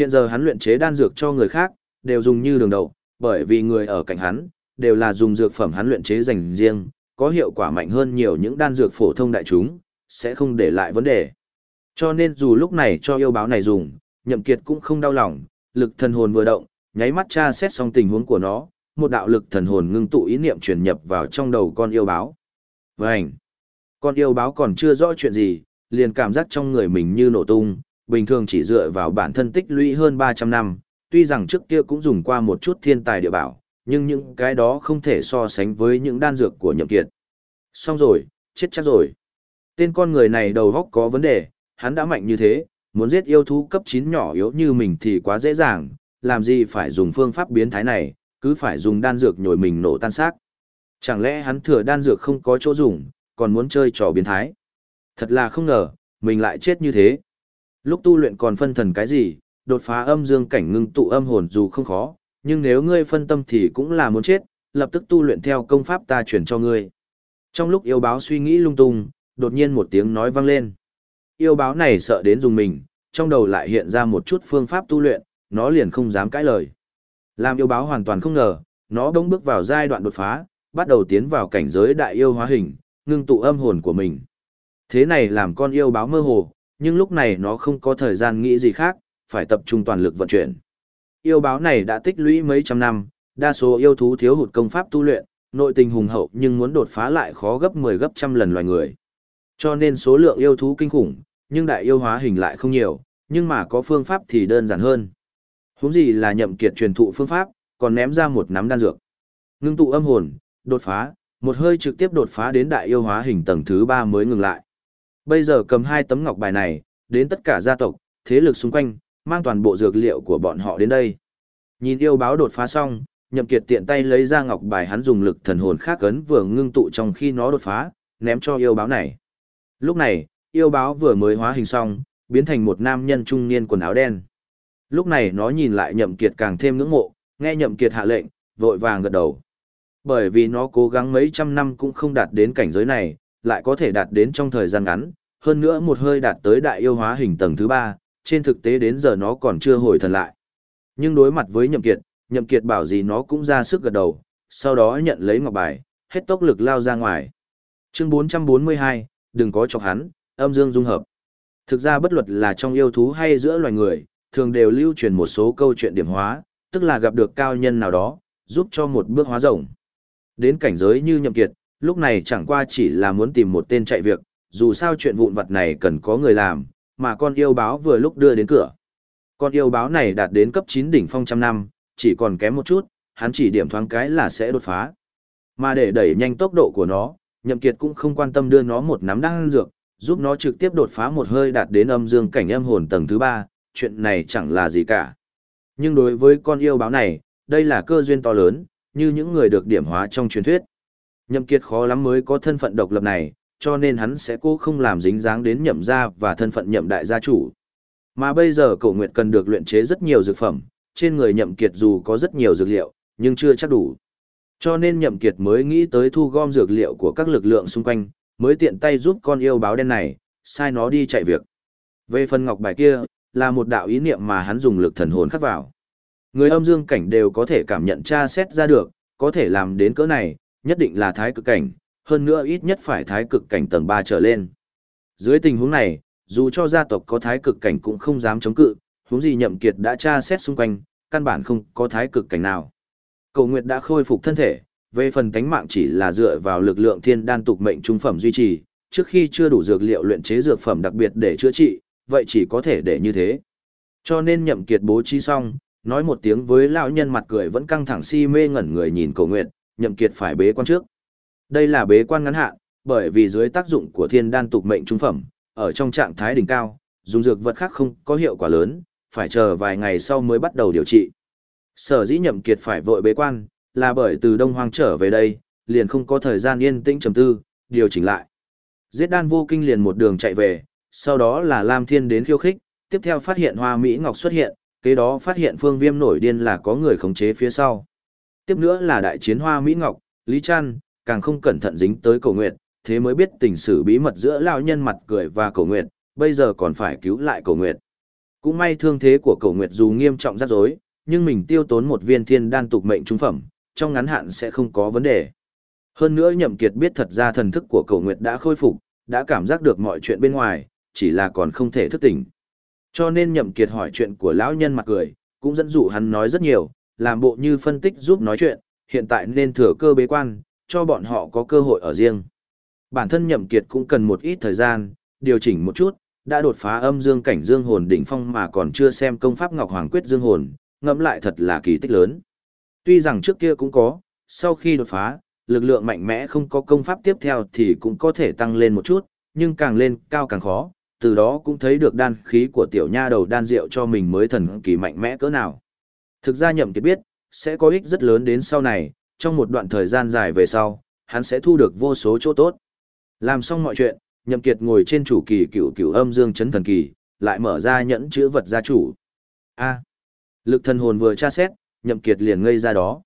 Hiện giờ hắn luyện chế đan dược cho người khác, đều dùng như đường đầu, bởi vì người ở cạnh hắn, đều là dùng dược phẩm hắn luyện chế dành riêng, có hiệu quả mạnh hơn nhiều những đan dược phổ thông đại chúng, sẽ không để lại vấn đề. Cho nên dù lúc này cho yêu báo này dùng, nhậm kiệt cũng không đau lòng, lực thần hồn vừa động, nháy mắt tra xét xong tình huống của nó, một đạo lực thần hồn ngưng tụ ý niệm truyền nhập vào trong đầu con yêu báo. Vành! Con yêu báo còn chưa rõ chuyện gì, liền cảm giác trong người mình như nổ tung, bình thường chỉ dựa vào bản thân tích lũy hơn 300 năm, tuy rằng trước kia cũng dùng qua một chút thiên tài địa bảo, nhưng những cái đó không thể so sánh với những đan dược của nhậm kiệt. Xong rồi, chết chắc rồi. Tên con người này đầu góc có vấn đề, hắn đã mạnh như thế, muốn giết yêu thú cấp 9 nhỏ yếu như mình thì quá dễ dàng, làm gì phải dùng phương pháp biến thái này, cứ phải dùng đan dược nhồi mình nổ tan xác. Chẳng lẽ hắn thừa đan dược không có chỗ dùng, còn muốn chơi trò biến thái. Thật là không ngờ, mình lại chết như thế. Lúc tu luyện còn phân thần cái gì, đột phá âm dương cảnh ngưng tụ âm hồn dù không khó, nhưng nếu ngươi phân tâm thì cũng là muốn chết, lập tức tu luyện theo công pháp ta chuyển cho ngươi. Trong lúc yêu báo suy nghĩ lung tung, đột nhiên một tiếng nói vang lên. Yêu báo này sợ đến dùng mình, trong đầu lại hiện ra một chút phương pháp tu luyện, nó liền không dám cãi lời. Làm yêu báo hoàn toàn không ngờ, nó bỗng bước vào giai đoạn đột phá, bắt đầu tiến vào cảnh giới đại yêu hóa hình, ngưng tụ âm hồn của mình. Thế này làm con yêu báo mơ hồ, nhưng lúc này nó không có thời gian nghĩ gì khác, phải tập trung toàn lực vận chuyển. Yêu báo này đã tích lũy mấy trăm năm, đa số yêu thú thiếu hụt công pháp tu luyện, nội tình hùng hậu nhưng muốn đột phá lại khó gấp 10 gấp trăm lần loài người. Cho nên số lượng yêu thú kinh khủng, nhưng đại yêu hóa hình lại không nhiều, nhưng mà có phương pháp thì đơn giản hơn. Huống gì là nhậm kiệt truyền thụ phương pháp, còn ném ra một nắm đan dược. Ngưng tụ âm hồn, đột phá, một hơi trực tiếp đột phá đến đại yêu hóa hình tầng thứ 3 mới ngừng lại. Bây giờ cầm hai tấm ngọc bài này, đến tất cả gia tộc, thế lực xung quanh, mang toàn bộ dược liệu của bọn họ đến đây. Nhìn yêu báo đột phá xong, nhậm kiệt tiện tay lấy ra ngọc bài hắn dùng lực thần hồn khác ấn vừa ngưng tụ trong khi nó đột phá, ném cho yêu báo này. Lúc này, yêu báo vừa mới hóa hình xong, biến thành một nam nhân trung niên quần áo đen. Lúc này nó nhìn lại nhậm kiệt càng thêm ngưỡng mộ, nghe nhậm kiệt hạ lệnh, vội vàng gật đầu. Bởi vì nó cố gắng mấy trăm năm cũng không đạt đến cảnh giới này, lại có thể đạt đến trong thời gian ngắn, hơn nữa một hơi đạt tới đại yêu hóa hình tầng thứ ba, trên thực tế đến giờ nó còn chưa hồi thần lại. Nhưng đối mặt với nhậm kiệt, nhậm kiệt bảo gì nó cũng ra sức gật đầu, sau đó nhận lấy ngọc bài, hết tốc lực lao ra ngoài. Chương 442, đừng có chọc hắn, âm dương dung hợp. Thực ra bất luật là trong yêu thú hay giữa loài người, thường đều lưu truyền một số câu chuyện điểm hóa, tức là gặp được cao nhân nào đó, giúp cho một bước hóa rồng. Đến cảnh giới như nhậm kiệt, lúc này chẳng qua chỉ là muốn tìm một tên chạy việc, dù sao chuyện vụn vặt này cần có người làm, mà con yêu báo vừa lúc đưa đến cửa. Con yêu báo này đạt đến cấp 9 đỉnh phong trăm năm, chỉ còn kém một chút, hắn chỉ điểm thoáng cái là sẽ đột phá. Mà để đẩy nhanh tốc độ của nó, Nhậm Kiệt cũng không quan tâm đưa nó một nắm đan dược, giúp nó trực tiếp đột phá một hơi đạt đến âm dương cảnh âm hồn tầng thứ 3, chuyện này chẳng là gì cả. Nhưng đối với con yêu báo này, đây là cơ duyên to lớn, như những người được điểm hóa trong truyền thuyết. Nhậm Kiệt khó lắm mới có thân phận độc lập này, cho nên hắn sẽ cố không làm dính dáng đến nhậm gia và thân phận nhậm đại gia chủ. Mà bây giờ cổ nguyệt cần được luyện chế rất nhiều dược phẩm, trên người nhậm kiệt dù có rất nhiều dược liệu, nhưng chưa chắc đủ. Cho nên nhậm kiệt mới nghĩ tới thu gom dược liệu của các lực lượng xung quanh, mới tiện tay giúp con yêu báo đen này, sai nó đi chạy việc. Về phần ngọc bài kia, là một đạo ý niệm mà hắn dùng lực thần hồn khắc vào. Người âm dương cảnh đều có thể cảm nhận tra xét ra được, có thể làm đến cỡ này, nhất định là thái cực cảnh, hơn nữa ít nhất phải thái cực cảnh tầng 3 trở lên. Dưới tình huống này, dù cho gia tộc có thái cực cảnh cũng không dám chống cự, huống gì nhậm kiệt đã tra xét xung quanh, căn bản không có thái cực cảnh nào. Cầu Nguyệt đã khôi phục thân thể, về phần tánh mạng chỉ là dựa vào lực lượng thiên đan tục mệnh trung phẩm duy trì, trước khi chưa đủ dược liệu luyện chế dược phẩm đặc biệt để chữa trị, vậy chỉ có thể để như thế. Cho nên nhậm kiệt bố trí xong, nói một tiếng với lão nhân mặt cười vẫn căng thẳng si mê ngẩn người nhìn cầu nguyện, nhậm kiệt phải bế quan trước. Đây là bế quan ngắn hạn, bởi vì dưới tác dụng của thiên đan tục mệnh trung phẩm, ở trong trạng thái đỉnh cao, dùng dược vật khác không có hiệu quả lớn, phải chờ vài ngày sau mới bắt đầu điều trị. Sở dĩ nhậm kiệt phải vội bế quan, là bởi từ Đông Hoang trở về đây, liền không có thời gian yên tĩnh trầm tư, điều chỉnh lại. Giết đan vô kinh liền một đường chạy về, sau đó là Lam Thiên đến khiêu khích, tiếp theo phát hiện Hoa Mỹ Ngọc xuất hiện, kế đó phát hiện Phương Viêm nổi điên là có người khống chế phía sau. Tiếp nữa là đại chiến Hoa Mỹ Ngọc, Lý Trăn, càng không cẩn thận dính tới cổ nguyệt, thế mới biết tình sử bí mật giữa lão nhân mặt cười và cổ nguyệt, bây giờ còn phải cứu lại cổ nguyệt. Cũng may thương thế của Cổ Nguyệt dù nghiêm trọng rắc rối, nhưng mình tiêu tốn một viên thiên đan tục mệnh trung phẩm, trong ngắn hạn sẽ không có vấn đề. Hơn nữa Nhậm Kiệt biết thật ra thần thức của Cổ Nguyệt đã khôi phục, đã cảm giác được mọi chuyện bên ngoài, chỉ là còn không thể thức tỉnh. Cho nên Nhậm Kiệt hỏi chuyện của lão nhân mặt cười, cũng dẫn dụ hắn nói rất nhiều, làm bộ như phân tích giúp nói chuyện, hiện tại nên thừa cơ bế quan, cho bọn họ có cơ hội ở riêng. Bản thân Nhậm Kiệt cũng cần một ít thời gian, điều chỉnh một chút, đã đột phá âm dương cảnh dương hồn đỉnh phong mà còn chưa xem công pháp Ngọc Hoàng Quyết dương hồn, ngẫm lại thật là kỳ tích lớn. Tuy rằng trước kia cũng có, sau khi đột phá, lực lượng mạnh mẽ không có công pháp tiếp theo thì cũng có thể tăng lên một chút, nhưng càng lên cao càng khó, từ đó cũng thấy được đan khí của tiểu nha đầu đan rượu cho mình mới thần kỳ mạnh mẽ cỡ nào. Thực ra nhậm kiệt biết, sẽ có ích rất lớn đến sau này, trong một đoạn thời gian dài về sau, hắn sẽ thu được vô số chỗ tốt. Làm xong mọi chuyện, nhậm kiệt ngồi trên chủ kỳ cửu cửu âm dương chấn thần kỳ, lại mở ra nhẫn chữ vật gia chủ. A. lực thần hồn vừa tra xét, nhậm kiệt liền ngây ra đó.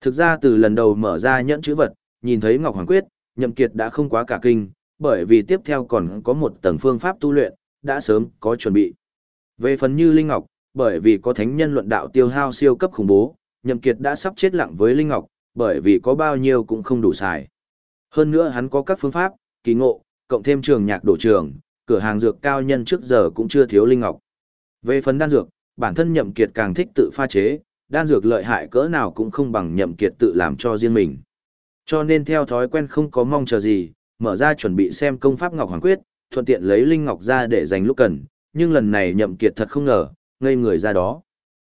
Thực ra từ lần đầu mở ra nhẫn chữ vật, nhìn thấy Ngọc Hoàng Quyết, nhậm kiệt đã không quá cả kinh, bởi vì tiếp theo còn có một tầng phương pháp tu luyện, đã sớm có chuẩn bị. Về phần như Linh Ngọc, bởi vì có thánh nhân luận đạo tiêu hao siêu cấp khủng bố, Nhậm Kiệt đã sắp chết lặng với Linh Ngọc, bởi vì có bao nhiêu cũng không đủ xài. Hơn nữa hắn có các phương pháp, kỳ ngộ, cộng thêm trường nhạc đổ trường, cửa hàng dược cao nhân trước giờ cũng chưa thiếu Linh Ngọc. Về phần đan dược, bản thân Nhậm Kiệt càng thích tự pha chế, đan dược lợi hại cỡ nào cũng không bằng Nhậm Kiệt tự làm cho riêng mình. Cho nên theo thói quen không có mong chờ gì, mở ra chuẩn bị xem công pháp Ngọc Hoàng Quyết, thuận tiện lấy Linh Ngọc ra để dành lúc cần, nhưng lần này Nhậm Kiệt thật không ngờ, ngây người ra đó.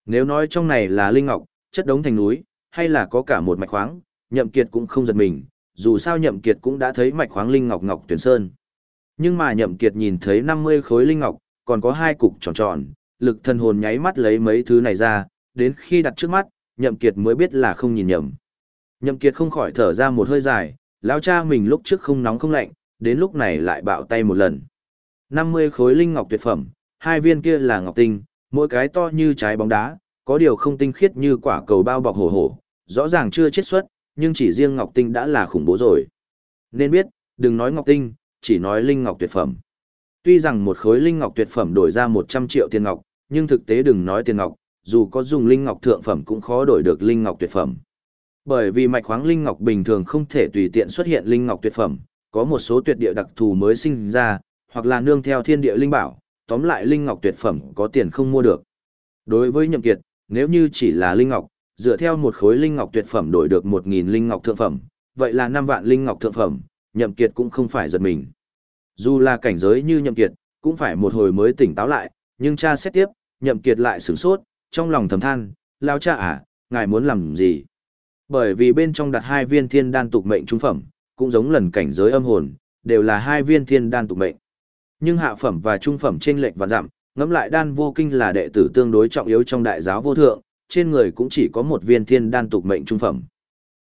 Nếu nói trong này là Linh Ngọc, chất đống thành núi, hay là có cả một mạch khoáng, Nhậm Kiệt cũng không giật mình, dù sao Nhậm Kiệt cũng đã thấy mạch khoáng Linh Ngọc Ngọc Tuyển Sơn. Nhưng mà Nhậm Kiệt nhìn thấy 50 khối Linh Ngọc, còn có hai cục tròn tròn, lực thần hồn nháy mắt lấy mấy thứ này ra, đến khi đặt trước mắt, Nhậm Kiệt mới biết là không nhìn nhầm. Nhậm Kiệt không khỏi thở ra một hơi dài, lão cha mình lúc trước không nóng không lạnh, đến lúc này lại bạo tay một lần. 50 khối linh ngọc tuyệt phẩm, hai viên kia là ngọc tinh, mỗi cái to như trái bóng đá, có điều không tinh khiết như quả cầu bao bọc hổ hổ, rõ ràng chưa chết xuất, nhưng chỉ riêng ngọc tinh đã là khủng bố rồi. Nên biết, đừng nói ngọc tinh, chỉ nói linh ngọc tuyệt phẩm. Tuy rằng một khối linh ngọc tuyệt phẩm đổi ra 100 triệu tiền ngọc, nhưng thực tế đừng nói tiền ngọc, dù có dùng linh ngọc thượng phẩm cũng khó đổi được linh ngọc tuyệt phẩm. Bởi vì mạch khoáng linh ngọc bình thường không thể tùy tiện xuất hiện linh ngọc tuyệt phẩm, có một số tuyệt địa đặc thù mới sinh ra, hoặc là nương theo thiên địa linh bảo, tóm lại linh ngọc tuyệt phẩm có tiền không mua được. Đối với Nhậm Kiệt, nếu như chỉ là linh ngọc, dựa theo một khối linh ngọc tuyệt phẩm đổi được 1000 linh ngọc thượng phẩm, vậy là 5 vạn linh ngọc thượng phẩm, Nhậm Kiệt cũng không phải giật mình. Dù là cảnh giới như Nhậm Kiệt, cũng phải một hồi mới tỉnh táo lại, nhưng cha xét tiếp, Nhậm Kiệt lại sửng sốt, trong lòng thầm than, lao cha à, ngài muốn làm gì? Bởi vì bên trong đặt hai viên thiên đan tục mệnh trung phẩm, cũng giống lần cảnh giới âm hồn, đều là hai viên thiên đan tục mệnh. Nhưng hạ phẩm và trung phẩm trên lệnh và giảm, ngẫm lại đan vô kinh là đệ tử tương đối trọng yếu trong đại giáo vô thượng, trên người cũng chỉ có một viên thiên đan tục mệnh trung phẩm.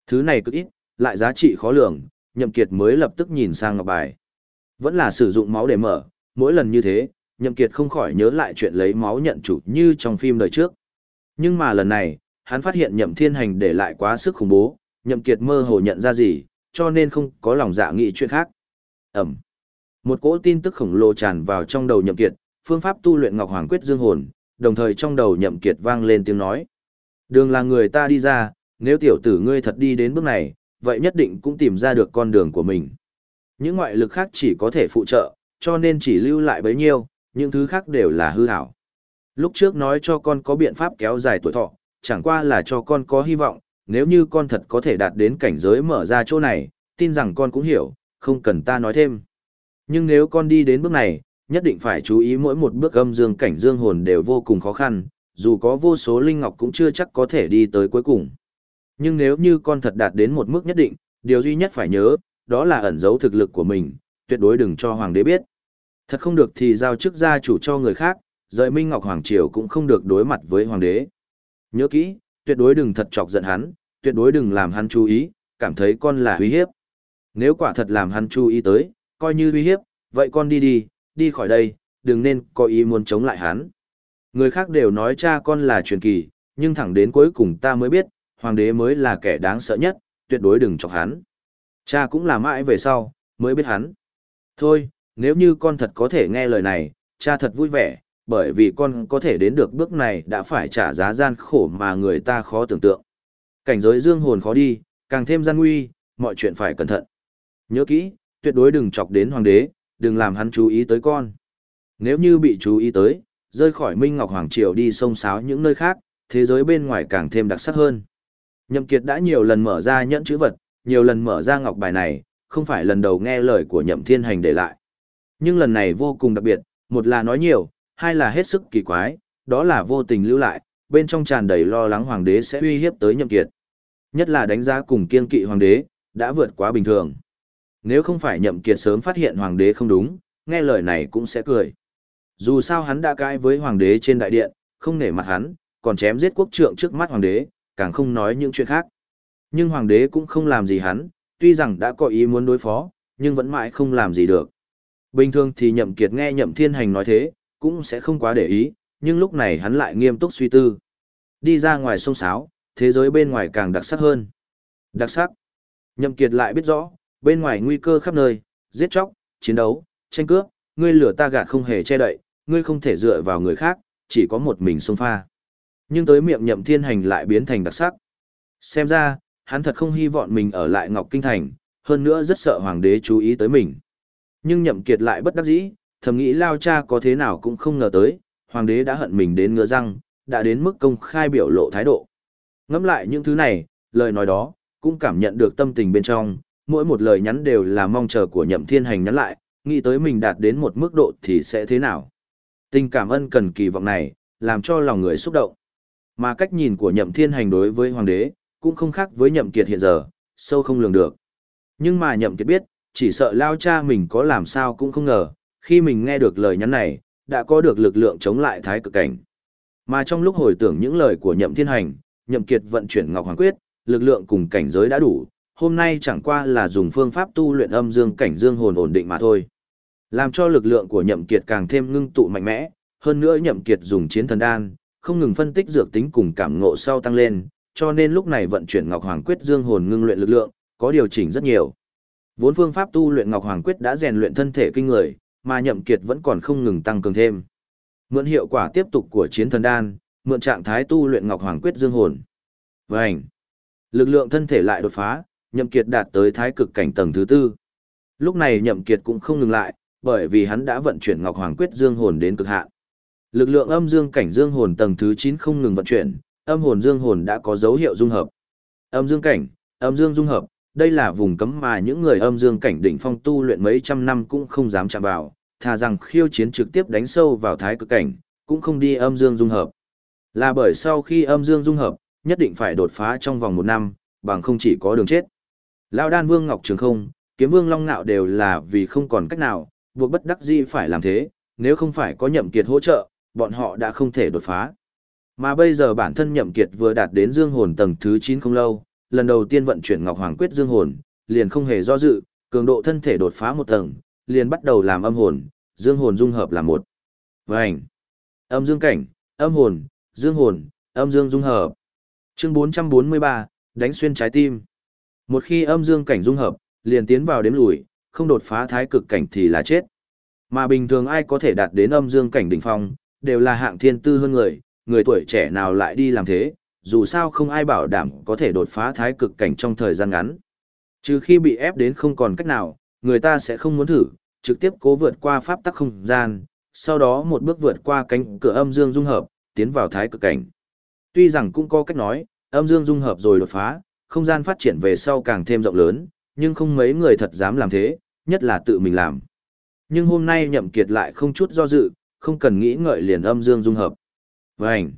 Thứ này cực ít, lại giá trị khó lường, Nhậm Kiệt mới lập tức nhìn sang ngọc bài. Vẫn là sử dụng máu để mở, mỗi lần như thế, Nhậm Kiệt không khỏi nhớ lại chuyện lấy máu nhận chủ như trong phim đời trước. Nhưng mà lần này, hắn phát hiện nhậm thiên hành để lại quá sức khủng bố, nhậm kiệt mơ hồ nhận ra gì, cho nên không có lòng dạ nghĩ chuyện khác. Ẩm. Một cỗ tin tức khổng lồ tràn vào trong đầu nhậm kiệt, phương pháp tu luyện Ngọc Hoàng Quyết Dương Hồn, đồng thời trong đầu nhậm kiệt vang lên tiếng nói. Đường là người ta đi ra, nếu tiểu tử ngươi thật đi đến bước này, vậy nhất định cũng tìm ra được con đường của mình. Những ngoại lực khác chỉ có thể phụ trợ, cho nên chỉ lưu lại bấy nhiêu, những thứ khác đều là hư hảo. Lúc trước nói cho con có biện pháp kéo dài tuổi thọ, chẳng qua là cho con có hy vọng, nếu như con thật có thể đạt đến cảnh giới mở ra chỗ này, tin rằng con cũng hiểu, không cần ta nói thêm. Nhưng nếu con đi đến bước này, nhất định phải chú ý mỗi một bước âm dương cảnh dương hồn đều vô cùng khó khăn, dù có vô số linh ngọc cũng chưa chắc có thể đi tới cuối cùng. Nhưng nếu như con thật đạt đến một mức nhất định, điều duy nhất phải nhớ, đó là ẩn giấu thực lực của mình, tuyệt đối đừng cho hoàng đế biết. Thật không được thì giao chức gia chủ cho người khác, rời Minh Ngọc Hoàng Triều cũng không được đối mặt với hoàng đế. Nhớ kỹ, tuyệt đối đừng thật chọc giận hắn, tuyệt đối đừng làm hắn chú ý, cảm thấy con là uy hiếp. Nếu quả thật làm hắn chú ý tới, coi như uy hiếp, vậy con đi đi, đi khỏi đây, đừng nên có ý muốn chống lại hắn. Người khác đều nói cha con là truyền kỳ, nhưng thẳng đến cuối cùng ta mới biết, hoàng đế mới là kẻ đáng sợ nhất, tuyệt đối đừng chọc hắn. Cha cũng là mãi về sau, mới biết hắn. Thôi, nếu như con thật có thể nghe lời này, cha thật vui vẻ, bởi vì con có thể đến được bước này đã phải trả giá gian khổ mà người ta khó tưởng tượng. Cảnh giới dương hồn khó đi, càng thêm gian nguy, mọi chuyện phải cẩn thận. Nhớ kỹ, tuyệt đối đừng chọc đến hoàng đế, đừng làm hắn chú ý tới con. Nếu như bị chú ý tới, rơi khỏi Minh Ngọc Hoàng Triều đi sông sáo những nơi khác, thế giới bên ngoài càng thêm đặc sắc hơn. Nhậm Kiệt đã nhiều lần mở ra nhẫn chữ vật, nhiều lần mở ra ngọc bài này, không phải lần đầu nghe lời của Nhậm Thiên Hành để lại. Nhưng lần này vô cùng đặc biệt, một là nói nhiều, hai là hết sức kỳ quái, đó là vô tình lưu lại, bên trong tràn đầy lo lắng hoàng đế sẽ uy hiếp tới Nhậm Kiệt. Nhất là đánh giá cùng kiên kỵ hoàng đế, đã vượt quá bình thường. Nếu không phải Nhậm Kiệt sớm phát hiện hoàng đế không đúng, nghe lời này cũng sẽ cười. Dù sao hắn đã cãi với hoàng đế trên đại điện, không nể mặt hắn, còn chém giết quốc trượng trước mắt hoàng đế, càng không nói những chuyện khác. Nhưng hoàng đế cũng không làm gì hắn, tuy rằng đã có ý muốn đối phó, nhưng vẫn mãi không làm gì được. Bình thường thì nhậm kiệt nghe nhậm thiên hành nói thế, cũng sẽ không quá để ý, nhưng lúc này hắn lại nghiêm túc suy tư. Đi ra ngoài sông sáo, thế giới bên ngoài càng đặc sắc hơn. Đặc sắc. Nhậm kiệt lại biết rõ, bên ngoài nguy cơ khắp nơi, giết chóc, chiến đấu, tranh cướp, ngươi lửa ta gạt không hề che đậy, ngươi không thể dựa vào người khác, chỉ có một mình xông pha. Nhưng tới miệng nhậm thiên hành lại biến thành đặc sắc. Xem ra, hắn thật không hy vọng mình ở lại Ngọc Kinh Thành, hơn nữa rất sợ hoàng đế chú ý tới mình. Nhưng nhậm kiệt lại bất đắc dĩ, thầm nghĩ lao cha có thế nào cũng không ngờ tới, hoàng đế đã hận mình đến ngứa răng, đã đến mức công khai biểu lộ thái độ. Ngẫm lại những thứ này, lời nói đó, cũng cảm nhận được tâm tình bên trong, mỗi một lời nhắn đều là mong chờ của nhậm thiên hành nhắn lại, nghĩ tới mình đạt đến một mức độ thì sẽ thế nào. Tình cảm ân cần kỳ vọng này, làm cho lòng người xúc động. Mà cách nhìn của nhậm thiên hành đối với hoàng đế, cũng không khác với nhậm kiệt hiện giờ, sâu không lường được. Nhưng mà nhậm kiệt biết, chỉ sợ lao cha mình có làm sao cũng không ngờ, khi mình nghe được lời nhắn này, đã có được lực lượng chống lại thái cực cảnh. Mà trong lúc hồi tưởng những lời của nhậm thiên hành, nhậm kiệt vận chuyển ngọc hoàng quyết, lực lượng cùng cảnh giới đã đủ, hôm nay chẳng qua là dùng phương pháp tu luyện âm dương cảnh dương hồn ổn định mà thôi. Làm cho lực lượng của nhậm kiệt càng thêm ngưng tụ mạnh mẽ, hơn nữa nhậm kiệt dùng chiến thần đan, không ngừng phân tích dược tính cùng cảm ngộ sau tăng lên, cho nên lúc này vận chuyển Ngọc Hoàng Quyết Dương hồn ngưng luyện lực lượng, có điều chỉnh rất nhiều. Vốn phương pháp tu luyện Ngọc Hoàng Quyết đã rèn luyện thân thể kinh người, mà Nhậm Kiệt vẫn còn không ngừng tăng cường thêm. Mượn hiệu quả tiếp tục của chiến thần đan, mượn trạng thái tu luyện Ngọc Hoàng Quyết Dương hồn. Vành. Lực lượng thân thể lại đột phá, Nhậm Kiệt đạt tới thái cực cảnh tầng thứ tư. Lúc này Nhậm Kiệt cũng không ngừng lại, bởi vì hắn đã vận chuyển Ngọc Hoàng Quyết Dương hồn đến cực hạn. Lực lượng âm dương cảnh dương hồn tầng thứ 9 không ngừng vận chuyển, âm hồn dương hồn đã có dấu hiệu dung hợp. Âm dương cảnh, âm dương dung hợp, đây là vùng cấm mà những người âm dương cảnh đỉnh phong tu luyện mấy trăm năm cũng không dám chạm vào, thà rằng khiêu chiến trực tiếp đánh sâu vào thái cực cảnh, cũng không đi âm dương dung hợp. Là bởi sau khi âm dương dung hợp, nhất định phải đột phá trong vòng một năm, bằng không chỉ có đường chết. Lão đan vương Ngọc Trường Không, kiếm vương Long Nạo đều là vì không còn cách nào, buộc bất đắc dĩ phải làm thế, nếu không phải có nhậm kiệt hỗ trợ, bọn họ đã không thể đột phá. Mà bây giờ bản thân nhậm kiệt vừa đạt đến dương hồn tầng thứ 9 không lâu, lần đầu tiên vận chuyển Ngọc Hoàng Quyết dương hồn, liền không hề do dự, cường độ thân thể đột phá một tầng, liền bắt đầu làm âm hồn, dương hồn dung hợp là một. Vành. Âm dương cảnh, âm hồn, dương hồn, âm dương dung hợp. Chương 443, đánh xuyên trái tim. Một khi âm dương cảnh dung hợp, liền tiến vào đếm lùi, không đột phá thái cực cảnh thì là chết. Mà bình thường ai có thể đạt đến âm dương cảnh đỉnh phong, đều là hạng thiên tư hơn người, người tuổi trẻ nào lại đi làm thế, dù sao không ai bảo đảm có thể đột phá thái cực cảnh trong thời gian ngắn. Trừ khi bị ép đến không còn cách nào, người ta sẽ không muốn thử, trực tiếp cố vượt qua pháp tắc không gian, sau đó một bước vượt qua cánh cửa âm dương dung hợp, tiến vào thái cực cảnh. Tuy rằng cũng có cách nói, âm dương dung hợp rồi đột phá, không gian phát triển về sau càng thêm rộng lớn, nhưng không mấy người thật dám làm thế, nhất là tự mình làm. Nhưng hôm nay nhậm kiệt lại không chút do dự, không cần nghĩ ngợi liền âm dương dung hợp. Vành.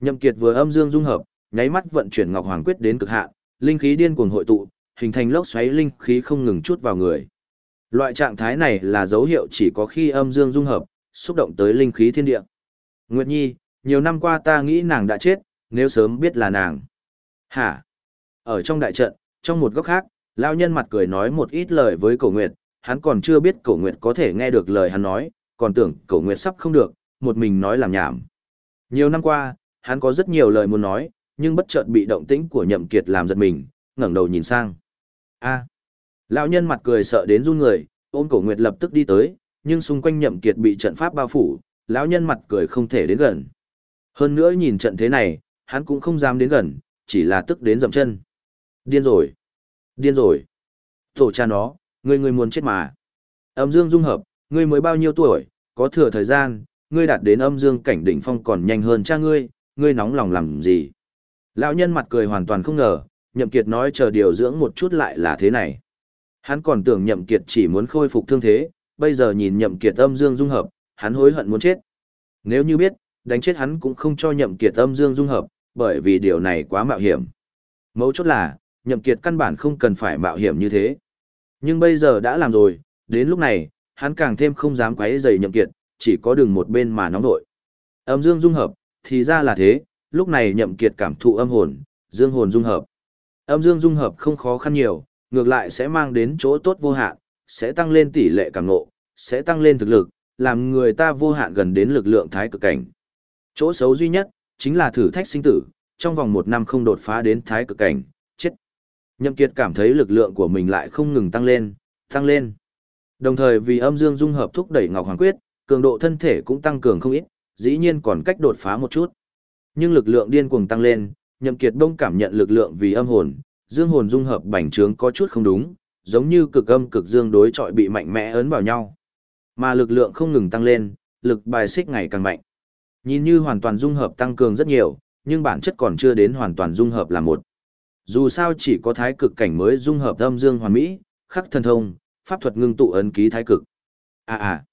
Nhậm Kiệt vừa âm dương dung hợp, nháy mắt vận chuyển Ngọc Hoàng quyết đến cực hạn, linh khí điên cuồng hội tụ, hình thành lốc xoáy linh khí không ngừng chút vào người. Loại trạng thái này là dấu hiệu chỉ có khi âm dương dung hợp, xúc động tới linh khí thiên địa. Nguyệt Nhi, nhiều năm qua ta nghĩ nàng đã chết, nếu sớm biết là nàng. Hả? Ở trong đại trận, trong một góc khác, lão nhân mặt cười nói một ít lời với Cổ Nguyệt, hắn còn chưa biết Cổ Nguyệt có thể nghe được lời hắn nói, còn tưởng Cổ Nguyệt sắp không được, một mình nói làm nhảm. Nhiều năm qua, hắn có rất nhiều lời muốn nói, nhưng bất chợt bị động tĩnh của Nhậm Kiệt làm giật mình, ngẩng đầu nhìn sang. A. Lão nhân mặt cười sợ đến run người, ôm Cổ Nguyệt lập tức đi tới, nhưng xung quanh Nhậm Kiệt bị trận pháp bao phủ, lão nhân mặt cười không thể đến gần. Hơn nữa nhìn trận thế này, hắn cũng không dám đến gần, chỉ là tức đến dậm chân. Điên rồi! Điên rồi! Tổ cha nó, ngươi ngươi muốn chết mà. Âm dương dung hợp, ngươi mới bao nhiêu tuổi, có thừa thời gian, ngươi đạt đến âm dương cảnh đỉnh phong còn nhanh hơn cha ngươi, ngươi nóng lòng làm gì? Lão nhân mặt cười hoàn toàn không ngờ, Nhậm Kiệt nói chờ điều dưỡng một chút lại là thế này. Hắn còn tưởng Nhậm Kiệt chỉ muốn khôi phục thương thế, bây giờ nhìn Nhậm Kiệt âm dương dung hợp, hắn hối hận muốn chết. Nếu như biết, đánh chết hắn cũng không cho Nhậm Kiệt âm dương dung hợp, bởi vì điều này quá mạo hiểm. Mấu chốt là, Nhậm Kiệt căn bản không cần phải mạo hiểm như thế. Nhưng bây giờ đã làm rồi, đến lúc này, hắn càng thêm không dám quấy rầy Nhậm Kiệt, chỉ có đường một bên mà nóng nội. Âm dương dung hợp, thì ra là thế, lúc này Nhậm Kiệt cảm thụ âm hồn, dương hồn dung hợp. Âm dương dung hợp không khó khăn nhiều, ngược lại sẽ mang đến chỗ tốt vô hạn, sẽ tăng lên tỷ lệ cảm ngộ, sẽ tăng lên thực lực, làm người ta vô hạn gần đến lực lượng thái cực cảnh. Chỗ xấu duy nhất, chính là thử thách sinh tử, trong vòng một năm không đột phá đến thái cực cảnh. Nhậm Kiệt cảm thấy lực lượng của mình lại không ngừng tăng lên, tăng lên. Đồng thời vì âm dương dung hợp thúc đẩy Ngọc Hoàng Quyết, cường độ thân thể cũng tăng cường không ít, dĩ nhiên còn cách đột phá một chút. Nhưng lực lượng điên cuồng tăng lên, Nhậm Kiệt đông cảm nhận lực lượng vì âm hồn, dương hồn dung hợp bành trướng có chút không đúng, giống như cực âm cực dương đối chọi bị mạnh mẽ ấn vào nhau. Mà lực lượng không ngừng tăng lên, lực bài xích ngày càng mạnh. Nhìn như hoàn toàn dung hợp tăng cường rất nhiều, nhưng bản chất còn chưa đến hoàn toàn dung hợp là một. Dù sao chỉ có thái cực cảnh mới dung hợp âm dương hoàn mỹ, khắc thần thông, pháp thuật ngưng tụ ấn ký thái cực. À à.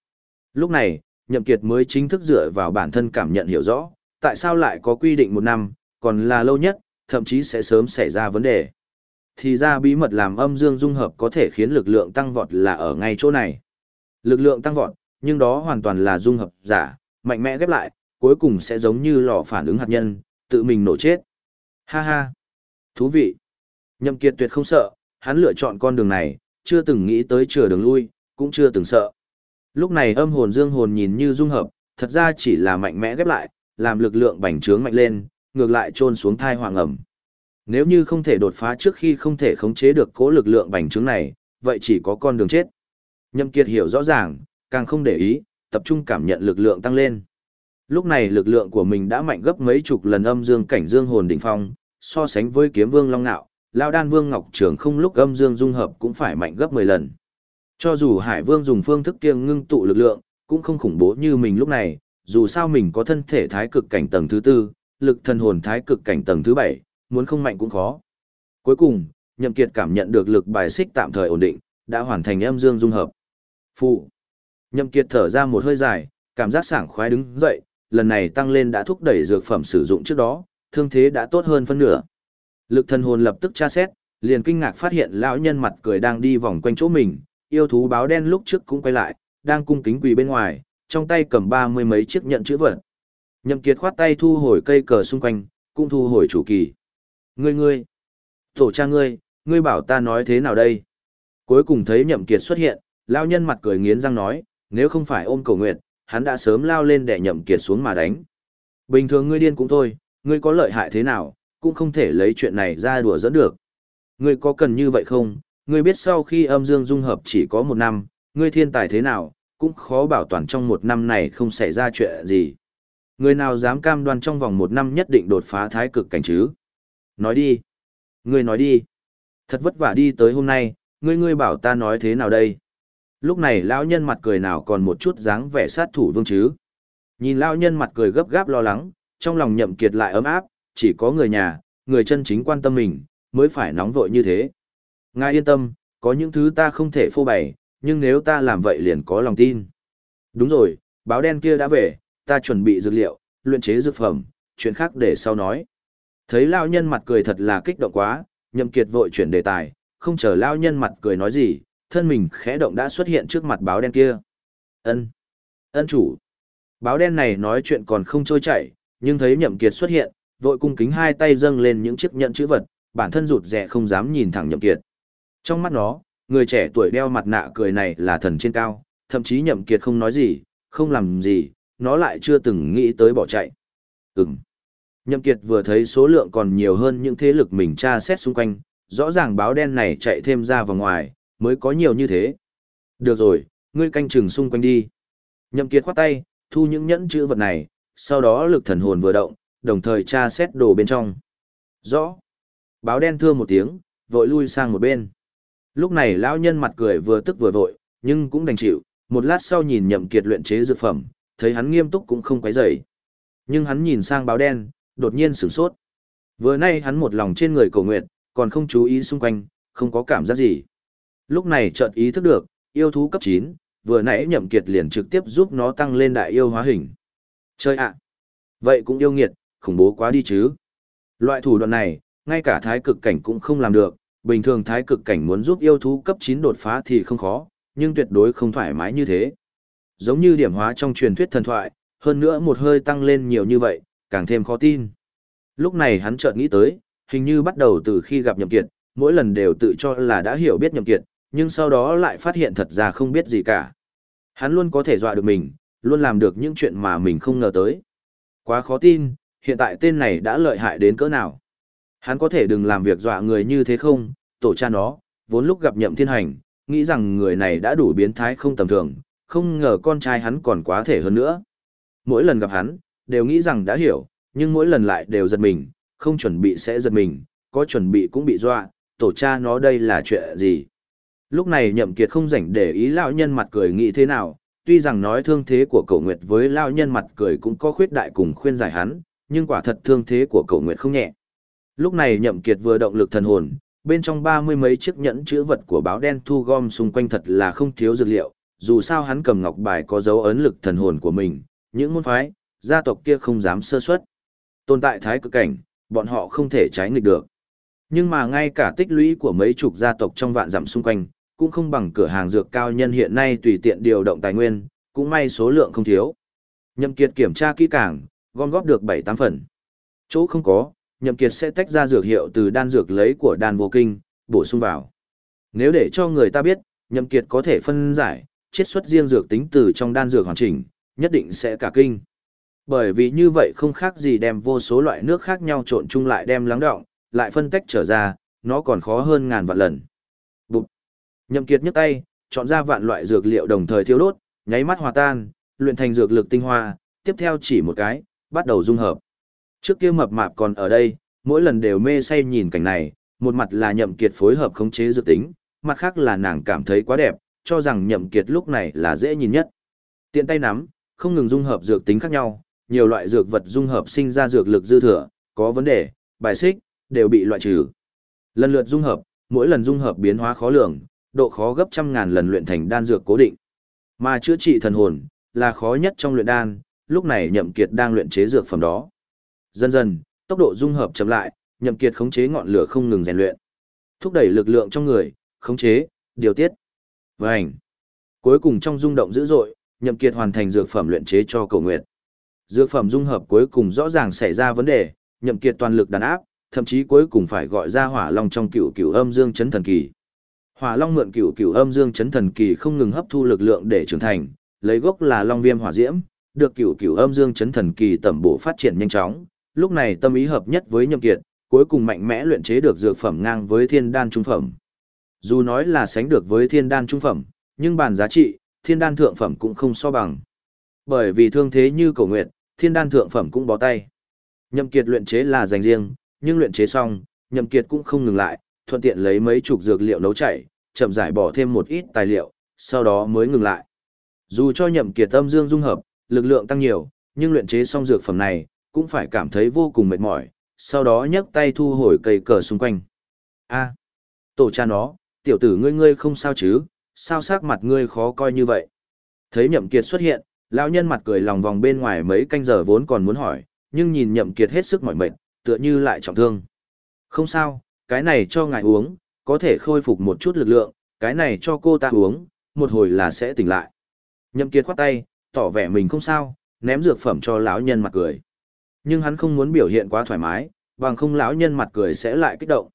Lúc này, Nhậm Kiệt mới chính thức dựa vào bản thân cảm nhận hiểu rõ, tại sao lại có quy định một năm, còn là lâu nhất, thậm chí sẽ sớm xảy ra vấn đề. Thì ra bí mật làm âm dương dung hợp có thể khiến lực lượng tăng vọt là ở ngay chỗ này. Lực lượng tăng vọt, nhưng đó hoàn toàn là dung hợp giả, mạnh mẽ ghép lại, cuối cùng sẽ giống như lò phản ứng hạt nhân, tự mình nổ chết. Ha ha! Thú vị! Nhậm Kiệt tuyệt không sợ, hắn lựa chọn con đường này, chưa từng nghĩ tới chừa đường lui, cũng chưa từng sợ. Lúc này âm hồn dương hồn nhìn như dung hợp, thật ra chỉ là mạnh mẽ ghép lại, làm lực lượng bành trướng mạnh lên, ngược lại trôn xuống thai hoàng ẩm. Nếu như không thể đột phá trước khi không thể khống chế được cố lực lượng bành trướng này, vậy chỉ có con đường chết. Nhậm Kiệt hiểu rõ ràng, càng không để ý, tập trung cảm nhận lực lượng tăng lên. Lúc này lực lượng của mình đã mạnh gấp mấy chục lần âm dương cảnh dương hồn đỉnh phong, so sánh với kiếm vương long nạo, lão đan vương ngọc trường không lúc âm dương dung hợp cũng phải mạnh gấp 10 lần. Cho dù Hải Vương dùng phương thức kiêng ngưng tụ lực lượng, cũng không khủng bố như mình lúc này, dù sao mình có thân thể thái cực cảnh tầng thứ tư, lực thần hồn thái cực cảnh tầng thứ bảy, muốn không mạnh cũng khó. Cuối cùng, Nhậm Kiệt cảm nhận được lực bài xích tạm thời ổn định, đã hoàn thành âm dương dung hợp. Phụ. Nhậm Kiệt thở ra một hơi dài, cảm giác sảng khoái đứng dậy, lần này tăng lên đã thúc đẩy dược phẩm sử dụng trước đó, thương thế đã tốt hơn phân nửa. Lực thần hồn lập tức tra xét, liền kinh ngạc phát hiện lão nhân mặt cười đang đi vòng quanh chỗ mình, yêu thú báo đen lúc trước cũng quay lại, đang cung kính quỳ bên ngoài, trong tay cầm ba mươi mấy chiếc nhận chữ vật. Nhậm Kiệt khoát tay thu hồi cây cờ xung quanh, cũng thu hồi chủ kỳ. Ngươi ngươi, tổ cha ngươi, ngươi bảo ta nói thế nào đây? Cuối cùng thấy Nhậm Kiệt xuất hiện, lão nhân mặt cười nghiến răng nói, nếu không phải ôm cầu nguyện, hắn đã sớm lao lên để Nhậm Kiệt xuống mà đánh. Bình thường ngươi điên cũng thôi, ngươi có lợi hại thế nào, cũng không thể lấy chuyện này ra đùa dẫn được. Ngươi có cần như vậy không? Ngươi biết sau khi âm dương dung hợp chỉ có một năm, ngươi thiên tài thế nào, cũng khó bảo toàn trong một năm này không xảy ra chuyện gì. Người nào dám cam đoan trong vòng một năm nhất định đột phá thái cực cảnh chứ? Nói đi. Ngươi nói đi. Thật vất vả đi tới hôm nay, ngươi ngươi bảo ta nói thế nào đây? Lúc này lão nhân mặt cười nào còn một chút dáng vẻ sát thủ vương chứ? Nhìn lão nhân mặt cười gấp gáp lo lắng, trong lòng nhậm kiệt lại ấm áp, chỉ có người nhà, người chân chính quan tâm mình, mới phải nóng vội như thế. Ngài yên tâm, có những thứ ta không thể phô bày, nhưng nếu ta làm vậy liền có lòng tin. Đúng rồi, báo đen kia đã về, ta chuẩn bị dược liệu, luyện chế dược phẩm, chuyện khác để sau nói. Thấy lão nhân mặt cười thật là kích động quá, nhậm kiệt vội chuyển đề tài, không chờ lão nhân mặt cười nói gì, thân mình khẽ động đã xuất hiện trước mặt báo đen kia. Ân, ân chủ. Báo đen này nói chuyện còn không trôi chảy, nhưng thấy nhậm kiệt xuất hiện, vội cung kính hai tay dâng lên những chiếc nhẫn chữ vật, bản thân rụt rè không dám nhìn thẳng nhậm kiệt. Trong mắt nó, người trẻ tuổi đeo mặt nạ cười này là thần trên cao, thậm chí nhậm kiệt không nói gì, không làm gì, nó lại chưa từng nghĩ tới bỏ chạy. Ừm. Nhậm kiệt vừa thấy số lượng còn nhiều hơn những thế lực mình tra xét xung quanh, rõ ràng báo đen này chạy thêm ra vào ngoài, mới có nhiều như thế. Được rồi, ngươi canh chừng xung quanh đi. Nhậm kiệt khoát tay, thu những nhẫn chữ vật này, sau đó lực thần hồn vừa động, đồng thời tra xét đồ bên trong. Rõ. Báo đen thưa một tiếng, vội lui sang một bên. Lúc này lão nhân mặt cười vừa tức vừa vội, nhưng cũng đành chịu, một lát sau nhìn nhậm kiệt luyện chế dược phẩm, thấy hắn nghiêm túc cũng không quấy rầy. Nhưng hắn nhìn sang báo đen, đột nhiên sửng sốt. Vừa nay hắn một lòng trên người cổ nguyệt, còn không chú ý xung quanh, không có cảm giác gì. Lúc này chợt ý thức được, yêu thú cấp 9, vừa nãy nhậm kiệt liền trực tiếp giúp nó tăng lên đại yêu hóa hình. Chơi ạ! Vậy cũng yêu nghiệt, khủng bố quá đi chứ. Loại thủ đoạn này, ngay cả thái cực cảnh cũng không làm được, bình thường thái cực cảnh muốn giúp yêu thú cấp 9 đột phá thì không khó, nhưng tuyệt đối không thoải mái như thế. Giống như điểm hóa trong truyền thuyết thần thoại, hơn nữa một hơi tăng lên nhiều như vậy, càng thêm khó tin. Lúc này hắn chợt nghĩ tới, hình như bắt đầu từ khi gặp Nhậm Kiệt, mỗi lần đều tự cho là đã hiểu biết Nhậm Kiệt, nhưng sau đó lại phát hiện thật ra không biết gì cả. Hắn luôn có thể dọa được mình, luôn làm được những chuyện mà mình không ngờ tới. Quá khó tin, hiện tại tên này đã lợi hại đến cỡ nào. Hắn có thể đừng làm việc dọa người như thế không, tổ cha nó, vốn lúc gặp nhậm thiên hành, nghĩ rằng người này đã đủ biến thái không tầm thường, không ngờ con trai hắn còn quá thể hơn nữa. Mỗi lần gặp hắn, đều nghĩ rằng đã hiểu, nhưng mỗi lần lại đều giật mình, không chuẩn bị sẽ giật mình, có chuẩn bị cũng bị dọa, tổ cha nó đây là chuyện gì. Lúc này nhậm kiệt không rảnh để ý lão nhân mặt cười nghĩ thế nào, tuy rằng nói thương thế của cậu Nguyệt với lão nhân mặt cười cũng có khuyết đại cùng khuyên giải hắn, nhưng quả thật thương thế của cậu Nguyệt không nhẹ. Lúc này nhậm kiệt vừa động lực thần hồn, bên trong ba mươi mấy chiếc nhẫn chữ vật của báo đen thu gom xung quanh thật là không thiếu dược liệu, dù sao hắn cầm ngọc bài có dấu ấn lực thần hồn của mình, những môn phái, gia tộc kia không dám sơ suất. Tồn tại thái cực cảnh, bọn họ không thể trái nghịch được. Nhưng mà ngay cả tích lũy của mấy chục gia tộc trong vạn dặm xung quanh, cũng không bằng cửa hàng dược cao nhân hiện nay tùy tiện điều động tài nguyên, cũng may số lượng không thiếu. Nhậm Kiệt kiểm tra kỹ càng, gom góp được 7-8 phần. Chỗ không có, Nhậm Kiệt sẽ tách ra dược hiệu từ đan dược lấy của đan vô kinh, bổ sung vào. Nếu để cho người ta biết, Nhậm Kiệt có thể phân giải, chiết xuất riêng dược tính từ trong đan dược hoàn chỉnh, nhất định sẽ cả kinh. Bởi vì như vậy không khác gì đem vô số loại nước khác nhau trộn chung lại đem lắng đọng, lại phân tách trở ra, nó còn khó hơn ngàn vạn lần. Nhậm Kiệt nhấc tay, chọn ra vạn loại dược liệu đồng thời thiêu đốt, nháy mắt hòa tan, luyện thành dược lực tinh hoa, tiếp theo chỉ một cái, bắt đầu dung hợp. Trước kia mập mạp còn ở đây, mỗi lần đều mê say nhìn cảnh này, một mặt là Nhậm Kiệt phối hợp khống chế dược tính, mặt khác là nàng cảm thấy quá đẹp, cho rằng Nhậm Kiệt lúc này là dễ nhìn nhất. Tiện tay nắm, không ngừng dung hợp dược tính khác nhau, nhiều loại dược vật dung hợp sinh ra dược lực dư thừa, có vấn đề, bài xích, đều bị loại trừ. Lần lượt dung hợp, mỗi lần dung hợp biến hóa khó lường, độ khó gấp trăm ngàn lần luyện thành đan dược cố định. Mà chữa trị thần hồn là khó nhất trong luyện đan, lúc này Nhậm Kiệt đang luyện chế dược phẩm đó. Dần dần, tốc độ dung hợp chậm lại, Nhậm Kiệt khống chế ngọn lửa không ngừng rèn luyện, thúc đẩy lực lượng trong người, khống chế, điều tiết. Vành. Cuối cùng trong rung động dữ dội, Nhậm Kiệt hoàn thành dược phẩm luyện chế cho Cầu Nguyệt. Dược phẩm dung hợp cuối cùng rõ ràng xảy ra vấn đề, Nhậm Kiệt toàn lực đàn áp, thậm chí cuối cùng phải gọi ra Hỏa Long trong cựu cựu âm dương chấn thần kỳ. Hỏa Long mượn cửu cửu âm dương chấn thần kỳ không ngừng hấp thu lực lượng để trưởng thành, lấy gốc là Long Viêm hỏa diễm, được cửu cửu âm dương chấn thần kỳ tẩm bổ phát triển nhanh chóng, lúc này tâm ý hợp nhất với Nhậm Kiệt, cuối cùng mạnh mẽ luyện chế được dược phẩm ngang với Thiên Đan trung phẩm. Dù nói là sánh được với Thiên Đan trung phẩm, nhưng bàn giá trị, Thiên Đan thượng phẩm cũng không so bằng. Bởi vì thương thế như cầu nguyện, Thiên Đan thượng phẩm cũng bó tay. Nhậm Kiệt luyện chế là dành riêng, nhưng luyện chế xong, Nhậm Kiệt cũng không ngừng lại, thuận tiện lấy mấy chục dược liệu nấu chảy, chậm giải bỏ thêm một ít tài liệu, sau đó mới ngừng lại. Dù cho nhậm kiệt tâm dương dung hợp, lực lượng tăng nhiều, nhưng luyện chế xong dược phẩm này, cũng phải cảm thấy vô cùng mệt mỏi, sau đó nhấc tay thu hồi cây cờ xung quanh. A, tổ cha nó, tiểu tử ngươi ngươi không sao chứ, sao sắc mặt ngươi khó coi như vậy. Thấy nhậm kiệt xuất hiện, lão nhân mặt cười lòng vòng bên ngoài mấy canh giờ vốn còn muốn hỏi, nhưng nhìn nhậm kiệt hết sức mỏi mệt, tựa như lại trọng thương. Không sao, cái này cho ngài uống, có thể khôi phục một chút lực lượng, cái này cho cô ta uống, một hồi là sẽ tỉnh lại. Nhậm Kiệt khoát tay, tỏ vẻ mình không sao, ném dược phẩm cho lão nhân mặt cười. Nhưng hắn không muốn biểu hiện quá thoải mái, bằng không lão nhân mặt cười sẽ lại kích động.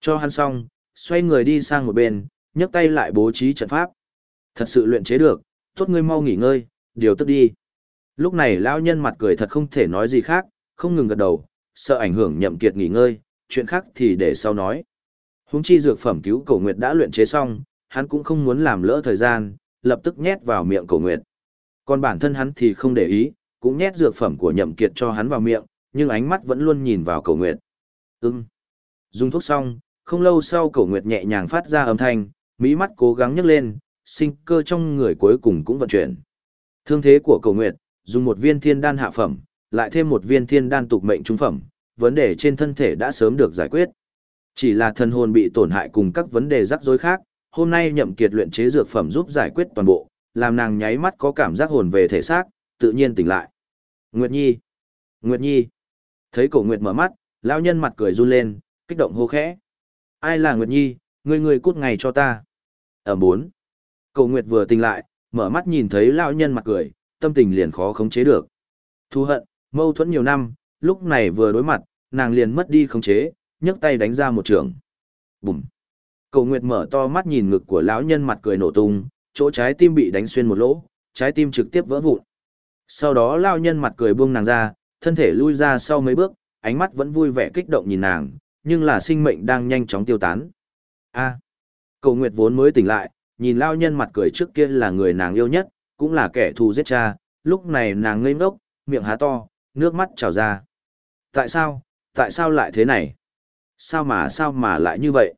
Cho hắn xong, xoay người đi sang một bên, nhấc tay lại bố trí trận pháp. Thật sự luyện chế được, tốt ngươi mau nghỉ ngơi, điều tức đi. Lúc này lão nhân mặt cười thật không thể nói gì khác, không ngừng gật đầu, sợ ảnh hưởng nhậm kiệt nghỉ ngơi, chuyện khác thì để sau nói. Húng chi dược phẩm cứu cổ nguyệt đã luyện chế xong, hắn cũng không muốn làm lỡ thời gian, lập tức nhét vào miệng cổ nguyệt. Còn bản thân hắn thì không để ý, cũng nhét dược phẩm của nhậm kiệt cho hắn vào miệng, nhưng ánh mắt vẫn luôn nhìn vào cổ nguyệt. Ừm. Dùng thuốc xong, không lâu sau cổ nguyệt nhẹ nhàng phát ra âm thanh, mỹ mắt cố gắng nhấc lên, sinh cơ trong người cuối cùng cũng vận chuyển. Thương thế của cổ nguyệt, dùng một viên thiên đan hạ phẩm, lại thêm một viên thiên đan tục mệnh trung phẩm, vấn đề trên thân thể đã sớm được giải quyết. Chỉ là thân hồn bị tổn hại cùng các vấn đề rắc rối khác, hôm nay nhậm kiệt luyện chế dược phẩm giúp giải quyết toàn bộ, làm nàng nháy mắt có cảm giác hồn về thể xác, tự nhiên tỉnh lại. Nguyệt Nhi! Nguyệt Nhi! Thấy cổ Nguyệt mở mắt, lão nhân mặt cười run lên, kích động hô khẽ. Ai là Nguyệt Nhi, ngươi ngươi cút ngày cho ta. Ở bốn. Cổ Nguyệt vừa tỉnh lại, mở mắt nhìn thấy lão nhân mặt cười, tâm tình liền khó khống chế được. Thu hận, mâu thuẫn nhiều năm, lúc này vừa đối mặt, nàng liền mất đi khống chế, nhấc tay đánh ra một trường. Bùm. Cầu Nguyệt mở to mắt nhìn ngực của lão nhân mặt cười nổ tung, chỗ trái tim bị đánh xuyên một lỗ, trái tim trực tiếp vỡ vụn. Sau đó lão nhân mặt cười buông nàng ra, thân thể lui ra sau mấy bước, ánh mắt vẫn vui vẻ kích động nhìn nàng, nhưng là sinh mệnh đang nhanh chóng tiêu tán. A. Cầu Nguyệt vốn mới tỉnh lại, nhìn lão nhân mặt cười trước kia là người nàng yêu nhất, cũng là kẻ thù giết cha, lúc này nàng ngây ngốc, miệng há to, nước mắt trào ra. Tại sao, tại sao lại thế này? Sao mà sao mà lại như vậy?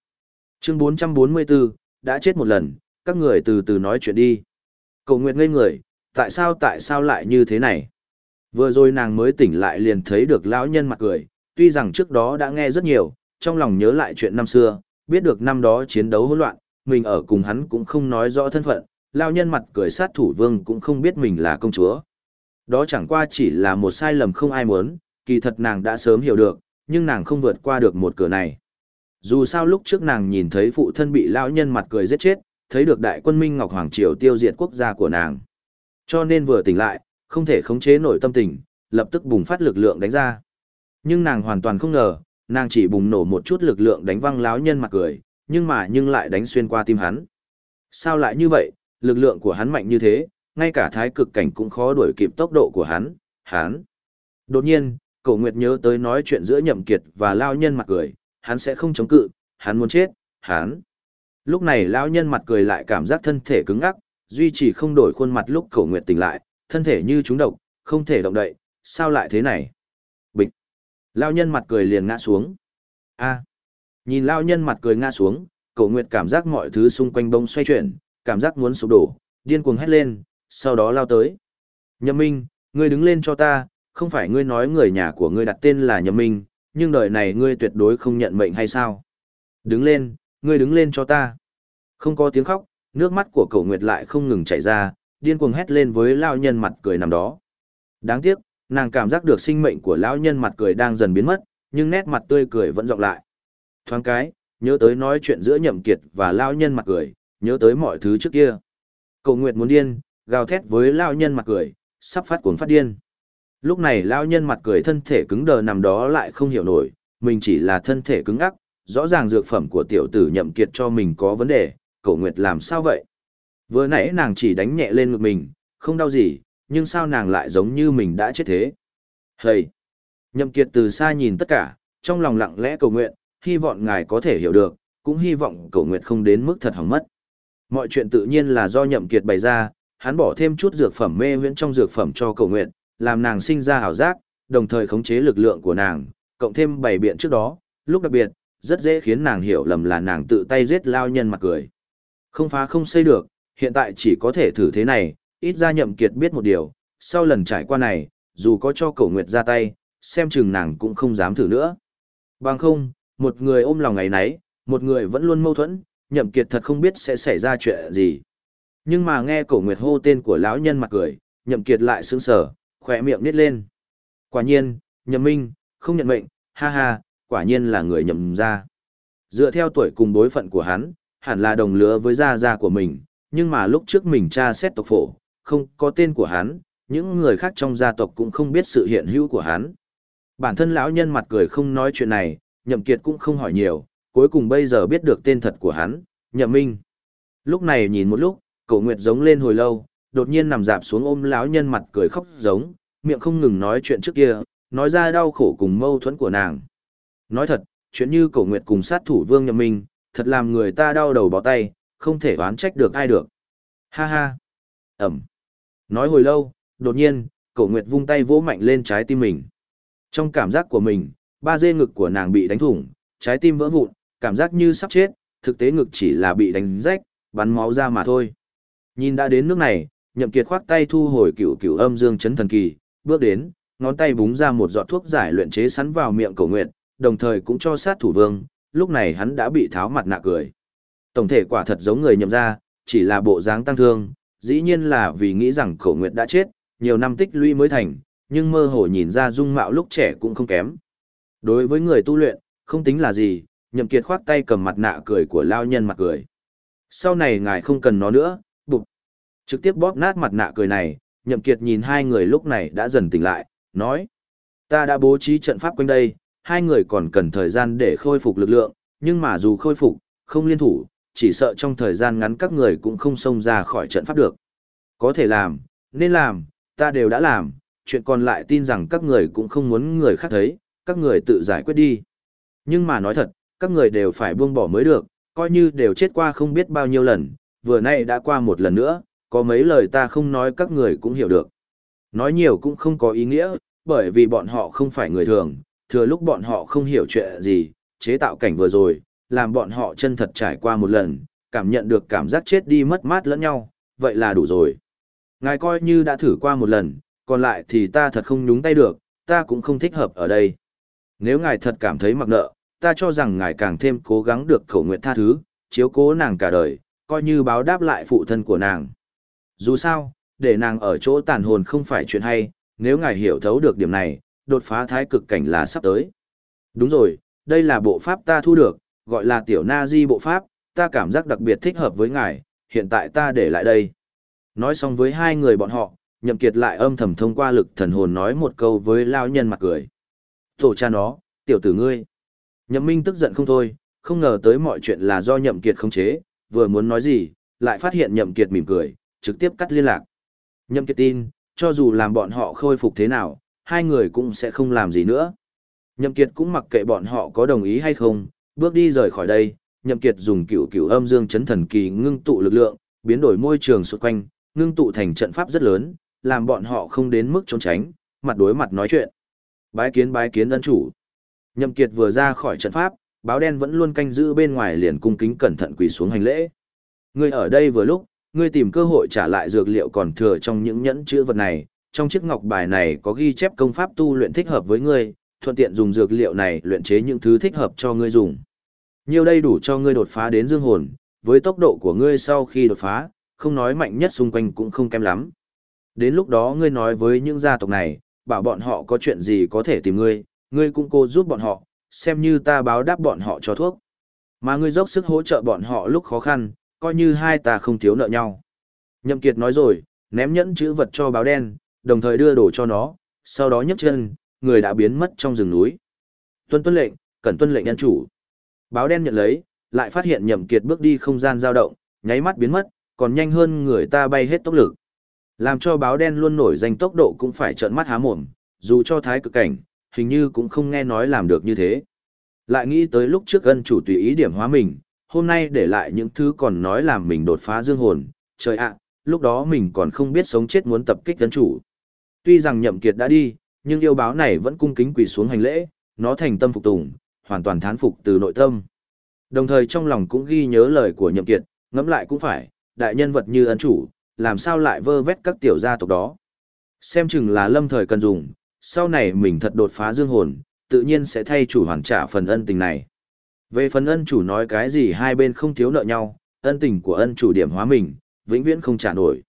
Chương 444, đã chết một lần, các người từ từ nói chuyện đi. Cầu Nguyệt ngây người, tại sao tại sao lại như thế này? Vừa rồi nàng mới tỉnh lại liền thấy được lão nhân mặt cười, tuy rằng trước đó đã nghe rất nhiều, trong lòng nhớ lại chuyện năm xưa, biết được năm đó chiến đấu hỗn loạn, mình ở cùng hắn cũng không nói rõ thân phận, lão nhân mặt cười sát thủ vương cũng không biết mình là công chúa. Đó chẳng qua chỉ là một sai lầm không ai muốn, kỳ thật nàng đã sớm hiểu được, nhưng nàng không vượt qua được một cửa này. Dù sao lúc trước nàng nhìn thấy phụ thân bị lão nhân mặt cười giết chết, thấy được đại quân Minh Ngọc Hoàng Triều tiêu diệt quốc gia của nàng. Cho nên vừa tỉnh lại, không thể khống chế nổi tâm tình, lập tức bùng phát lực lượng đánh ra. Nhưng nàng hoàn toàn không ngờ, nàng chỉ bùng nổ một chút lực lượng đánh văng lão nhân mặt cười, nhưng mà nhưng lại đánh xuyên qua tim hắn. Sao lại như vậy, lực lượng của hắn mạnh như thế, ngay cả thái cực cảnh cũng khó đuổi kịp tốc độ của hắn, hắn. Đột nhiên, Cổ Nguyệt nhớ tới nói chuyện giữa Nhậm Kiệt và lão nhân mặt cười, hắn sẽ không chống cự, hắn muốn chết, hắn. Lúc này lão nhân mặt cười lại cảm giác thân thể cứng ngắc, duy trì không đổi khuôn mặt lúc Cổ Nguyệt tỉnh lại, thân thể như trúng độc, không thể động đậy, sao lại thế này? Bịch. Lão nhân mặt cười liền ngã xuống. A. Nhìn lão nhân mặt cười ngã xuống, Cổ Nguyệt cảm giác mọi thứ xung quanh bông xoay chuyển, cảm giác muốn sụp đổ, điên cuồng hét lên, sau đó lao tới. Nhậm Minh, ngươi đứng lên cho ta, không phải ngươi nói người nhà của ngươi đặt tên là Nhậm Minh, nhưng đời này ngươi tuyệt đối không nhận mệnh hay sao? Đứng lên, ngươi đứng lên cho ta. Không có tiếng khóc, nước mắt của cậu Nguyệt lại không ngừng chảy ra, điên cuồng hét lên với lão nhân mặt cười nằm đó. Đáng tiếc, nàng cảm giác được sinh mệnh của lão nhân mặt cười đang dần biến mất, nhưng nét mặt tươi cười vẫn dọng lại. Thoáng cái, nhớ tới nói chuyện giữa Nhậm Kiệt và lão nhân mặt cười, nhớ tới mọi thứ trước kia. Cậu Nguyệt muốn điên, gào thét với lão nhân mặt cười, sắp phát cuồng phát điên. Lúc này lão nhân mặt cười thân thể cứng đờ nằm đó lại không hiểu nổi, mình chỉ là thân thể cứng ắc, rõ ràng dược phẩm của tiểu tử nhậm kiệt cho mình có vấn đề, cậu Nguyệt làm sao vậy? Vừa nãy nàng chỉ đánh nhẹ lên ngực mình, không đau gì, nhưng sao nàng lại giống như mình đã chết thế? Hây! Nhậm kiệt từ xa nhìn tất cả, trong lòng lặng lẽ cầu nguyện, hy vọng ngài có thể hiểu được, cũng hy vọng cầu nguyện không đến mức thật hỏng mất. Mọi chuyện tự nhiên là do nhậm kiệt bày ra, hắn bỏ thêm chút dược phẩm mê huyễn trong dược phẩm cho cầu nguyện, làm nàng sinh ra ảo giác, đồng thời khống chế lực lượng của nàng, cộng thêm bảy biện trước đó, lúc đặc biệt, rất dễ khiến nàng hiểu lầm là nàng tự tay giết lao nhân mặt cười. Không phá không xây được, hiện tại chỉ có thể thử thế này, ít ra nhậm kiệt biết một điều, sau lần trải qua này, dù có cho cổ nguyệt ra tay, xem chừng nàng cũng không dám thử nữa. Bằng không, một người ôm lòng ngày nấy, một người vẫn luôn mâu thuẫn, nhậm kiệt thật không biết sẽ xảy ra chuyện gì. Nhưng mà nghe cổ nguyệt hô tên của lão nhân mặt cười, nhậm kiệt lại sững sờ, khỏe miệng nít lên. Quả nhiên, nhậm minh, không nhận mệnh, ha ha, quả nhiên là người nhậm ra. Dựa theo tuổi cùng bối phận của hắn, hẳn là đồng lứa với gia gia của mình, nhưng mà lúc trước mình tra xét tộc phổ, không có tên của hắn, những người khác trong gia tộc cũng không biết sự hiện hữu của hắn. Bản thân lão nhân mặt cười không nói chuyện này, nhậm kiệt cũng không hỏi nhiều, cuối cùng bây giờ biết được tên thật của hắn, nhậm minh. Lúc này nhìn một lúc, cổ nguyệt giống lên hồi lâu, đột nhiên nằm dạp xuống ôm lão nhân mặt cười khóc giống, miệng không ngừng nói chuyện trước kia, nói ra đau khổ cùng mâu thuẫn của nàng. Nói thật, chuyện như cổ nguyệt cùng sát thủ vương nhậm minh, thật làm người ta đau đầu bó tay, không thể oán trách được ai được. Ha ha. Ẩm. Nói hồi lâu, đột nhiên, Cổ Nguyệt vung tay vỗ mạnh lên trái tim mình. Trong cảm giác của mình, ba dê ngực của nàng bị đánh thủng, trái tim vỡ vụn, cảm giác như sắp chết, thực tế ngực chỉ là bị đánh rách, bắn máu ra mà thôi. Nhìn đã đến nước này, Nhậm Kiệt khoác tay thu hồi cửu cửu âm dương chấn thần kỳ, bước đến, ngón tay búng ra một giọt thuốc giải luyện chế sẵn vào miệng Cổ Nguyệt, đồng thời cũng cho sát thủ vương, lúc này hắn đã bị tháo mặt nạ cười. Tổng thể quả thật giống người nhậm ra, chỉ là bộ dáng tăng thương, dĩ nhiên là vì nghĩ rằng Cổ Nguyệt đã chết, nhiều năm tích lũy mới thành, nhưng mơ hồ nhìn ra dung mạo lúc trẻ cũng không kém. Đối với người tu luyện, không tính là gì, nhậm kiệt khoát tay cầm mặt nạ cười của lao nhân mặt cười. Sau này ngài không cần nó nữa. Trực tiếp bóp nát mặt nạ cười này, nhậm kiệt nhìn hai người lúc này đã dần tỉnh lại, nói. Ta đã bố trí trận pháp quanh đây, hai người còn cần thời gian để khôi phục lực lượng, nhưng mà dù khôi phục, không liên thủ, chỉ sợ trong thời gian ngắn các người cũng không xông ra khỏi trận pháp được. Có thể làm, nên làm, ta đều đã làm, chuyện còn lại tin rằng các người cũng không muốn người khác thấy, các người tự giải quyết đi. Nhưng mà nói thật, các người đều phải buông bỏ mới được, coi như đều chết qua không biết bao nhiêu lần, vừa nay đã qua một lần nữa, có mấy lời ta không nói các người cũng hiểu được. Nói nhiều cũng không có ý nghĩa, bởi vì bọn họ không phải người thường, thừa lúc bọn họ không hiểu chuyện gì, chế tạo cảnh vừa rồi, làm bọn họ chân thật trải qua một lần, cảm nhận được cảm giác chết đi mất mát lẫn nhau, vậy là đủ rồi. Ngài coi như đã thử qua một lần, còn lại thì ta thật không nhúng tay được, ta cũng không thích hợp ở đây. Nếu ngài thật cảm thấy mặc nợ, ta cho rằng ngài càng thêm cố gắng được khẩu nguyện tha thứ, chiếu cố nàng cả đời, coi như báo đáp lại phụ thân của nàng. Dù sao, để nàng ở chỗ tàn hồn không phải chuyện hay, nếu ngài hiểu thấu được điểm này, đột phá thái cực cảnh là sắp tới. Đúng rồi, đây là bộ pháp ta thu được, gọi là tiểu na di bộ pháp, ta cảm giác đặc biệt thích hợp với ngài, hiện tại ta để lại đây. Nói xong với hai người bọn họ, nhậm kiệt lại âm thầm thông qua lực thần hồn nói một câu với lao nhân mặt cười. Tổ cha nó, tiểu tử ngươi. Nhậm minh tức giận không thôi, không ngờ tới mọi chuyện là do nhậm kiệt không chế, vừa muốn nói gì, lại phát hiện nhậm kiệt mỉm cười, trực tiếp cắt liên lạc. Nhậm kiệt tin, cho dù làm bọn họ khôi phục thế nào, hai người cũng sẽ không làm gì nữa. Nhậm kiệt cũng mặc kệ bọn họ có đồng ý hay không, bước đi rời khỏi đây, nhậm kiệt dùng cửu cửu âm dương chấn thần kỳ ngưng tụ lực lượng, biến đổi môi trường xung quanh, ngưng tụ thành trận pháp rất lớn, làm bọn họ không đến mức trốn tránh, mặt đối mặt nói chuyện. Bái kiến bái kiến ân chủ. Nhậm Kiệt vừa ra khỏi trận pháp, báo đen vẫn luôn canh giữ bên ngoài liền cung kính cẩn thận quỳ xuống hành lễ. Ngươi ở đây vừa lúc, ngươi tìm cơ hội trả lại dược liệu còn thừa trong những nhẫn chứa vật này, trong chiếc ngọc bài này có ghi chép công pháp tu luyện thích hợp với ngươi, thuận tiện dùng dược liệu này luyện chế những thứ thích hợp cho ngươi dùng. Nhiều đây đủ cho ngươi đột phá đến dương hồn, với tốc độ của ngươi sau khi đột phá, không nói mạnh nhất xung quanh cũng không kém lắm. Đến lúc đó ngươi nói với những gia tộc này, bảo bọn họ có chuyện gì có thể tìm ngươi, ngươi cũng cô giúp bọn họ, xem như ta báo đáp bọn họ cho thuốc. Mà ngươi dốc sức hỗ trợ bọn họ lúc khó khăn, coi như hai ta không thiếu nợ nhau. Nhậm Kiệt nói rồi, ném nhẫn chữ vật cho báo đen, đồng thời đưa đồ cho nó, sau đó nhấc chân, người đã biến mất trong rừng núi. Tuân tuân lệnh, cần tuân lệnh nhân chủ. Báo đen nhận lấy, lại phát hiện Nhậm Kiệt bước đi không gian dao động, nháy mắt biến mất, còn nhanh hơn người ta bay hết tốc lực. Làm cho báo đen luôn nổi danh tốc độ cũng phải trợn mắt há mồm, dù cho thái cực cảnh, hình như cũng không nghe nói làm được như thế. Lại nghĩ tới lúc trước ân chủ tùy ý điểm hóa mình, hôm nay để lại những thứ còn nói làm mình đột phá dương hồn, trời ạ, lúc đó mình còn không biết sống chết muốn tập kích tấn chủ. Tuy rằng nhậm kiệt đã đi, nhưng yêu báo này vẫn cung kính quỳ xuống hành lễ, nó thành tâm phục tùng, hoàn toàn thán phục từ nội tâm. Đồng thời trong lòng cũng ghi nhớ lời của nhậm kiệt, ngẫm lại cũng phải, đại nhân vật như ấn chủ, làm sao lại vơ vét các tiểu gia tộc đó. Xem chừng là lâm thời cần dùng, sau này mình thật đột phá dương hồn, tự nhiên sẽ thay chủ hoàn trả phần ân tình này. Về phần ân chủ nói cái gì hai bên không thiếu nợ nhau, ân tình của ân chủ điểm hóa mình, vĩnh viễn không trả nổi.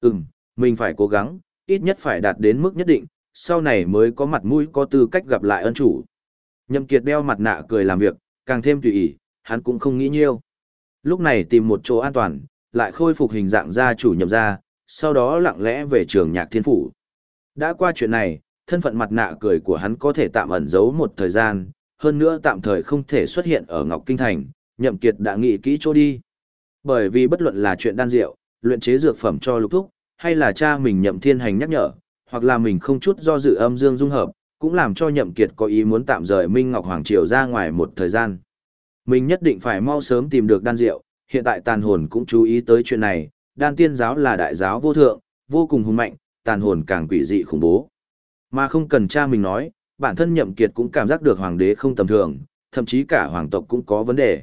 Ừm, mình phải cố gắng, ít nhất phải đạt đến mức nhất định, sau này mới có mặt mũi có tư cách gặp lại ân chủ. Nhậm Kiệt đeo mặt nạ cười làm việc, càng thêm tùy ý, hắn cũng không nghĩ nhiều. Lúc này tìm một chỗ an toàn, lại khôi phục hình dạng gia chủ nhậm gia, sau đó lặng lẽ về trường nhạc thiên phủ. Đã qua chuyện này, thân phận mặt nạ cười của hắn có thể tạm ẩn giấu một thời gian, hơn nữa tạm thời không thể xuất hiện ở Ngọc Kinh Thành, nhậm kiệt đã nghĩ kỹ chỗ đi. Bởi vì bất luận là chuyện đan rượu, luyện chế dược phẩm cho lục thúc, hay là cha mình nhậm thiên hành nhắc nhở, hoặc là mình không chút do dự âm dương dung hợp, cũng làm cho nhậm kiệt có ý muốn tạm rời Minh Ngọc Hoàng Triều ra ngoài một thời gian. Mình nhất định phải mau sớm tìm được đan rượu, hiện tại tàn hồn cũng chú ý tới chuyện này, đan tiên giáo là đại giáo vô thượng, vô cùng hùng mạnh, tàn hồn càng quỷ dị khủng bố. Mà không cần cha mình nói, bản thân nhậm kiệt cũng cảm giác được hoàng đế không tầm thường, thậm chí cả hoàng tộc cũng có vấn đề.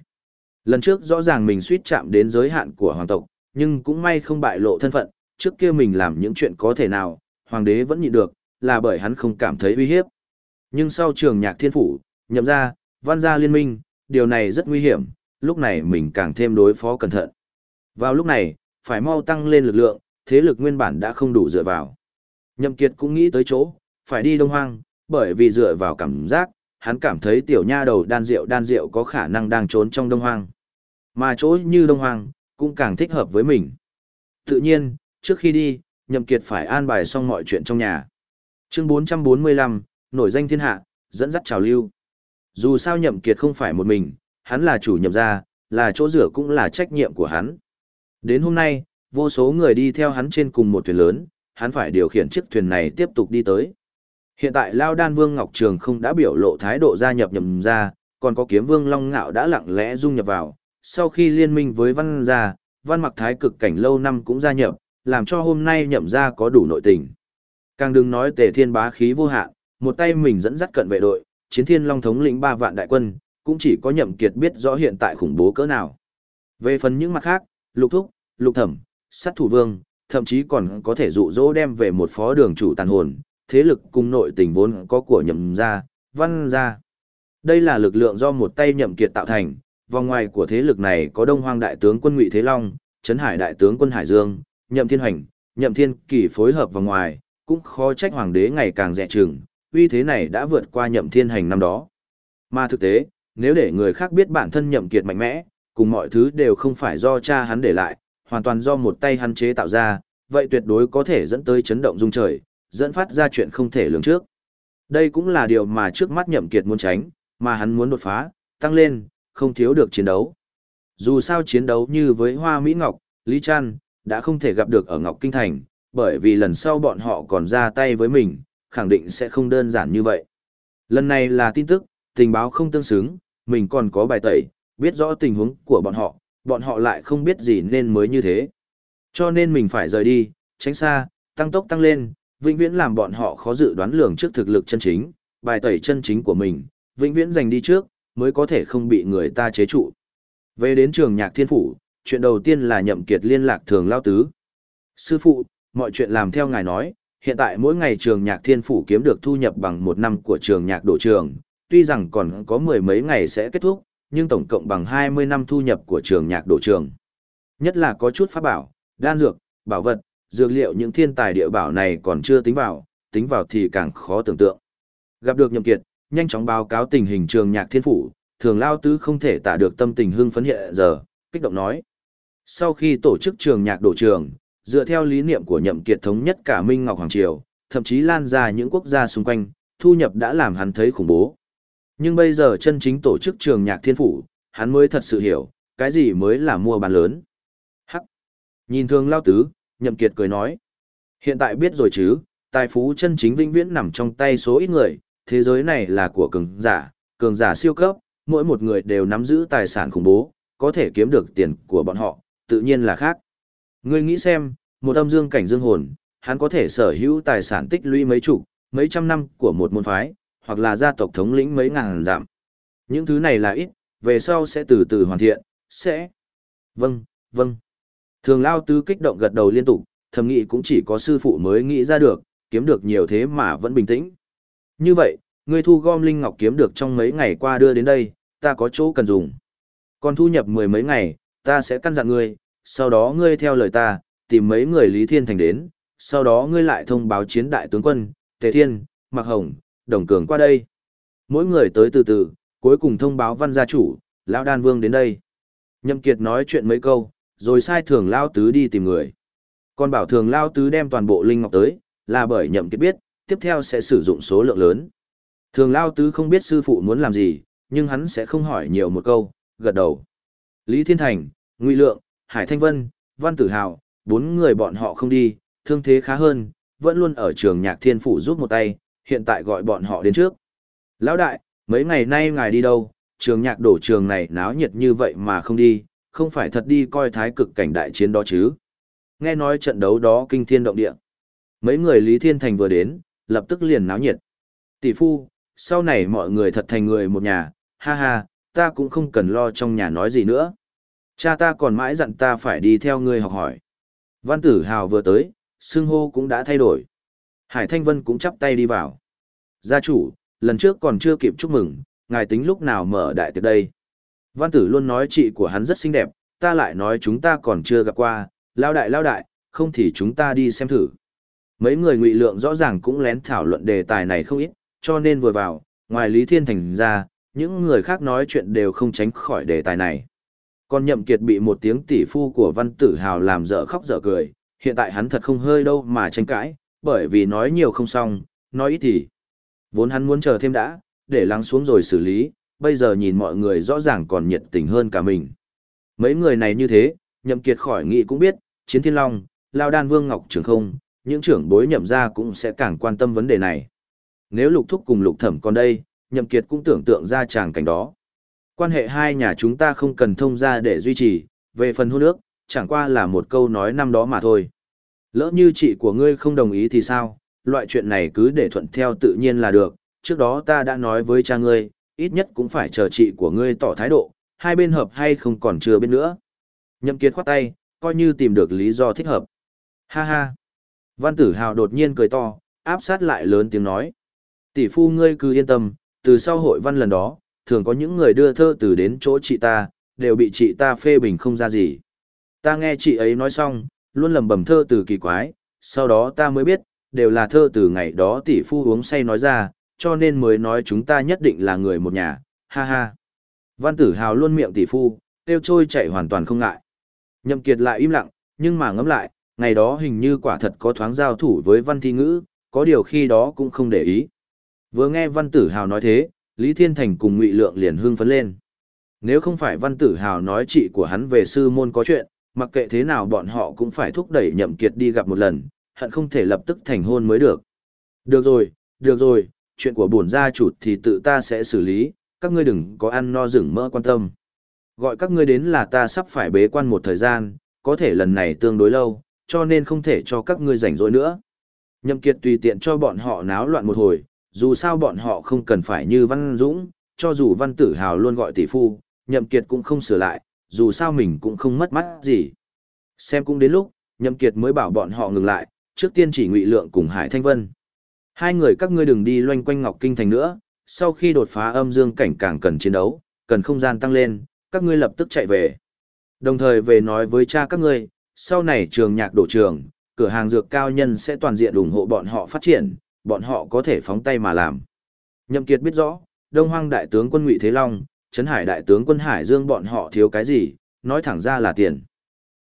Lần trước rõ ràng mình suýt chạm đến giới hạn của hoàng tộc, nhưng cũng may không bại lộ thân phận, trước kia mình làm những chuyện có thể nào, hoàng đế vẫn nhịn được, là bởi hắn không cảm thấy uy hiếp. Nhưng sau trường nhạc thiên phủ, nhậm ra, văn gia liên minh, điều này rất nguy hiểm, lúc này mình càng thêm đối phó cẩn thận. Vào lúc này, phải mau tăng lên lực lượng, thế lực nguyên bản đã không đủ dựa vào. Nhậm Kiệt cũng nghĩ tới chỗ, phải đi Đông Hoang, bởi vì dựa vào cảm giác, hắn cảm thấy tiểu nha đầu đan rượu đan rượu có khả năng đang trốn trong Đông Hoang. Mà chỗ như Đông Hoang, cũng càng thích hợp với mình. Tự nhiên, trước khi đi, Nhậm Kiệt phải an bài xong mọi chuyện trong nhà. Chương 445, nổi danh thiên hạ, dẫn dắt trào lưu. Dù sao Nhậm Kiệt không phải một mình, hắn là chủ nhậm gia, là chỗ rửa cũng là trách nhiệm của hắn. Đến hôm nay, vô số người đi theo hắn trên cùng một thuyền lớn, hắn phải điều khiển chiếc thuyền này tiếp tục đi tới. Hiện tại Lao Đan Vương Ngọc Trường không đã biểu lộ thái độ gia nhập nhậm gia, còn có kiếm Vương Long Ngạo đã lặng lẽ dung nhập vào. Sau khi liên minh với Văn gia, Văn Mặc Thái cực cảnh lâu năm cũng gia nhập, làm cho hôm nay nhậm gia có đủ nội tình. Càng đừng nói Tề Thiên bá khí vô hạn, một tay mình dẫn dắt cận vệ đội, chiến thiên long thống lĩnh ba vạn đại quân, cũng chỉ có nhậm kiệt biết rõ hiện tại khủng bố cỡ nào. Về phần những mặt khác, lục thúc, lục thẩm, sát thủ vương, thậm chí còn có thể dụ dỗ đem về một phó đường chủ tàn hồn, thế lực cùng nội tình vốn có của nhậm gia, văn gia. Đây là lực lượng do một tay nhậm kiệt tạo thành, vòng ngoài của thế lực này có Đông Hoang đại tướng quân Ngụy Thế Long, Trấn Hải đại tướng quân Hải Dương, Nhậm Thiên Hoành, Nhậm Thiên Kỳ phối hợp vòng ngoài, cũng khó trách hoàng đế ngày càng dè chừng, uy thế này đã vượt qua Nhậm Thiên Hành năm đó. Mà thực tế, nếu để người khác biết bản thân Nhậm Kiệt mạnh mẽ, cùng mọi thứ đều không phải do cha hắn để lại, hoàn toàn do một tay hắn chế tạo ra, vậy tuyệt đối có thể dẫn tới chấn động dung trời, dẫn phát ra chuyện không thể lường trước. Đây cũng là điều mà trước mắt Nhậm Kiệt muốn tránh, mà hắn muốn đột phá, tăng lên, không thiếu được chiến đấu. Dù sao chiến đấu như với Hoa Mỹ Ngọc, Lý Trăn, đã không thể gặp được ở Ngọc Kinh Thành, bởi vì lần sau bọn họ còn ra tay với mình, khẳng định sẽ không đơn giản như vậy. Lần này là tin tức, tình báo không tương xứng, mình còn có bài tẩy, biết rõ tình huống của bọn họ, bọn họ lại không biết gì nên mới như thế. Cho nên mình phải rời đi, tránh xa, tăng tốc tăng lên, vĩnh viễn làm bọn họ khó dự đoán lường trước thực lực chân chính, bài tẩy chân chính của mình, vĩnh viễn giành đi trước, mới có thể không bị người ta chế trụ. Về đến trường nhạc thiên phủ, chuyện đầu tiên là nhậm kiệt liên lạc thường lao tứ. Sư phụ, mọi chuyện làm theo ngài nói, hiện tại mỗi ngày trường nhạc thiên phủ kiếm được thu nhập bằng một năm của trường nhạc đổ trường, tuy rằng còn có mười mấy ngày sẽ kết thúc, nhưng tổng cộng bằng 20 năm thu nhập của trường nhạc đổ trường. Nhất là có chút pháp bảo, đan dược, bảo vật, dược liệu những thiên tài địa bảo này còn chưa tính vào, tính vào thì càng khó tưởng tượng. Gặp được nhậm kiệt, nhanh chóng báo cáo tình hình trường nhạc thiên phủ, thường lao tứ không thể tả được tâm tình hưng phấn hiện giờ, kích động nói. Sau khi tổ chức trường nhạc đổ trường, dựa theo lý niệm của nhậm kiệt thống nhất cả Minh Ngọc Hoàng Triều, thậm chí lan ra những quốc gia xung quanh, thu nhập đã làm hắn thấy khủng bố. Nhưng bây giờ chân chính tổ chức trường nhạc thiên phủ, hắn mới thật sự hiểu, cái gì mới là mua bán lớn. Hắc! Nhìn Thường lao tứ, nhậm kiệt cười nói. Hiện tại biết rồi chứ, tài phú chân chính vĩnh viễn nằm trong tay số ít người, thế giới này là của cường giả, cường giả siêu cấp, mỗi một người đều nắm giữ tài sản khủng bố, có thể kiếm được tiền của bọn họ, tự nhiên là khác. Ngươi nghĩ xem, một âm dương cảnh dương hồn, hắn có thể sở hữu tài sản tích lũy mấy chục, mấy trăm năm của một môn phái, hoặc là gia tộc thống lĩnh mấy ngàn giảm. Những thứ này là ít, về sau sẽ từ từ hoàn thiện, sẽ. Vâng, vâng. Thường Lao Tứ kích động gật đầu liên tục, thầm nghĩ cũng chỉ có sư phụ mới nghĩ ra được, kiếm được nhiều thế mà vẫn bình tĩnh. Như vậy, ngươi thu gom linh ngọc kiếm được trong mấy ngày qua đưa đến đây, ta có chỗ cần dùng. Còn thu nhập mười mấy ngày, ta sẽ căn dặn ngươi, sau đó ngươi theo lời ta, tìm mấy người Lý Thiên Thành đến, sau đó ngươi lại thông báo chiến đại tướng quân, Tề Thiên, Mạc Hồng, Đồng Cường qua đây. Mỗi người tới từ từ, cuối cùng thông báo văn gia chủ, Lão Đan Vương đến đây. Nhậm Kiệt nói chuyện mấy câu, rồi sai thường Lao Tứ đi tìm người. Còn bảo thường Lao Tứ đem toàn bộ Linh Ngọc tới, là bởi Nhậm Kiệt biết, tiếp theo sẽ sử dụng số lượng lớn. Thường Lao Tứ không biết sư phụ muốn làm gì, nhưng hắn sẽ không hỏi nhiều một câu, gật đầu. Lý Thiên Thành, Ngụy Lượng, Hải Thanh Vân, Văn Tử Hào, bốn người bọn họ không đi, thương thế khá hơn, vẫn luôn ở trường nhạc thiên phủ giúp một tay, hiện tại gọi bọn họ đến trước. Lão đại, mấy ngày nay ngài đi đâu, trường nhạc đổ trường này náo nhiệt như vậy mà không đi, không phải thật đi coi thái cực cảnh đại chiến đó chứ. Nghe nói trận đấu đó kinh thiên động địa. Mấy người Lý Thiên Thành vừa đến, lập tức liền náo nhiệt. Tỷ phu, sau này mọi người thật thành người một nhà, ha ha, ta cũng không cần lo trong nhà nói gì nữa. Cha ta còn mãi dặn ta phải đi theo ngươi học hỏi. Văn tử hào vừa tới, xương hô cũng đã thay đổi. Hải Thanh Vân cũng chắp tay đi vào. Gia chủ, lần trước còn chưa kịp chúc mừng, ngài tính lúc nào mở đại tiệc đây. Văn tử luôn nói chị của hắn rất xinh đẹp, ta lại nói chúng ta còn chưa gặp qua, lao đại lao đại, không thì chúng ta đi xem thử. Mấy người ngụy lượng rõ ràng cũng lén thảo luận đề tài này không ít, cho nên vừa vào, ngoài Lý Thiên Thành ra, những người khác nói chuyện đều không tránh khỏi đề tài này. Còn nhậm kiệt bị một tiếng tỷ phu của văn tử hào làm dở khóc dở cười, hiện tại hắn thật không hơi đâu mà tranh cãi, bởi vì nói nhiều không xong, nói ít thì. Vốn hắn muốn chờ thêm đã, để lắng xuống rồi xử lý, bây giờ nhìn mọi người rõ ràng còn nhiệt tình hơn cả mình. Mấy người này như thế, nhậm kiệt khỏi nghĩ cũng biết, chiến thiên long, lao đan vương ngọc trường không, những trưởng bối nhậm ra cũng sẽ càng quan tâm vấn đề này. Nếu lục thúc cùng lục thẩm còn đây, nhậm kiệt cũng tưởng tượng ra tràng cảnh đó. Quan hệ hai nhà chúng ta không cần thông ra để duy trì, về phần hôn ước, chẳng qua là một câu nói năm đó mà thôi. Lỡ như chị của ngươi không đồng ý thì sao, loại chuyện này cứ để thuận theo tự nhiên là được, trước đó ta đã nói với cha ngươi, ít nhất cũng phải chờ chị của ngươi tỏ thái độ, hai bên hợp hay không còn chưa biết nữa. Nhậm kiệt khoát tay, coi như tìm được lý do thích hợp. Ha ha. Văn tử hào đột nhiên cười to, áp sát lại lớn tiếng nói. Tỷ phu ngươi cứ yên tâm, từ sau hội văn lần đó, thường có những người đưa thơ từ đến chỗ chị ta, đều bị chị ta phê bình không ra gì. Ta nghe chị ấy nói xong, luôn lầm bầm thơ từ kỳ quái, sau đó ta mới biết, đều là thơ từ ngày đó tỷ phu uống say nói ra, cho nên mới nói chúng ta nhất định là người một nhà, ha ha. Văn tử hào luôn miệng tỷ phu, tiêu trôi chạy hoàn toàn không ngại. Nhậm kiệt lại im lặng, nhưng mà ngẫm lại, ngày đó hình như quả thật có thoáng giao thủ với văn thi ngữ, có điều khi đó cũng không để ý. Vừa nghe văn tử hào nói thế, Lý Thiên Thành cùng Ngụy Lượng liền hưng phấn lên. Nếu không phải văn tử hào nói chị của hắn về sư môn có chuyện, mặc kệ thế nào bọn họ cũng phải thúc đẩy nhậm kiệt đi gặp một lần, hận không thể lập tức thành hôn mới được. Được rồi, được rồi, chuyện của bổn gia chủ thì tự ta sẽ xử lý, các ngươi đừng có ăn no rừng mỡ quan tâm. Gọi các ngươi đến là ta sắp phải bế quan một thời gian, có thể lần này tương đối lâu, cho nên không thể cho các ngươi rảnh rỗi nữa. Nhậm Kiệt tùy tiện cho bọn họ náo loạn một hồi, dù sao bọn họ không cần phải như Văn Dũng, cho dù Văn Tử Hào luôn gọi tỷ phu, Nhậm Kiệt cũng không sửa lại, dù sao mình cũng không mất mắt gì. Xem cũng đến lúc, Nhậm Kiệt mới bảo bọn họ ngừng lại, trước tiên chỉ Ngụy Lượng cùng Hải Thanh Vân. Hai người các ngươi đừng đi loanh quanh Ngọc Kinh Thành nữa, sau khi đột phá âm dương cảnh càng cần chiến đấu, cần không gian tăng lên, các ngươi lập tức chạy về. Đồng thời về nói với cha các ngươi, sau này trường nhạc đổ trường, cửa hàng dược cao nhân sẽ toàn diện ủng hộ bọn họ phát triển, bọn họ có thể phóng tay mà làm. Nhậm Kiệt biết rõ, Đông Hoang đại tướng quân Ngụy Thế Long, Trấn Hải đại tướng quân Hải Dương bọn họ thiếu cái gì, nói thẳng ra là tiền.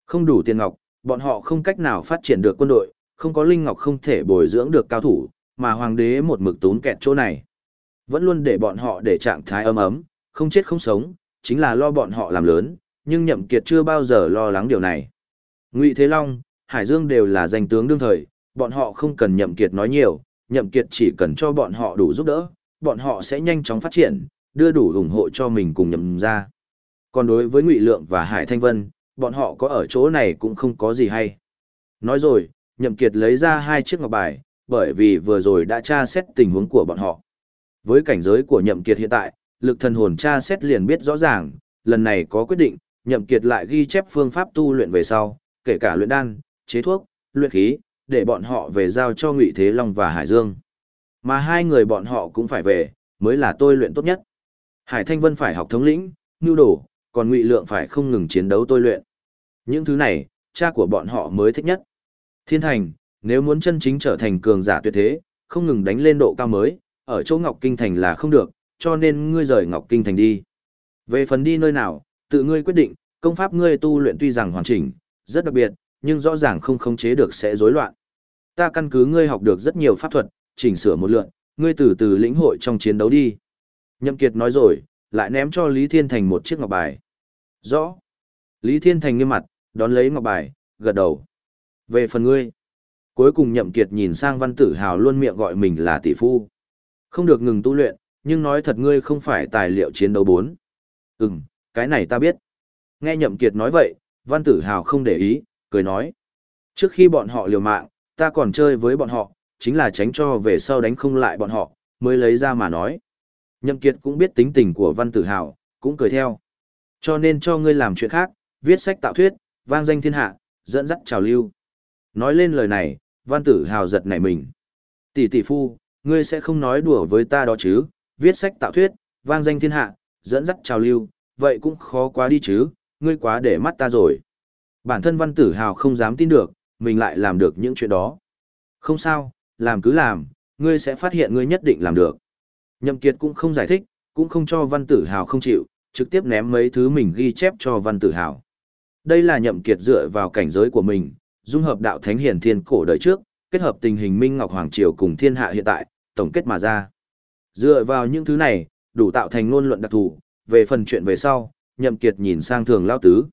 Không đủ tiền ngọc, bọn họ không cách nào phát triển được quân đội, không có linh ngọc không thể bồi dưỡng được cao thủ, mà hoàng đế một mực tốn kẹt chỗ này. Vẫn luôn để bọn họ để trạng thái ấm ấm, không chết không sống, chính là lo bọn họ làm lớn, nhưng Nhậm Kiệt chưa bao giờ lo lắng điều này. Ngụy Thế Long, Hải Dương đều là danh tướng đương thời, bọn họ không cần Nhậm Kiệt nói nhiều, Nhậm Kiệt chỉ cần cho bọn họ đủ giúp đỡ, bọn họ sẽ nhanh chóng phát triển, đưa đủ ủng hộ cho mình cùng Nhậm ra. Còn đối với Ngụy Lượng và Hải Thanh Vân, bọn họ có ở chỗ này cũng không có gì hay. Nói rồi, Nhậm Kiệt lấy ra hai chiếc ngọc bài, bởi vì vừa rồi đã tra xét tình huống của bọn họ. Với cảnh giới của Nhậm Kiệt hiện tại, lực thần hồn tra xét liền biết rõ ràng, lần này có quyết định, Nhậm Kiệt lại ghi chép phương pháp tu luyện về sau, kể cả luyện đan, chế thuốc, luyện khí, để bọn họ về giao cho Ngụy Thế Long và Hải Dương. Mà hai người bọn họ cũng phải về, mới là tôi luyện tốt nhất. Hải Thanh Vân phải học thống lĩnh, nưu đổ, còn Ngụy Lượng phải không ngừng chiến đấu tôi luyện. Những thứ này, cha của bọn họ mới thích nhất. Thiên Thành, nếu muốn chân chính trở thành cường giả tuyệt thế, không ngừng đánh lên độ cao mới, ở chỗ Ngọc Kinh Thành là không được, cho nên ngươi rời Ngọc Kinh Thành đi. Về phần đi nơi nào, tự ngươi quyết định, công pháp ngươi tu luyện tuy rằng hoàn chỉnh, rất đặc biệt, nhưng rõ ràng không khống chế được sẽ rối loạn. Ta căn cứ ngươi học được rất nhiều pháp thuật, chỉnh sửa một lượt, ngươi từ từ lĩnh hội trong chiến đấu đi. Nhậm Kiệt nói rồi, lại ném cho Lý Thiên Thành một chiếc ngọc bài. Rõ. Lý Thiên Thành nghiêm mặt, đón lấy ngọc bài, gật đầu. Về phần ngươi. Cuối cùng Nhậm Kiệt nhìn sang Văn Tử Hào luôn miệng gọi mình là tỷ phu. Không được ngừng tu luyện, nhưng nói thật ngươi không phải tài liệu chiến đấu bốn. Ừm, cái này ta biết. Nghe Nhậm Kiệt nói vậy, Văn Tử Hào không để ý, cười nói. Trước khi bọn họ liều mạng, ta còn chơi với bọn họ, chính là tránh cho về sau đánh không lại bọn họ, mới lấy ra mà nói. Nhậm Kiệt cũng biết tính tình của Văn Tử Hào, cũng cười theo. Cho nên cho ngươi làm chuyện khác, viết sách tạo thuyết, vang danh thiên hạ, dẫn dắt trào lưu. Nói lên lời này, Văn Tử Hào giật nảy mình. Tỷ tỷ phu, ngươi sẽ không nói đùa với ta đó chứ, viết sách tạo thuyết, vang danh thiên hạ, dẫn dắt trào lưu, vậy cũng khó quá đi chứ, ngươi quá để mắt ta rồi. Bản thân Văn Tử Hào không dám tin được, mình lại làm được những chuyện đó. Không sao, làm cứ làm, ngươi sẽ phát hiện ngươi nhất định làm được. Nhậm Kiệt cũng không giải thích, cũng không cho Văn Tử Hào không chịu, trực tiếp ném mấy thứ mình ghi chép cho Văn Tử Hào. Đây là Nhậm Kiệt dựa vào cảnh giới của mình, dung hợp đạo thánh hiển thiên cổ đời trước, kết hợp tình hình Minh Ngọc Hoàng Triều cùng thiên hạ hiện tại, tổng kết mà ra. Dựa vào những thứ này, đủ tạo thành ngôn luận đặc thù, về phần chuyện về sau, Nhậm Kiệt nhìn sang thường lao tứ.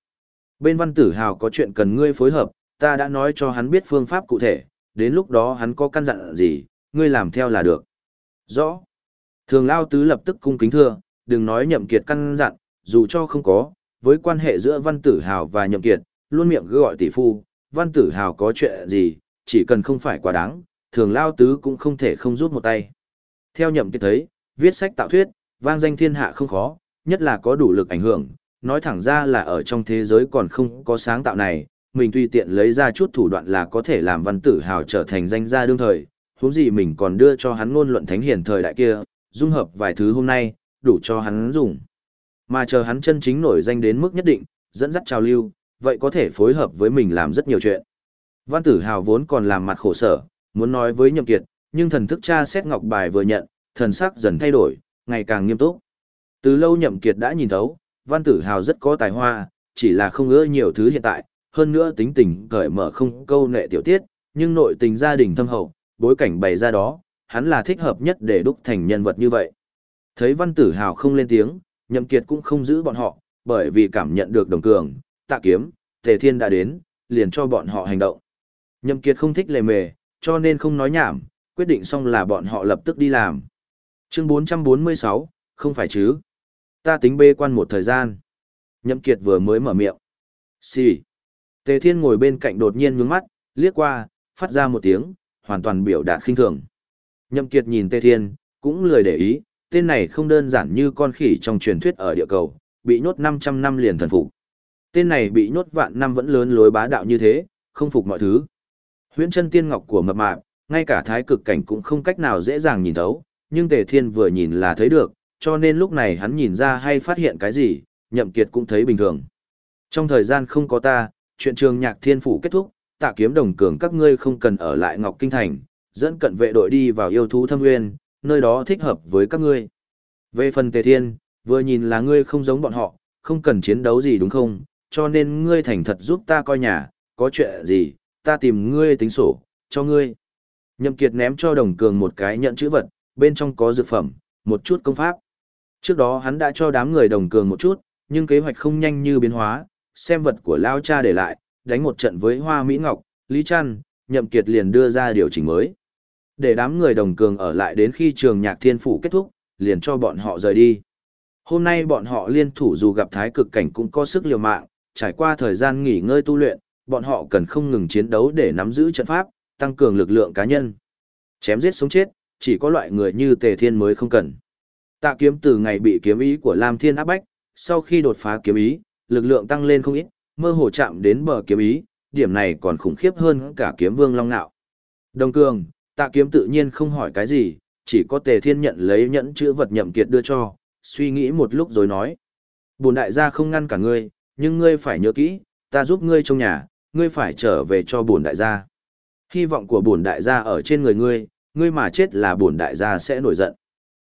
Bên Văn Tử Hào có chuyện cần ngươi phối hợp, ta đã nói cho hắn biết phương pháp cụ thể, đến lúc đó hắn có căn dặn gì, ngươi làm theo là được. Rõ. Thường Lao Tứ lập tức cung kính thưa, đừng nói nhậm kiệt căn dặn, dù cho không có, với quan hệ giữa Văn Tử Hào và nhậm kiệt, luôn miệng gọi tỷ phu, Văn Tử Hào có chuyện gì, chỉ cần không phải quá đáng, Thường Lao Tứ cũng không thể không rút một tay. Theo nhậm kiệt thấy, viết sách tạo thuyết, vang danh thiên hạ không khó, nhất là có đủ lực ảnh hưởng, nói thẳng ra là ở trong thế giới còn không có sáng tạo này, mình tùy tiện lấy ra chút thủ đoạn là có thể làm văn tử hào trở thành danh gia đương thời, huống gì mình còn đưa cho hắn ngôn luận thánh hiền thời đại kia, dung hợp vài thứ hôm nay, đủ cho hắn dùng. Mà chờ hắn chân chính nổi danh đến mức nhất định, dẫn dắt trào lưu, vậy có thể phối hợp với mình làm rất nhiều chuyện. Văn tử hào vốn còn làm mặt khổ sở, muốn nói với nhậm kiệt, nhưng thần thức cha xét ngọc bài vừa nhận, thần sắc dần thay đổi, ngày càng nghiêm túc. Từ lâu nhậm kiệt đã nhìn thấu, văn tử hào rất có tài hoa, chỉ là không ưa nhiều thứ hiện tại, hơn nữa tính tình cởi mở không câu nệ tiểu tiết, nhưng nội tình gia đình thâm hậu, bối cảnh bày ra đó, hắn là thích hợp nhất để đúc thành nhân vật như vậy. Thấy văn tử hào không lên tiếng, nhậm kiệt cũng không giữ bọn họ, bởi vì cảm nhận được đồng cường, tạ kiếm, tề thiên đã đến, liền cho bọn họ hành động. Nhậm kiệt không thích lề mề, cho nên không nói nhảm, quyết định xong là bọn họ lập tức đi làm. Chương 446, không phải chứ. Ta tính bê quan một thời gian. Nhậm kiệt vừa mới mở miệng. Xì. Tề Thiên ngồi bên cạnh đột nhiên nhướng mắt, liếc qua, phát ra một tiếng, hoàn toàn biểu đạt khinh thường. Nhậm Kiệt nhìn Tề Thiên, cũng lười để ý, tên này không đơn giản như con khỉ trong truyền thuyết ở địa cầu, bị nhốt 500 năm liền thần phục. Tên này bị nhốt vạn năm vẫn lớn lối bá đạo như thế, không phục mọi thứ. Huyễn chân tiên ngọc của mập mạp, ngay cả thái cực cảnh cũng không cách nào dễ dàng nhìn thấu, nhưng Tề Thiên vừa nhìn là thấy được, cho nên lúc này hắn nhìn ra hay phát hiện cái gì, Nhậm Kiệt cũng thấy bình thường. Trong thời gian không có ta, chuyện trường nhạc thiên phủ kết thúc, tạ kiếm đồng cường các ngươi không cần ở lại Ngọc Kinh Thành, dẫn cận vệ đội đi vào yêu thú thâm nguyên, nơi đó thích hợp với các ngươi. Về phần tề thiên, vừa nhìn là ngươi không giống bọn họ, không cần chiến đấu gì đúng không, cho nên ngươi thành thật giúp ta coi nhà, có chuyện gì, ta tìm ngươi tính sổ, cho ngươi. Nhậm Kiệt ném cho đồng cường một cái nhận chữ vật, bên trong có dược phẩm, một chút công pháp. Trước đó hắn đã cho đám người đồng cường một chút, nhưng kế hoạch không nhanh như biến hóa, xem vật của Lao cha để lại, đánh một trận với Hoa Mỹ Ngọc, Lý Trăn, Nhậm Kiệt liền đưa ra điều chỉnh mới. Để đám người đồng cường ở lại đến khi trường nhạc thiên phủ kết thúc, liền cho bọn họ rời đi. Hôm nay bọn họ liên thủ dù gặp thái cực cảnh cũng có sức liều mạng, trải qua thời gian nghỉ ngơi tu luyện, bọn họ cần không ngừng chiến đấu để nắm giữ trận pháp, tăng cường lực lượng cá nhân. Chém giết sống chết, chỉ có loại người như Tề Thiên mới không cần. Tạ kiếm từ ngày bị kiếm ý của Lam Thiên áp bách, sau khi đột phá kiếm ý, lực lượng tăng lên không ít, mơ hồ chạm đến bờ kiếm ý, điểm này còn khủng khiếp hơn cả kiếm vương long nạo. Đồng cường, tạ kiếm tự nhiên không hỏi cái gì, chỉ có tề thiên nhận lấy nhẫn chữ vật nhậm kiệt đưa cho, suy nghĩ một lúc rồi nói. Bồn đại gia không ngăn cả ngươi, nhưng ngươi phải nhớ kỹ, ta giúp ngươi trong nhà, ngươi phải trở về cho bổn đại gia. Hy vọng của bổn đại gia ở trên người ngươi, ngươi mà chết là bổn đại gia sẽ nổi giận.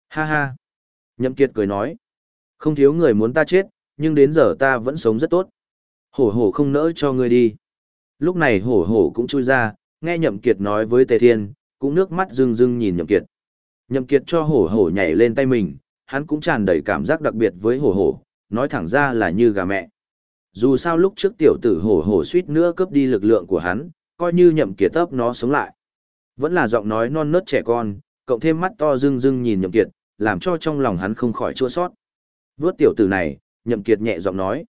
Ha ha. Nhậm kiệt cười nói. Không thiếu người muốn ta chết, nhưng đến giờ ta vẫn sống rất tốt. Hổ hổ không nỡ cho ngươi đi. Lúc này hổ hổ cũng chui ra, nghe Nhậm Kiệt nói với Tề Thiên, cũng nước mắt rưng rưng nhìn Nhậm Kiệt. Nhậm Kiệt cho hổ hổ nhảy lên tay mình, hắn cũng tràn đầy cảm giác đặc biệt với hổ hổ, nói thẳng ra là như gà mẹ. Dù sao lúc trước tiểu tử hổ hổ suýt nữa cướp đi lực lượng của hắn, coi như Nhậm Kiệt tấp nó sống lại. Vẫn là giọng nói non nớt trẻ con, cộng thêm mắt to rưng rưng nhìn Nhậm Kiệt, làm cho trong lòng hắn không khỏi chua xót. Vớt tiểu tử này, Nhậm Kiệt nhẹ giọng nói.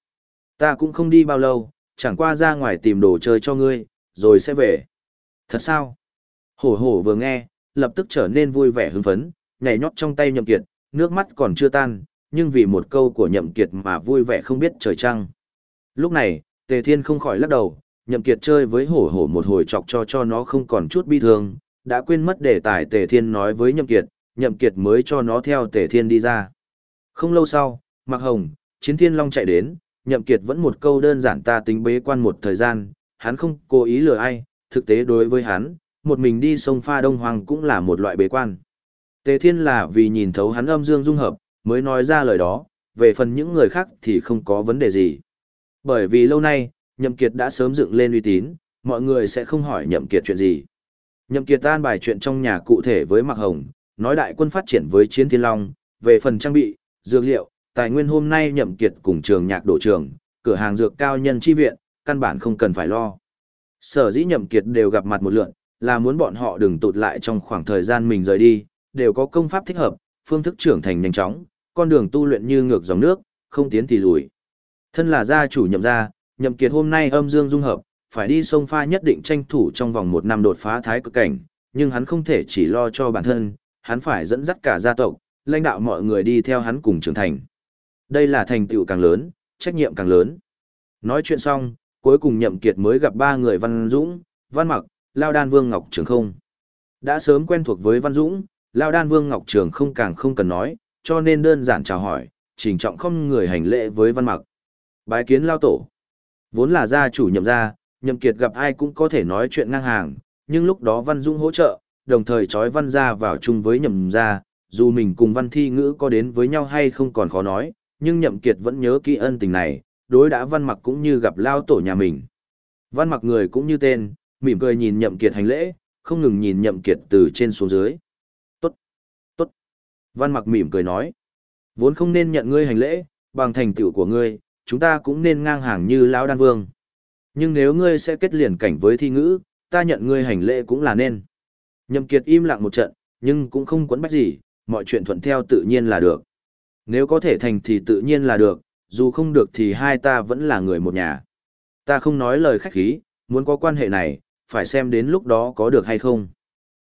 Ta cũng không đi bao lâu, chẳng qua ra ngoài tìm đồ chơi cho ngươi, rồi sẽ về. Thật sao? Hổ hổ vừa nghe, lập tức trở nên vui vẻ hưng phấn, nhảy nhót trong tay nhậm kiệt, nước mắt còn chưa tan, nhưng vì một câu của nhậm kiệt mà vui vẻ không biết trời trăng. Lúc này, tề thiên không khỏi lắc đầu, nhậm kiệt chơi với hổ hổ một hồi chọc cho cho nó không còn chút bi thương, đã quên mất đề tài tề thiên nói với nhậm kiệt, nhậm kiệt mới cho nó theo tề thiên đi ra. Không lâu sau, Mạc Hồng, Chiến Thiên Long chạy đến, nhậm kiệt vẫn một câu đơn giản ta tính bế quan một thời gian, hắn không cố ý lừa ai, thực tế đối với hắn, một mình đi sông pha đông hoàng cũng là một loại bế quan. Tề Thiên là vì nhìn thấu hắn âm dương dung hợp, mới nói ra lời đó, về phần những người khác thì không có vấn đề gì. Bởi vì lâu nay, Nhậm Kiệt đã sớm dựng lên uy tín, mọi người sẽ không hỏi Nhậm Kiệt chuyện gì. Nhậm Kiệt tan bài chuyện trong nhà cụ thể với Mạc Hồng, nói đại quân phát triển với Chiến Thiên Long, về phần trang bị, dược liệu, tài nguyên hôm nay Nhậm Kiệt cùng trường nhạc đổ trường, cửa hàng dược cao nhân chi viện, căn bản không cần phải lo. Sở dĩ Nhậm Kiệt đều gặp mặt một lượt, là muốn bọn họ đừng tụt lại trong khoảng thời gian mình rời đi, đều có công pháp thích hợp, phương thức trưởng thành nhanh chóng, con đường tu luyện như ngược dòng nước, không tiến thì lùi. Thân là gia chủ nhậm gia, nhậm kiệt hôm nay âm dương dung hợp, phải đi sông pha nhất định tranh thủ trong vòng một năm đột phá thái cực cảnh, nhưng hắn không thể chỉ lo cho bản thân, hắn phải dẫn dắt cả gia tộc, lãnh đạo mọi người đi theo hắn cùng trưởng thành. Đây là thành tựu càng lớn, trách nhiệm càng lớn. Nói chuyện xong, cuối cùng nhậm kiệt mới gặp ba người Văn Dũng, Văn Mặc, Lao Đan Vương Ngọc Trường không. Đã sớm quen thuộc với Văn Dũng, Lao Đan Vương Ngọc Trường không càng không cần nói, cho nên đơn giản chào hỏi, trình trọng không người hành lễ với Văn Mặc. Bái kiến Lao Tổ. Vốn là gia chủ nhậm gia, nhậm kiệt gặp ai cũng có thể nói chuyện ngang hàng, nhưng lúc đó Văn dung hỗ trợ, đồng thời chói Văn gia vào chung với nhậm gia, dù mình cùng Văn Thi Ngữ có đến với nhau hay không còn khó nói, nhưng nhậm kiệt vẫn nhớ kỹ ân tình này, đối đã Văn Mặc cũng như gặp Lao Tổ nhà mình. Văn Mặc người cũng như tên, mỉm cười nhìn nhậm kiệt hành lễ, không ngừng nhìn nhậm kiệt từ trên xuống dưới. Tốt, tốt. Văn mặc mỉm cười nói, vốn không nên nhận ngươi hành lễ, bằng thành tựu của ngươi, chúng ta cũng nên ngang hàng như lão đan vương. Nhưng nếu ngươi sẽ kết liền cảnh với thi ngữ, ta nhận ngươi hành lễ cũng là nên. Nhậm kiệt im lặng một trận, nhưng cũng không quấn bách gì, mọi chuyện thuận theo tự nhiên là được. Nếu có thể thành thì tự nhiên là được, dù không được thì hai ta vẫn là người một nhà. Ta không nói lời khách khí, muốn có quan hệ này, phải xem đến lúc đó có được hay không.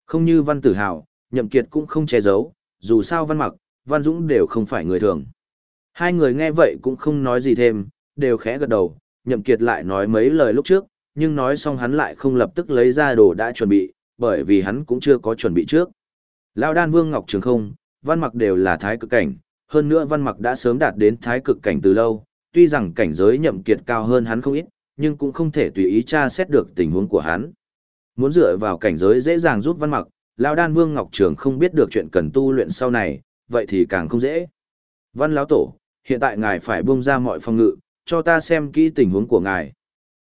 Không như Văn Tử Hào, Nhậm Kiệt cũng không che giấu, dù sao Văn Mặc, Văn Dũng đều không phải người thường. Hai người nghe vậy cũng không nói gì thêm, đều khẽ gật đầu, Nhậm Kiệt lại nói mấy lời lúc trước, nhưng nói xong hắn lại không lập tức lấy ra đồ đã chuẩn bị, bởi vì hắn cũng chưa có chuẩn bị trước. Lão Đan Vương Ngọc Trường không, Văn Mặc đều là thái cực cảnh, hơn nữa Văn Mặc đã sớm đạt đến thái cực cảnh từ lâu, tuy rằng cảnh giới Nhậm Kiệt cao hơn hắn không ít, nhưng cũng không thể tùy ý tra xét được tình huống của hắn. Muốn dựa vào cảnh giới dễ dàng giúp văn mặc, Lão Đan Vương Ngọc Trường không biết được chuyện cần tu luyện sau này, vậy thì càng không dễ. Văn Lão Tổ, hiện tại ngài phải buông ra mọi phòng ngự, cho ta xem kỹ tình huống của ngài.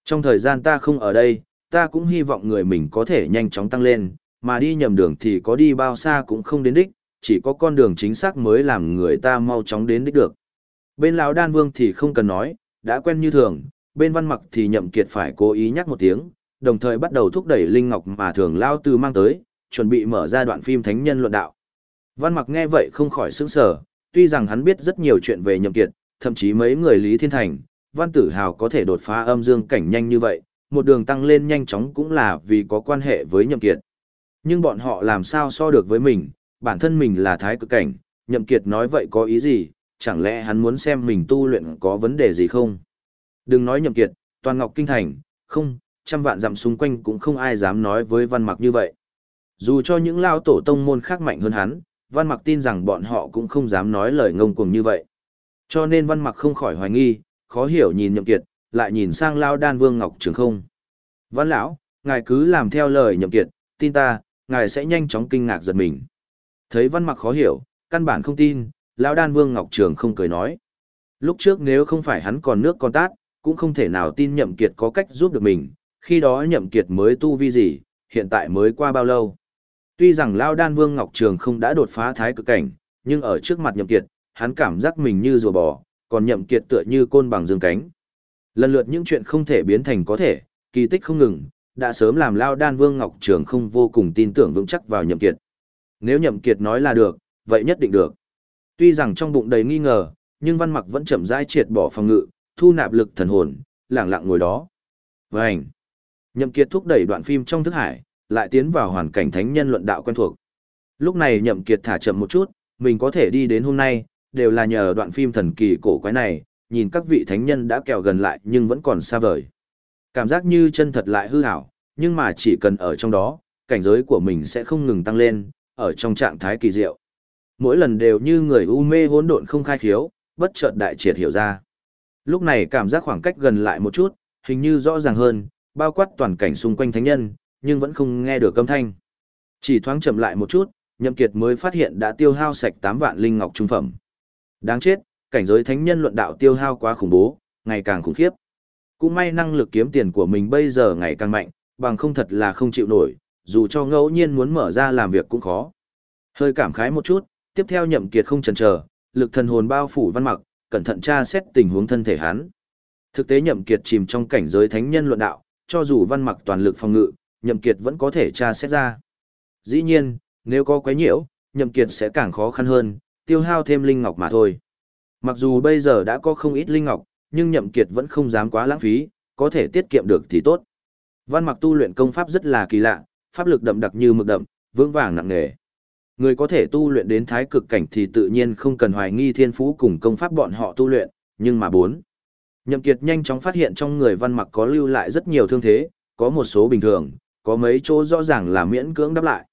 Trong thời gian ta không ở đây, ta cũng hy vọng người mình có thể nhanh chóng tăng lên, mà đi nhầm đường thì có đi bao xa cũng không đến đích, chỉ có con đường chính xác mới làm người ta mau chóng đến đích được. Bên Lão Đan Vương thì không cần nói, đã quen như thường, bên văn mặc thì nhậm kiệt phải cố ý nhắc một tiếng, đồng thời bắt đầu thúc đẩy linh ngọc mà thường lao từ mang tới, chuẩn bị mở ra đoạn phim thánh nhân luận đạo. Văn mặc nghe vậy không khỏi sững sờ, tuy rằng hắn biết rất nhiều chuyện về nhậm kiệt, thậm chí mấy người Lý Thiên Thành, văn tử hào có thể đột phá âm dương cảnh nhanh như vậy, một đường tăng lên nhanh chóng cũng là vì có quan hệ với nhậm kiệt. Nhưng bọn họ làm sao so được với mình, bản thân mình là thái cực cảnh, nhậm kiệt nói vậy có ý gì, chẳng lẽ hắn muốn xem mình tu luyện có vấn đề gì không? Đừng nói nhậm kiệt, toàn ngọc kinh thành, không, trăm vạn dặm xung quanh cũng không ai dám nói với văn mặc như vậy. Dù cho những lao tổ tông môn khác mạnh hơn hắn, văn mặc tin rằng bọn họ cũng không dám nói lời ngông cuồng như vậy. Cho nên văn mặc không khỏi hoài nghi, khó hiểu nhìn nhậm kiệt, lại nhìn sang lao đan vương ngọc trường không. Văn lão, ngài cứ làm theo lời nhậm kiệt, tin ta, ngài sẽ nhanh chóng kinh ngạc giật mình. Thấy văn mặc khó hiểu, căn bản không tin, lão đan vương ngọc trường không cười nói. Lúc trước nếu không phải hắn còn nước con tát, cũng không thể nào tin nhậm kiệt có cách giúp được mình, khi đó nhậm kiệt mới tu vi gì, hiện tại mới qua bao lâu. Tuy rằng Lao Đan Vương Ngọc Trường không đã đột phá thái cực cảnh, nhưng ở trước mặt nhậm kiệt, hắn cảm giác mình như rùa bò, còn nhậm kiệt tựa như côn bằng dương cánh. Lần lượt những chuyện không thể biến thành có thể, kỳ tích không ngừng, đã sớm làm Lao Đan Vương Ngọc Trường không vô cùng tin tưởng vững chắc vào nhậm kiệt. Nếu nhậm kiệt nói là được, vậy nhất định được. Tuy rằng trong bụng đầy nghi ngờ, nhưng văn mặc vẫn chậm rãi triệt bỏ phòng ngự, thu nạp lực thần hồn, lặng lặng ngồi đó. Vành. Nhậm Kiệt thúc đẩy đoạn phim trong thức hải, lại tiến vào hoàn cảnh thánh nhân luận đạo quen thuộc. Lúc này Nhậm Kiệt thả chậm một chút, mình có thể đi đến hôm nay, đều là nhờ đoạn phim thần kỳ cổ quái này, nhìn các vị thánh nhân đã kèo gần lại nhưng vẫn còn xa vời. Cảm giác như chân thật lại hư ảo, nhưng mà chỉ cần ở trong đó, cảnh giới của mình sẽ không ngừng tăng lên, ở trong trạng thái kỳ diệu. Mỗi lần đều như người u mê hỗn độn không khai khiếu, bất chợt đại triệt hiểu ra. Lúc này cảm giác khoảng cách gần lại một chút, hình như rõ ràng hơn, bao quát toàn cảnh xung quanh thánh nhân, nhưng vẫn không nghe được âm thanh. Chỉ thoáng chậm lại một chút, Nhậm Kiệt mới phát hiện đã tiêu hao sạch 8 vạn linh ngọc trung phẩm. Đáng chết, cảnh giới thánh nhân luận đạo tiêu hao quá khủng bố, ngày càng khủng khiếp. Cũng may năng lực kiếm tiền của mình bây giờ ngày càng mạnh, bằng không thật là không chịu nổi, dù cho ngẫu nhiên muốn mở ra làm việc cũng khó. Hơi cảm khái một chút, tiếp theo Nhậm Kiệt không chần chờ, lực thần hồn bao phủ văn mặc, cẩn thận tra xét tình huống thân thể hắn. Thực tế Nhậm Kiệt chìm trong cảnh giới thánh nhân luận đạo, cho dù văn mặc toàn lực phòng ngự, Nhậm Kiệt vẫn có thể tra xét ra. Dĩ nhiên, nếu có quấy nhiễu, Nhậm Kiệt sẽ càng khó khăn hơn, tiêu hao thêm linh ngọc mà thôi. Mặc dù bây giờ đã có không ít linh ngọc, nhưng Nhậm Kiệt vẫn không dám quá lãng phí, có thể tiết kiệm được thì tốt. Văn mặc tu luyện công pháp rất là kỳ lạ, pháp lực đậm đặc như mực đậm, vững vàng nặng nề. Người có thể tu luyện đến thái cực cảnh thì tự nhiên không cần hoài nghi thiên phú cùng công pháp bọn họ tu luyện, nhưng mà bốn. Nhậm Kiệt nhanh chóng phát hiện trong người văn mặc có lưu lại rất nhiều thương thế, có một số bình thường, có mấy chỗ rõ ràng là miễn cưỡng đáp lại.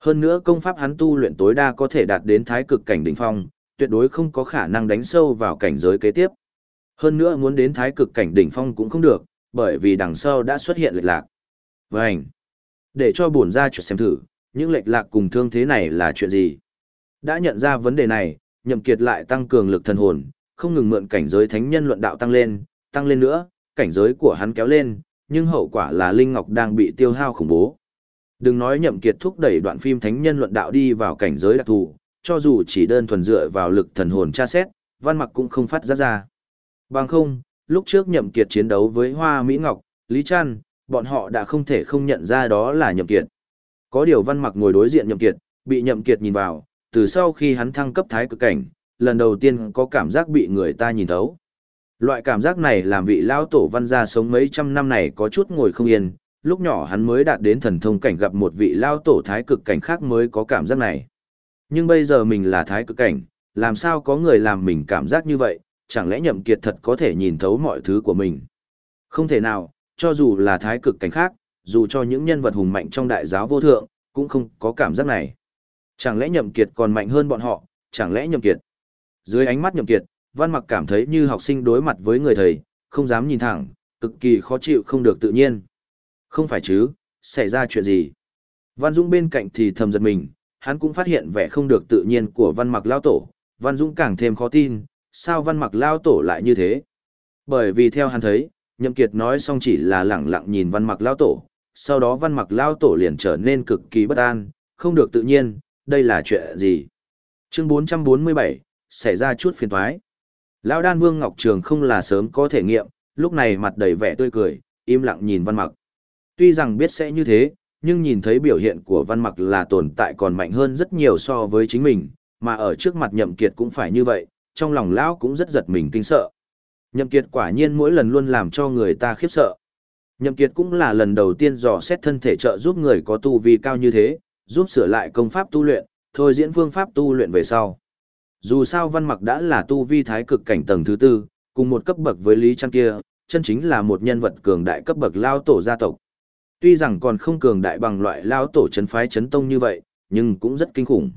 Hơn nữa công pháp hắn tu luyện tối đa có thể đạt đến thái cực cảnh đỉnh phong, tuyệt đối không có khả năng đánh sâu vào cảnh giới kế tiếp. Hơn nữa muốn đến thái cực cảnh đỉnh phong cũng không được, bởi vì đằng sau đã xuất hiện lệch lạc. Vânh! Để cho bổn ra chuột xem thử, những lệch lạc cùng thương thế này là chuyện gì? Đã nhận ra vấn đề này, nhậm kiệt lại tăng cường lực thần hồn, không ngừng mượn cảnh giới thánh nhân luận đạo tăng lên, tăng lên nữa, cảnh giới của hắn kéo lên, nhưng hậu quả là Linh Ngọc đang bị tiêu hao khủng bố. Đừng nói nhậm kiệt thúc đẩy đoạn phim thánh nhân luận đạo đi vào cảnh giới đặc thù, cho dù chỉ đơn thuần dựa vào lực thần hồn tra xét, văn mặc cũng không phát ra ra. Bằng không, lúc trước nhậm kiệt chiến đấu với Hoa Mỹ Ngọc, Lý Trăn, bọn họ đã không thể không nhận ra đó là nhậm kiệt. Có điều văn mặc ngồi đối diện nhậm kiệt, bị nhậm kiệt nhìn vào, từ sau khi hắn thăng cấp thái cực cảnh, lần đầu tiên có cảm giác bị người ta nhìn thấu. Loại cảm giác này làm vị lão tổ văn gia sống mấy trăm năm này có chút ngồi không yên, lúc nhỏ hắn mới đạt đến thần thông cảnh gặp một vị lao tổ thái cực cảnh khác mới có cảm giác này. Nhưng bây giờ mình là thái cực cảnh, làm sao có người làm mình cảm giác như vậy, chẳng lẽ nhậm kiệt thật có thể nhìn thấu mọi thứ của mình? Không thể nào, cho dù là thái cực cảnh khác, dù cho những nhân vật hùng mạnh trong đại giáo vô thượng, cũng không có cảm giác này. Chẳng lẽ nhậm kiệt còn mạnh hơn bọn họ, chẳng lẽ nhậm kiệt? Dưới ánh mắt nhậm kiệt, văn mặc cảm thấy như học sinh đối mặt với người thầy, không dám nhìn thẳng, cực kỳ khó chịu không được tự nhiên. Không phải chứ, xảy ra chuyện gì? Văn Dũng bên cạnh thì thầm giật mình, hắn cũng phát hiện vẻ không được tự nhiên của văn mặc lao tổ, văn Dũng càng thêm khó tin, sao văn mặc lao tổ lại như thế? Bởi vì theo hắn thấy, nhậm kiệt nói xong chỉ là lẳng lặng nhìn văn mặc lao tổ, sau đó văn mặc lao tổ liền trở nên cực kỳ bất an, không được tự nhiên, đây là chuyện gì? Chương 447, xảy ra chút phiền toái. Lão đan vương Ngọc Trường không là sớm có thể nghiệm, lúc này mặt đầy vẻ tươi cười, im lặng nhìn văn mặc. Tuy rằng biết sẽ như thế, nhưng nhìn thấy biểu hiện của văn mặc là tồn tại còn mạnh hơn rất nhiều so với chính mình, mà ở trước mặt nhậm kiệt cũng phải như vậy, trong lòng lão cũng rất giật mình kinh sợ. Nhậm kiệt quả nhiên mỗi lần luôn làm cho người ta khiếp sợ. Nhậm kiệt cũng là lần đầu tiên dò xét thân thể trợ giúp người có tu vi cao như thế, giúp sửa lại công pháp tu luyện, thôi diễn phương pháp tu luyện về sau. Dù sao văn mặc đã là tu vi thái cực cảnh tầng thứ tư, cùng một cấp bậc với Lý Trăn kia, chân chính là một nhân vật cường đại cấp bậc lao tổ gia tộc. Tuy rằng còn không cường đại bằng loại lao tổ chấn phái chấn tông như vậy, nhưng cũng rất kinh khủng.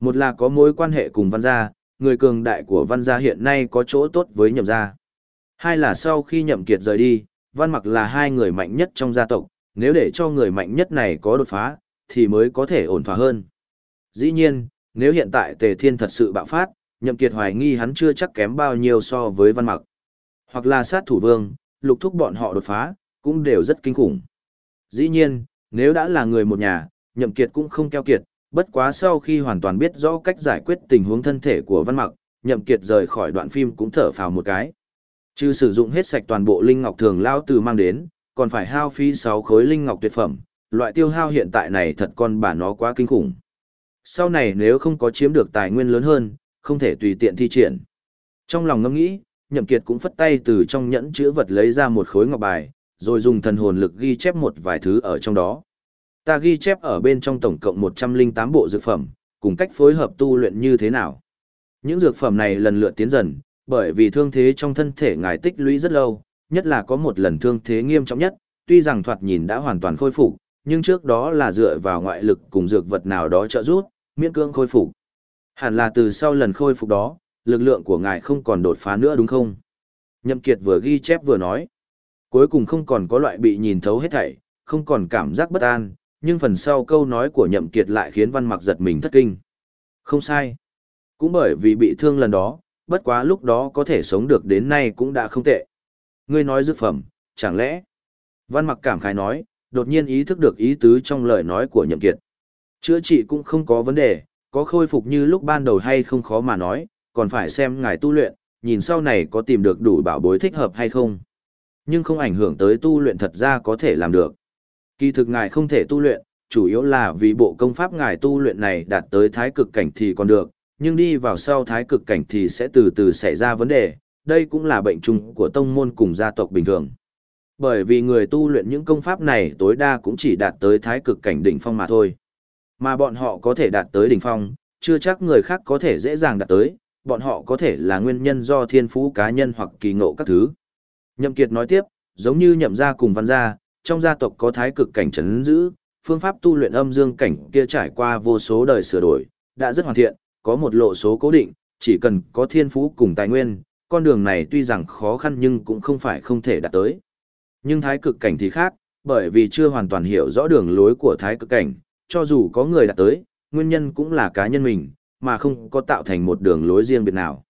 Một là có mối quan hệ cùng văn gia, người cường đại của văn gia hiện nay có chỗ tốt với nhậm gia. Hai là sau khi nhậm kiệt rời đi, văn mặc là hai người mạnh nhất trong gia tộc, nếu để cho người mạnh nhất này có đột phá, thì mới có thể ổn thỏa hơn. Dĩ nhiên, nếu hiện tại Tề Thiên thật sự bạo phát, Nhậm Kiệt hoài nghi hắn chưa chắc kém bao nhiêu so với Văn Mặc. Hoặc là sát thủ vương, lục thúc bọn họ đột phá, cũng đều rất kinh khủng. Dĩ nhiên, nếu đã là người một nhà, Nhậm Kiệt cũng không keo kiệt, bất quá sau khi hoàn toàn biết rõ cách giải quyết tình huống thân thể của Văn Mặc, Nhậm Kiệt rời khỏi đoạn phim cũng thở phào một cái. Chứ sử dụng hết sạch toàn bộ linh ngọc thường lao từ mang đến, còn phải hao phí 6 khối linh ngọc tuyệt phẩm, loại tiêu hao hiện tại này thật con bà nó quá kinh khủng. Sau này nếu không có chiếm được tài nguyên lớn hơn, không thể tùy tiện thi triển. Trong lòng ngẫm nghĩ, Nhậm Kiệt cũng phất tay từ trong nhẫn chữ vật lấy ra một khối ngọc bài, rồi dùng thần hồn lực ghi chép một vài thứ ở trong đó. Ta ghi chép ở bên trong tổng cộng 108 bộ dược phẩm, cùng cách phối hợp tu luyện như thế nào. Những dược phẩm này lần lượt tiến dần, bởi vì thương thế trong thân thể ngài tích lũy rất lâu, nhất là có một lần thương thế nghiêm trọng nhất, tuy rằng thoạt nhìn đã hoàn toàn khôi phục, nhưng trước đó là dựa vào ngoại lực cùng dược vật nào đó trợ giúp, miễn cưỡng khôi phục. Hẳn là từ sau lần khôi phục đó, lực lượng của ngài không còn đột phá nữa đúng không? Nhậm Kiệt vừa ghi chép vừa nói. Cuối cùng không còn có loại bị nhìn thấu hết thảy, không còn cảm giác bất an, nhưng phần sau câu nói của Nhậm Kiệt lại khiến Văn Mặc giật mình thất kinh. Không sai. Cũng bởi vì bị thương lần đó, bất quá lúc đó có thể sống được đến nay cũng đã không tệ. Ngươi nói dược phẩm, chẳng lẽ? Văn Mặc cảm khái nói, đột nhiên ý thức được ý tứ trong lời nói của Nhậm Kiệt. Chữa trị cũng không có vấn đề, có khôi phục như lúc ban đầu hay không khó mà nói, còn phải xem ngài tu luyện, nhìn sau này có tìm được đủ bảo bối thích hợp hay không. Nhưng không ảnh hưởng tới tu luyện thật ra có thể làm được. Kỳ thực ngài không thể tu luyện, chủ yếu là vì bộ công pháp ngài tu luyện này đạt tới thái cực cảnh thì còn được, nhưng đi vào sau thái cực cảnh thì sẽ từ từ xảy ra vấn đề, đây cũng là bệnh chung của tông môn cùng gia tộc bình thường. Bởi vì người tu luyện những công pháp này tối đa cũng chỉ đạt tới thái cực cảnh đỉnh phong mà thôi. Mà bọn họ có thể đạt tới đỉnh phong, chưa chắc người khác có thể dễ dàng đạt tới, bọn họ có thể là nguyên nhân do thiên phú cá nhân hoặc kỳ ngộ các thứ. Nhậm Kiệt nói tiếp, giống như nhậm gia cùng văn gia, trong gia tộc có thái cực cảnh chấn giữ, phương pháp tu luyện âm dương cảnh kia trải qua vô số đời sửa đổi, đã rất hoàn thiện, có một lộ số cố định, chỉ cần có thiên phú cùng tài nguyên, con đường này tuy rằng khó khăn nhưng cũng không phải không thể đạt tới. Nhưng thái cực cảnh thì khác, bởi vì chưa hoàn toàn hiểu rõ đường lối của thái cực cảnh, cho dù có người đã tới, nguyên nhân cũng là cá nhân mình, mà không có tạo thành một đường lối riêng biệt nào.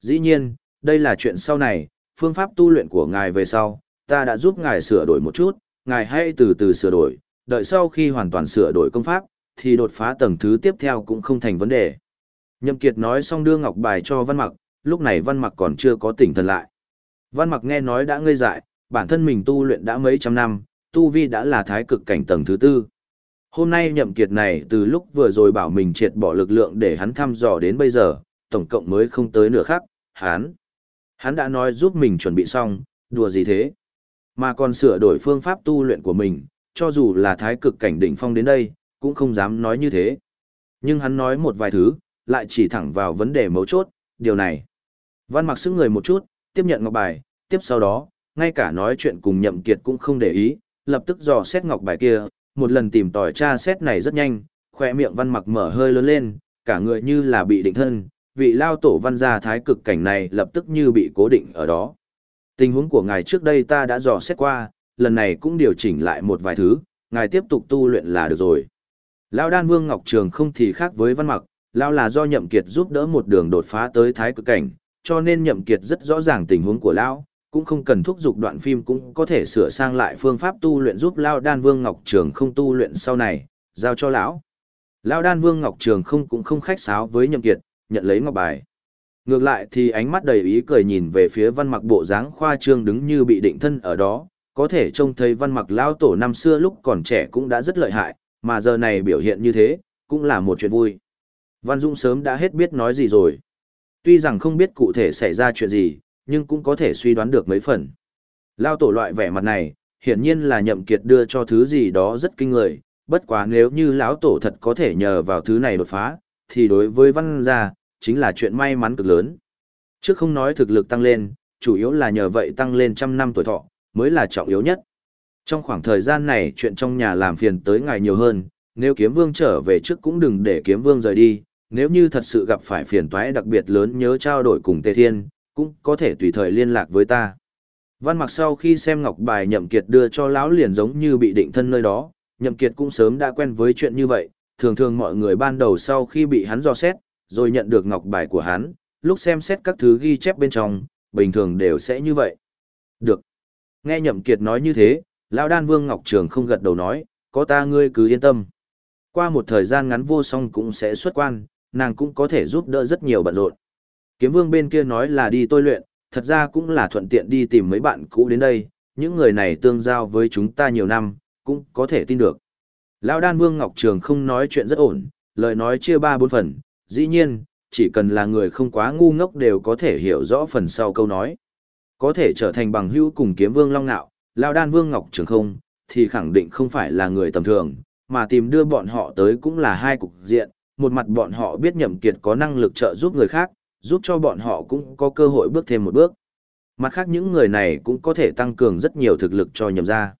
Dĩ nhiên, đây là chuyện sau này, phương pháp tu luyện của ngài về sau, ta đã giúp ngài sửa đổi một chút, ngài hãy từ từ sửa đổi, đợi sau khi hoàn toàn sửa đổi công pháp, thì đột phá tầng thứ tiếp theo cũng không thành vấn đề. Nhậm Kiệt nói xong đưa ngọc bài cho Văn Mặc, lúc này Văn Mặc còn chưa có tỉnh thần lại. Văn Mặc nghe nói đã ngây dại, bản thân mình tu luyện đã mấy trăm năm, tu vi đã là thái cực cảnh tầng thứ tư. Hôm nay Nhậm Kiệt này từ lúc vừa rồi bảo mình triệt bỏ lực lượng để hắn thăm dò đến bây giờ, tổng cộng mới không tới nửa khắc, hắn. Hắn đã nói giúp mình chuẩn bị xong, đùa gì thế? Mà còn sửa đổi phương pháp tu luyện của mình, cho dù là thái cực cảnh đỉnh phong đến đây, cũng không dám nói như thế. Nhưng hắn nói một vài thứ, lại chỉ thẳng vào vấn đề mấu chốt, điều này. Văn mặc sức người một chút, tiếp nhận ngọc bài, tiếp sau đó, ngay cả nói chuyện cùng nhậm kiệt cũng không để ý, lập tức dò xét ngọc bài kia, một lần tìm tòi tra xét này rất nhanh, khỏe miệng văn mặc mở hơi lớn lên, cả người như là bị định thân, vị lao tổ văn gia thái cực cảnh này lập tức như bị cố định ở đó. Tình huống của ngài trước đây ta đã dò xét qua, lần này cũng điều chỉnh lại một vài thứ, ngài tiếp tục tu luyện là được rồi. Lão đan vương Ngọc Trường không thì khác với văn mặc, Lão là do nhậm kiệt giúp đỡ một đường đột phá tới thái cực cảnh, cho nên nhậm kiệt rất rõ ràng tình huống của Lão, cũng không cần thúc giục đoạn phim cũng có thể sửa sang lại phương pháp tu luyện giúp Lão đan vương Ngọc Trường không tu luyện sau này, giao cho Lão. Lão đan vương Ngọc Trường không cũng không khách sáo với nhậm kiệt, nhận lấy ngọc bài. Ngược lại thì ánh mắt đầy ý cười nhìn về phía văn mặc bộ dáng khoa trương đứng như bị định thân ở đó, có thể trông thấy văn mặc lao tổ năm xưa lúc còn trẻ cũng đã rất lợi hại, mà giờ này biểu hiện như thế, cũng là một chuyện vui. Văn Dung sớm đã hết biết nói gì rồi. Tuy rằng không biết cụ thể xảy ra chuyện gì, nhưng cũng có thể suy đoán được mấy phần. Lao tổ loại vẻ mặt này, hiển nhiên là nhậm kiệt đưa cho thứ gì đó rất kinh người, bất quá nếu như lão tổ thật có thể nhờ vào thứ này đột phá, thì đối với văn gia, chính là chuyện may mắn cực lớn. Trước không nói thực lực tăng lên, chủ yếu là nhờ vậy tăng lên trăm năm tuổi thọ, mới là trọng yếu nhất. Trong khoảng thời gian này chuyện trong nhà làm phiền tới ngài nhiều hơn, nếu kiếm vương trở về trước cũng đừng để kiếm vương rời đi, nếu như thật sự gặp phải phiền toái đặc biệt lớn nhớ trao đổi cùng Tề Thiên, cũng có thể tùy thời liên lạc với ta. Văn mặc sau khi xem ngọc bài nhậm kiệt đưa cho lão liền giống như bị định thân nơi đó, nhậm kiệt cũng sớm đã quen với chuyện như vậy, thường thường mọi người ban đầu sau khi bị hắn dò xét, rồi nhận được ngọc bài của hắn, lúc xem xét các thứ ghi chép bên trong, bình thường đều sẽ như vậy. Được. Nghe Nhậm Kiệt nói như thế, Lão Đan Vương Ngọc Trường không gật đầu nói, có ta ngươi cứ yên tâm. Qua một thời gian ngắn vô song cũng sẽ xuất quan, nàng cũng có thể giúp đỡ rất nhiều bận rộn. Kiếm Vương bên kia nói là đi tôi luyện, thật ra cũng là thuận tiện đi tìm mấy bạn cũ đến đây, những người này tương giao với chúng ta nhiều năm, cũng có thể tin được. Lão Đan Vương Ngọc Trường không nói chuyện rất ổn, lời nói chia ba bốn phần, dĩ nhiên, chỉ cần là người không quá ngu ngốc đều có thể hiểu rõ phần sau câu nói. Có thể trở thành bằng hữu cùng kiếm vương long nạo, Lão đan vương Ngọc Trường không, thì khẳng định không phải là người tầm thường, mà tìm đưa bọn họ tới cũng là hai cục diện, một mặt bọn họ biết nhậm kiệt có năng lực trợ giúp người khác, giúp cho bọn họ cũng có cơ hội bước thêm một bước. Mặt khác những người này cũng có thể tăng cường rất nhiều thực lực cho nhậm gia.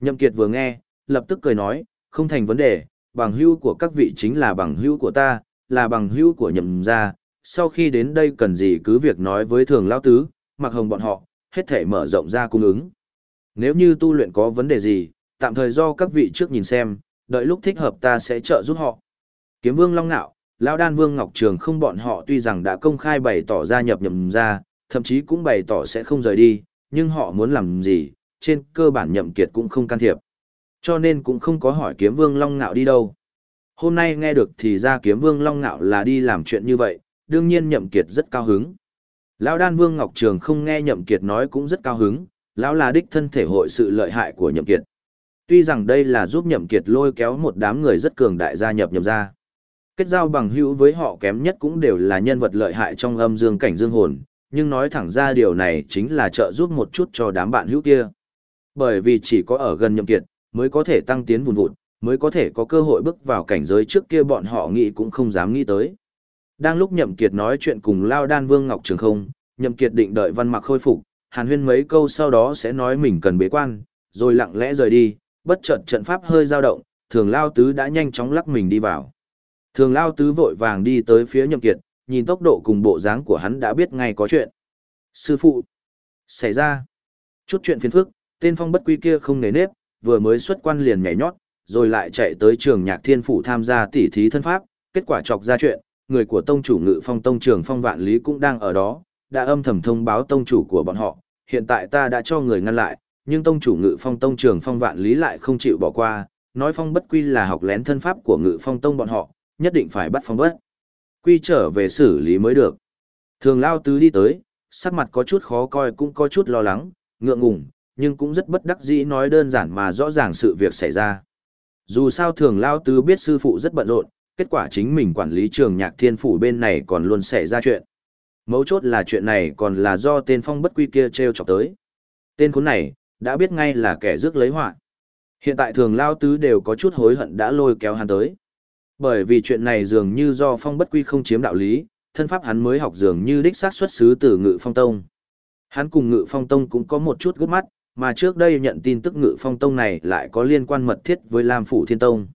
Nhậm kiệt vừa nghe, lập tức cười nói, không thành vấn đề, bằng hữu của các vị chính là bằng hữu của ta, là bằng hữu của nhậm gia. Sau khi đến đây cần gì cứ việc nói với thường lão tứ, mặc hồng bọn họ, hết thể mở rộng ra cung ứng. Nếu như tu luyện có vấn đề gì, tạm thời do các vị trước nhìn xem, đợi lúc thích hợp ta sẽ trợ giúp họ. Kiếm Vương Long Nạo, Lão Đan Vương Ngọc Trường không bọn họ tuy rằng đã công khai bày tỏ gia nhập nhậm ra, thậm chí cũng bày tỏ sẽ không rời đi, nhưng họ muốn làm gì, trên cơ bản nhậm kiệt cũng không can thiệp. Cho nên cũng không có hỏi Kiếm Vương Long Ngạo đi đâu. Hôm nay nghe được thì ra Kiếm Vương Long Ngạo là đi làm chuyện như vậy, đương nhiên nhậm kiệt rất cao hứng. Lão Đan Vương Ngọc Trường không nghe nhậm kiệt nói cũng rất cao hứng, lão là đích thân thể hội sự lợi hại của nhậm kiệt. Tuy rằng đây là giúp nhậm kiệt lôi kéo một đám người rất cường đại gia nhập nhậm gia. Kết giao bằng hữu với họ kém nhất cũng đều là nhân vật lợi hại trong âm dương cảnh dương hồn, nhưng nói thẳng ra điều này chính là trợ giúp một chút cho đám bạn hữu kia. Bởi vì chỉ có ở gần nhậm kiệt, mới có thể tăng tiến vùn vụt, mới có thể có cơ hội bước vào cảnh giới trước kia bọn họ nghĩ cũng không dám nghĩ tới. Đang lúc nhậm kiệt nói chuyện cùng Lao Đan Vương Ngọc Trường không, nhậm kiệt định đợi văn mặc khôi phục, hàn huyên mấy câu sau đó sẽ nói mình cần bế quan, rồi lặng lẽ rời đi, bất chợt trận pháp hơi dao động, thường Lao Tứ đã nhanh chóng lắc mình đi vào. Thường Lao Tứ vội vàng đi tới phía nhậm kiệt, nhìn tốc độ cùng bộ dáng của hắn đã biết ngay có chuyện. Sư phụ, xảy ra chút chuyện phiền phức, tên phong bất quy kia không nề nếp, vừa mới xuất quan liền nhảy nhót, rồi lại chạy tới trường nhạc thiên phủ tham gia tỉ thí thân pháp, kết quả chọc ra chuyện, người của tông chủ ngự phong tông trường phong vạn lý cũng đang ở đó, đã âm thầm thông báo tông chủ của bọn họ, hiện tại ta đã cho người ngăn lại, nhưng tông chủ ngự phong tông trường phong vạn lý lại không chịu bỏ qua, nói phong bất quy là học lén thân pháp của ngự phong tông bọn họ, nhất định phải bắt phong bất. Quy trở về xử lý mới được. Thường lao tứ đi tới, sắc mặt có chút khó coi cũng có chút lo lắng, ngượng ngùng, nhưng cũng rất bất đắc dĩ nói đơn giản mà rõ ràng sự việc xảy ra. Dù sao thường lao tứ biết sư phụ rất bận rộn, kết quả chính mình quản lý trường nhạc thiên phủ bên này còn luôn xảy ra chuyện. Mấu chốt là chuyện này còn là do tên phong bất quy kia treo chọc tới. Tên khốn này, đã biết ngay là kẻ rước lấy họa. Hiện tại thường lao tứ đều có chút hối hận đã lôi kéo hắn tới. Bởi vì chuyện này dường như do phong bất quy không chiếm đạo lý, thân pháp hắn mới học dường như đích xác xuất xứ từ ngự phong tông. Hắn cùng ngự phong tông cũng có một chút gút mắt, mà trước đây nhận tin tức ngự phong tông này lại có liên quan mật thiết với Lam Phủ Thiên Tông.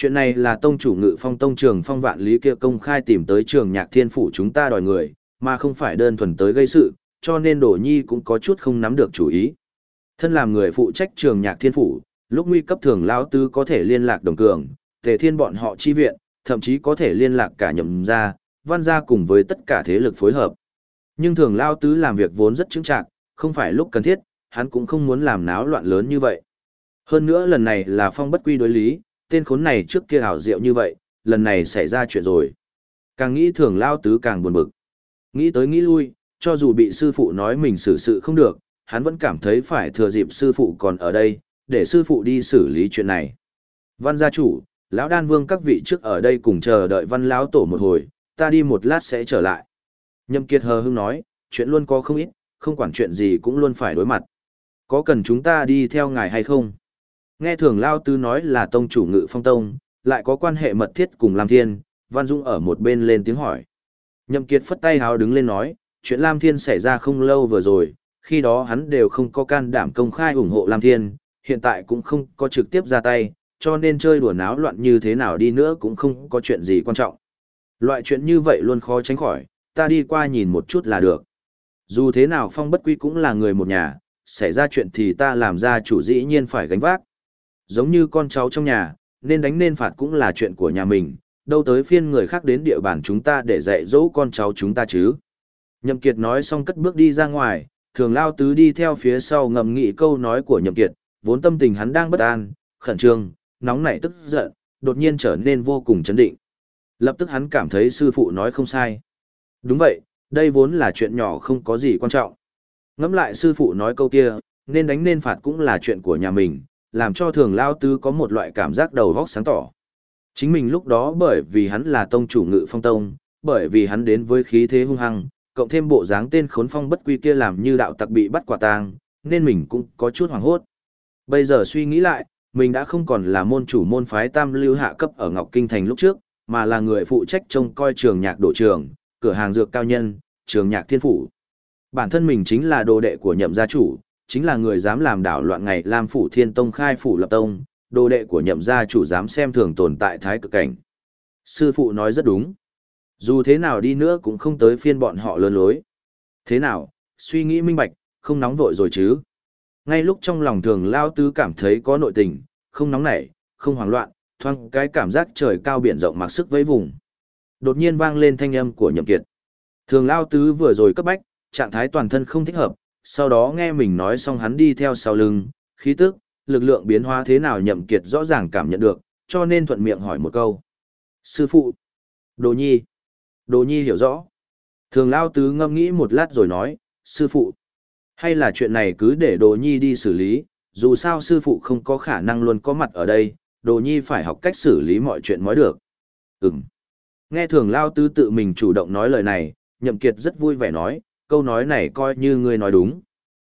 Chuyện này là tông chủ ngự phong tông trường phong vạn lý kia công khai tìm tới trường nhạc thiên phủ chúng ta đòi người, mà không phải đơn thuần tới gây sự, cho nên đổ nhi cũng có chút không nắm được chủ ý. Thân làm người phụ trách trường nhạc thiên phủ, lúc nguy cấp thường lão tư có thể liên lạc đồng cường, tề thiên bọn họ chi viện, thậm chí có thể liên lạc cả nhậm gia, văn gia cùng với tất cả thế lực phối hợp. Nhưng thường lao tứ làm việc vốn rất chứng trạng, không phải lúc cần thiết, hắn cũng không muốn làm náo loạn lớn như vậy. Hơn nữa lần này là phong bất quy đối lý, tên khốn này trước kia hảo diệu như vậy, lần này xảy ra chuyện rồi. Càng nghĩ thường lao tứ càng buồn bực. Nghĩ tới nghĩ lui, cho dù bị sư phụ nói mình xử sự không được, hắn vẫn cảm thấy phải thừa dịp sư phụ còn ở đây, để sư phụ đi xử lý chuyện này. Văn gia chủ, lão đan vương các vị trước ở đây cùng chờ đợi văn lão tổ một hồi, ta đi một lát sẽ trở lại. Nhậm Kiệt hờ hững nói, chuyện luôn có không ít, không quản chuyện gì cũng luôn phải đối mặt. Có cần chúng ta đi theo ngài hay không? Nghe thường Lao Tư nói là tông chủ ngự phong tông, lại có quan hệ mật thiết cùng Lam Thiên, Văn Dung ở một bên lên tiếng hỏi. Nhậm Kiệt phất tay háo đứng lên nói, chuyện Lam Thiên xảy ra không lâu vừa rồi, khi đó hắn đều không có can đảm công khai ủng hộ Lam Thiên, hiện tại cũng không có trực tiếp ra tay, cho nên chơi đùa náo loạn như thế nào đi nữa cũng không có chuyện gì quan trọng. Loại chuyện như vậy luôn khó tránh khỏi, ta đi qua nhìn một chút là được. Dù thế nào Phong Bất Quy cũng là người một nhà, xảy ra chuyện thì ta làm ra chủ dĩ nhiên phải gánh vác. Giống như con cháu trong nhà, nên đánh nên phạt cũng là chuyện của nhà mình, đâu tới phiên người khác đến địa bàn chúng ta để dạy dỗ con cháu chúng ta chứ. Nhậm Kiệt nói xong cất bước đi ra ngoài, thường lao tứ đi theo phía sau ngầm nghị câu nói của Nhậm Kiệt, vốn tâm tình hắn đang bất an, khẩn trương, nóng nảy tức giận, đột nhiên trở nên vô cùng chấn định. Lập tức hắn cảm thấy sư phụ nói không sai. Đúng vậy, đây vốn là chuyện nhỏ không có gì quan trọng. Ngẫm lại sư phụ nói câu kia, nên đánh nên phạt cũng là chuyện của nhà mình, làm cho thường lao tứ có một loại cảm giác đầu vóc sáng tỏ. Chính mình lúc đó bởi vì hắn là tông chủ ngự phong tông, bởi vì hắn đến với khí thế hung hăng, cộng thêm bộ dáng tên khốn phong bất quy kia làm như đạo tặc bị bắt quả tang, nên mình cũng có chút hoảng hốt. Bây giờ suy nghĩ lại, mình đã không còn là môn chủ môn phái tam lưu hạ cấp ở Ngọc Kinh Thành lúc trước, mà là người phụ trách trông coi trường nhạc đổ trường, cửa hàng dược cao nhân, trường nhạc thiên phủ. Bản thân mình chính là đồ đệ của nhậm gia chủ, chính là người dám làm đảo loạn ngày Lam phủ thiên tông khai phủ lập tông, đồ đệ của nhậm gia chủ dám xem thường tồn tại thái cực cảnh. Sư phụ nói rất đúng. Dù thế nào đi nữa cũng không tới phiên bọn họ lớn lối. Thế nào, suy nghĩ minh bạch, không nóng vội rồi chứ. Ngay lúc trong lòng thường lao tứ cảm thấy có nội tình, không nóng nảy, không hoảng loạn, thoang cái cảm giác trời cao biển rộng mặc sức với vùng. Đột nhiên vang lên thanh âm của nhậm kiệt. Thường lao tứ vừa rồi cấp bách, trạng thái toàn thân không thích hợp, sau đó nghe mình nói xong hắn đi theo sau lưng, khí tức, lực lượng biến hóa thế nào nhậm kiệt rõ ràng cảm nhận được, cho nên thuận miệng hỏi một câu. Sư phụ. Đồ nhi. Đồ nhi hiểu rõ. Thường lao tứ ngâm nghĩ một lát rồi nói, sư phụ. Hay là chuyện này cứ để đồ nhi đi xử lý, dù sao sư phụ không có khả năng luôn có mặt ở đây, đồ nhi phải học cách xử lý mọi chuyện mới được. Ừm. Nghe thường lao tứ tự mình chủ động nói lời này, nhậm kiệt rất vui vẻ nói, câu nói này coi như ngươi nói đúng.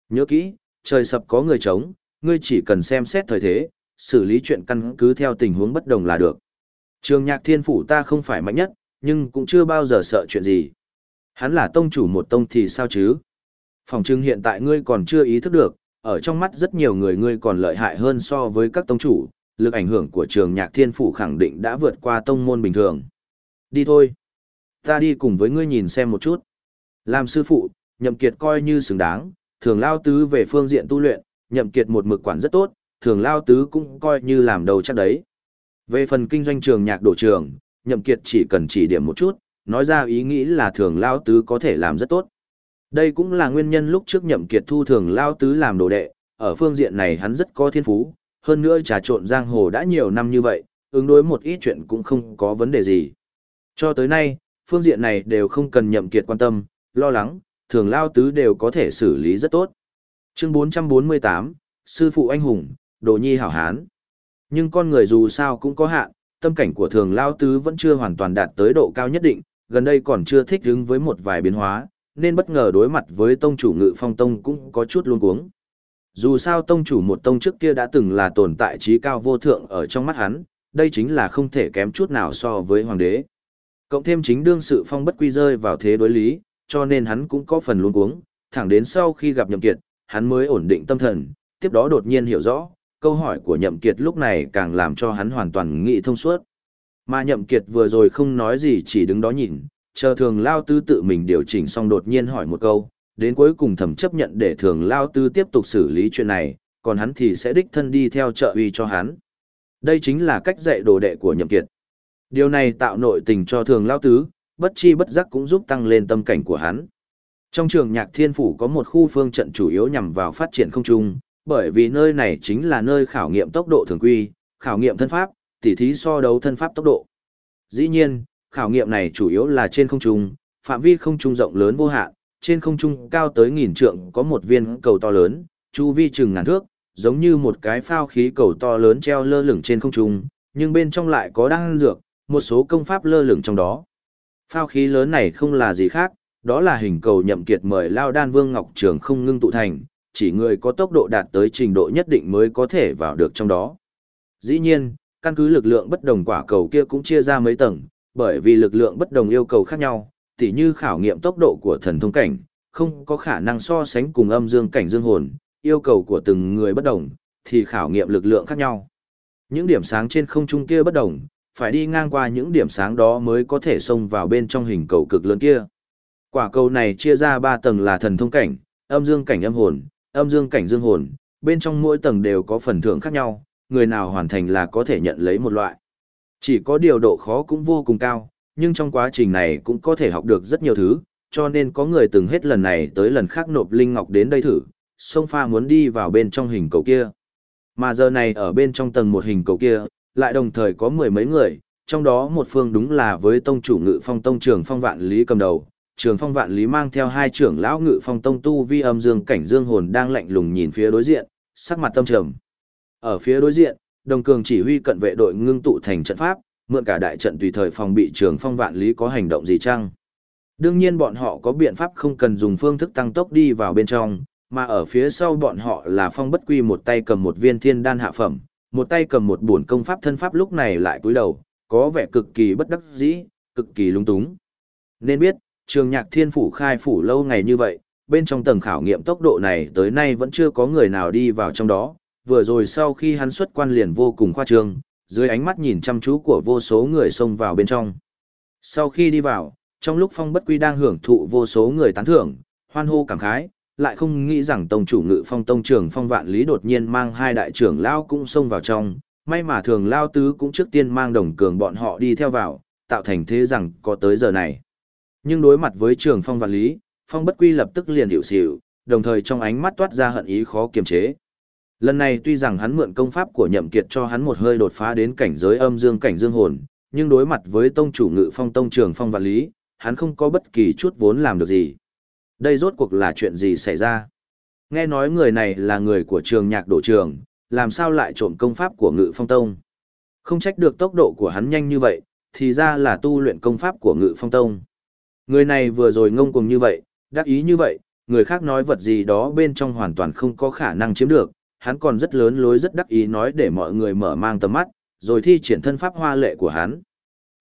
Nhớ kỹ, trời sập có người chống, ngươi chỉ cần xem xét thời thế, xử lý chuyện căn cứ theo tình huống bất đồng là được. Trường nhạc thiên phủ ta không phải mạnh nhất, nhưng cũng chưa bao giờ sợ chuyện gì. Hắn là tông chủ một tông thì sao chứ? Phòng trưng hiện tại ngươi còn chưa ý thức được, ở trong mắt rất nhiều người ngươi còn lợi hại hơn so với các tông chủ, lực ảnh hưởng của trường nhạc thiên phủ khẳng định đã vượt qua tông môn bình thường. Đi thôi. Ta đi cùng với ngươi nhìn xem một chút. Làm sư phụ, nhậm kiệt coi như xứng đáng, thường lao tứ về phương diện tu luyện, nhậm kiệt một mực quản rất tốt, thường lao tứ cũng coi như làm đầu chắc đấy. Về phần kinh doanh trường nhạc đổ trường, nhậm kiệt chỉ cần chỉ điểm một chút, nói ra ý nghĩ là thường lao tứ có thể làm rất tốt. Đây cũng là nguyên nhân lúc trước nhậm kiệt thu thường lao tứ làm đồ đệ, ở phương diện này hắn rất có thiên phú, hơn nữa trà trộn giang hồ đã nhiều năm như vậy, ứng đối một ít chuyện cũng không có vấn đề gì. Cho tới nay, phương diện này đều không cần nhậm kiệt quan tâm, lo lắng, thường lao tứ đều có thể xử lý rất tốt. Chương 448, Sư phụ anh hùng, đồ nhi hảo hán. Nhưng con người dù sao cũng có hạn, tâm cảnh của thường lao tứ vẫn chưa hoàn toàn đạt tới độ cao nhất định, gần đây còn chưa thích ứng với một vài biến hóa, nên bất ngờ đối mặt với tông chủ ngự phong tông cũng có chút luống cuống. Dù sao tông chủ một tông trước kia đã từng là tồn tại trí cao vô thượng ở trong mắt hắn, đây chính là không thể kém chút nào so với hoàng đế. Cộng thêm chính đương sự phong bất quy rơi vào thế đối lý, cho nên hắn cũng có phần luống cuống, thẳng đến sau khi gặp nhậm kiệt, hắn mới ổn định tâm thần, tiếp đó đột nhiên hiểu rõ, câu hỏi của nhậm kiệt lúc này càng làm cho hắn hoàn toàn nghĩ thông suốt. Mà nhậm kiệt vừa rồi không nói gì chỉ đứng đó nhìn, chờ thường lao tư tự mình điều chỉnh xong đột nhiên hỏi một câu, đến cuối cùng thẩm chấp nhận để thường lao tư tiếp tục xử lý chuyện này, còn hắn thì sẽ đích thân đi theo trợ uy cho hắn. Đây chính là cách dạy đồ đệ của nhậm kiệt. Điều này tạo nội tình cho thường lao tứ, bất chi bất giác cũng giúp tăng lên tâm cảnh của hắn. Trong trường nhạc thiên phủ có một khu phương trận chủ yếu nhằm vào phát triển không trung, bởi vì nơi này chính là nơi khảo nghiệm tốc độ thường quy, khảo nghiệm thân pháp, tỉ thí so đấu thân pháp tốc độ. Dĩ nhiên, khảo nghiệm này chủ yếu là trên không trung, phạm vi không trung rộng lớn vô hạn, trên không trung cao tới nghìn trượng có một viên cầu to lớn, chu vi chừng ngàn thước, giống như một cái phao khí cầu to lớn treo lơ lửng trên không trung, nhưng bên trong lại có đan dược, một số công pháp lơ lửng trong đó. Phao khí lớn này không là gì khác, đó là hình cầu nhậm kiệt mời Lao Đan Vương Ngọc Trường không ngưng tụ thành, chỉ người có tốc độ đạt tới trình độ nhất định mới có thể vào được trong đó. Dĩ nhiên, căn cứ lực lượng bất đồng quả cầu kia cũng chia ra mấy tầng, bởi vì lực lượng bất đồng yêu cầu khác nhau, tỉ như khảo nghiệm tốc độ của thần thông cảnh, không có khả năng so sánh cùng âm dương cảnh dương hồn, yêu cầu của từng người bất đồng, thì khảo nghiệm lực lượng khác nhau. Những điểm sáng trên không trung kia bất đồng, phải đi ngang qua những điểm sáng đó mới có thể xông vào bên trong hình cầu cực lớn kia. Quả cầu này chia ra 3 tầng là thần thông cảnh, âm dương cảnh âm hồn, âm dương cảnh dương hồn, bên trong mỗi tầng đều có phần thưởng khác nhau, người nào hoàn thành là có thể nhận lấy một loại. Chỉ có điều độ khó cũng vô cùng cao, nhưng trong quá trình này cũng có thể học được rất nhiều thứ, cho nên có người từng hết lần này tới lần khác nộp linh ngọc đến đây thử, sông pha muốn đi vào bên trong hình cầu kia. Mà giờ này ở bên trong tầng một hình cầu kia, lại đồng thời có mười mấy người, trong đó một phương đúng là với tông chủ ngự phong tông trường phong vạn lý cầm đầu. Trường phong vạn lý mang theo hai trưởng lão ngự phong tông tu vi âm dương cảnh dương hồn đang lạnh lùng nhìn phía đối diện, sắc mặt tâm trầm. Ở phía đối diện, đồng cường chỉ huy cận vệ đội ngưng tụ thành trận pháp, mượn cả đại trận tùy thời phòng bị trường phong vạn lý có hành động gì chăng. Đương nhiên bọn họ có biện pháp không cần dùng phương thức tăng tốc đi vào bên trong, Mà ở phía sau bọn họ là phong bất quy một tay cầm một viên thiên đan hạ phẩm, một tay cầm một bổn công pháp thân pháp lúc này lại cúi đầu, có vẻ cực kỳ bất đắc dĩ, cực kỳ lung túng. Nên biết, trường nhạc thiên phủ khai phủ lâu ngày như vậy, bên trong tầng khảo nghiệm tốc độ này tới nay vẫn chưa có người nào đi vào trong đó, vừa rồi sau khi hắn xuất quan liền vô cùng khoa trương, dưới ánh mắt nhìn chăm chú của vô số người xông vào bên trong. Sau khi đi vào, trong lúc phong bất quy đang hưởng thụ vô số người tán thưởng, hoan hô cảm khái, lại không nghĩ rằng tông chủ ngự phong tông trưởng phong vạn lý đột nhiên mang hai đại trưởng lao cũng xông vào trong, may mà thường lao tứ cũng trước tiên mang đồng cường bọn họ đi theo vào, tạo thành thế rằng có tới giờ này. Nhưng đối mặt với trường phong vạn lý, phong bất quy lập tức liền hiểu xỉu, đồng thời trong ánh mắt toát ra hận ý khó kiềm chế. Lần này tuy rằng hắn mượn công pháp của nhậm kiệt cho hắn một hơi đột phá đến cảnh giới âm dương cảnh dương hồn, nhưng đối mặt với tông chủ ngự phong tông trường phong vạn lý, hắn không có bất kỳ chút vốn làm được gì. Đây rốt cuộc là chuyện gì xảy ra? Nghe nói người này là người của trường nhạc đổ trường, làm sao lại trộm công pháp của ngự phong tông? Không trách được tốc độ của hắn nhanh như vậy, thì ra là tu luyện công pháp của ngự phong tông. Người này vừa rồi ngông cuồng như vậy, đắc ý như vậy, người khác nói vật gì đó bên trong hoàn toàn không có khả năng chiếm được, hắn còn rất lớn lối rất đắc ý nói để mọi người mở mang tầm mắt, rồi thi triển thân pháp hoa lệ của hắn.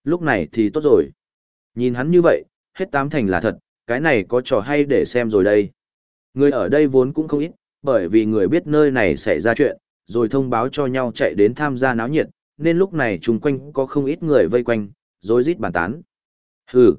Lúc này thì tốt rồi. Nhìn hắn như vậy, hết tám thành là thật, cái này có trò hay để xem rồi đây. Người ở đây vốn cũng không ít, bởi vì người biết nơi này xảy ra chuyện, rồi thông báo cho nhau chạy đến tham gia náo nhiệt, nên lúc này chung quanh có không ít người vây quanh, rồi rít bàn tán. Hừ.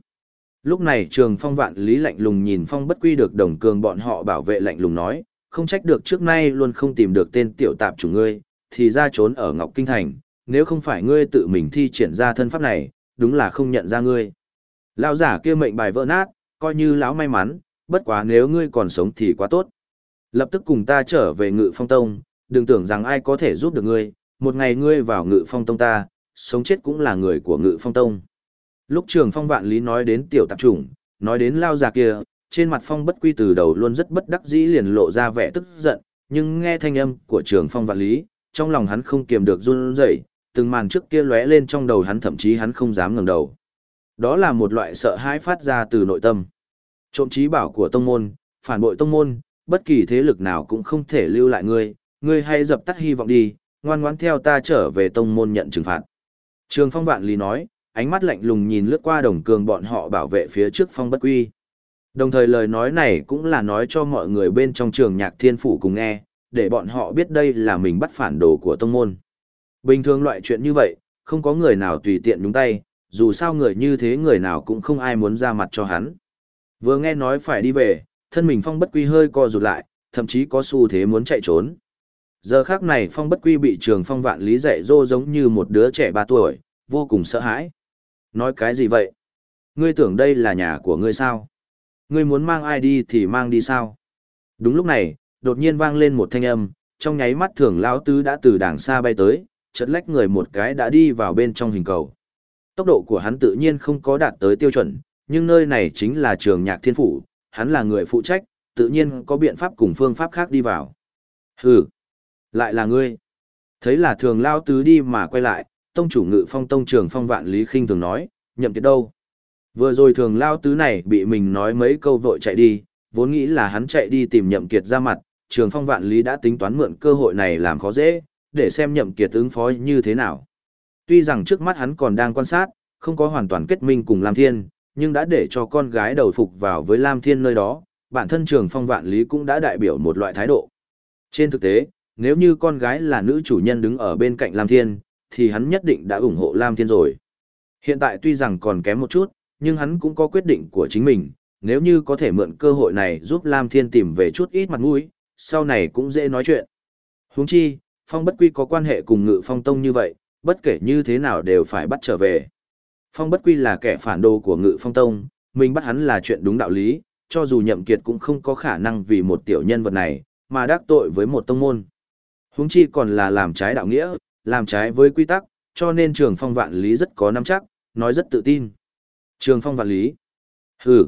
Lúc này trường phong vạn lý lạnh lùng nhìn phong bất quy được đồng cường bọn họ bảo vệ lạnh lùng nói, không trách được trước nay luôn không tìm được tên tiểu tạp chủ ngươi, thì ra trốn ở Ngọc Kinh Thành, nếu không phải ngươi tự mình thi triển ra thân pháp này, đúng là không nhận ra ngươi. Lão giả kia mệnh bài vỡ nát, coi như lão may mắn, bất quá nếu ngươi còn sống thì quá tốt. Lập tức cùng ta trở về ngự phong tông, đừng tưởng rằng ai có thể giúp được ngươi, một ngày ngươi vào ngự phong tông ta, sống chết cũng là người của ngự phong tông. Lúc trường phong vạn lý nói đến tiểu tạp chủng, nói đến lao già kia, trên mặt phong bất quy từ đầu luôn rất bất đắc dĩ liền lộ ra vẻ tức giận, nhưng nghe thanh âm của trường phong vạn lý, trong lòng hắn không kiềm được run rẩy, từng màn trước kia lóe lên trong đầu hắn thậm chí hắn không dám ngẩng đầu. Đó là một loại sợ hãi phát ra từ nội tâm. Trộm trí bảo của tông môn, phản bội tông môn, bất kỳ thế lực nào cũng không thể lưu lại ngươi, ngươi hãy dập tắt hy vọng đi, ngoan ngoãn theo ta trở về tông môn nhận trừng phạt. Trường phong vạn lý nói, ánh mắt lạnh lùng nhìn lướt qua đồng cường bọn họ bảo vệ phía trước phong bất quy. Đồng thời lời nói này cũng là nói cho mọi người bên trong trường nhạc thiên phủ cùng nghe, để bọn họ biết đây là mình bắt phản đồ của tông môn. Bình thường loại chuyện như vậy, không có người nào tùy tiện nhúng tay, dù sao người như thế người nào cũng không ai muốn ra mặt cho hắn. Vừa nghe nói phải đi về, thân mình phong bất quy hơi co rụt lại, thậm chí có xu thế muốn chạy trốn. Giờ khác này phong bất quy bị trường phong vạn lý dạy dô giống như một đứa trẻ 3 tuổi, vô cùng sợ hãi. Nói cái gì vậy? Ngươi tưởng đây là nhà của ngươi sao? Ngươi muốn mang ai đi thì mang đi sao? Đúng lúc này, đột nhiên vang lên một thanh âm, trong nháy mắt thường lão tứ đã từ đàng xa bay tới, chật lách người một cái đã đi vào bên trong hình cầu. Tốc độ của hắn tự nhiên không có đạt tới tiêu chuẩn, nhưng nơi này chính là trường nhạc thiên phủ, hắn là người phụ trách, tự nhiên có biện pháp cùng phương pháp khác đi vào. Hừ, lại là ngươi. Thấy là thường lao tứ đi mà quay lại, tông chủ ngự phong tông trường phong vạn lý khinh thường nói, nhậm kiệt đâu. Vừa rồi thường lao tứ này bị mình nói mấy câu vội chạy đi, vốn nghĩ là hắn chạy đi tìm nhậm kiệt ra mặt, trường phong vạn lý đã tính toán mượn cơ hội này làm khó dễ, để xem nhậm kiệt ứng phó như thế nào. Tuy rằng trước mắt hắn còn đang quan sát, không có hoàn toàn kết minh cùng Lam Thiên, nhưng đã để cho con gái đầu phục vào với Lam Thiên nơi đó, bản thân trường phong vạn lý cũng đã đại biểu một loại thái độ. Trên thực tế, nếu như con gái là nữ chủ nhân đứng ở bên cạnh Lam Thiên, thì hắn nhất định đã ủng hộ Lam Thiên rồi. Hiện tại tuy rằng còn kém một chút, nhưng hắn cũng có quyết định của chính mình, nếu như có thể mượn cơ hội này giúp Lam Thiên tìm về chút ít mặt mũi, sau này cũng dễ nói chuyện. Huống chi, Phong Bất Quy có quan hệ cùng Ngự Phong Tông như vậy, bất kể như thế nào đều phải bắt trở về. Phong Bất Quy là kẻ phản đồ của Ngự Phong Tông, mình bắt hắn là chuyện đúng đạo lý, cho dù Nhậm Kiệt cũng không có khả năng vì một tiểu nhân vật này mà đắc tội với một tông môn. Huống chi còn là làm trái đạo nghĩa, làm trái với quy tắc, cho nên Trường Phong Vạn Lý rất có nắm chắc, nói rất tự tin. Trường Phong Vạn Lý. Hừ.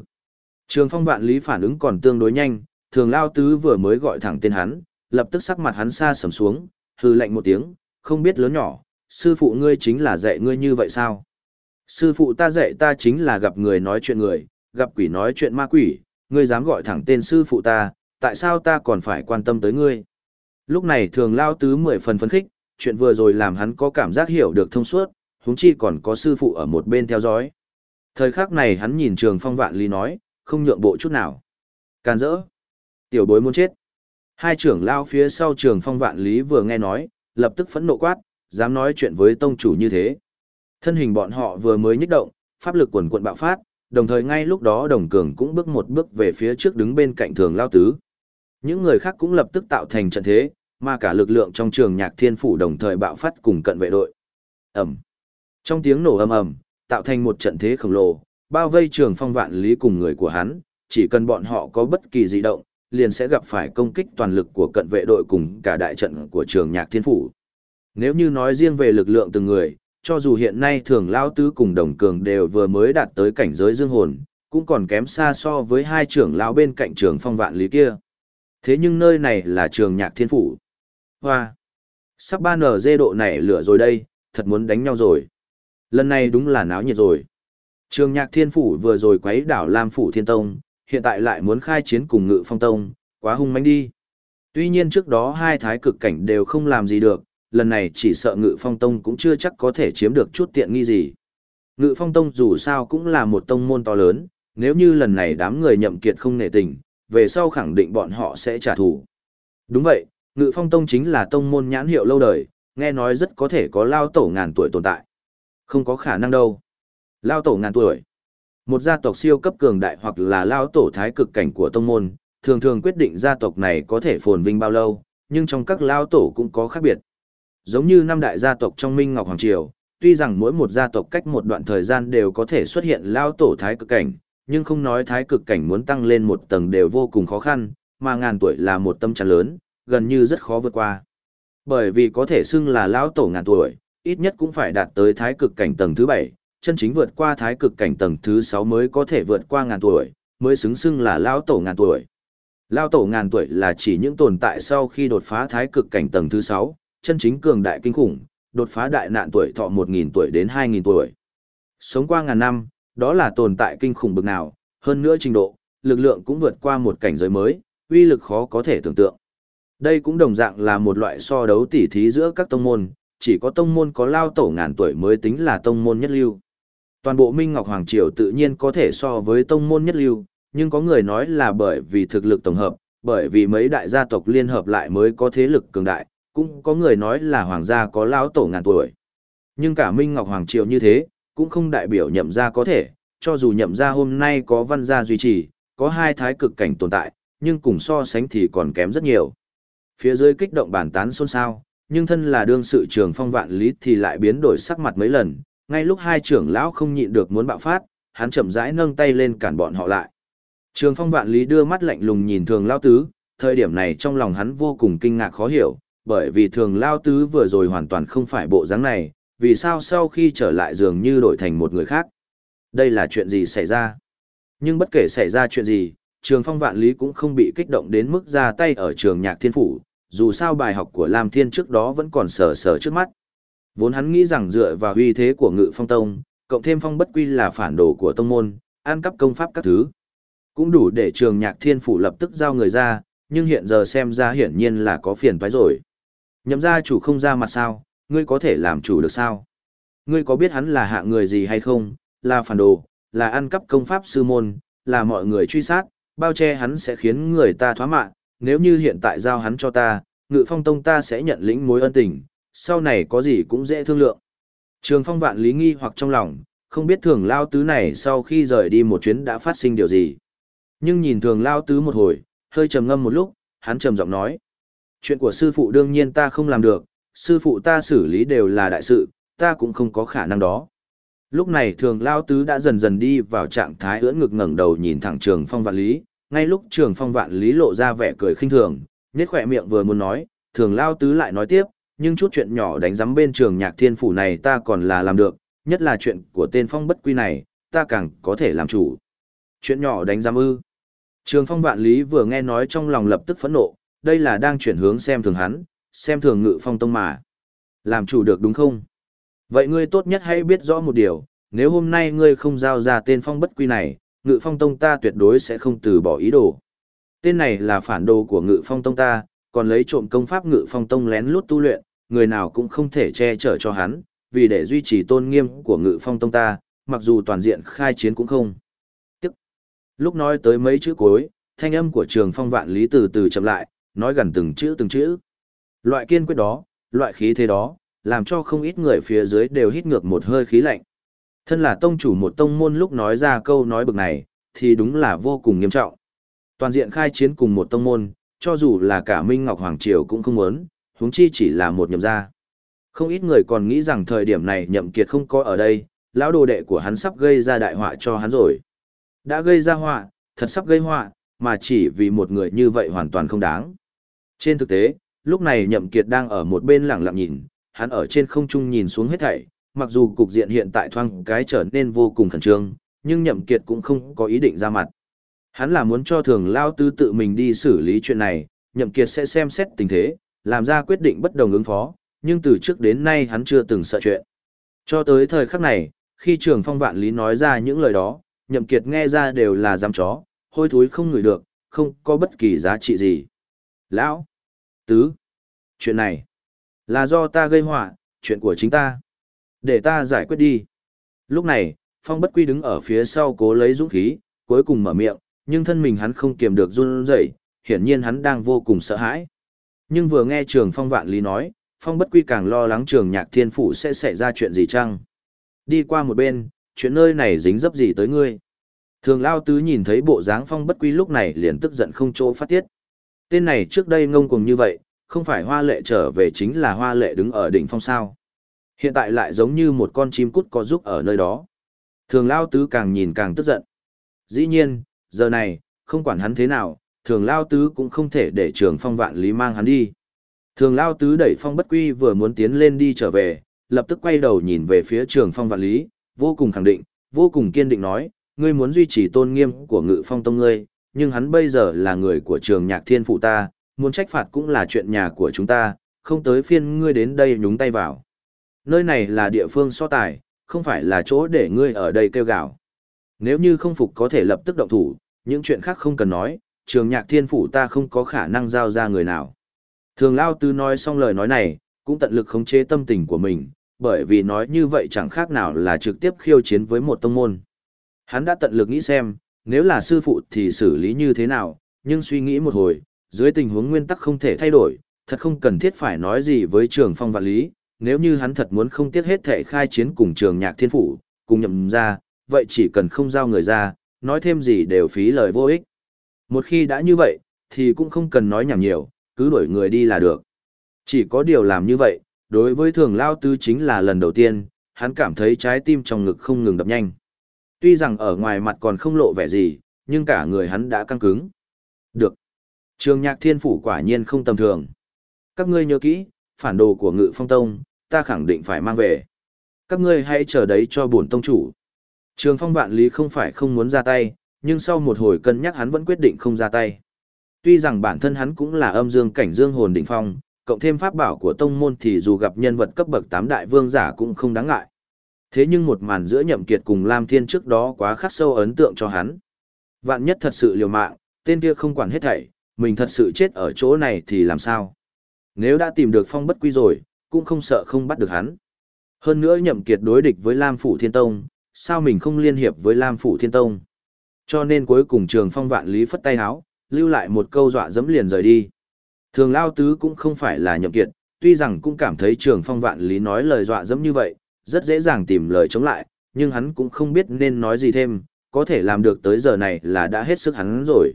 Trường Phong Vạn Lý phản ứng còn tương đối nhanh, Thường Lao Tứ vừa mới gọi thẳng tên hắn, lập tức sắc mặt hắn xa sầm xuống, hừ lạnh một tiếng, không biết lớn nhỏ, sư phụ ngươi chính là dạy ngươi như vậy sao? Sư phụ ta dạy ta chính là gặp người nói chuyện người, gặp quỷ nói chuyện ma quỷ, ngươi dám gọi thẳng tên sư phụ ta, tại sao ta còn phải quan tâm tới ngươi? Lúc này thường lao tứ mười phần phấn khích, chuyện vừa rồi làm hắn có cảm giác hiểu được thông suốt, huống chi còn có sư phụ ở một bên theo dõi. Thời khắc này hắn nhìn trường phong vạn lý nói, không nhượng bộ chút nào. Can dỡ. Tiểu bối muốn chết. Hai trưởng lao phía sau trường phong vạn lý vừa nghe nói, lập tức phẫn nộ quát, dám nói chuyện với tông chủ như thế. Thân hình bọn họ vừa mới nhích động, pháp lực quần quận bạo phát, đồng thời ngay lúc đó đồng cường cũng bước một bước về phía trước đứng bên cạnh thường lao tứ. Những người khác cũng lập tức tạo thành trận thế, mà cả lực lượng trong trường nhạc thiên phủ đồng thời bạo phát cùng cận vệ đội. Ẩm. Trong tiếng nổ ầm ầm, tạo thành một trận thế khổng lồ, bao vây trường phong vạn lý cùng người của hắn, chỉ cần bọn họ có bất kỳ dị động, liền sẽ gặp phải công kích toàn lực của cận vệ đội cùng cả đại trận của trường nhạc thiên phủ. Nếu như nói riêng về lực lượng từng người, cho dù hiện nay thường lao tứ cùng đồng cường đều vừa mới đạt tới cảnh giới dương hồn, cũng còn kém xa so với hai trưởng lão bên cạnh trường phong vạn lý kia. Thế nhưng nơi này là trường nhạc thiên phủ. Hoa! Sắp ba nở dê độ này lửa rồi đây, thật muốn đánh nhau rồi. Lần này đúng là náo nhiệt rồi. Trường nhạc thiên phủ vừa rồi quấy đảo Lam phủ thiên tông, hiện tại lại muốn khai chiến cùng ngự phong tông, quá hung manh đi. Tuy nhiên trước đó hai thái cực cảnh đều không làm gì được, lần này chỉ sợ ngự phong tông cũng chưa chắc có thể chiếm được chút tiện nghi gì. Ngự phong tông dù sao cũng là một tông môn to lớn, nếu như lần này đám người nhậm kiệt không nể tình, về sau khẳng định bọn họ sẽ trả thù. Đúng vậy, ngự phong tông chính là tông môn nhãn hiệu lâu đời, nghe nói rất có thể có lao tổ ngàn tuổi tồn tại. Không có khả năng đâu. Lao tổ ngàn tuổi. Một gia tộc siêu cấp cường đại hoặc là lao tổ thái cực cảnh của tông môn, thường thường quyết định gia tộc này có thể phồn vinh bao lâu, nhưng trong các lao tổ cũng có khác biệt. Giống như năm đại gia tộc trong Minh Ngọc Hoàng Triều, tuy rằng mỗi một gia tộc cách một đoạn thời gian đều có thể xuất hiện lao tổ thái cực cảnh, nhưng không nói thái cực cảnh muốn tăng lên một tầng đều vô cùng khó khăn, mà ngàn tuổi là một tâm trạng lớn, gần như rất khó vượt qua. Bởi vì có thể xưng là lao tổ ngàn tuổi, ít nhất cũng phải đạt tới thái cực cảnh tầng thứ 7, chân chính vượt qua thái cực cảnh tầng thứ 6 mới có thể vượt qua ngàn tuổi, mới xứng xưng là lao tổ ngàn tuổi. Lao tổ ngàn tuổi là chỉ những tồn tại sau khi đột phá thái cực cảnh tầng thứ 6, chân chính cường đại kinh khủng, đột phá đại nạn tuổi thọ 1.000 tuổi đến 2.000 tuổi. Sống qua ngàn năm, đó là tồn tại kinh khủng bực nào, hơn nữa trình độ, lực lượng cũng vượt qua một cảnh giới mới, uy lực khó có thể tưởng tượng. Đây cũng đồng dạng là một loại so đấu tỉ thí giữa các tông môn, chỉ có tông môn có lao tổ ngàn tuổi mới tính là tông môn nhất lưu. Toàn bộ Minh Ngọc Hoàng Triều tự nhiên có thể so với tông môn nhất lưu, nhưng có người nói là bởi vì thực lực tổng hợp, bởi vì mấy đại gia tộc liên hợp lại mới có thế lực cường đại, cũng có người nói là hoàng gia có lao tổ ngàn tuổi. Nhưng cả Minh Ngọc Hoàng Triều như thế, cũng không đại biểu nhậm gia có thể, cho dù nhậm gia hôm nay có văn gia duy trì, có hai thái cực cảnh tồn tại, nhưng cùng so sánh thì còn kém rất nhiều. Phía dưới kích động bản tán xôn xao, nhưng thân là đương sự trường phong vạn lý thì lại biến đổi sắc mặt mấy lần, ngay lúc hai trưởng lão không nhịn được muốn bạo phát, hắn chậm rãi nâng tay lên cản bọn họ lại. Trường phong vạn lý đưa mắt lạnh lùng nhìn thường lao tứ, thời điểm này trong lòng hắn vô cùng kinh ngạc khó hiểu, bởi vì thường lao tứ vừa rồi hoàn toàn không phải bộ dáng này, vì sao sau khi trở lại dường như đổi thành một người khác. Đây là chuyện gì xảy ra? Nhưng bất kể xảy ra chuyện gì, trường phong vạn lý cũng không bị kích động đến mức ra tay ở trường nhạc thiên phủ, dù sao bài học của Lam Thiên trước đó vẫn còn sờ sờ trước mắt. Vốn hắn nghĩ rằng dựa vào uy thế của ngự phong tông, cộng thêm phong bất quy là phản đồ của tông môn, an cắp công pháp các thứ. Cũng đủ để trường nhạc thiên phủ lập tức giao người ra, nhưng hiện giờ xem ra hiển nhiên là có phiền toái rồi. Nhậm gia chủ không ra mặt sao, ngươi có thể làm chủ được sao? Ngươi có biết hắn là hạ người gì hay không, là phản đồ, là ăn cắp công pháp sư môn, là mọi người truy sát, bao che hắn sẽ khiến người ta thoá mạng, nếu như hiện tại giao hắn cho ta, ngự phong tông ta sẽ nhận lĩnh mối ân tình, sau này có gì cũng dễ thương lượng. Trường phong vạn lý nghi hoặc trong lòng, không biết thường lao tứ này sau khi rời đi một chuyến đã phát sinh điều gì. Nhưng nhìn thường lao tứ một hồi, hơi trầm ngâm một lúc, hắn trầm giọng nói. Chuyện của sư phụ đương nhiên ta không làm được, sư phụ ta xử lý đều là đại sự, ta cũng không có khả năng đó. Lúc này thường lao tứ đã dần dần đi vào trạng thái ưỡn ngực ngẩng đầu nhìn thẳng trường phong vạn lý, ngay lúc trường phong vạn lý lộ ra vẻ cười khinh thường, nhếch khỏe miệng vừa muốn nói, thường lao tứ lại nói tiếp, nhưng chút chuyện nhỏ đánh giám bên trường nhạc thiên phủ này ta còn là làm được, nhất là chuyện của tên phong bất quy này, ta càng có thể làm chủ. Chuyện nhỏ đánh giám ư. Trường phong vạn lý vừa nghe nói trong lòng lập tức phẫn nộ, đây là đang chuyển hướng xem thường hắn, xem thường ngự phong tông mà. Làm chủ được đúng không? Vậy ngươi tốt nhất hãy biết rõ một điều, nếu hôm nay ngươi không giao ra tên phong bất quy này, ngự phong tông ta tuyệt đối sẽ không từ bỏ ý đồ. Tên này là phản đồ của ngự phong tông ta, còn lấy trộm công pháp ngự phong tông lén lút tu luyện, người nào cũng không thể che chở cho hắn, vì để duy trì tôn nghiêm của ngự phong tông ta, mặc dù toàn diện khai chiến cũng không. Tức. Lúc nói tới mấy chữ cuối, thanh âm của trường phong vạn lý từ từ chậm lại, nói gần từng chữ từng chữ. Loại kiên quyết đó, loại khí thế đó, làm cho không ít người phía dưới đều hít ngược một hơi khí lạnh. Thân là tông chủ một tông môn lúc nói ra câu nói bực này, thì đúng là vô cùng nghiêm trọng. Toàn diện khai chiến cùng một tông môn, cho dù là cả Minh Ngọc Hoàng Triều cũng không muốn, huống chi chỉ là một nhậm gia. Không ít người còn nghĩ rằng thời điểm này nhậm kiệt không có ở đây, lão đồ đệ của hắn sắp gây ra đại họa cho hắn rồi. Đã gây ra họa, thật sắp gây họa, mà chỉ vì một người như vậy hoàn toàn không đáng. Trên thực tế, lúc này nhậm kiệt đang ở một bên lặng lặng nhìn, hắn ở trên không trung nhìn xuống hết thảy, mặc dù cục diện hiện tại thoang cái trở nên vô cùng khẩn trương, nhưng nhậm kiệt cũng không có ý định ra mặt. Hắn là muốn cho thường lao tư tự mình đi xử lý chuyện này, nhậm kiệt sẽ xem xét tình thế, làm ra quyết định bất đồng ứng phó, nhưng từ trước đến nay hắn chưa từng sợ chuyện. Cho tới thời khắc này, khi trường phong vạn lý nói ra những lời đó, nhậm kiệt nghe ra đều là giam chó, hôi thối không ngửi được, không có bất kỳ giá trị gì. Lão! Tứ! Chuyện này là do ta gây họa, chuyện của chính ta. Để ta giải quyết đi. Lúc này, Phong Bất Quy đứng ở phía sau cố lấy dũng khí, cuối cùng mở miệng, nhưng thân mình hắn không kiềm được run rẩy, hiển nhiên hắn đang vô cùng sợ hãi. Nhưng vừa nghe Trường Phong Vạn Lý nói, Phong Bất Quy càng lo lắng Trường Nhạc Thiên Phủ sẽ xảy ra chuyện gì chăng? Đi qua một bên, chuyện nơi này dính dấp gì tới ngươi? Thường Lao Tứ nhìn thấy bộ dáng Phong Bất Quy lúc này liền tức giận không chỗ phát tiết. Tên này trước đây ngông cuồng như vậy, không phải hoa lệ trở về chính là hoa lệ đứng ở đỉnh phong sao. Hiện tại lại giống như một con chim cút có giúp ở nơi đó. Thường Lao Tứ càng nhìn càng tức giận. Dĩ nhiên, giờ này, không quản hắn thế nào, thường Lao Tứ cũng không thể để trường phong vạn lý mang hắn đi. Thường Lao Tứ đẩy phong bất quy vừa muốn tiến lên đi trở về, lập tức quay đầu nhìn về phía trường phong vạn lý, vô cùng khẳng định, vô cùng kiên định nói, ngươi muốn duy trì tôn nghiêm của ngự phong tông ngươi, nhưng hắn bây giờ là người của trường nhạc thiên phụ ta, muốn trách phạt cũng là chuyện nhà của chúng ta, không tới phiên ngươi đến đây nhúng tay vào. Nơi này là địa phương so tài, không phải là chỗ để ngươi ở đây kêu gào. Nếu như không phục có thể lập tức động thủ, những chuyện khác không cần nói, trường nhạc thiên phủ ta không có khả năng giao ra người nào. Thường Lao Tư nói xong lời nói này, cũng tận lực khống chế tâm tình của mình, bởi vì nói như vậy chẳng khác nào là trực tiếp khiêu chiến với một tông môn. Hắn đã tận lực nghĩ xem, nếu là sư phụ thì xử lý như thế nào, nhưng suy nghĩ một hồi, dưới tình huống nguyên tắc không thể thay đổi, thật không cần thiết phải nói gì với trường phong vạn lý, nếu như hắn thật muốn không tiếc hết thể khai chiến cùng trường nhạc thiên phủ, cùng nhậm ra, vậy chỉ cần không giao người ra, nói thêm gì đều phí lời vô ích. Một khi đã như vậy, thì cũng không cần nói nhảm nhiều, cứ đuổi người đi là được. Chỉ có điều làm như vậy, đối với thường lao tư chính là lần đầu tiên, hắn cảm thấy trái tim trong ngực không ngừng đập nhanh. Tuy rằng ở ngoài mặt còn không lộ vẻ gì, nhưng cả người hắn đã căng cứng. Được. Trường nhạc thiên phủ quả nhiên không tầm thường. Các ngươi nhớ kỹ, phản đồ của ngự phong tông, ta khẳng định phải mang về. Các ngươi hãy chờ đấy cho bổn tông chủ. Trường phong vạn lý không phải không muốn ra tay, nhưng sau một hồi cân nhắc hắn vẫn quyết định không ra tay. Tuy rằng bản thân hắn cũng là âm dương cảnh dương hồn đỉnh phong, cộng thêm pháp bảo của tông môn thì dù gặp nhân vật cấp bậc tám đại vương giả cũng không đáng ngại. Thế nhưng một màn giữa nhậm kiệt cùng Lam Thiên trước đó quá khắc sâu ấn tượng cho hắn. Vạn nhất thật sự liều mạng, tên kia không quản hết thảy, mình thật sự chết ở chỗ này thì làm sao? Nếu đã tìm được phong bất quy rồi, cũng không sợ không bắt được hắn. Hơn nữa nhậm kiệt đối địch với Lam Phủ Thiên Tông, sao mình không liên hiệp với Lam Phủ Thiên Tông? Cho nên cuối cùng trường phong vạn lý phất tay háo, lưu lại một câu dọa dẫm liền rời đi. Thường Lao Tứ cũng không phải là nhậm kiệt, tuy rằng cũng cảm thấy trường phong vạn lý nói lời dọa dẫm như vậy, rất dễ dàng tìm lời chống lại, nhưng hắn cũng không biết nên nói gì thêm, có thể làm được tới giờ này là đã hết sức hắn rồi.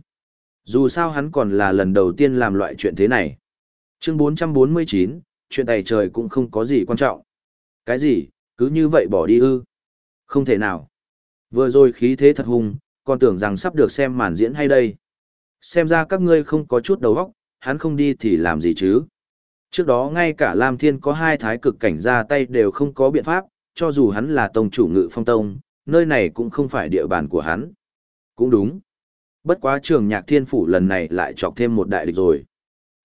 Dù sao hắn còn là lần đầu tiên làm loại chuyện thế này. Chương 449, chuyện tài trời cũng không có gì quan trọng. Cái gì, cứ như vậy bỏ đi ư? Không thể nào. Vừa rồi khí thế thật hung, còn tưởng rằng sắp được xem màn diễn hay đây. Xem ra các ngươi không có chút đầu óc, hắn không đi thì làm gì chứ? Trước đó ngay cả Lam Thiên có hai thái cực cảnh ra tay đều không có biện pháp, cho dù hắn là tông chủ ngự phong tông, nơi này cũng không phải địa bàn của hắn. Cũng đúng. Bất quá trường nhạc thiên phủ lần này lại chọc thêm một đại địch rồi.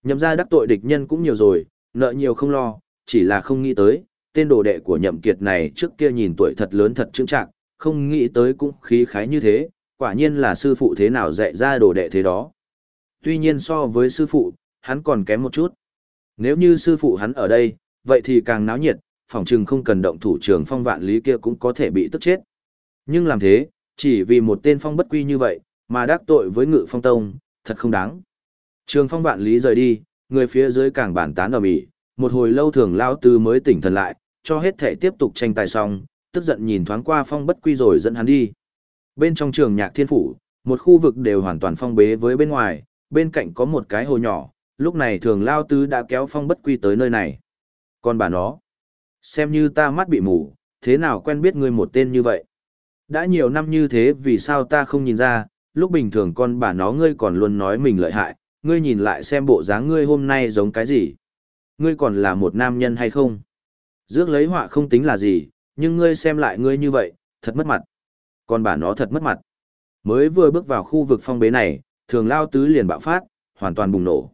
Nhậm ra đắc tội địch nhân cũng nhiều rồi, nợ nhiều không lo, chỉ là không nghĩ tới, tên đồ đệ của nhậm kiệt này trước kia nhìn tuổi thật lớn thật trưng trạng, không nghĩ tới cũng khí khái như thế, quả nhiên là sư phụ thế nào dạy ra đồ đệ thế đó. tuy nhiên so với sư phụ, hắn còn kém một chút. Nếu như sư phụ hắn ở đây, vậy thì càng náo nhiệt, phòng trừng không cần động thủ trường phong vạn lý kia cũng có thể bị tức chết. Nhưng làm thế, chỉ vì một tên phong bất quy như vậy, mà đắc tội với ngự phong tông, thật không đáng. Trường phong vạn lý rời đi, người phía dưới càng bản tán ở mỹ, một hồi lâu thường lao tư mới tỉnh thần lại, cho hết thể tiếp tục tranh tài xong, tức giận nhìn thoáng qua phong bất quy rồi dẫn hắn đi. Bên trong trường nhạc thiên phủ, một khu vực đều hoàn toàn phong bế với bên ngoài, bên cạnh có một cái hồ nhỏ, lúc này thường lao tứ đã kéo phong bất quy tới nơi này. Còn bà nó, xem như ta mắt bị mù, thế nào quen biết ngươi một tên như vậy? Đã nhiều năm như thế vì sao ta không nhìn ra, lúc bình thường con bà nó ngươi còn luôn nói mình lợi hại, ngươi nhìn lại xem bộ dáng ngươi hôm nay giống cái gì? Ngươi còn là một nam nhân hay không? Dước lấy họa không tính là gì, nhưng ngươi xem lại ngươi như vậy, thật mất mặt. Còn bà nó thật mất mặt. Mới vừa bước vào khu vực phong bế này, thường lao tứ liền bạo phát, hoàn toàn bùng nổ.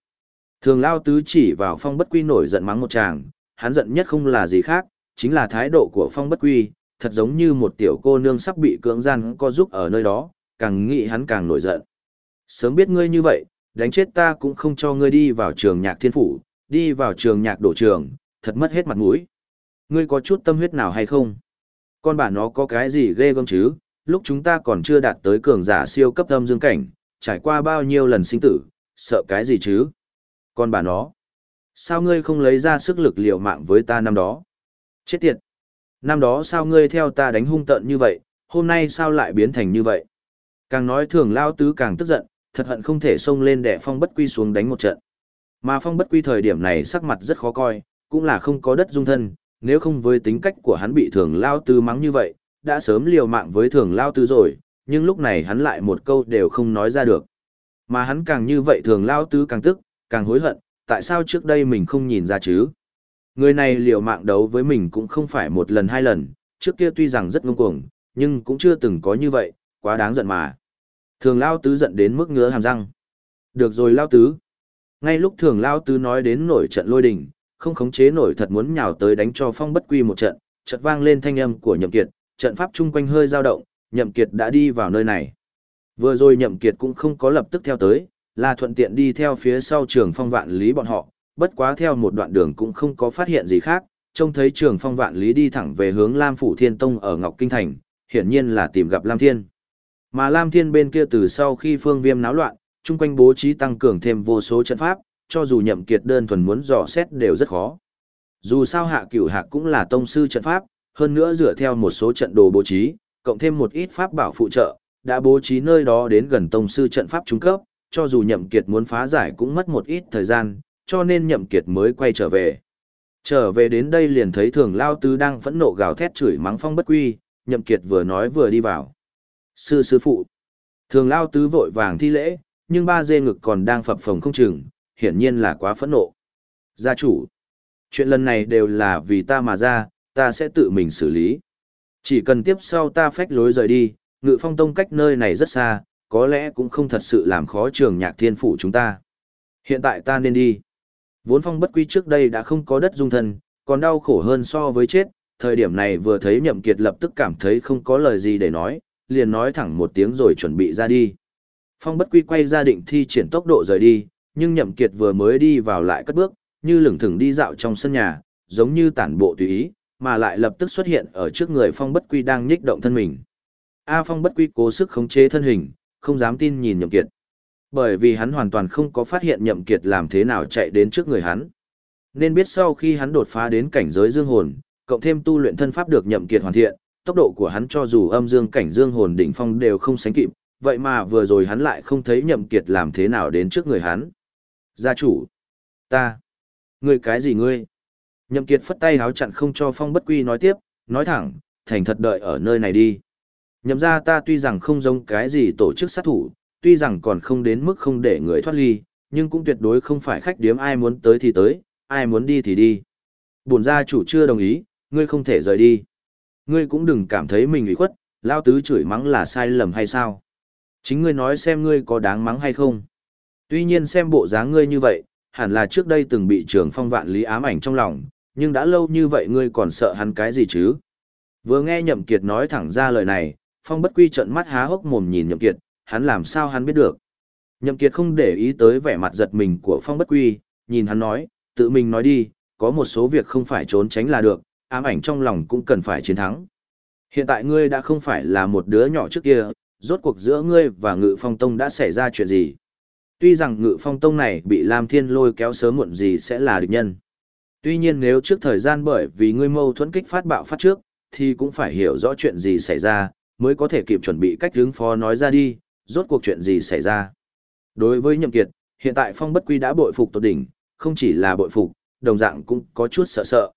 Thường lao tứ chỉ vào phong bất quy nổi giận mắng một chàng, hắn giận nhất không là gì khác, chính là thái độ của phong bất quy, thật giống như một tiểu cô nương sắp bị cưỡng gian co giúp ở nơi đó, càng nghĩ hắn càng nổi giận. Sớm biết ngươi như vậy, đánh chết ta cũng không cho ngươi đi vào trường nhạc thiên phủ, đi vào trường nhạc đổ trường, thật mất hết mặt mũi. Ngươi có chút tâm huyết nào hay không? Con bà nó có cái gì ghê gớm chứ, lúc chúng ta còn chưa đạt tới cường giả siêu cấp âm dương cảnh, trải qua bao nhiêu lần sinh tử, sợ cái gì chứ? Con bà nó, sao ngươi không lấy ra sức lực liều mạng với ta năm đó? Chết tiệt! Năm đó sao ngươi theo ta đánh hung tận như vậy, hôm nay sao lại biến thành như vậy? Càng nói thường lao tứ càng tức giận, thật hận không thể xông lên để phong bất quy xuống đánh một trận. Mà phong bất quy thời điểm này sắc mặt rất khó coi, cũng là không có đất dung thân, nếu không với tính cách của hắn bị thường lao tứ mắng như vậy, đã sớm liều mạng với thường lao tứ rồi, nhưng lúc này hắn lại một câu đều không nói ra được. Mà hắn càng như vậy thường lao tứ càng tức, càng hối hận, tại sao trước đây mình không nhìn ra chứ? Người này liều mạng đấu với mình cũng không phải một lần hai lần, trước kia tuy rằng rất ngông cuồng, nhưng cũng chưa từng có như vậy, quá đáng giận mà. Thường lao tứ giận đến mức ngứa hàm răng. Được rồi lao tứ. Ngay lúc thường lao tứ nói đến nổi trận lôi đình, không khống chế nổi thật muốn nhào tới đánh cho phong bất quy một trận, chợt vang lên thanh âm của nhậm kiệt, trận pháp chung quanh hơi dao động, nhậm kiệt đã đi vào nơi này. Vừa rồi nhậm kiệt cũng không có lập tức theo tới, là thuận tiện đi theo phía sau trường phong vạn lý bọn họ, bất quá theo một đoạn đường cũng không có phát hiện gì khác, trông thấy trường phong vạn lý đi thẳng về hướng Lam Phủ Thiên Tông ở Ngọc Kinh Thành, hiển nhiên là tìm gặp Lam Thiên. Mà Lam Thiên bên kia từ sau khi phương viêm náo loạn, chung quanh bố trí tăng cường thêm vô số trận pháp, cho dù nhậm kiệt đơn thuần muốn dò xét đều rất khó. Dù sao hạ cửu hạc cũng là tông sư trận pháp, hơn nữa dựa theo một số trận đồ bố trí, cộng thêm một ít pháp bảo phụ trợ, đã bố trí nơi đó đến gần tông sư trận pháp trung cấp, cho dù nhậm kiệt muốn phá giải cũng mất một ít thời gian, cho nên nhậm kiệt mới quay trở về. Trở về đến đây liền thấy thường lao tứ đang phẫn nộ gào thét chửi mắng phong bất quy, nhậm kiệt vừa nói vừa đi vào. Sư sư phụ. Thường lao tứ vội vàng thi lễ, nhưng ba dê ngực còn đang phập phồng không chừng, hiển nhiên là quá phẫn nộ. Gia chủ. Chuyện lần này đều là vì ta mà ra, ta sẽ tự mình xử lý. Chỉ cần tiếp sau ta phách lối rời đi, ngự phong tông cách nơi này rất xa, có lẽ cũng không thật sự làm khó trường nhạc thiên phủ chúng ta. Hiện tại ta nên đi. Vốn phong bất quy trước đây đã không có đất dung thân, còn đau khổ hơn so với chết, thời điểm này vừa thấy nhậm kiệt lập tức cảm thấy không có lời gì để nói, liền nói thẳng một tiếng rồi chuẩn bị ra đi. Phong bất quy quay ra định thi triển tốc độ rời đi, nhưng nhậm kiệt vừa mới đi vào lại cất bước, như lửng thửng đi dạo trong sân nhà, giống như tản bộ tùy ý, mà lại lập tức xuất hiện ở trước người phong bất quy đang nhích động thân mình. A phong bất quy cố sức khống chế thân hình, không dám tin nhìn nhậm kiệt. Bởi vì hắn hoàn toàn không có phát hiện nhậm kiệt làm thế nào chạy đến trước người hắn. Nên biết sau khi hắn đột phá đến cảnh giới dương hồn, cộng thêm tu luyện thân pháp được nhậm kiệt hoàn thiện, tốc độ của hắn cho dù âm dương cảnh dương hồn đỉnh phong đều không sánh kịp, vậy mà vừa rồi hắn lại không thấy nhậm kiệt làm thế nào đến trước người hắn. Gia chủ, ta, ngươi cái gì ngươi? Nhậm kiệt phất tay háo chặn không cho phong bất quy nói tiếp, nói thẳng, thành thật đợi ở nơi này đi. Nhậm ra ta tuy rằng không giống cái gì tổ chức sát thủ, tuy rằng còn không đến mức không để người thoát ly, nhưng cũng tuyệt đối không phải khách điếm ai muốn tới thì tới, ai muốn đi thì đi. Bổn gia chủ chưa đồng ý, ngươi không thể rời đi. Ngươi cũng đừng cảm thấy mình ủy khuất, lao tứ chửi mắng là sai lầm hay sao. Chính ngươi nói xem ngươi có đáng mắng hay không. Tuy nhiên xem bộ dáng ngươi như vậy, hẳn là trước đây từng bị trường phong vạn lý ám ảnh trong lòng, nhưng đã lâu như vậy ngươi còn sợ hắn cái gì chứ? Vừa nghe Nhậm Kiệt nói thẳng ra lời này, Phong Bất Quy trợn mắt há hốc mồm nhìn Nhậm Kiệt, hắn làm sao hắn biết được? Nhậm Kiệt không để ý tới vẻ mặt giật mình của Phong Bất Quy, nhìn hắn nói, tự mình nói đi, có một số việc không phải trốn tránh là được, ám ảnh trong lòng cũng cần phải chiến thắng. Hiện tại ngươi đã không phải là một đứa nhỏ trước kia, rốt cuộc giữa ngươi và Ngự Phong Tông đã xảy ra chuyện gì? Tuy rằng Ngự Phong Tông này bị Lam Thiên lôi kéo sớm muộn gì sẽ là địch nhân. Tuy nhiên nếu trước thời gian bởi vì ngươi mâu thuẫn kích phát bạo phát trước, thì cũng phải hiểu rõ chuyện gì xảy ra, mới có thể kịp chuẩn bị cách hướng phó nói ra đi, rốt cuộc chuyện gì xảy ra. Đối với Nhậm Kiệt, hiện tại Phong Bất Quy đã bội phục tột đỉnh, không chỉ là bội phục, đồng dạng cũng có chút sợ sợ.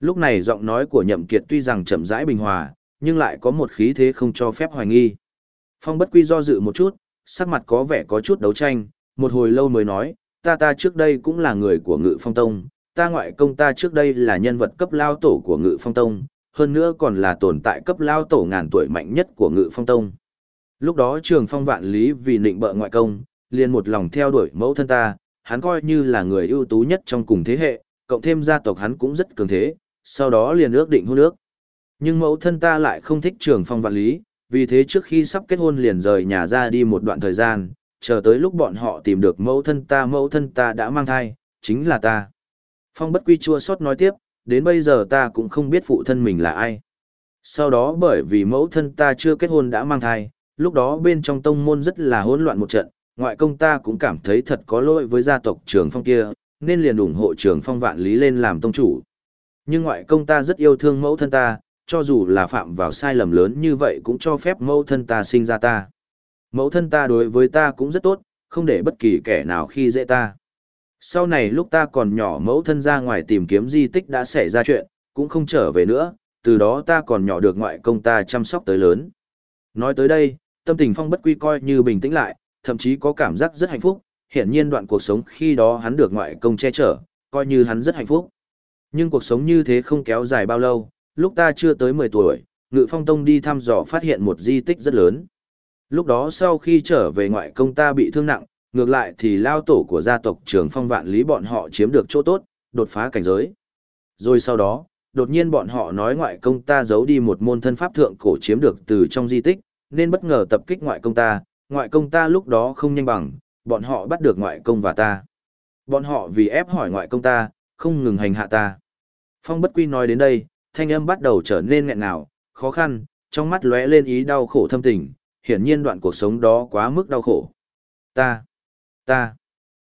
Lúc này giọng nói của Nhậm Kiệt tuy rằng chậm rãi bình hòa, nhưng lại có một khí thế không cho phép hoài nghi. Phong Bất Quy do dự một chút, sắc mặt có vẻ có chút đấu tranh, một hồi lâu mới nói, ta ta trước đây cũng là người của Ngự Phong Tông, ta ngoại công ta trước đây là nhân vật cấp lao tổ của Ngự Phong Tông, hơn nữa còn là tồn tại cấp lao tổ ngàn tuổi mạnh nhất của Ngự Phong Tông. Lúc đó Trường Phong Vạn Lý vì nịnh bợ ngoại công, liền một lòng theo đuổi mẫu thân ta, hắn coi như là người ưu tú nhất trong cùng thế hệ, cộng thêm gia tộc hắn cũng rất cường thế, sau đó liền ước định hôn ước. Nhưng mẫu thân ta lại không thích trường phong vạn lý, vì thế trước khi sắp kết hôn liền rời nhà ra đi một đoạn thời gian, chờ tới lúc bọn họ tìm được mẫu thân ta mẫu thân ta đã mang thai, chính là ta. Phong bất quy chua sót nói tiếp, đến bây giờ ta cũng không biết phụ thân mình là ai. Sau đó bởi vì mẫu thân ta chưa kết hôn đã mang thai, lúc đó bên trong tông môn rất là hỗn loạn một trận, ngoại công ta cũng cảm thấy thật có lỗi với gia tộc trường phong kia, nên liền ủng hộ trường phong vạn lý lên làm tông chủ. Nhưng ngoại công ta rất yêu thương mẫu thân ta, cho dù là phạm vào sai lầm lớn như vậy cũng cho phép mẫu thân ta sinh ra ta. Mẫu thân ta đối với ta cũng rất tốt, không để bất kỳ kẻ nào khi dễ ta. Sau này lúc ta còn nhỏ mẫu thân ra ngoài tìm kiếm di tích đã xảy ra chuyện, cũng không trở về nữa, từ đó ta còn nhỏ được ngoại công ta chăm sóc tới lớn. Nói tới đây, tâm tình phong bất quy coi như bình tĩnh lại, thậm chí có cảm giác rất hạnh phúc, hiện nhiên đoạn cuộc sống khi đó hắn được ngoại công che chở, coi như hắn rất hạnh phúc. Nhưng cuộc sống như thế không kéo dài bao lâu, lúc ta chưa tới 10 tuổi, Ngự Phong Tông đi thăm dò phát hiện một di tích rất lớn. Lúc đó sau khi trở về ngoại công ta bị thương nặng, ngược lại thì lao tổ của gia tộc trường phong vạn lý bọn họ chiếm được chỗ tốt, đột phá cảnh giới. Rồi sau đó, đột nhiên bọn họ nói ngoại công ta giấu đi một môn thân pháp thượng cổ chiếm được từ trong di tích, nên bất ngờ tập kích ngoại công ta, ngoại công ta lúc đó không nhanh bằng, bọn họ bắt được ngoại công và ta. Bọn họ vì ép hỏi ngoại công ta, không ngừng hành hạ ta. Phong bất quy nói đến đây, thanh âm bắt đầu trở nên nghẹn ngào, khó khăn, trong mắt lóe lên ý đau khổ thâm tình, hiển nhiên đoạn cuộc sống đó quá mức đau khổ. Ta, ta,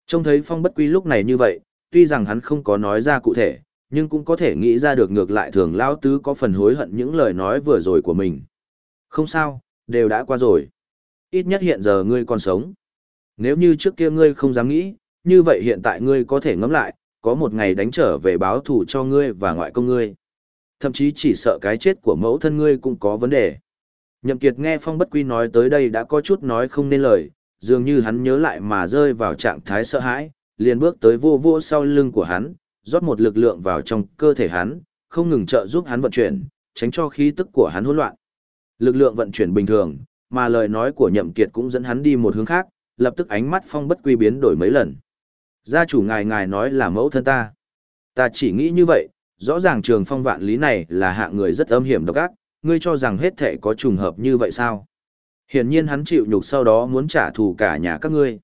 trông thấy phong bất quy lúc này như vậy, tuy rằng hắn không có nói ra cụ thể, nhưng cũng có thể nghĩ ra được ngược lại thường lao tứ có phần hối hận những lời nói vừa rồi của mình. Không sao, đều đã qua rồi. Ít nhất hiện giờ ngươi còn sống. Nếu như trước kia ngươi không dám nghĩ, như vậy hiện tại ngươi có thể ngẫm lại, có một ngày đánh trở về báo thù cho ngươi và ngoại công ngươi. Thậm chí chỉ sợ cái chết của mẫu thân ngươi cũng có vấn đề. Nhậm Kiệt nghe Phong Bất Quy nói tới đây đã có chút nói không nên lời, dường như hắn nhớ lại mà rơi vào trạng thái sợ hãi, liền bước tới vô vô sau lưng của hắn, rót một lực lượng vào trong cơ thể hắn, không ngừng trợ giúp hắn vận chuyển, tránh cho khí tức của hắn hỗn loạn. Lực lượng vận chuyển bình thường, mà lời nói của Nhậm Kiệt cũng dẫn hắn đi một hướng khác, lập tức ánh mắt Phong Bất Quy biến đổi mấy lần. Gia chủ ngài ngài nói là mẫu thân ta. Ta chỉ nghĩ như vậy, rõ ràng trường phong vạn lý này là hạng người rất âm hiểm độc ác, ngươi cho rằng hết thể có trùng hợp như vậy sao? Hiển nhiên hắn chịu nhục sau đó muốn trả thù cả nhà các ngươi.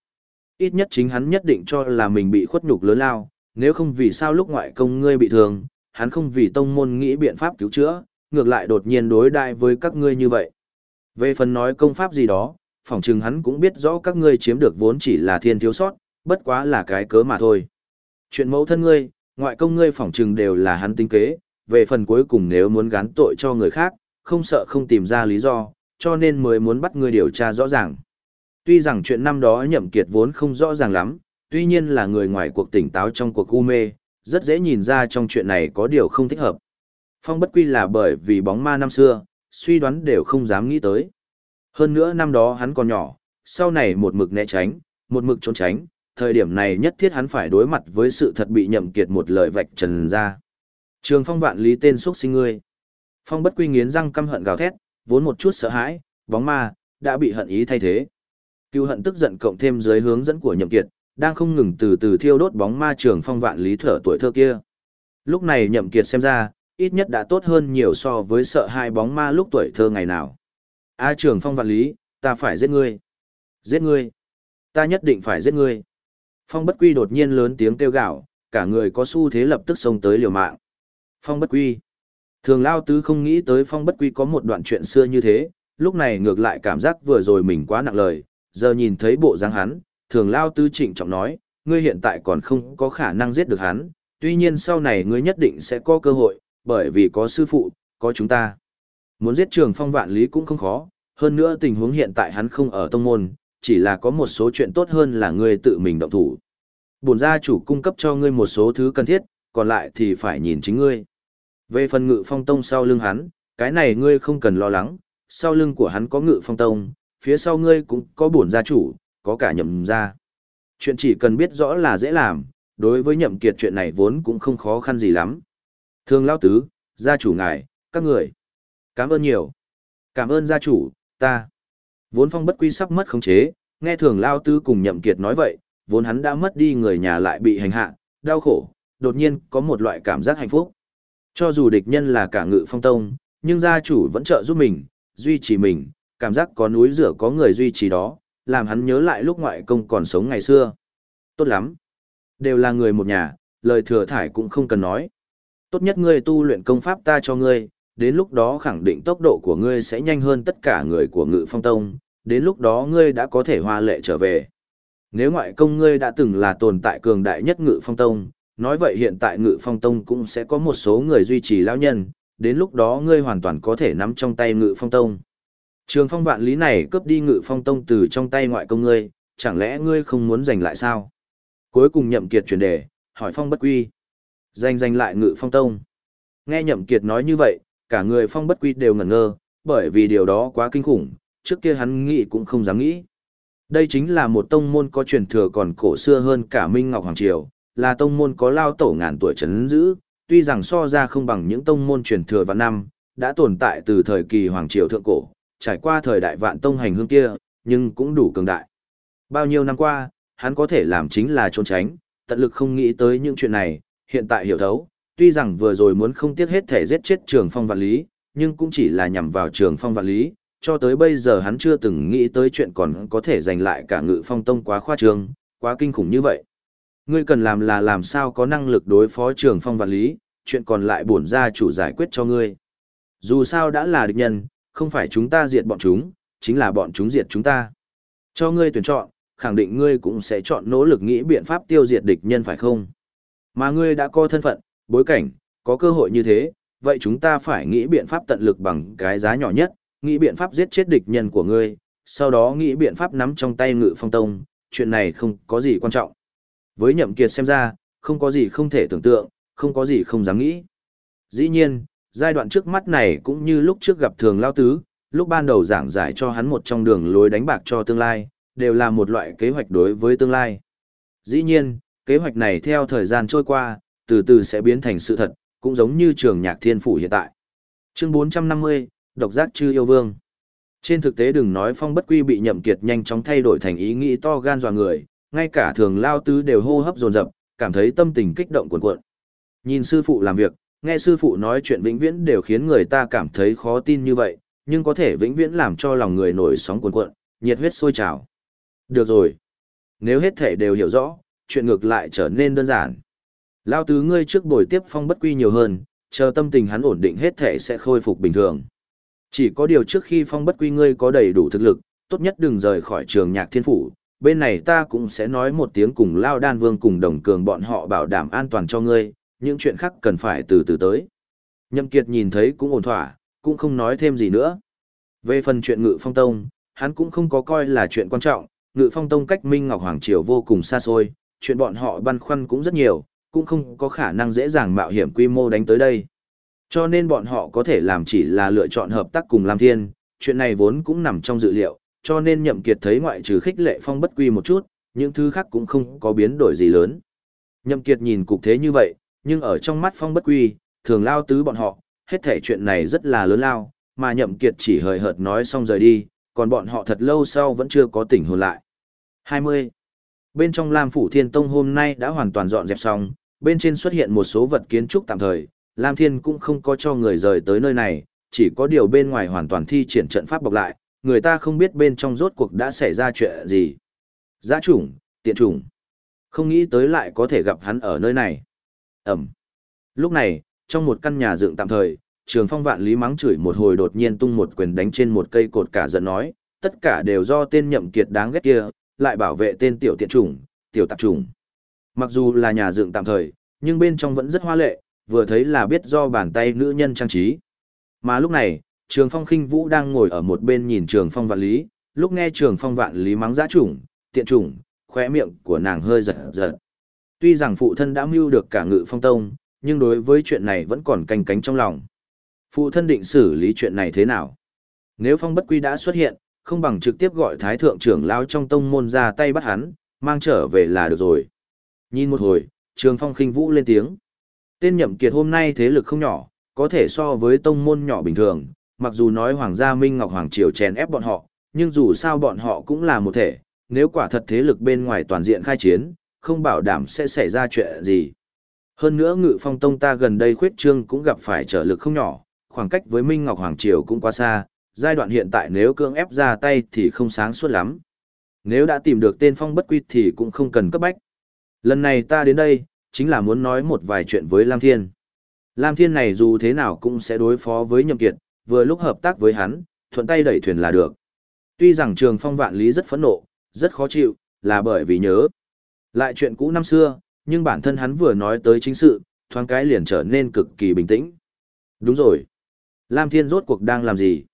Ít nhất chính hắn nhất định cho là mình bị khuất nhục lớn lao, nếu không vì sao lúc ngoại công ngươi bị thương, hắn không vì tông môn nghĩ biện pháp cứu chữa, ngược lại đột nhiên đối đại với các ngươi như vậy. Về phần nói công pháp gì đó, phỏng chừng hắn cũng biết rõ các ngươi chiếm được vốn chỉ là thiên thiếu sót, bất quá là cái cớ mà thôi. Chuyện mẫu thân ngươi, ngoại công ngươi phỏng chừng đều là hắn tính kế, về phần cuối cùng nếu muốn gán tội cho người khác, không sợ không tìm ra lý do, cho nên mới muốn bắt ngươi điều tra rõ ràng. Tuy rằng chuyện năm đó nhậm kiệt vốn không rõ ràng lắm, tuy nhiên là người ngoài cuộc tỉnh táo trong cuộc u mê, rất dễ nhìn ra trong chuyện này có điều không thích hợp. Phong bất quy là bởi vì bóng ma năm xưa, suy đoán đều không dám nghĩ tới. Hơn nữa năm đó hắn còn nhỏ, sau này một mực né tránh, một mực trốn tránh, thời điểm này nhất thiết hắn phải đối mặt với sự thật bị nhậm kiệt một lời vạch trần ra. Trường phong vạn lý tên xuất sinh ngươi. Phong bất quy nghiến răng căm hận gào thét, vốn một chút sợ hãi, bóng ma, đã bị hận ý thay thế. Cưu hận tức giận cộng thêm dưới hướng dẫn của nhậm kiệt, đang không ngừng từ từ thiêu đốt bóng ma trường phong vạn lý thở tuổi thơ kia. Lúc này nhậm kiệt xem ra, ít nhất đã tốt hơn nhiều so với sợ hai bóng ma lúc tuổi thơ ngày nào. A trường phong vạn lý, ta phải giết ngươi. Giết ngươi. Ta nhất định phải giết ngươi. Phong bất quy đột nhiên lớn tiếng kêu gào, cả người có xu thế lập tức xông tới liều mạng. Phong bất quy. Thường Lao Tứ không nghĩ tới Phong bất quy có một đoạn chuyện xưa như thế, lúc này ngược lại cảm giác vừa rồi mình quá nặng lời, giờ nhìn thấy bộ dáng hắn, Thường Lao Tứ trịnh trọng nói, ngươi hiện tại còn không có khả năng giết được hắn, tuy nhiên sau này ngươi nhất định sẽ có cơ hội, bởi vì có sư phụ, có chúng ta. Muốn giết trường phong vạn lý cũng không khó, hơn nữa tình huống hiện tại hắn không ở tông môn, chỉ là có một số chuyện tốt hơn là ngươi tự mình động thủ. Bổn gia chủ cung cấp cho ngươi một số thứ cần thiết, còn lại thì phải nhìn chính ngươi. Về phần ngự phong tông sau lưng hắn, cái này ngươi không cần lo lắng, sau lưng của hắn có ngự phong tông, phía sau ngươi cũng có bổn gia chủ, có cả nhậm gia. Chuyện chỉ cần biết rõ là dễ làm, đối với nhậm kiệt chuyện này vốn cũng không khó khăn gì lắm. Thương lão tứ, gia chủ ngài, các người. Cảm ơn nhiều. Cảm ơn gia chủ, ta. Vốn phong bất quy sắp mất khống chế, nghe thường lao tứ cùng nhậm kiệt nói vậy, vốn hắn đã mất đi người nhà lại bị hành hạ, đau khổ, đột nhiên có một loại cảm giác hạnh phúc. Cho dù địch nhân là cả ngự phong tông, nhưng gia chủ vẫn trợ giúp mình, duy trì mình, cảm giác có núi rửa có người duy trì đó, làm hắn nhớ lại lúc ngoại công còn sống ngày xưa. Tốt lắm. Đều là người một nhà, lời thừa thải cũng không cần nói. Tốt nhất ngươi tu luyện công pháp ta cho ngươi, đến lúc đó khẳng định tốc độ của ngươi sẽ nhanh hơn tất cả người của ngự phong tông, đến lúc đó ngươi đã có thể hoa lệ trở về. Nếu ngoại công ngươi đã từng là tồn tại cường đại nhất ngự phong tông, nói vậy hiện tại ngự phong tông cũng sẽ có một số người duy trì lão nhân, đến lúc đó ngươi hoàn toàn có thể nắm trong tay ngự phong tông. Trường phong vạn lý này cướp đi ngự phong tông từ trong tay ngoại công ngươi, chẳng lẽ ngươi không muốn giành lại sao? Cuối cùng nhậm kiệt chuyển đề, hỏi phong bất quy. Giành giành lại ngự phong tông. Nghe nhậm kiệt nói như vậy, cả người phong bất quy đều ngẩn ngơ, bởi vì điều đó quá kinh khủng, trước kia hắn nghĩ cũng không dám nghĩ. Đây chính là một tông môn có truyền thừa còn cổ xưa hơn cả Minh Ngọc Hoàng Triều, là tông môn có lao tổ ngàn tuổi chấn giữ, tuy rằng so ra không bằng những tông môn truyền thừa vạn năm, đã tồn tại từ thời kỳ Hoàng Triều thượng cổ, trải qua thời đại vạn tông hành hương kia, nhưng cũng đủ cường đại. Bao nhiêu năm qua, hắn có thể làm chính là trốn tránh, tận lực không nghĩ tới những chuyện này, hiện tại hiểu thấu, tuy rằng vừa rồi muốn không tiếc hết thể giết chết trường phong vạn lý, nhưng cũng chỉ là nhằm vào trường phong vạn lý, cho tới bây giờ hắn chưa từng nghĩ tới chuyện còn có thể giành lại cả ngự phong tông quá khoa trương, quá kinh khủng như vậy. Ngươi cần làm là làm sao có năng lực đối phó trường phong vạn lý, chuyện còn lại bổn ra chủ giải quyết cho ngươi. Dù sao đã là địch nhân, không phải chúng ta diệt bọn chúng, chính là bọn chúng diệt chúng ta. Cho ngươi tuyển chọn, khẳng định ngươi cũng sẽ chọn nỗ lực nghĩ biện pháp tiêu diệt địch nhân phải không? Mà ngươi đã có thân phận, bối cảnh, có cơ hội như thế, vậy chúng ta phải nghĩ biện pháp tận lực bằng cái giá nhỏ nhất, nghĩ biện pháp giết chết địch nhân của ngươi, sau đó nghĩ biện pháp nắm trong tay ngự phong tông, chuyện này không có gì quan trọng. Với nhậm kiệt xem ra, không có gì không thể tưởng tượng, không có gì không dám nghĩ. Dĩ nhiên, giai đoạn trước mắt này cũng như lúc trước gặp thường lao tứ, lúc ban đầu giảng giải cho hắn một trong đường lối đánh bạc cho tương lai, đều là một loại kế hoạch đối với tương lai. Dĩ nhiên, kế hoạch này theo thời gian trôi qua, từ từ sẽ biến thành sự thật, cũng giống như trường nhạc thiên phủ hiện tại. Chương 450, độc giác chư yêu vương. Trên thực tế đừng nói phong bất quy bị nhậm kiệt nhanh chóng thay đổi thành ý nghĩ to gan dọa người, ngay cả thường lao tứ đều hô hấp dồn dập, cảm thấy tâm tình kích động cuộn cuộn. Nhìn sư phụ làm việc, nghe sư phụ nói chuyện vĩnh viễn đều khiến người ta cảm thấy khó tin như vậy, nhưng có thể vĩnh viễn làm cho lòng người nổi sóng cuộn cuộn, nhiệt huyết sôi trào. Được rồi. Nếu hết thể đều hiểu rõ, chuyện ngược lại trở nên đơn giản. Lao tứ ngươi trước buổi tiếp phong bất quy nhiều hơn, chờ tâm tình hắn ổn định hết thể sẽ khôi phục bình thường. Chỉ có điều trước khi phong bất quy ngươi có đầy đủ thực lực, tốt nhất đừng rời khỏi trường nhạc thiên phủ. Bên này ta cũng sẽ nói một tiếng cùng Lao Đan Vương cùng đồng cường bọn họ bảo đảm an toàn cho ngươi, những chuyện khác cần phải từ từ tới. Nhậm Kiệt nhìn thấy cũng ổn thỏa, cũng không nói thêm gì nữa. Về phần chuyện ngự phong tông, hắn cũng không có coi là chuyện quan trọng, ngự phong tông cách Minh Ngọc Hoàng Triều vô cùng xa xôi, chuyện bọn họ băn khoăn cũng rất nhiều, cũng không có khả năng dễ dàng mạo hiểm quy mô đánh tới đây. Cho nên bọn họ có thể làm chỉ là lựa chọn hợp tác cùng Lam Thiên, chuyện này vốn cũng nằm trong dự liệu, cho nên Nhậm Kiệt thấy ngoại trừ khích lệ phong bất quy một chút, những thứ khác cũng không có biến đổi gì lớn. Nhậm Kiệt nhìn cục thế như vậy, nhưng ở trong mắt phong bất quy, thường lao tứ bọn họ, hết thể chuyện này rất là lớn lao, mà Nhậm Kiệt chỉ hời hợt nói xong rời đi, còn bọn họ thật lâu sau vẫn chưa có tỉnh hồn lại. 20. Bên trong Lam Phủ Thiên Tông hôm nay đã hoàn toàn dọn dẹp xong, bên trên xuất hiện một số vật kiến trúc tạm thời, Lam Thiên cũng không có cho người rời tới nơi này, chỉ có điều bên ngoài hoàn toàn thi triển trận pháp bọc lại, người ta không biết bên trong rốt cuộc đã xảy ra chuyện gì. Giá chủng, tiện chủng. Không nghĩ tới lại có thể gặp hắn ở nơi này. Ẩm. Lúc này, trong một căn nhà dựng tạm thời, trường phong vạn lý mắng chửi một hồi đột nhiên tung một quyền đánh trên một cây cột cả giận nói, tất cả đều do tên nhậm kiệt đáng ghét kia, lại bảo vệ tên tiểu tiện chủng, tiểu tạp chủng. Mặc dù là nhà dựng tạm thời, nhưng bên trong vẫn rất hoa lệ, vừa thấy là biết do bàn tay nữ nhân trang trí. Mà lúc này, Trường Phong Khinh Vũ đang ngồi ở một bên nhìn Trường Phong Vạn Lý, lúc nghe Trường Phong Vạn Lý mắng Giá chủng, tiện chủng, khóe miệng của nàng hơi giật giật. Tuy rằng phụ thân đã mưu được cả Ngự Phong Tông, nhưng đối với chuyện này vẫn còn canh cánh trong lòng. Phụ thân định xử lý chuyện này thế nào? Nếu Phong Bất Quy đã xuất hiện, không bằng trực tiếp gọi Thái thượng trưởng lao trong tông môn ra tay bắt hắn, mang trở về là được rồi. Nhìn một hồi, Trường Phong Khinh Vũ lên tiếng. Tên Nhậm Kiệt hôm nay thế lực không nhỏ, có thể so với tông môn nhỏ bình thường, mặc dù nói Hoàng gia Minh Ngọc Hoàng Triều chèn ép bọn họ, nhưng dù sao bọn họ cũng là một thể, nếu quả thật thế lực bên ngoài toàn diện khai chiến, không bảo đảm sẽ xảy ra chuyện gì. Hơn nữa ngự phong tông ta gần đây khuyết trương cũng gặp phải trở lực không nhỏ, khoảng cách với Minh Ngọc Hoàng Triều cũng quá xa, giai đoạn hiện tại nếu cưỡng ép ra tay thì không sáng suốt lắm. Nếu đã tìm được tên phong bất quy thì cũng không cần cấp bách. Lần này ta đến đây, chính là muốn nói một vài chuyện với Lam Thiên. Lam Thiên này dù thế nào cũng sẽ đối phó với Nhậm Kiệt, vừa lúc hợp tác với hắn, thuận tay đẩy thuyền là được. Tuy rằng Trường Phong Vạn Lý rất phẫn nộ, rất khó chịu, là bởi vì nhớ. Lại chuyện cũ năm xưa, nhưng bản thân hắn vừa nói tới chính sự, thoáng cái liền trở nên cực kỳ bình tĩnh. Đúng rồi. Lam Thiên rốt cuộc đang làm gì?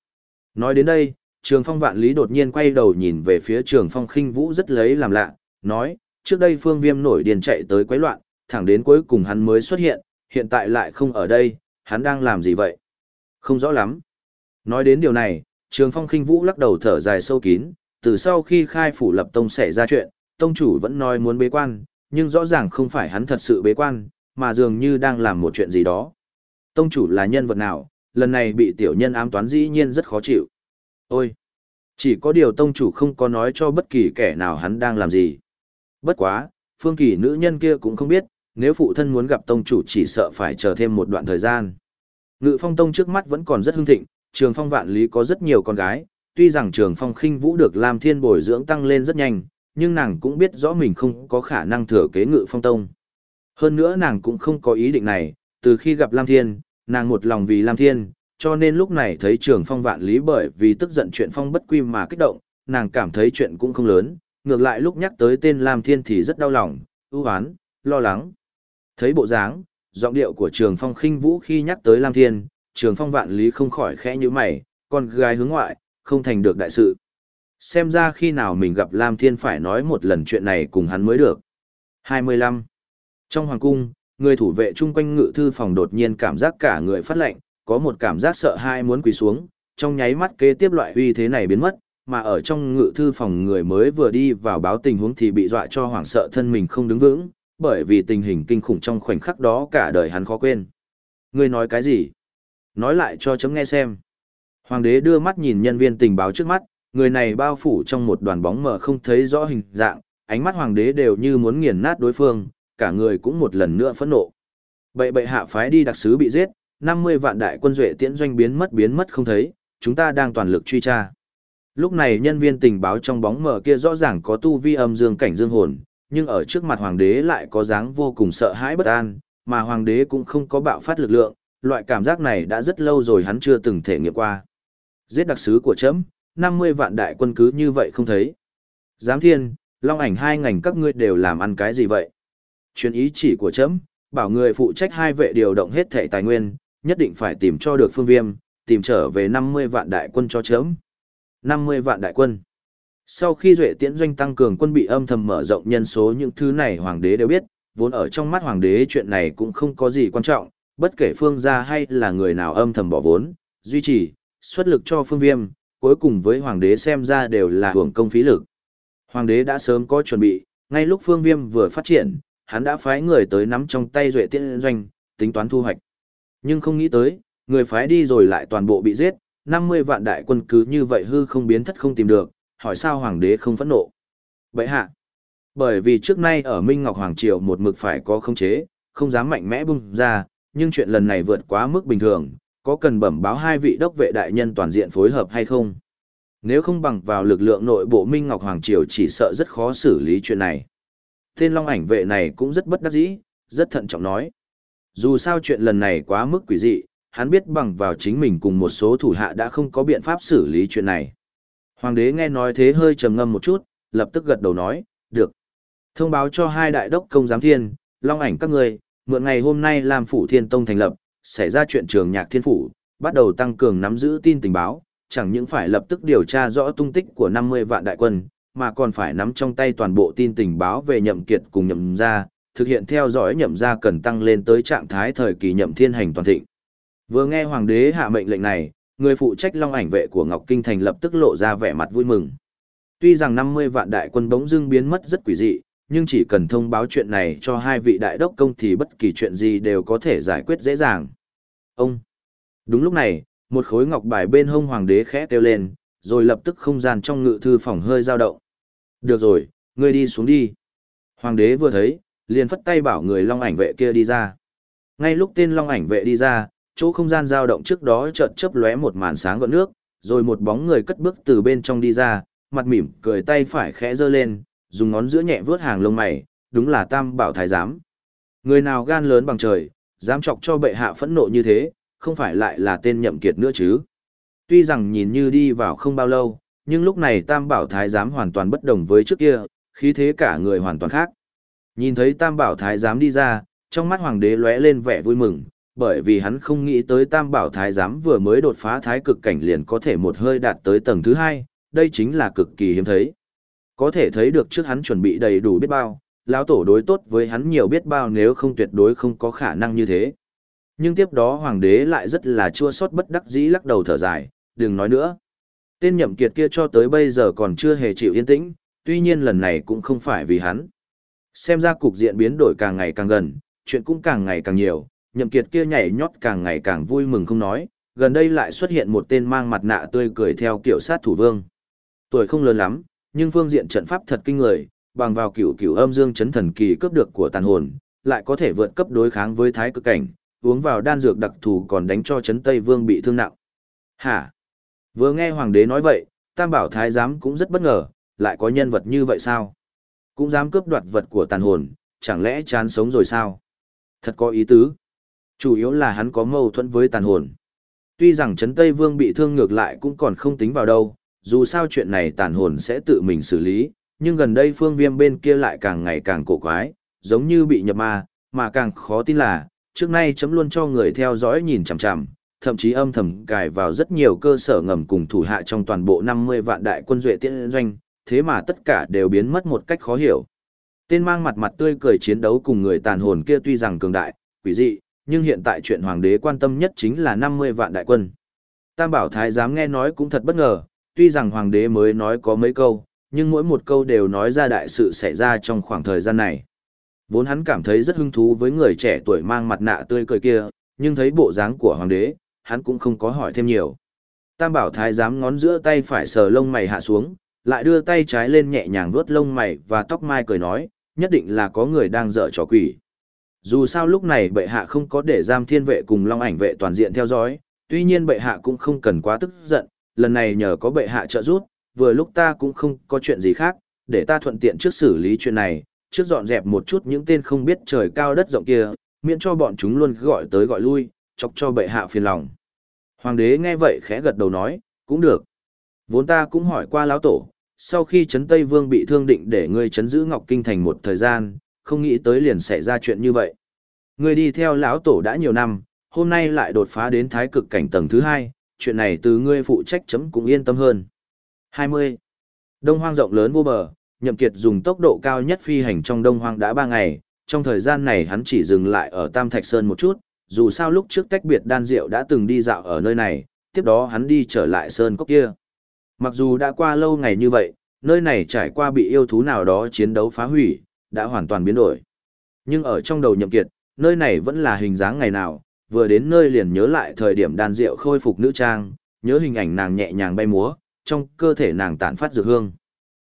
Nói đến đây, Trường Phong Vạn Lý đột nhiên quay đầu nhìn về phía Trường Phong Khinh Vũ rất lấy làm lạ, nói, trước đây Phương Viêm nổi điên chạy tới quấy loạn, thẳng đến cuối cùng hắn mới xuất hiện, hiện tại lại không ở đây, hắn đang làm gì vậy? Không rõ lắm. Nói đến điều này, Trường Phong Khinh Vũ lắc đầu thở dài sâu kín, từ sau khi khai phủ lập tông xảy ra chuyện, tông chủ vẫn nói muốn bế quan, nhưng rõ ràng không phải hắn thật sự bế quan, mà dường như đang làm một chuyện gì đó. Tông chủ là nhân vật nào, lần này bị tiểu nhân ám toán dĩ nhiên rất khó chịu. Ôi! Chỉ có điều tông chủ không có nói cho bất kỳ kẻ nào hắn đang làm gì. Bất quá, phương kỳ nữ nhân kia cũng không biết, nếu phụ thân muốn gặp tông chủ chỉ sợ phải chờ thêm một đoạn thời gian. Ngự phong tông trước mắt vẫn còn rất hưng thịnh, trường phong vạn lý có rất nhiều con gái, tuy rằng trường phong khinh vũ được làm thiên bồi dưỡng tăng lên rất nhanh, nhưng nàng cũng biết rõ mình không có khả năng thừa kế ngự phong tông. Hơn nữa nàng cũng không có ý định này, từ khi gặp Lam Thiên, nàng một lòng vì Lam Thiên, cho nên lúc này thấy trường phong vạn lý bởi vì tức giận chuyện phong bất quy mà kích động, nàng cảm thấy chuyện cũng không lớn, ngược lại lúc nhắc tới tên Lam Thiên thì rất đau lòng, ưu hoán, lo lắng. Thấy bộ dáng, giọng điệu của trường phong khinh vũ khi nhắc tới Lam Thiên, trường phong vạn lý không khỏi khẽ như mày, con gái hướng ngoại, không thành được đại sự. Xem ra khi nào mình gặp Lam Thiên phải nói một lần chuyện này cùng hắn mới được. 25. Trong hoàng cung, người thủ vệ chung quanh ngự thư phòng đột nhiên cảm giác cả người phát lệnh, có một cảm giác sợ hãi muốn quỳ xuống, trong nháy mắt kế tiếp loại uy thế này biến mất, mà ở trong ngự thư phòng người mới vừa đi vào báo tình huống thì bị dọa cho hoảng sợ thân mình không đứng vững, bởi vì tình hình kinh khủng trong khoảnh khắc đó cả đời hắn khó quên. Ngươi nói cái gì? Nói lại cho chấm nghe xem. Hoàng đế đưa mắt nhìn nhân viên tình báo trước mắt, người này bao phủ trong một đoàn bóng mờ không thấy rõ hình dạng, ánh mắt hoàng đế đều như muốn nghiền nát đối phương, cả người cũng một lần nữa phẫn nộ. Bệ bệ hạ phái đi đặc sứ bị giết, 50 vạn đại quân duệ tiễn doanh biến mất biến mất không thấy, chúng ta đang toàn lực truy tra. Lúc này nhân viên tình báo trong bóng mờ kia rõ ràng có tu vi âm dương cảnh dương hồn, nhưng ở trước mặt hoàng đế lại có dáng vô cùng sợ hãi bất an, mà hoàng đế cũng không có bạo phát lực lượng, loại cảm giác này đã rất lâu rồi hắn chưa từng thể nghiệm qua. Giết đặc sứ của chấm, 50 vạn đại quân cứ như vậy không thấy. Giám thiên, long ảnh hai ngành các ngươi đều làm ăn cái gì vậy? Truyền ý chỉ của chấm, bảo người phụ trách hai vệ điều động hết thể tài nguyên, nhất định phải tìm cho được phương viêm, tìm trở về 50 vạn đại quân cho chấm. 50 vạn đại quân. Sau khi Duệ Tiễn doanh tăng cường quân bị âm thầm mở rộng nhân số những thứ này hoàng đế đều biết, vốn ở trong mắt hoàng đế chuyện này cũng không có gì quan trọng, bất kể phương gia hay là người nào âm thầm bỏ vốn, duy trì, xuất lực cho phương viêm, cuối cùng với hoàng đế xem ra đều là hưởng công phí lực. Hoàng đế đã sớm có chuẩn bị, ngay lúc phương viêm vừa phát triển, hắn đã phái người tới nắm trong tay Duệ Tiễn doanh, tính toán thu hoạch. Nhưng không nghĩ tới, người phái đi rồi lại toàn bộ bị giết, 50 vạn đại quân cứ như vậy hư không biến thất không tìm được, hỏi sao hoàng đế không phẫn nộ. Vậy hạ, bởi vì trước nay ở Minh Ngọc Hoàng Triều một mực phải có không chế, không dám mạnh mẽ bung ra, nhưng chuyện lần này vượt quá mức bình thường, có cần bẩm báo hai vị đốc vệ đại nhân toàn diện phối hợp hay không? Nếu không bằng vào lực lượng nội bộ Minh Ngọc Hoàng Triều chỉ sợ rất khó xử lý chuyện này. Tên Long ảnh vệ này cũng rất bất đắc dĩ, rất thận trọng nói. Dù sao chuyện lần này quá mức quỷ dị, hắn biết bằng vào chính mình cùng một số thủ hạ đã không có biện pháp xử lý chuyện này. Hoàng đế nghe nói thế hơi trầm ngâm một chút, lập tức gật đầu nói, được. Thông báo cho hai đại đốc công giám thiên, long ảnh các người, mượn ngày hôm nay làm phủ thiên tông thành lập, xảy ra chuyện trường nhạc thiên phủ, bắt đầu tăng cường nắm giữ tin tình báo, chẳng những phải lập tức điều tra rõ tung tích của 50 vạn đại quân, mà còn phải nắm trong tay toàn bộ tin tình báo về nhậm kiệt cùng nhậm gia, thực hiện theo dõi nhậm gia cần tăng lên tới trạng thái thời kỳ nhậm thiên hành toàn thịnh. Vừa nghe hoàng đế hạ mệnh lệnh này, người phụ trách long ảnh vệ của Ngọc Kinh Thành lập tức lộ ra vẻ mặt vui mừng. Tuy rằng 50 vạn đại quân bỗng dưng biến mất rất quỷ dị, nhưng chỉ cần thông báo chuyện này cho hai vị đại đốc công thì bất kỳ chuyện gì đều có thể giải quyết dễ dàng. Ông! Đúng lúc này, một khối ngọc bài bên hông hoàng đế khẽ kêu lên, rồi lập tức không gian trong ngự thư phòng hơi dao động. Được rồi, ngươi đi xuống đi. Hoàng đế vừa thấy, liền phất tay bảo người long ảnh vệ kia đi ra. Ngay lúc tên long ảnh vệ đi ra, chỗ không gian dao động trước đó chợt chớp lóe một màn sáng gợn nước, rồi một bóng người cất bước từ bên trong đi ra, mặt mỉm, cười tay phải khẽ giơ lên, dùng ngón giữa nhẹ vướt hàng lông mày, đúng là Tam Bảo Thái giám. Người nào gan lớn bằng trời, dám chọc cho bệ hạ phẫn nộ như thế, không phải lại là tên nhậm kiệt nữa chứ. Tuy rằng nhìn như đi vào không bao lâu, nhưng lúc này Tam Bảo Thái giám hoàn toàn bất đồng với trước kia, khí thế cả người hoàn toàn khác. Nhìn thấy Tam Bảo Thái giám đi ra, trong mắt hoàng đế lóe lên vẻ vui mừng, bởi vì hắn không nghĩ tới Tam Bảo Thái giám vừa mới đột phá thái cực cảnh liền có thể một hơi đạt tới tầng thứ hai, đây chính là cực kỳ hiếm thấy. Có thể thấy được trước hắn chuẩn bị đầy đủ biết bao, lão tổ đối tốt với hắn nhiều biết bao nếu không tuyệt đối không có khả năng như thế. Nhưng tiếp đó hoàng đế lại rất là chua xót bất đắc dĩ lắc đầu thở dài, đừng nói nữa. Tên nhậm kiệt kia cho tới bây giờ còn chưa hề chịu yên tĩnh, tuy nhiên lần này cũng không phải vì hắn. Xem ra cục diện biến đổi càng ngày càng gần, chuyện cũng càng ngày càng nhiều, nhậm kiệt kia nhảy nhót càng ngày càng vui mừng không nói, gần đây lại xuất hiện một tên mang mặt nạ tươi cười theo kiểu sát thủ vương. Tuổi không lớn lắm, nhưng phương diện trận pháp thật kinh người, bằng vào cửu cửu âm dương chấn thần kỳ cướp được của tàn hồn, lại có thể vượt cấp đối kháng với thái cực cảnh, uống vào đan dược đặc thù còn đánh cho chấn Tây Vương bị thương nặng. Hả? Vừa nghe hoàng đế nói vậy, Tam Bảo Thái giám cũng rất bất ngờ, lại có nhân vật như vậy sao? Cũng dám cướp đoạt vật của tàn hồn, chẳng lẽ chán sống rồi sao? Thật có ý tứ. Chủ yếu là hắn có mâu thuẫn với tàn hồn. Tuy rằng Trấn Tây Vương bị thương ngược lại cũng còn không tính vào đâu, dù sao chuyện này tàn hồn sẽ tự mình xử lý, nhưng gần đây phương viêm bên kia lại càng ngày càng cổ quái, giống như bị nhập ma, mà càng khó tin là, trước nay chấm luôn cho người theo dõi nhìn chằm chằm, thậm chí âm thầm cài vào rất nhiều cơ sở ngầm cùng thủ hạ trong toàn bộ 50 vạn đại quân duệ tiễn doanh, thế mà tất cả đều biến mất một cách khó hiểu. Tên mang mặt mặt tươi cười chiến đấu cùng người tàn hồn kia tuy rằng cường đại, quỷ dị, nhưng hiện tại chuyện hoàng đế quan tâm nhất chính là 50 vạn đại quân. Tam bảo thái giám nghe nói cũng thật bất ngờ, tuy rằng hoàng đế mới nói có mấy câu, nhưng mỗi một câu đều nói ra đại sự xảy ra trong khoảng thời gian này. Vốn hắn cảm thấy rất hứng thú với người trẻ tuổi mang mặt nạ tươi cười kia, nhưng thấy bộ dáng của hoàng đế, hắn cũng không có hỏi thêm nhiều. Tam bảo thái giám ngón giữa tay phải sờ lông mày hạ xuống, lại đưa tay trái lên nhẹ nhàng vuốt lông mày và tóc mai cười nói, nhất định là có người đang dở trò quỷ. Dù sao lúc này bệ hạ không có để giam thiên vệ cùng long ảnh vệ toàn diện theo dõi, tuy nhiên bệ hạ cũng không cần quá tức giận, lần này nhờ có bệ hạ trợ giúp, vừa lúc ta cũng không có chuyện gì khác, để ta thuận tiện trước xử lý chuyện này, trước dọn dẹp một chút những tên không biết trời cao đất rộng kia, miễn cho bọn chúng luôn gọi tới gọi lui, chọc cho bệ hạ phiền lòng. Hoàng đế nghe vậy khẽ gật đầu nói, cũng được. Vốn ta cũng hỏi qua lão tổ, sau khi Trấn Tây Vương bị thương định để ngươi chấn giữ Ngọc Kinh Thành một thời gian, không nghĩ tới liền xảy ra chuyện như vậy. Ngươi đi theo lão tổ đã nhiều năm, hôm nay lại đột phá đến thái cực cảnh tầng thứ hai, chuyện này từ ngươi phụ trách chấm cũng yên tâm hơn. 20. Đông hoang rộng lớn vô bờ, Nhậm Kiệt dùng tốc độ cao nhất phi hành trong Đông hoang đã 3 ngày, trong thời gian này hắn chỉ dừng lại ở Tam Thạch Sơn một chút, dù sao lúc trước tách biệt đan diệu đã từng đi dạo ở nơi này, tiếp đó hắn đi trở lại Sơn Cốc kia. Mặc dù đã qua lâu ngày như vậy, nơi này trải qua bị yêu thú nào đó chiến đấu phá hủy, đã hoàn toàn biến đổi. Nhưng ở trong đầu Nhậm Kiệt, nơi này vẫn là hình dáng ngày nào, vừa đến nơi liền nhớ lại thời điểm đan diệu khôi phục nữ trang, nhớ hình ảnh nàng nhẹ nhàng bay múa, trong cơ thể nàng tản phát dược hương.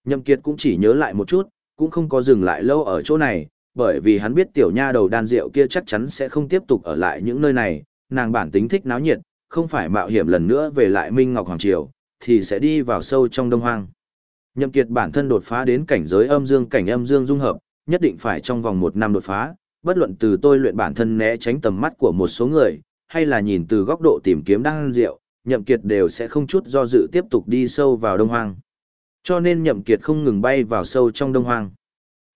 Nhậm Kiệt cũng chỉ nhớ lại một chút, cũng không có dừng lại lâu ở chỗ này, bởi vì hắn biết tiểu nha đầu đan rượu kia chắc chắn sẽ không tiếp tục ở lại những nơi này, nàng bản tính thích náo nhiệt, không phải mạo hiểm lần nữa về lại Minh Ngọc Hoàng Triều, thì sẽ đi vào sâu trong đông hoang. Nhậm Kiệt bản thân đột phá đến cảnh giới âm dương cảnh âm dương dung hợp, nhất định phải trong vòng một năm đột phá, bất luận từ tôi luyện bản thân né tránh tầm mắt của một số người, hay là nhìn từ góc độ tìm kiếm đang diệu, Nhậm Kiệt đều sẽ không chút do dự tiếp tục đi sâu vào đông hoang. Cho nên Nhậm Kiệt không ngừng bay vào sâu trong đông hoang.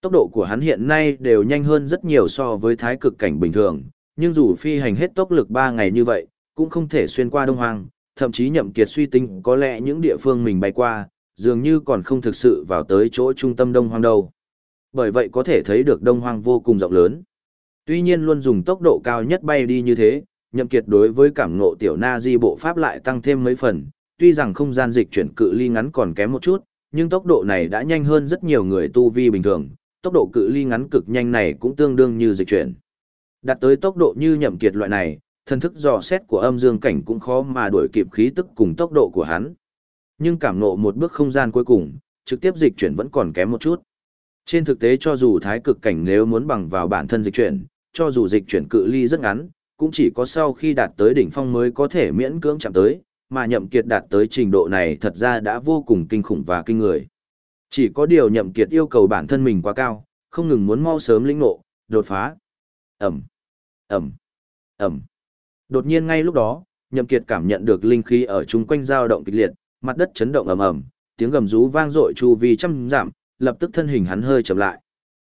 Tốc độ của hắn hiện nay đều nhanh hơn rất nhiều so với thái cực cảnh bình thường, nhưng dù phi hành hết tốc lực 3 ngày như vậy, cũng không thể xuyên qua đông hoang, thậm chí Nhậm Kiệt suy tính có lẽ những địa phương mình bay qua, dường như còn không thực sự vào tới chỗ trung tâm đông hoang đâu. Bởi vậy có thể thấy được đông hoang vô cùng rộng lớn. Tuy nhiên luôn dùng tốc độ cao nhất bay đi như thế, Nhậm Kiệt đối với cảm ngộ tiểu na di bộ pháp lại tăng thêm mấy phần, tuy rằng không gian dịch chuyển cự ly ngắn còn kém một chút, nhưng tốc độ này đã nhanh hơn rất nhiều người tu vi bình thường, tốc độ cự ly ngắn cực nhanh này cũng tương đương như dịch chuyển. Đạt tới tốc độ như Nhậm Kiệt loại này, thân thức dò xét của âm dương cảnh cũng khó mà đuổi kịp khí tức cùng tốc độ của hắn. Nhưng cảm ngộ một bước không gian cuối cùng, trực tiếp dịch chuyển vẫn còn kém một chút. Trên thực tế cho dù thái cực cảnh nếu muốn bằng vào bản thân dịch chuyển, cho dù dịch chuyển cự ly rất ngắn, cũng chỉ có sau khi đạt tới đỉnh phong mới có thể miễn cưỡng chạm tới, mà nhậm kiệt đạt tới trình độ này thật ra đã vô cùng kinh khủng và kinh người. Chỉ có điều nhậm kiệt yêu cầu bản thân mình quá cao, không ngừng muốn mau sớm lĩnh ngộ, đột phá. ầm ầm ầm Đột nhiên ngay lúc đó, nhậm kiệt cảm nhận được linh khí ở chung quanh dao động kịch liệt, mặt đất chấn động ầm ầm, tiếng gầm rú vang dội chu vi trăm dặm, lập tức thân hình hắn hơi chậm lại.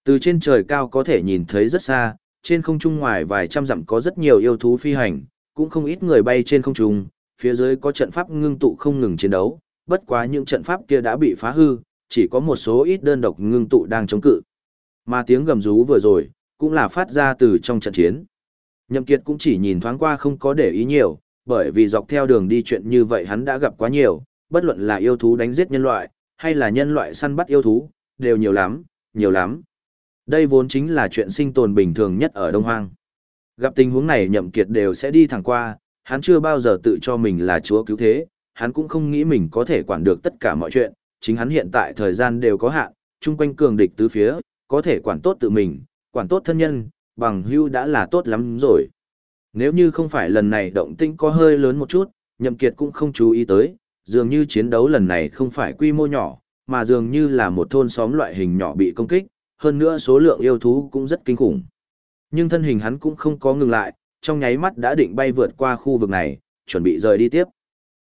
Từ trên trời cao có thể nhìn thấy rất xa, trên không trung ngoài vài trăm dặm có rất nhiều yêu thú phi hành, cũng không ít người bay trên không trung, phía dưới có trận pháp ngưng tụ không ngừng chiến đấu, bất quá những trận pháp kia đã bị phá hư, chỉ có một số ít đơn độc ngưng tụ đang chống cự. Mà tiếng gầm rú vừa rồi, cũng là phát ra từ trong trận chiến. Nhậm Kiệt cũng chỉ nhìn thoáng qua không có để ý nhiều, bởi vì dọc theo đường đi chuyện như vậy hắn đã gặp quá nhiều, bất luận là yêu thú đánh giết nhân loại, hay là nhân loại săn bắt yêu thú, đều nhiều lắm, nhiều lắm. Đây vốn chính là chuyện sinh tồn bình thường nhất ở Đông Hoang. Gặp tình huống này nhậm kiệt đều sẽ đi thẳng qua, hắn chưa bao giờ tự cho mình là chúa cứu thế, hắn cũng không nghĩ mình có thể quản được tất cả mọi chuyện, chính hắn hiện tại thời gian đều có hạn, chung quanh cường địch tứ phía, có thể quản tốt tự mình, quản tốt thân nhân, bằng hưu đã là tốt lắm rồi. Nếu như không phải lần này động tĩnh có hơi lớn một chút, nhậm kiệt cũng không chú ý tới, dường như chiến đấu lần này không phải quy mô nhỏ, mà dường như là một thôn xóm loại hình nhỏ bị công kích, hơn nữa số lượng yêu thú cũng rất kinh khủng. Nhưng thân hình hắn cũng không có ngừng lại, trong nháy mắt đã định bay vượt qua khu vực này, chuẩn bị rời đi tiếp.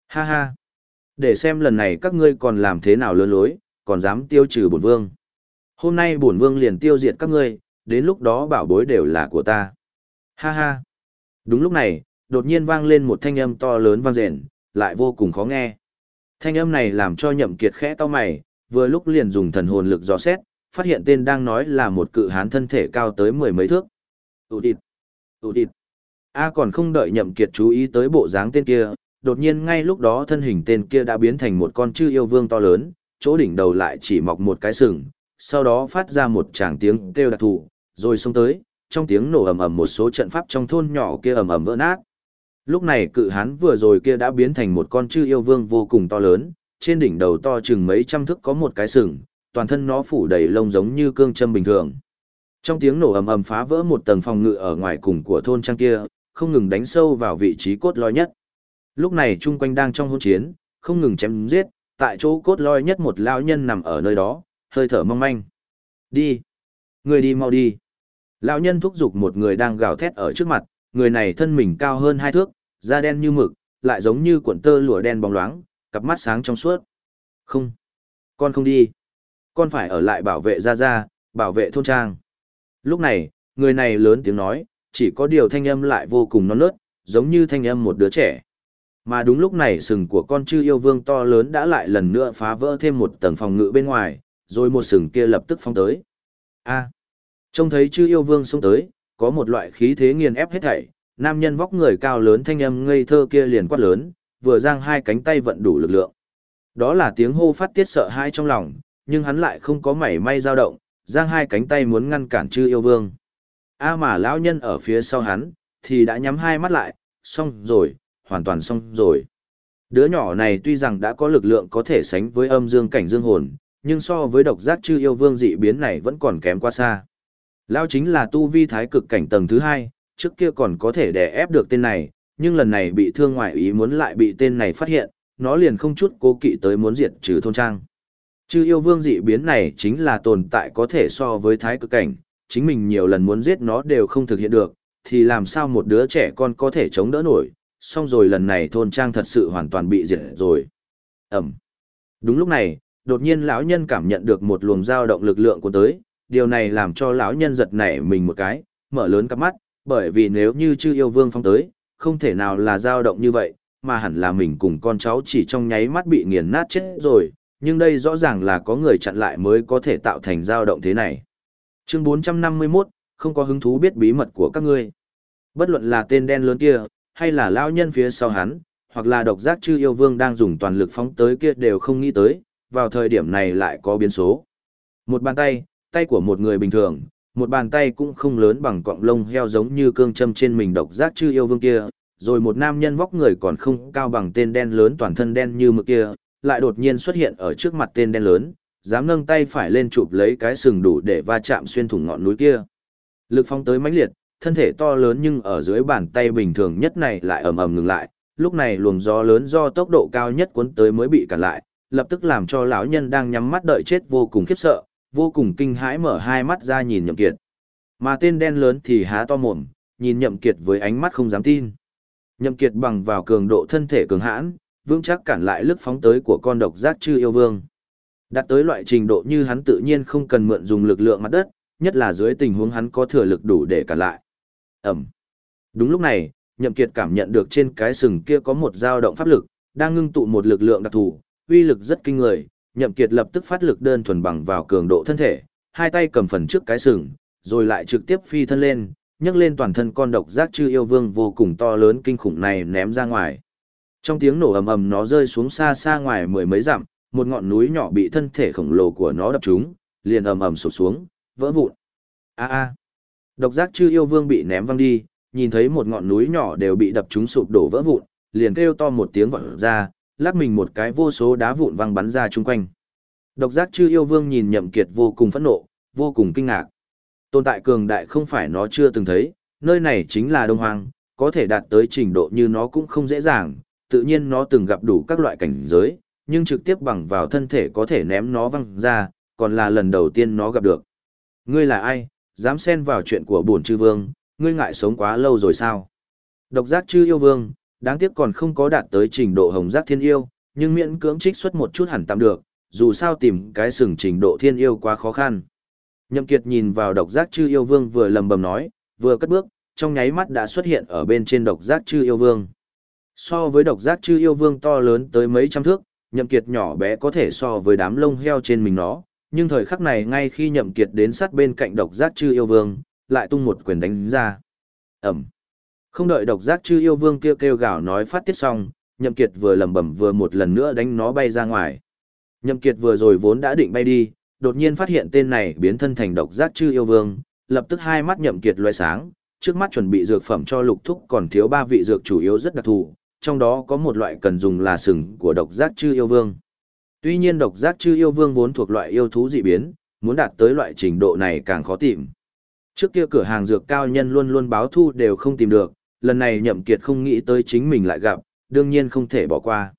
Ha ha! Để xem lần này các ngươi còn làm thế nào lớn lối, còn dám tiêu trừ bổn vương. Hôm nay bổn vương liền tiêu diệt các ngươi, đến lúc đó bảo bối đều là của ta. Ha ha! Đúng lúc này, đột nhiên vang lên một thanh âm to lớn vang rền, lại vô cùng khó nghe. Thanh âm này làm cho nhậm kiệt khẽ to mày, vừa lúc liền dùng thần hồn lực dò xét, phát hiện tên đang nói là một cự hán thân thể cao tới mười mấy thước. Tụ địt, tụ địt. A còn không đợi nhậm kiệt chú ý tới bộ dáng tên kia, đột nhiên ngay lúc đó thân hình tên kia đã biến thành một con chư yêu vương to lớn, chỗ đỉnh đầu lại chỉ mọc một cái sừng, sau đó phát ra một tràng tiếng kêu đặc thù, rồi xông tới, trong tiếng nổ ầm ầm một số trận pháp trong thôn nhỏ kia ầm ầm vỡ nát. Lúc này cự hán vừa rồi kia đã biến thành một con chư yêu vương vô cùng to lớn, trên đỉnh đầu to chừng mấy trăm thước có một cái sừng, toàn thân nó phủ đầy lông giống như cương châm bình thường. Trong tiếng nổ ầm ầm phá vỡ một tầng phòng ngự ở ngoài cùng của thôn trang kia, không ngừng đánh sâu vào vị trí cốt lõi nhất. Lúc này chung quanh đang trong hỗn chiến, không ngừng chém giết, tại chỗ cốt lõi nhất một lão nhân nằm ở nơi đó, hơi thở mong manh. Đi, người đi mau đi. Lão nhân thúc giục một người đang gào thét ở trước mặt, người này thân mình cao hơn hai thước, da đen như mực, lại giống như cuộn tơ lụa đen bóng loáng, cặp mắt sáng trong suốt. Không, con không đi. Con phải ở lại bảo vệ Gia Gia, bảo vệ thôn trang. Lúc này, người này lớn tiếng nói, chỉ có điều thanh âm lại vô cùng non nớt, giống như thanh âm một đứa trẻ. Mà đúng lúc này sừng của con chư yêu vương to lớn đã lại lần nữa phá vỡ thêm một tầng phòng ngự bên ngoài, rồi một sừng kia lập tức phong tới. A. Trông thấy chư yêu vương xuống tới, có một loại khí thế nghiền ép hết thảy, nam nhân vóc người cao lớn thanh âm ngây thơ kia liền quát lớn, vừa giang hai cánh tay vận đủ lực lượng. Đó là tiếng hô phát tiết sợ hãi trong lòng, nhưng hắn lại không có mảy may dao động, giang hai cánh tay muốn ngăn cản chư yêu vương. A mà lão nhân ở phía sau hắn, thì đã nhắm hai mắt lại, xong rồi, hoàn toàn xong rồi. Đứa nhỏ này tuy rằng đã có lực lượng có thể sánh với âm dương cảnh dương hồn, nhưng so với độc giác chư yêu vương dị biến này vẫn còn kém quá xa. Lão chính là tu vi thái cực cảnh tầng thứ hai, trước kia còn có thể đè ép được tên này, nhưng lần này bị thương ngoại ý muốn lại bị tên này phát hiện, nó liền không chút cố kỵ tới muốn diệt trừ thôn trang. Chư yêu vương dị biến này chính là tồn tại có thể so với thái cực cảnh, chính mình nhiều lần muốn giết nó đều không thực hiện được, thì làm sao một đứa trẻ con có thể chống đỡ nổi, xong rồi lần này thôn trang thật sự hoàn toàn bị diệt rồi. Ẩm. Đúng lúc này, đột nhiên lão nhân cảm nhận được một luồng dao động lực lượng của tới, điều này làm cho lão nhân giật nảy mình một cái, mở lớn cặp mắt, bởi vì nếu như chư yêu vương phong tới, không thể nào là dao động như vậy, mà hẳn là mình cùng con cháu chỉ trong nháy mắt bị nghiền nát chết rồi, nhưng đây rõ ràng là có người chặn lại mới có thể tạo thành dao động thế này. Chương 451, không có hứng thú biết bí mật của các ngươi. Bất luận là tên đen lớn kia, hay là lão nhân phía sau hắn, hoặc là độc giác chư yêu vương đang dùng toàn lực phóng tới kia đều không nghĩ tới, vào thời điểm này lại có biến số. Một bàn tay, tay của một người bình thường, một bàn tay cũng không lớn bằng cọng lông heo giống như cương châm trên mình độc giác chư yêu vương kia, rồi một nam nhân vóc người còn không cao bằng tên đen lớn toàn thân đen như mực kia, lại đột nhiên xuất hiện ở trước mặt tên đen lớn, dám nâng tay phải lên chụp lấy cái sừng đủ để va chạm xuyên thủng ngọn núi kia. Lực phong tới mãnh liệt, thân thể to lớn nhưng ở dưới bàn tay bình thường nhất này lại ầm ầm ngừng lại, lúc này luồng gió lớn do tốc độ cao nhất cuốn tới mới bị cản lại, lập tức làm cho lão nhân đang nhắm mắt đợi chết vô cùng khiếp sợ, vô cùng kinh hãi mở hai mắt ra nhìn Nhậm Kiệt. Mà tên đen lớn thì há to mồm, nhìn Nhậm Kiệt với ánh mắt không dám tin. Nhậm Kiệt bằng vào cường độ thân thể cường hãn, vững chắc cản lại lực phóng tới của con độc giác chư yêu vương. Đạt tới loại trình độ như hắn tự nhiên không cần mượn dùng lực lượng mặt đất, nhất là dưới tình huống hắn có thừa lực đủ để cản lại. Ẩm. Đúng lúc này, Nhậm Kiệt cảm nhận được trên cái sừng kia có một dao động pháp lực, đang ngưng tụ một lực lượng đặc thù, uy lực rất kinh người. Nhậm Kiệt lập tức phát lực đơn thuần bằng vào cường độ thân thể, hai tay cầm phần trước cái sừng, rồi lại trực tiếp phi thân lên, nhấc lên toàn thân con độc giác chư yêu vương vô cùng to lớn kinh khủng này ném ra ngoài. Trong tiếng nổ ầm ầm nó rơi xuống xa xa ngoài mười mấy dặm, một ngọn núi nhỏ bị thân thể khổng lồ của nó đập trúng, liền ầm ầm sụp xuống, vỡ vụn. A a. Độc giác chư yêu vương bị ném văng đi, nhìn thấy một ngọn núi nhỏ đều bị đập trúng sụp đổ vỡ vụn, liền kêu to một tiếng vọng ra, lắc mình một cái vô số đá vụn văng bắn ra chung quanh. Độc giác chư yêu vương nhìn nhậm kiệt vô cùng phẫn nộ, vô cùng kinh ngạc. Tồn tại cường đại không phải nó chưa từng thấy, nơi này chính là Đông Hoang, có thể đạt tới trình độ như nó cũng không dễ dàng, tự nhiên nó từng gặp đủ các loại cảnh giới, nhưng trực tiếp bằng vào thân thể có thể ném nó văng ra, còn là lần đầu tiên nó gặp được. Ngươi là ai, dám xen vào chuyện của bổn chư vương, ngươi ngại sống quá lâu rồi sao? Độc giác chư yêu vương, đáng tiếc còn không có đạt tới trình độ hồng giác thiên yêu, nhưng miễn cưỡng trích xuất một chút hẳn tạm được, dù sao tìm cái sừng trình độ thiên yêu quá khó khăn. Nhậm Kiệt nhìn vào độc giác chư yêu vương vừa lầm bầm nói, vừa cất bước, trong nháy mắt đã xuất hiện ở bên trên độc giác chư yêu vương. So với độc giác chư yêu vương to lớn tới mấy trăm thước, Nhậm Kiệt nhỏ bé có thể so với đám lông heo trên mình nó, nhưng thời khắc này ngay khi Nhậm Kiệt đến sát bên cạnh độc giác chư yêu vương, lại tung một quyền đánh ra. Ẩm. Không đợi độc giác chư yêu vương kêu kêu gào nói phát tiết xong, Nhậm Kiệt vừa lầm bầm vừa một lần nữa đánh nó bay ra ngoài. Nhậm Kiệt vừa rồi vốn đã định bay đi, đột nhiên phát hiện tên này biến thân thành độc giác chư yêu vương, lập tức hai mắt Nhậm Kiệt loe sáng, trước mắt chuẩn bị dược phẩm cho lục thúc còn thiếu ba vị dược chủ yếu rất đặc thù, trong đó có một loại cần dùng là sừng của độc giác chư yêu vương. Tuy nhiên độc giác chư yêu vương vốn thuộc loại yêu thú dị biến, muốn đạt tới loại trình độ này càng khó tìm. Trước kia cửa hàng dược cao nhân luôn luôn báo thu đều không tìm được, lần này nhậm kiệt không nghĩ tới chính mình lại gặp, đương nhiên không thể bỏ qua.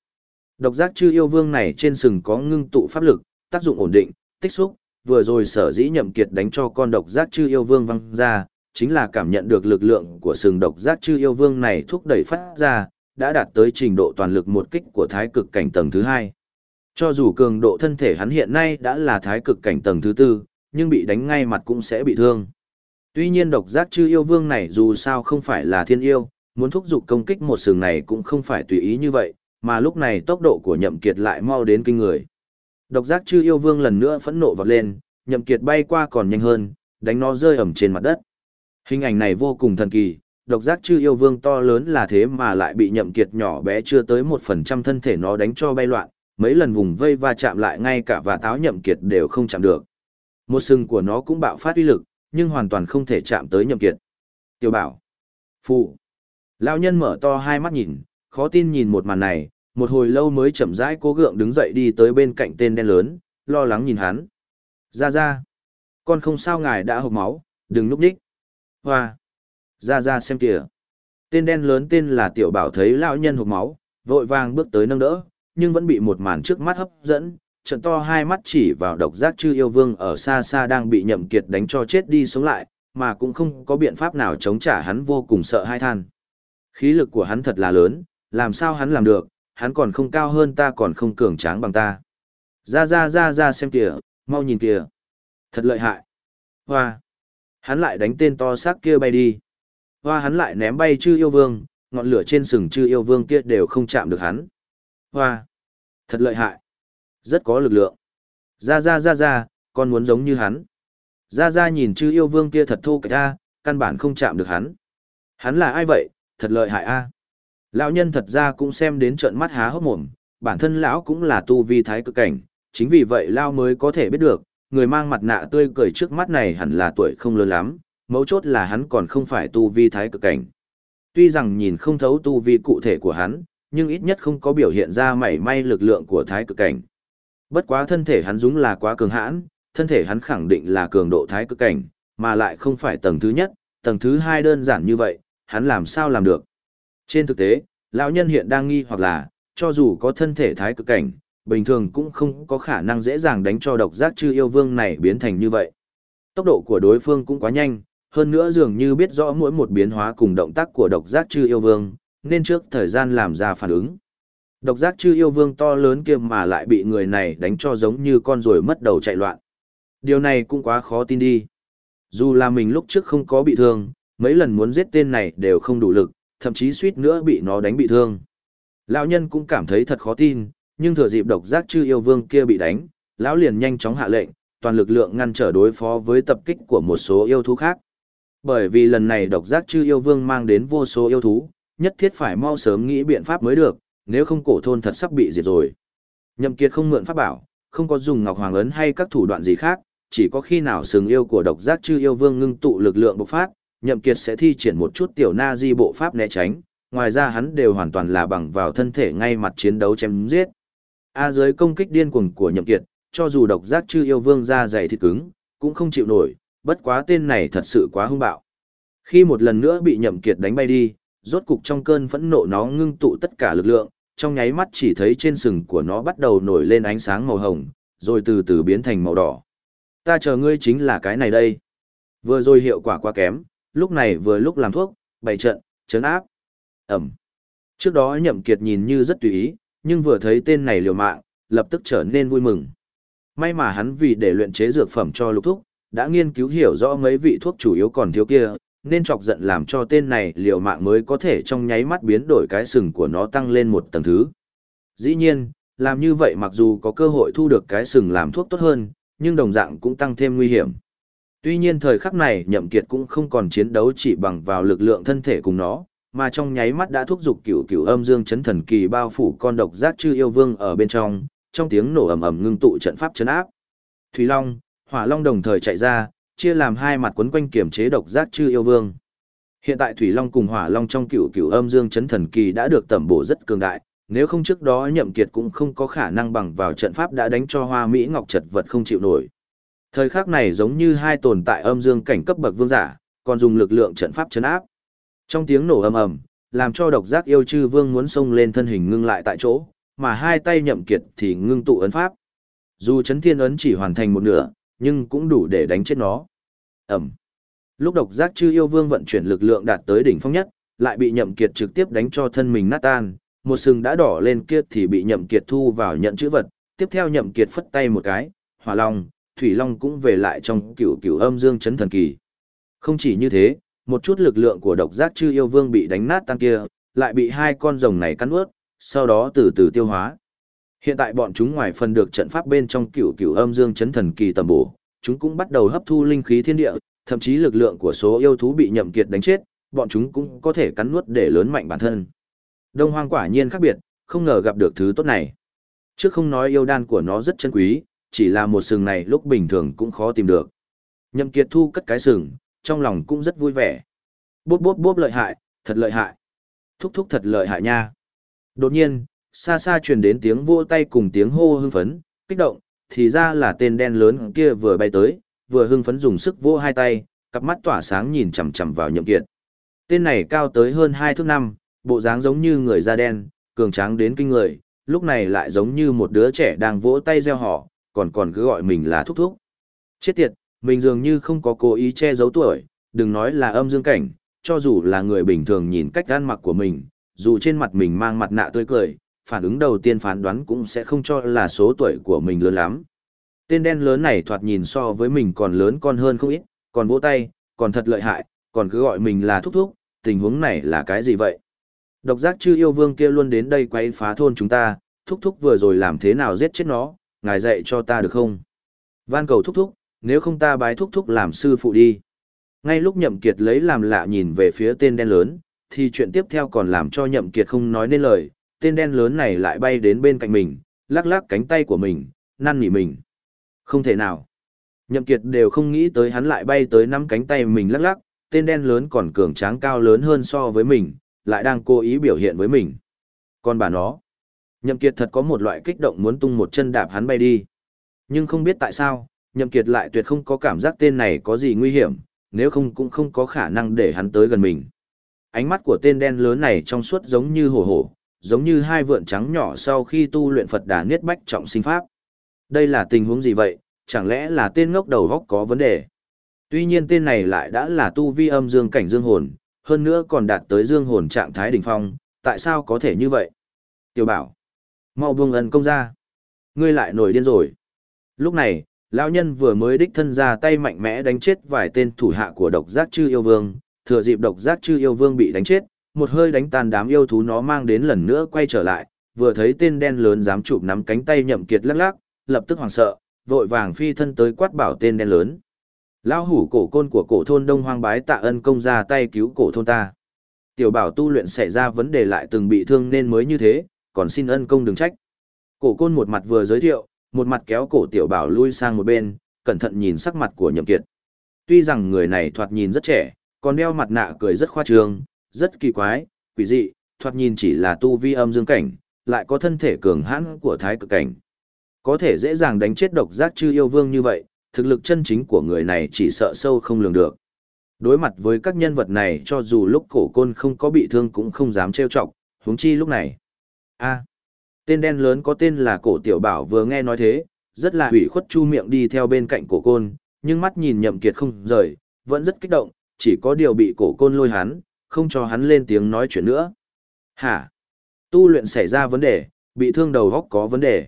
Độc giác chư yêu vương này trên sừng có ngưng tụ pháp lực, tác dụng ổn định, tích xúc, vừa rồi sở dĩ nhậm kiệt đánh cho con độc giác chư yêu vương văng ra, chính là cảm nhận được lực lượng của sừng độc giác chư yêu vương này thúc đẩy phát ra, đã đạt tới trình độ toàn lực một kích của thái cực cảnh tầng thứ hai. Cho dù cường độ thân thể hắn hiện nay đã là thái cực cảnh tầng thứ tư, nhưng bị đánh ngay mặt cũng sẽ bị thương. Tuy nhiên độc giác chư yêu vương này dù sao không phải là thiên yêu, muốn thúc giục công kích một sừng này cũng không phải tùy ý như vậy, mà lúc này tốc độ của nhậm kiệt lại mau đến kinh người. Độc giác chư yêu vương lần nữa phẫn nộ vọt lên, nhậm kiệt bay qua còn nhanh hơn, đánh nó rơi ẩm trên mặt đất. Hình ảnh này vô cùng thần kỳ, độc giác chư yêu vương to lớn là thế mà lại bị nhậm kiệt nhỏ bé chưa tới một phần trăm thân thể nó đánh cho bay loạn, mấy lần vùng vây va chạm lại ngay cả và táo nhậm kiệt đều không chạm được. Một sừng của nó cũng bạo phát uy lực, nhưng hoàn toàn không thể chạm tới nhậm kiệt. Tiểu bảo. Phụ. Lão nhân mở to hai mắt nhìn, khó tin nhìn một màn này, một hồi lâu mới chậm rãi cố gượng đứng dậy đi tới bên cạnh tên đen lớn, lo lắng nhìn hắn. Ra ra. Con không sao ngài đã hộc máu, đừng núp đích. Hoa. Ra ra xem kìa. Tên đen lớn tên là tiểu bảo thấy lão nhân hộc máu, vội vàng bước tới nâng đỡ, nhưng vẫn bị một màn trước mắt hấp dẫn, trận to hai mắt chỉ vào độc giác chư yêu vương ở xa xa đang bị nhậm kiệt đánh cho chết đi sống lại, mà cũng không có biện pháp nào chống trả hắn vô cùng sợ hai than. Khí lực của hắn thật là lớn, làm sao hắn làm được, hắn còn không cao hơn ta còn không cường tráng bằng ta. Ra ra ra ra xem kìa, mau nhìn kìa. Thật lợi hại. Hoa. Hắn lại đánh tên to xác kia bay đi. Hoa hắn lại ném bay chư yêu vương, ngọn lửa trên sừng chư yêu vương kia đều không chạm được hắn. Hoa. Thật lợi hại. Rất có lực lượng. Ra ra ra ra, con muốn giống như hắn. Ra ra nhìn chư yêu vương kia thật thô kệch a, căn bản không chạm được hắn. Hắn là ai vậy, thật lợi hại a. Lão nhân thật ra cũng xem đến trận mắt há hốc mồm, bản thân lão cũng là tu vi thái cực cảnh, chính vì vậy lão mới có thể biết được, người mang mặt nạ tươi cười trước mắt này hẳn là tuổi không lớn lắm, mấu chốt là hắn còn không phải tu vi thái cực cảnh. Tuy rằng nhìn không thấu tu vi cụ thể của hắn, nhưng ít nhất không có biểu hiện ra mảy may lực lượng của thái cực cảnh. Bất quá thân thể hắn dũng là quá cường hãn, thân thể hắn khẳng định là cường độ thái cực cảnh, mà lại không phải tầng thứ nhất, tầng thứ hai đơn giản như vậy, hắn làm sao làm được. Trên thực tế, lão nhân hiện đang nghi hoặc là, cho dù có thân thể thái cực cảnh, bình thường cũng không có khả năng dễ dàng đánh cho độc giác chư yêu vương này biến thành như vậy. Tốc độ của đối phương cũng quá nhanh, hơn nữa dường như biết rõ mỗi một biến hóa cùng động tác của độc giác chư yêu vương, nên trước thời gian làm ra phản ứng. Độc giác chư yêu vương to lớn kia mà lại bị người này đánh cho giống như con rồi mất đầu chạy loạn. Điều này cũng quá khó tin đi. Dù là mình lúc trước không có bị thương, mấy lần muốn giết tên này đều không đủ lực, thậm chí suýt nữa bị nó đánh bị thương. Lão nhân cũng cảm thấy thật khó tin, nhưng thừa dịp độc giác chư yêu vương kia bị đánh, lão liền nhanh chóng hạ lệnh, toàn lực lượng ngăn trở đối phó với tập kích của một số yêu thú khác. Bởi vì lần này độc giác chư yêu vương mang đến vô số yêu thú, nhất thiết phải mau sớm nghĩ biện pháp mới được, nếu không cổ thôn thật sắp bị diệt rồi. Nhậm Kiệt không mượn pháp bảo, không có dùng ngọc hoàng ấn hay các thủ đoạn gì khác, chỉ có khi nào sừng yêu của độc giác chư yêu vương ngưng tụ lực lượng bộc phát, Nhậm Kiệt sẽ thi triển một chút tiểu na di bộ pháp né tránh, ngoài ra hắn đều hoàn toàn là bằng vào thân thể ngay mặt chiến đấu chém giết. A dưới công kích điên cuồng của Nhậm Kiệt, cho dù độc giác chư yêu vương ra dày thịt cứng, cũng không chịu nổi, bất quá tên này thật sự quá hung bạo. Khi một lần nữa bị Nhậm Kiệt đánh bay đi, rốt cục trong cơn phẫn nộ nó ngưng tụ tất cả lực lượng, trong nháy mắt chỉ thấy trên sừng của nó bắt đầu nổi lên ánh sáng màu hồng, rồi từ từ biến thành màu đỏ. Ta chờ ngươi chính là cái này đây. Vừa rồi hiệu quả quá kém, lúc này vừa lúc làm thuốc, bày trận, chấn áp. Ẩm. Trước đó nhậm kiệt nhìn như rất tùy ý, nhưng vừa thấy tên này liều mạng, lập tức trở nên vui mừng. May mà hắn vì để luyện chế dược phẩm cho lục thúc, đã nghiên cứu hiểu rõ mấy vị thuốc chủ yếu còn thiếu kia, nên chọc giận làm cho tên này liều mạng mới có thể trong nháy mắt biến đổi cái sừng của nó tăng lên một tầng thứ. Dĩ nhiên, làm như vậy mặc dù có cơ hội thu được cái sừng làm thuốc tốt hơn, nhưng đồng dạng cũng tăng thêm nguy hiểm. Tuy nhiên thời khắc này nhậm kiệt cũng không còn chiến đấu chỉ bằng vào lực lượng thân thể cùng nó, mà trong nháy mắt đã thúc giục cửu cửu âm dương chấn thần kỳ bao phủ con độc giác chư yêu vương ở bên trong, trong tiếng nổ ầm ầm ngưng tụ trận pháp chấn áp. Thủy Long, Hỏa Long đồng thời chạy ra, chia làm hai mặt quấn quanh kiểm chế độc giác chư yêu vương. Hiện tại Thủy Long cùng Hỏa Long trong cựu cựu âm dương chấn thần kỳ đã được tẩm bổ rất cường đại, nếu không trước đó Nhậm Kiệt cũng không có khả năng bằng vào trận pháp đã đánh cho Hoa Mỹ Ngọc chật vật không chịu nổi. Thời khắc này giống như hai tồn tại âm dương cảnh cấp bậc vương giả, còn dùng lực lượng trận pháp chấn áp. Trong tiếng nổ ầm ầm, làm cho độc giác yêu chư vương muốn xông lên thân hình ngưng lại tại chỗ, mà hai tay nhậm kiệt thì ngưng tụ ấn pháp. Dù chấn thiên ấn chỉ hoàn thành một nửa, nhưng cũng đủ để đánh chết nó. Ẩm. Lúc độc giác chư yêu vương vận chuyển lực lượng đạt tới đỉnh phong nhất, lại bị nhậm kiệt trực tiếp đánh cho thân mình nát tan, một sừng đã đỏ lên kia thì bị nhậm kiệt thu vào nhận chữ vật, tiếp theo nhậm kiệt phất tay một cái, hỏa long, thủy long cũng về lại trong cửu cửu âm dương chấn thần kỳ. Không chỉ như thế, một chút lực lượng của độc giác chư yêu vương bị đánh nát tan kia, lại bị hai con rồng này cắn ướt, sau đó từ từ tiêu hóa. Hiện tại bọn chúng ngoài phần được trận pháp bên trong cửu cửu âm dương chấn thần kỳ tầm bổ, chúng cũng bắt đầu hấp thu linh khí thiên địa, thậm chí lực lượng của số yêu thú bị nhậm kiệt đánh chết, bọn chúng cũng có thể cắn nuốt để lớn mạnh bản thân. Đông hoang quả nhiên khác biệt, không ngờ gặp được thứ tốt này. Trước không nói yêu đan của nó rất chân quý, chỉ là một sừng này lúc bình thường cũng khó tìm được. Nhậm kiệt thu cất cái sừng, trong lòng cũng rất vui vẻ. Bốp bốp bốp lợi hại, thật lợi hại. Thúc thúc thật lợi hại nha. Đột nhiên, xa xa truyền đến tiếng vỗ tay cùng tiếng hô hưng phấn, kích động, thì ra là tên đen lớn kia vừa bay tới, vừa hưng phấn dùng sức vỗ hai tay, cặp mắt tỏa sáng nhìn chằm chằm vào nhậm kiệt. Tên này cao tới hơn hai thước năm, bộ dáng giống như người da đen, cường tráng đến kinh người, lúc này lại giống như một đứa trẻ đang vỗ tay reo hò, còn còn cứ gọi mình là thúc thúc. Chết tiệt, mình dường như không có cố ý che giấu tuổi, đừng nói là âm dương cảnh, cho dù là người bình thường nhìn cách ăn mặc của mình, dù trên mặt mình mang mặt nạ tươi cười, phản ứng đầu tiên phán đoán cũng sẽ không cho là số tuổi của mình lớn lắm. Tên đen lớn này thoạt nhìn so với mình còn lớn con hơn không ít, còn vỗ tay, còn thật lợi hại, còn cứ gọi mình là thúc thúc, tình huống này là cái gì vậy? Độc giác chư yêu vương kia luôn đến đây quay phá thôn chúng ta, thúc thúc vừa rồi làm thế nào giết chết nó, ngài dạy cho ta được không? Van cầu thúc thúc, nếu không ta bái thúc thúc làm sư phụ đi. Ngay lúc nhậm kiệt lấy làm lạ nhìn về phía tên đen lớn, thì chuyện tiếp theo còn làm cho nhậm kiệt không nói nên lời, tên đen lớn này lại bay đến bên cạnh mình, lắc lắc cánh tay của mình, năn nỉ mình. Không thể nào. Nhậm kiệt đều không nghĩ tới hắn lại bay tới nắm cánh tay mình lắc lắc, tên đen lớn còn cường tráng cao lớn hơn so với mình, lại đang cố ý biểu hiện với mình. Còn bà nó, Nhậm Kiệt thật có một loại kích động muốn tung một chân đạp hắn bay đi. Nhưng không biết tại sao, Nhậm Kiệt lại tuyệt không có cảm giác tên này có gì nguy hiểm, nếu không cũng không có khả năng để hắn tới gần mình. Ánh mắt của tên đen lớn này trong suốt giống như hổ hổ, giống như hai vượn trắng nhỏ sau khi tu luyện Phật Đà Niết Bách trọng sinh pháp. Đây là tình huống gì vậy, chẳng lẽ là tên ngốc đầu góc có vấn đề? Tuy nhiên tên này lại đã là tu vi âm dương cảnh dương hồn, hơn nữa còn đạt tới dương hồn trạng thái đỉnh phong, tại sao có thể như vậy? Tiểu bảo, mau buông ân công ra. Ngươi lại nổi điên rồi. Lúc này, lão nhân vừa mới đích thân ra tay mạnh mẽ đánh chết vài tên thủ hạ của độc giác chư yêu vương, thừa dịp độc giác chư yêu vương bị đánh chết, một hơi đánh tan đám yêu thú nó mang đến lần nữa quay trở lại, vừa thấy tên đen lớn dám chụp nắm cánh tay nhậm kiệt lắc lắc, lập tức hoảng sợ, vội vàng phi thân tới quát bảo tên đen lớn. Lão hủ cổ côn của cổ thôn Đông Hoang bái tạ ân công ra tay cứu cổ thôn ta. Tiểu bảo tu luyện xảy ra vấn đề lại từng bị thương nên mới như thế, còn xin ân công đừng trách. Cổ côn một mặt vừa giới thiệu, một mặt kéo cổ tiểu bảo lui sang một bên, cẩn thận nhìn sắc mặt của nhậm kiệt. Tuy rằng người này thoạt nhìn rất trẻ, còn đeo mặt nạ cười rất khoa trương, rất kỳ quái, quỷ dị, thoạt nhìn chỉ là tu vi âm dương cảnh, lại có thân thể cường hãn của thái cực cảnh. Có thể dễ dàng đánh chết độc giác chư yêu vương như vậy, thực lực chân chính của người này chỉ sợ sâu không lường được. Đối mặt với các nhân vật này cho dù lúc cổ côn không có bị thương cũng không dám trêu chọc, huống chi lúc này. a tên đen lớn có tên là cổ tiểu bảo vừa nghe nói thế, rất là hủy khuất chu miệng đi theo bên cạnh cổ côn, nhưng mắt nhìn nhậm kiệt không rời, vẫn rất kích động, chỉ có điều bị cổ côn lôi hắn, không cho hắn lên tiếng nói chuyện nữa. Hả? Tu luyện xảy ra vấn đề, bị thương đầu góc có vấn đề.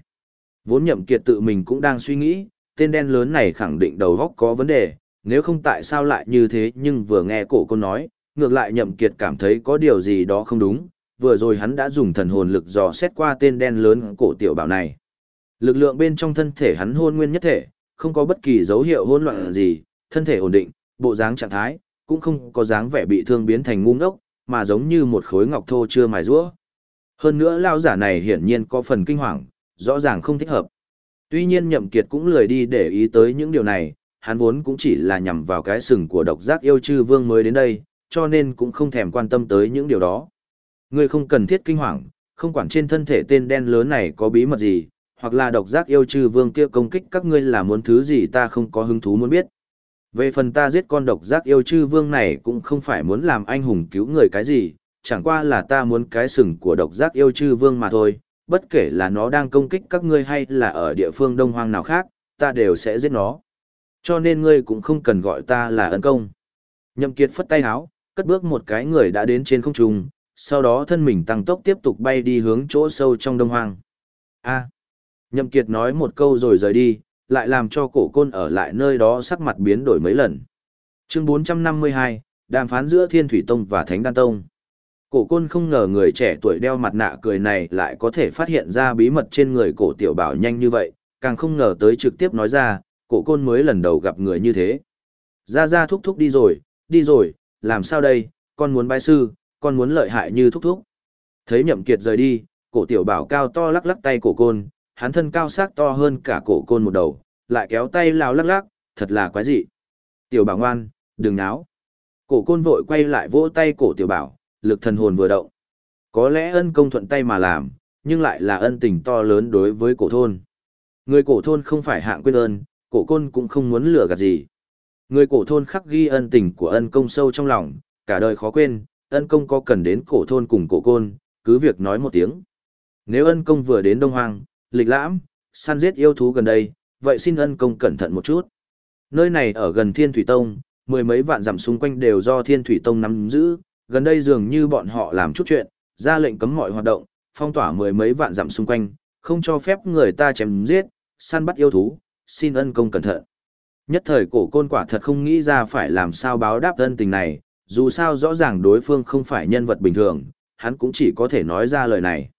Vốn nhậm kiệt tự mình cũng đang suy nghĩ, tên đen lớn này khẳng định đầu góc có vấn đề, nếu không tại sao lại như thế nhưng vừa nghe cổ cô nói, ngược lại nhậm kiệt cảm thấy có điều gì đó không đúng, vừa rồi hắn đã dùng thần hồn lực dò xét qua tên đen lớn cổ tiểu bảo này. Lực lượng bên trong thân thể hắn hôn nguyên nhất thể, không có bất kỳ dấu hiệu hỗn loạn gì, thân thể ổn định, bộ dáng trạng thái, cũng không có dáng vẻ bị thương biến thành ngu ngốc, mà giống như một khối ngọc thô chưa mài rũa. Hơn nữa lao giả này hiển nhiên có phần kinh hoàng, rõ ràng không thích hợp. Tuy nhiên Nhậm Kiệt cũng lười đi để ý tới những điều này, hắn vốn cũng chỉ là nhằm vào cái sừng của độc giác yêu chư vương mới đến đây, cho nên cũng không thèm quan tâm tới những điều đó. Ngươi không cần thiết kinh hoàng, không quản trên thân thể tên đen lớn này có bí mật gì, hoặc là độc giác yêu Trư vương kia công kích các ngươi là muốn thứ gì ta không có hứng thú muốn biết. Về phần ta giết con độc giác yêu chư vương này cũng không phải muốn làm anh hùng cứu người cái gì, chẳng qua là ta muốn cái sừng của độc giác yêu chư vương mà thôi, bất kể là nó đang công kích các ngươi hay là ở địa phương đông hoang nào khác, ta đều sẽ giết nó. Cho nên ngươi cũng không cần gọi ta là ân công. Nhậm Kiệt phất tay áo, cất bước một cái người đã đến trên không trung, sau đó thân mình tăng tốc tiếp tục bay đi hướng chỗ sâu trong đông hoang. A. Nhậm Kiệt nói một câu rồi rời đi, lại làm cho cổ côn ở lại nơi đó sắc mặt biến đổi mấy lần. Chương 452, đàm phán giữa Thiên Thủy Tông và Thánh Đan Tông. Cổ côn không ngờ người trẻ tuổi đeo mặt nạ cười này lại có thể phát hiện ra bí mật trên người cổ tiểu bảo nhanh như vậy, càng không ngờ tới trực tiếp nói ra, cổ côn mới lần đầu gặp người như thế. Ra ra thúc thúc đi rồi, đi rồi, làm sao đây, con muốn bái sư, con muốn lợi hại như thúc thúc. Thấy nhậm kiệt rời đi, cổ tiểu bảo cao to lắc lắc tay cổ côn, hắn thân cao xác to hơn cả cổ côn một đầu, lại kéo tay lao lắc lắc, thật là quái dị. Tiểu bảo ngoan, đừng náo. Cổ côn vội quay lại vỗ tay cổ tiểu bảo, lực thần hồn vừa động. Có lẽ ân công thuận tay mà làm, nhưng lại là ân tình to lớn đối với cổ thôn. Người cổ thôn không phải hạng quên ơn, cổ côn cũng không muốn lừa gạt gì. Người cổ thôn khắc ghi ân tình của ân công sâu trong lòng, cả đời khó quên, ân công có cần đến cổ thôn cùng cổ côn, cứ việc nói một tiếng. Nếu ân công vừa đến Đông Hoang, lịch lãm, săn giết yêu thú gần đây, vậy xin ân công cẩn thận một chút. Nơi này ở gần Thiên Thủy Tông, mười mấy vạn dặm xung quanh đều do Thiên Thủy Tông nắm giữ, gần đây dường như bọn họ làm chút chuyện, ra lệnh cấm mọi hoạt động, phong tỏa mười mấy vạn dặm xung quanh, không cho phép người ta chém giết, săn bắt yêu thú, xin ân công cẩn thận. Nhất thời cổ côn quả thật không nghĩ ra phải làm sao báo đáp ân tình này, dù sao rõ ràng đối phương không phải nhân vật bình thường, hắn cũng chỉ có thể nói ra lời này.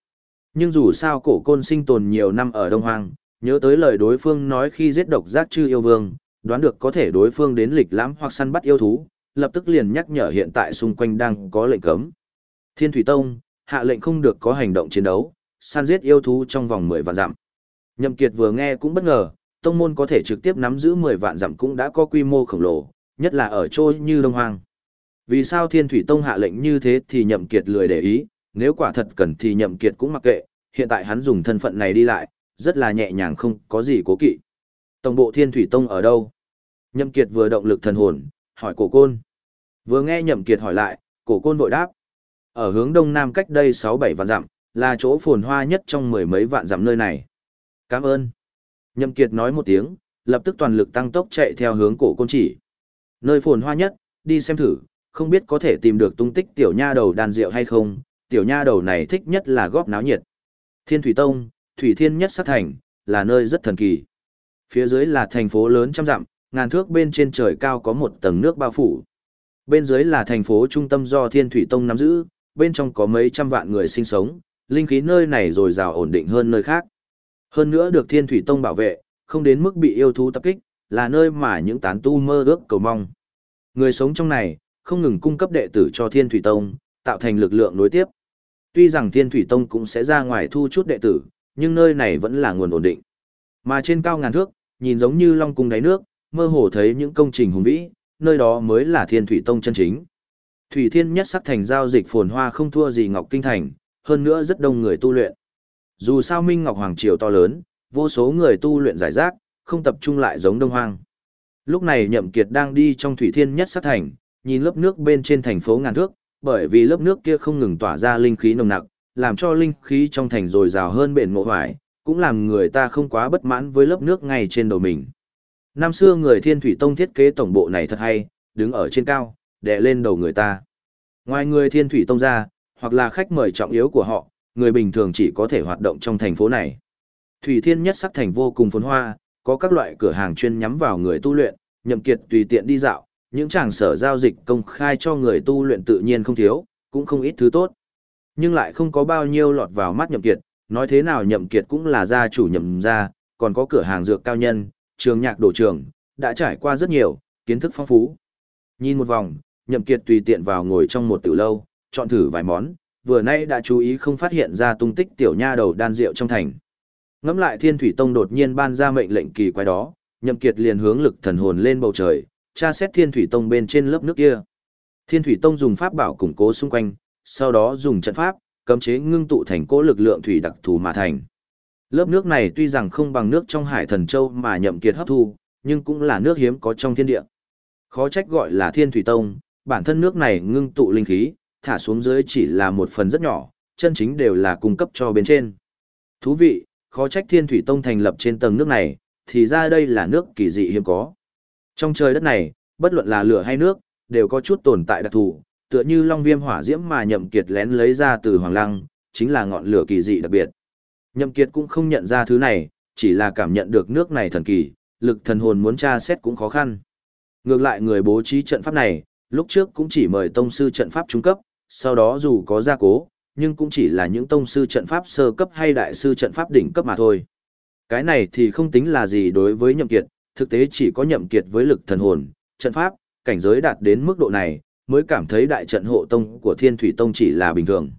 Nhưng dù sao cổ côn sinh tồn nhiều năm ở Đông Hoang, nhớ tới lời đối phương nói khi giết độc giác chư yêu vương, đoán được có thể đối phương đến lịch lãm hoặc săn bắt yêu thú, lập tức liền nhắc nhở hiện tại xung quanh đang có lệnh cấm. Thiên Thủy Tông, hạ lệnh không được có hành động chiến đấu, săn giết yêu thú trong vòng 10 vạn dặm. Nhậm Kiệt vừa nghe cũng bất ngờ, tông môn có thể trực tiếp nắm giữ 10 vạn dặm cũng đã có quy mô khổng lồ, nhất là ở chỗ như Đông Hoang. Vì sao Thiên Thủy Tông hạ lệnh như thế thì Nhậm Kiệt lười để ý, nếu quả thật cần thì Nhậm Kiệt cũng mặc kệ, hiện tại hắn dùng thân phận này đi lại, rất là nhẹ nhàng không có gì cố kỵ. Tổng bộ Thiên Thủy Tông ở đâu? Nhậm Kiệt vừa động lực thần hồn, hỏi cổ côn. Vừa nghe Nhậm Kiệt hỏi lại, cổ côn vội đáp. Ở hướng đông nam cách đây 6-7 vạn dặm, là chỗ phồn hoa nhất trong mười mấy vạn dặm nơi này. Cảm ơn. Nhậm Kiệt nói một tiếng, lập tức toàn lực tăng tốc chạy theo hướng cổ côn chỉ. Nơi phồn hoa nhất, đi xem thử, không biết có thể tìm được tung tích tiểu nha đầu đàn rượu hay không, tiểu nha đầu này thích nhất là góp náo nhiệt. Thiên Thủy Tông, Thủy Thiên nhất sát thành, là nơi rất thần kỳ. Phía dưới là thành phố lớn trăm dặm, ngàn thước bên trên trời cao có một tầng nước bao phủ. Bên dưới là thành phố trung tâm do Thiên Thủy Tông nắm giữ, bên trong có mấy trăm vạn người sinh sống, linh khí nơi này rồi rào ổn định hơn nơi khác. Hơn nữa được Thiên Thủy Tông bảo vệ, không đến mức bị yêu thú tập kích, là nơi mà những tán tu mơ ước cầu mong. Người sống trong này, không ngừng cung cấp đệ tử cho Thiên Thủy Tông, tạo thành lực lượng nối tiếp. Tuy rằng Thiên Thủy Tông cũng sẽ ra ngoài thu chút đệ tử, nhưng nơi này vẫn là nguồn ổn định. Mà trên cao ngàn thước, nhìn giống như long cung đáy nước, mơ hồ thấy những công trình hùng vĩ, nơi đó mới là Thiên Thủy Tông chân chính. Thủy Thiên nhất sắc thành giao dịch phồn hoa không thua gì Ngọc Kinh Thành, hơn nữa rất đông người tu luyện. Dù sao Minh Ngọc Hoàng Triều to lớn, vô số người tu luyện giải rác, không tập trung lại giống Đông Hoang. Lúc này Nhậm Kiệt đang đi trong Thủy Thiên nhất sắc thành, nhìn lớp nước bên trên thành phố ngàn thước, bởi vì lớp nước kia không ngừng tỏa ra linh khí nồng nặc, làm cho linh khí trong thành dồi dào hơn bền mộ hoài, cũng làm người ta không quá bất mãn với lớp nước ngay trên đầu mình. Năm xưa người Thiên Thủy Tông thiết kế tổng bộ này thật hay, đứng ở trên cao, đè lên đầu người ta. Ngoài người Thiên Thủy Tông ra, hoặc là khách mời trọng yếu của họ, người bình thường chỉ có thể hoạt động trong thành phố này. Thủy Thiên nhất sắc thành vô cùng phồn hoa, có các loại cửa hàng chuyên nhắm vào người tu luyện, nhậm kiệt tùy tiện đi dạo, những tràng sở giao dịch công khai cho người tu luyện tự nhiên không thiếu, cũng không ít thứ tốt. Nhưng lại không có bao nhiêu lọt vào mắt nhậm kiệt, nói thế nào nhậm kiệt cũng là gia chủ nhậm gia, còn có cửa hàng dược cao nhân, trường nhạc đồ trường, đã trải qua rất nhiều, kiến thức phong phú. Nhìn một vòng, nhậm kiệt tùy tiện vào ngồi trong một tiểu lâu, chọn thử vài món, vừa nay đã chú ý không phát hiện ra tung tích tiểu nha đầu đan rượu trong thành. Ngắm lại Thiên Thủy Tông đột nhiên ban ra mệnh lệnh kỳ quái đó, Nhậm Kiệt liền hướng lực thần hồn lên bầu trời, tra xét Thiên Thủy Tông bên trên lớp nước kia. Thiên Thủy Tông dùng pháp bảo củng cố xung quanh, sau đó dùng trận pháp, cấm chế ngưng tụ thành cỗ lực lượng thủy đặc thù mà thành. Lớp nước này tuy rằng không bằng nước trong Hải Thần Châu mà Nhậm Kiệt hấp thu, nhưng cũng là nước hiếm có trong thiên địa. Khó trách gọi là Thiên Thủy Tông, bản thân nước này ngưng tụ linh khí, thả xuống dưới chỉ là một phần rất nhỏ, chân chính đều là cung cấp cho bên trên. Thú vị, khó trách Thiên Thủy Tông thành lập trên tầng nước này, thì ra đây là nước kỳ dị hiếm có. Trong trời đất này, bất luận là lửa hay nước, đều có chút tồn tại đặc thù, tựa như long viêm hỏa diễm mà Nhậm Kiệt lén lấy ra từ Hoàng Lăng, chính là ngọn lửa kỳ dị đặc biệt. Nhậm Kiệt cũng không nhận ra thứ này, chỉ là cảm nhận được nước này thần kỳ, lực thần hồn muốn tra xét cũng khó khăn. Ngược lại người bố trí trận pháp này, lúc trước cũng chỉ mời tông sư trận pháp trung cấp, sau đó dù có gia cố, nhưng cũng chỉ là những tông sư trận pháp sơ cấp hay đại sư trận pháp đỉnh cấp mà thôi. Cái này thì không tính là gì đối với nhậm kiệt, thực tế chỉ có nhậm kiệt với lực thần hồn, trận pháp, cảnh giới đạt đến mức độ này, mới cảm thấy đại trận hộ tông của thiên thủy tông chỉ là bình thường.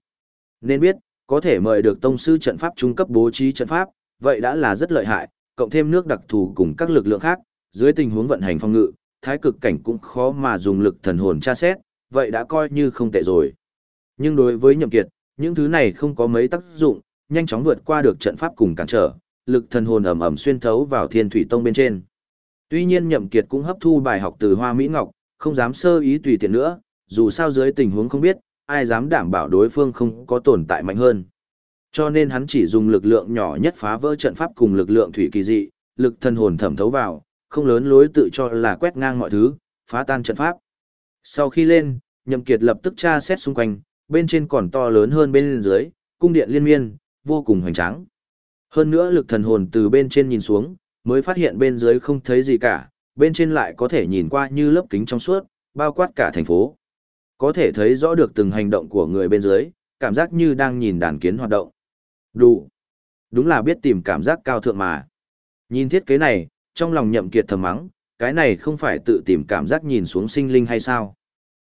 Nên biết, có thể mời được tông sư trận pháp trung cấp bố trí trận pháp, vậy đã là rất lợi hại, cộng thêm nước đặc thù cùng các lực lượng khác, dưới tình huống vận hành phong ngự, thái cực cảnh cũng khó mà dùng lực thần hồn tra xét, vậy đã coi như không tệ rồi. Nhưng đối với nhậm kiệt, những thứ này không có mấy tác dụng, nhanh chóng vượt qua được trận pháp cùng cản trở, lực thần hồn ầm ầm xuyên thấu vào thiên thủy tông bên trên. Tuy nhiên nhậm kiệt cũng hấp thu bài học từ hoa mỹ ngọc, không dám sơ ý tùy tiện nữa, dù sao dưới tình huống không biết, ai dám đảm bảo đối phương không có tồn tại mạnh hơn. Cho nên hắn chỉ dùng lực lượng nhỏ nhất phá vỡ trận pháp cùng lực lượng thủy kỳ dị, lực thần hồn thẩm thấu vào, không lớn lối tự cho là quét ngang mọi thứ, phá tan trận pháp. Sau khi lên, Nhậm Kiệt lập tức tra xét xung quanh, bên trên còn to lớn hơn bên dưới, cung điện liên miên, vô cùng hoành tráng. Hơn nữa lực thần hồn từ bên trên nhìn xuống, mới phát hiện bên dưới không thấy gì cả, bên trên lại có thể nhìn qua như lớp kính trong suốt, bao quát cả thành phố. Có thể thấy rõ được từng hành động của người bên dưới, cảm giác như đang nhìn đàn kiến hoạt động. Đủ. Đúng là biết tìm cảm giác cao thượng mà. Nhìn thiết kế này, trong lòng nhậm kiệt thầm mắng, cái này không phải tự tìm cảm giác nhìn xuống sinh linh hay sao?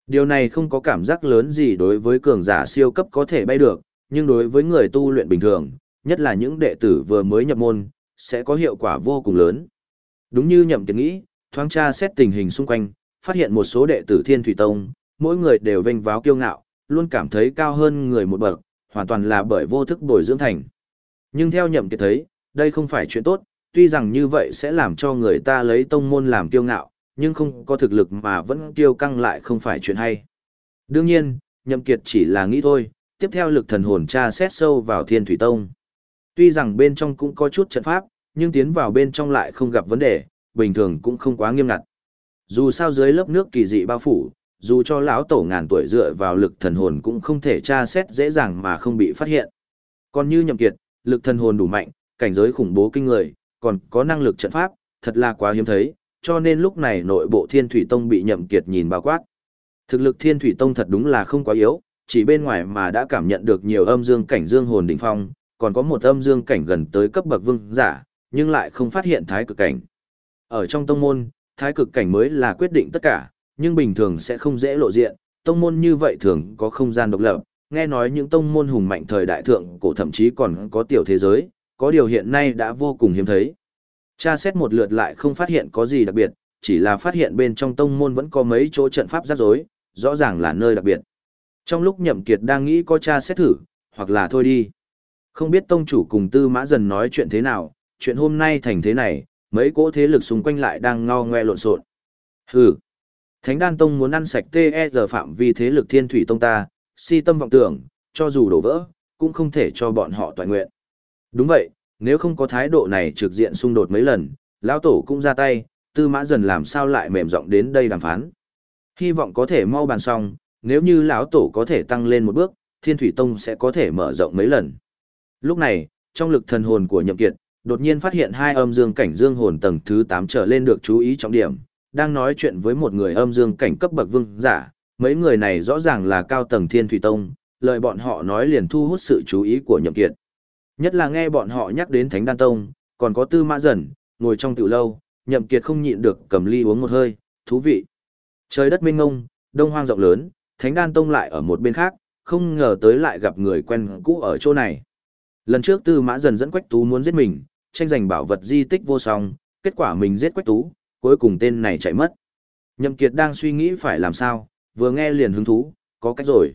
Điều này không có cảm giác lớn gì đối với cường giả siêu cấp có thể bay được, nhưng đối với người tu luyện bình thường, nhất là những đệ tử vừa mới nhập môn, sẽ có hiệu quả vô cùng lớn. Đúng như nhậm kiệt nghĩ, thoáng tra xét tình hình xung quanh, phát hiện một số đệ tử Thiên Thủy Tông, mỗi người đều vênh váo kiêu ngạo, luôn cảm thấy cao hơn người một bậc, hoàn toàn là bởi vô thức bồi dưỡng thành. Nhưng theo nhậm kiệt thấy, đây không phải chuyện tốt, tuy rằng như vậy sẽ làm cho người ta lấy tông môn làm kiêu ngạo, nhưng không có thực lực mà vẫn kiêu căng lại không phải chuyện hay. Đương nhiên, nhậm kiệt chỉ là nghĩ thôi, tiếp theo lực thần hồn tra xét sâu vào thiên thủy tông. Tuy rằng bên trong cũng có chút trận pháp, nhưng tiến vào bên trong lại không gặp vấn đề, bình thường cũng không quá nghiêm ngặt. Dù sao dưới lớp nước kỳ dị bao phủ, dù cho lão tổ ngàn tuổi dựa vào lực thần hồn cũng không thể tra xét dễ dàng mà không bị phát hiện. Còn như nhậm kiệt, lực thần hồn đủ mạnh, cảnh giới khủng bố kinh người, còn có năng lực trận pháp, thật là quá hiếm thấy, cho nên lúc này nội bộ Thiên Thủy Tông bị nhậm kiệt nhìn bao quát. Thực lực Thiên Thủy Tông thật đúng là không quá yếu, chỉ bên ngoài mà đã cảm nhận được nhiều âm dương cảnh dương hồn đỉnh phong, còn có một âm dương cảnh gần tới cấp bậc vương giả, nhưng lại không phát hiện thái cực cảnh. Ở trong tông môn, thái cực cảnh mới là quyết định tất cả, nhưng bình thường sẽ không dễ lộ diện, tông môn như vậy thường có không gian độc lập, nghe nói những tông môn hùng mạnh thời đại thượng cổ thậm chí còn có tiểu thế giới, có điều hiện nay đã vô cùng hiếm thấy. Tra xét một lượt lại không phát hiện có gì đặc biệt, chỉ là phát hiện bên trong tông môn vẫn có mấy chỗ trận pháp rắc rối, rõ ràng là nơi đặc biệt. Trong lúc Nhậm Kiệt đang nghĩ có tra xét thử, hoặc là thôi đi. Không biết tông chủ cùng Tư Mã Dần nói chuyện thế nào, chuyện hôm nay thành thế này, mấy cỗ thế lực xung quanh lại đang ngao ngoe lộn xộn. Hừ. Thánh Đan Tông muốn ăn sạch TE giờ phạm vi thế lực Thiên Thủy Tông ta, si tâm vọng tưởng, cho dù đổ vỡ, cũng không thể cho bọn họ toàn nguyện. Đúng vậy, nếu không có thái độ này trực diện xung đột mấy lần, lão tổ cũng ra tay, tư mã dần làm sao lại mềm giọng đến đây đàm phán. Hy vọng có thể mau bàn xong, nếu như lão tổ có thể tăng lên một bước, thiên thủy tông sẽ có thể mở rộng mấy lần. Lúc này, trong lực thần hồn của nhậm kiệt, đột nhiên phát hiện hai âm dương cảnh dương hồn tầng thứ 8 trở lên được chú ý trọng điểm, đang nói chuyện với một người âm dương cảnh cấp bậc vương giả, mấy người này rõ ràng là cao tầng thiên thủy tông, lời bọn họ nói liền thu hút sự chú ý của nhậm kiệt. Nhất là nghe bọn họ nhắc đến Thánh Đan Tông, còn có Tư Mã Dần, ngồi trong tiểu lâu, Nhậm Kiệt không nhịn được cầm ly uống một hơi, thú vị. Trời đất mênh mông, đông hoang rộng lớn, Thánh Đan Tông lại ở một bên khác, không ngờ tới lại gặp người quen cũ ở chỗ này. Lần trước Tư Mã Dần dẫn Quách Tú muốn giết mình, tranh giành bảo vật di tích vô song, kết quả mình giết Quách Tú, cuối cùng tên này chạy mất. Nhậm Kiệt đang suy nghĩ phải làm sao, vừa nghe liền hứng thú, có cách rồi.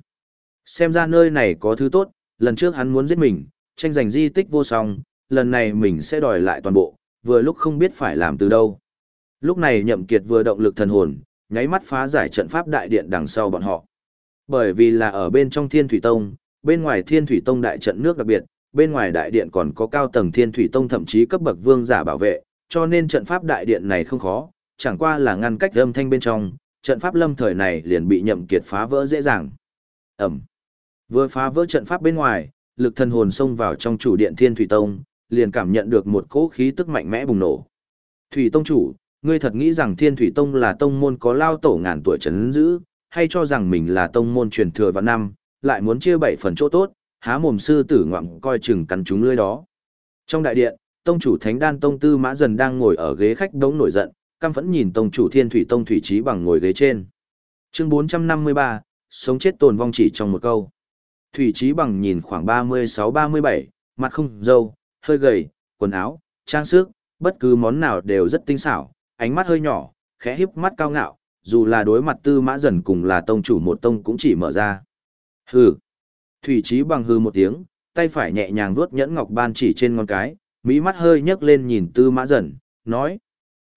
Xem ra nơi này có thứ tốt, lần trước hắn muốn giết mình, tranh giành di tích vô song, lần này mình sẽ đòi lại toàn bộ, vừa lúc không biết phải làm từ đâu. Lúc này nhậm kiệt vừa động lực thần hồn, nháy mắt phá giải trận pháp đại điện đằng sau bọn họ. Bởi vì là ở bên trong thiên thủy tông, bên ngoài thiên thủy tông đại trận nước đặc biệt, bên ngoài đại điện còn có cao tầng thiên thủy tông thậm chí cấp bậc vương giả bảo vệ, cho nên trận pháp đại điện này không khó, chẳng qua là ngăn cách âm thanh bên trong, trận pháp lâm thời này liền bị nhậm kiệt phá vỡ dễ dàng. Ẩm. Vừa phá vỡ trận pháp bên ngoài, lực thần hồn xông vào trong chủ điện Thiên Thủy Tông, liền cảm nhận được một cỗ khí tức mạnh mẽ bùng nổ. Thủy Tông chủ, ngươi thật nghĩ rằng Thiên Thủy Tông là tông môn có lao tổ ngàn tuổi chấn giữ, hay cho rằng mình là tông môn truyền thừa vạn năm, lại muốn chia bảy phần chỗ tốt, há mồm sư tử ngoạm coi chừng cắn chúng lưỡi đó. Trong đại điện, tông chủ Thánh Đan Tông Tư Mã Dần đang ngồi ở ghế khách đống nổi giận, căm phẫn nhìn tông chủ Thiên Thủy Tông Thủy Chí bằng ngồi ghế trên. Chương 453, sống chết tồn vong chỉ trong một câu. Thủy Chí bằng nhìn khoảng 36-37, mặt không dâu, hơi gầy, quần áo, trang sức, bất cứ món nào đều rất tinh xảo, ánh mắt hơi nhỏ, khẽ híp mắt cao ngạo, dù là đối mặt tư mã dần cùng là tông chủ một tông cũng chỉ mở ra. Hừ. Thủy Chí bằng hừ một tiếng, tay phải nhẹ nhàng vuốt nhẫn ngọc ban chỉ trên ngón cái, mỹ mắt hơi nhấc lên nhìn tư mã dần, nói.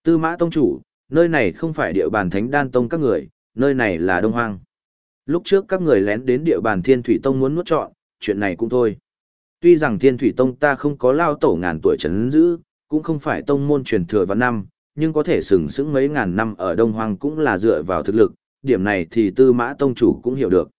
Tư mã tông chủ, nơi này không phải địa bàn thánh đan tông các người, nơi này là đông hoang. Lúc trước các người lén đến địa bàn Thiên Thủy Tông muốn nuốt trọn, chuyện này cũng thôi. Tuy rằng thiên thủy tông ta không có lao tổ ngàn tuổi trấn giữ, cũng không phải tông môn truyền thừa vạn năm, nhưng có thể sừng sững mấy ngàn năm ở Đông Hoang cũng là dựa vào thực lực, điểm này thì tư mã tông chủ cũng hiểu được.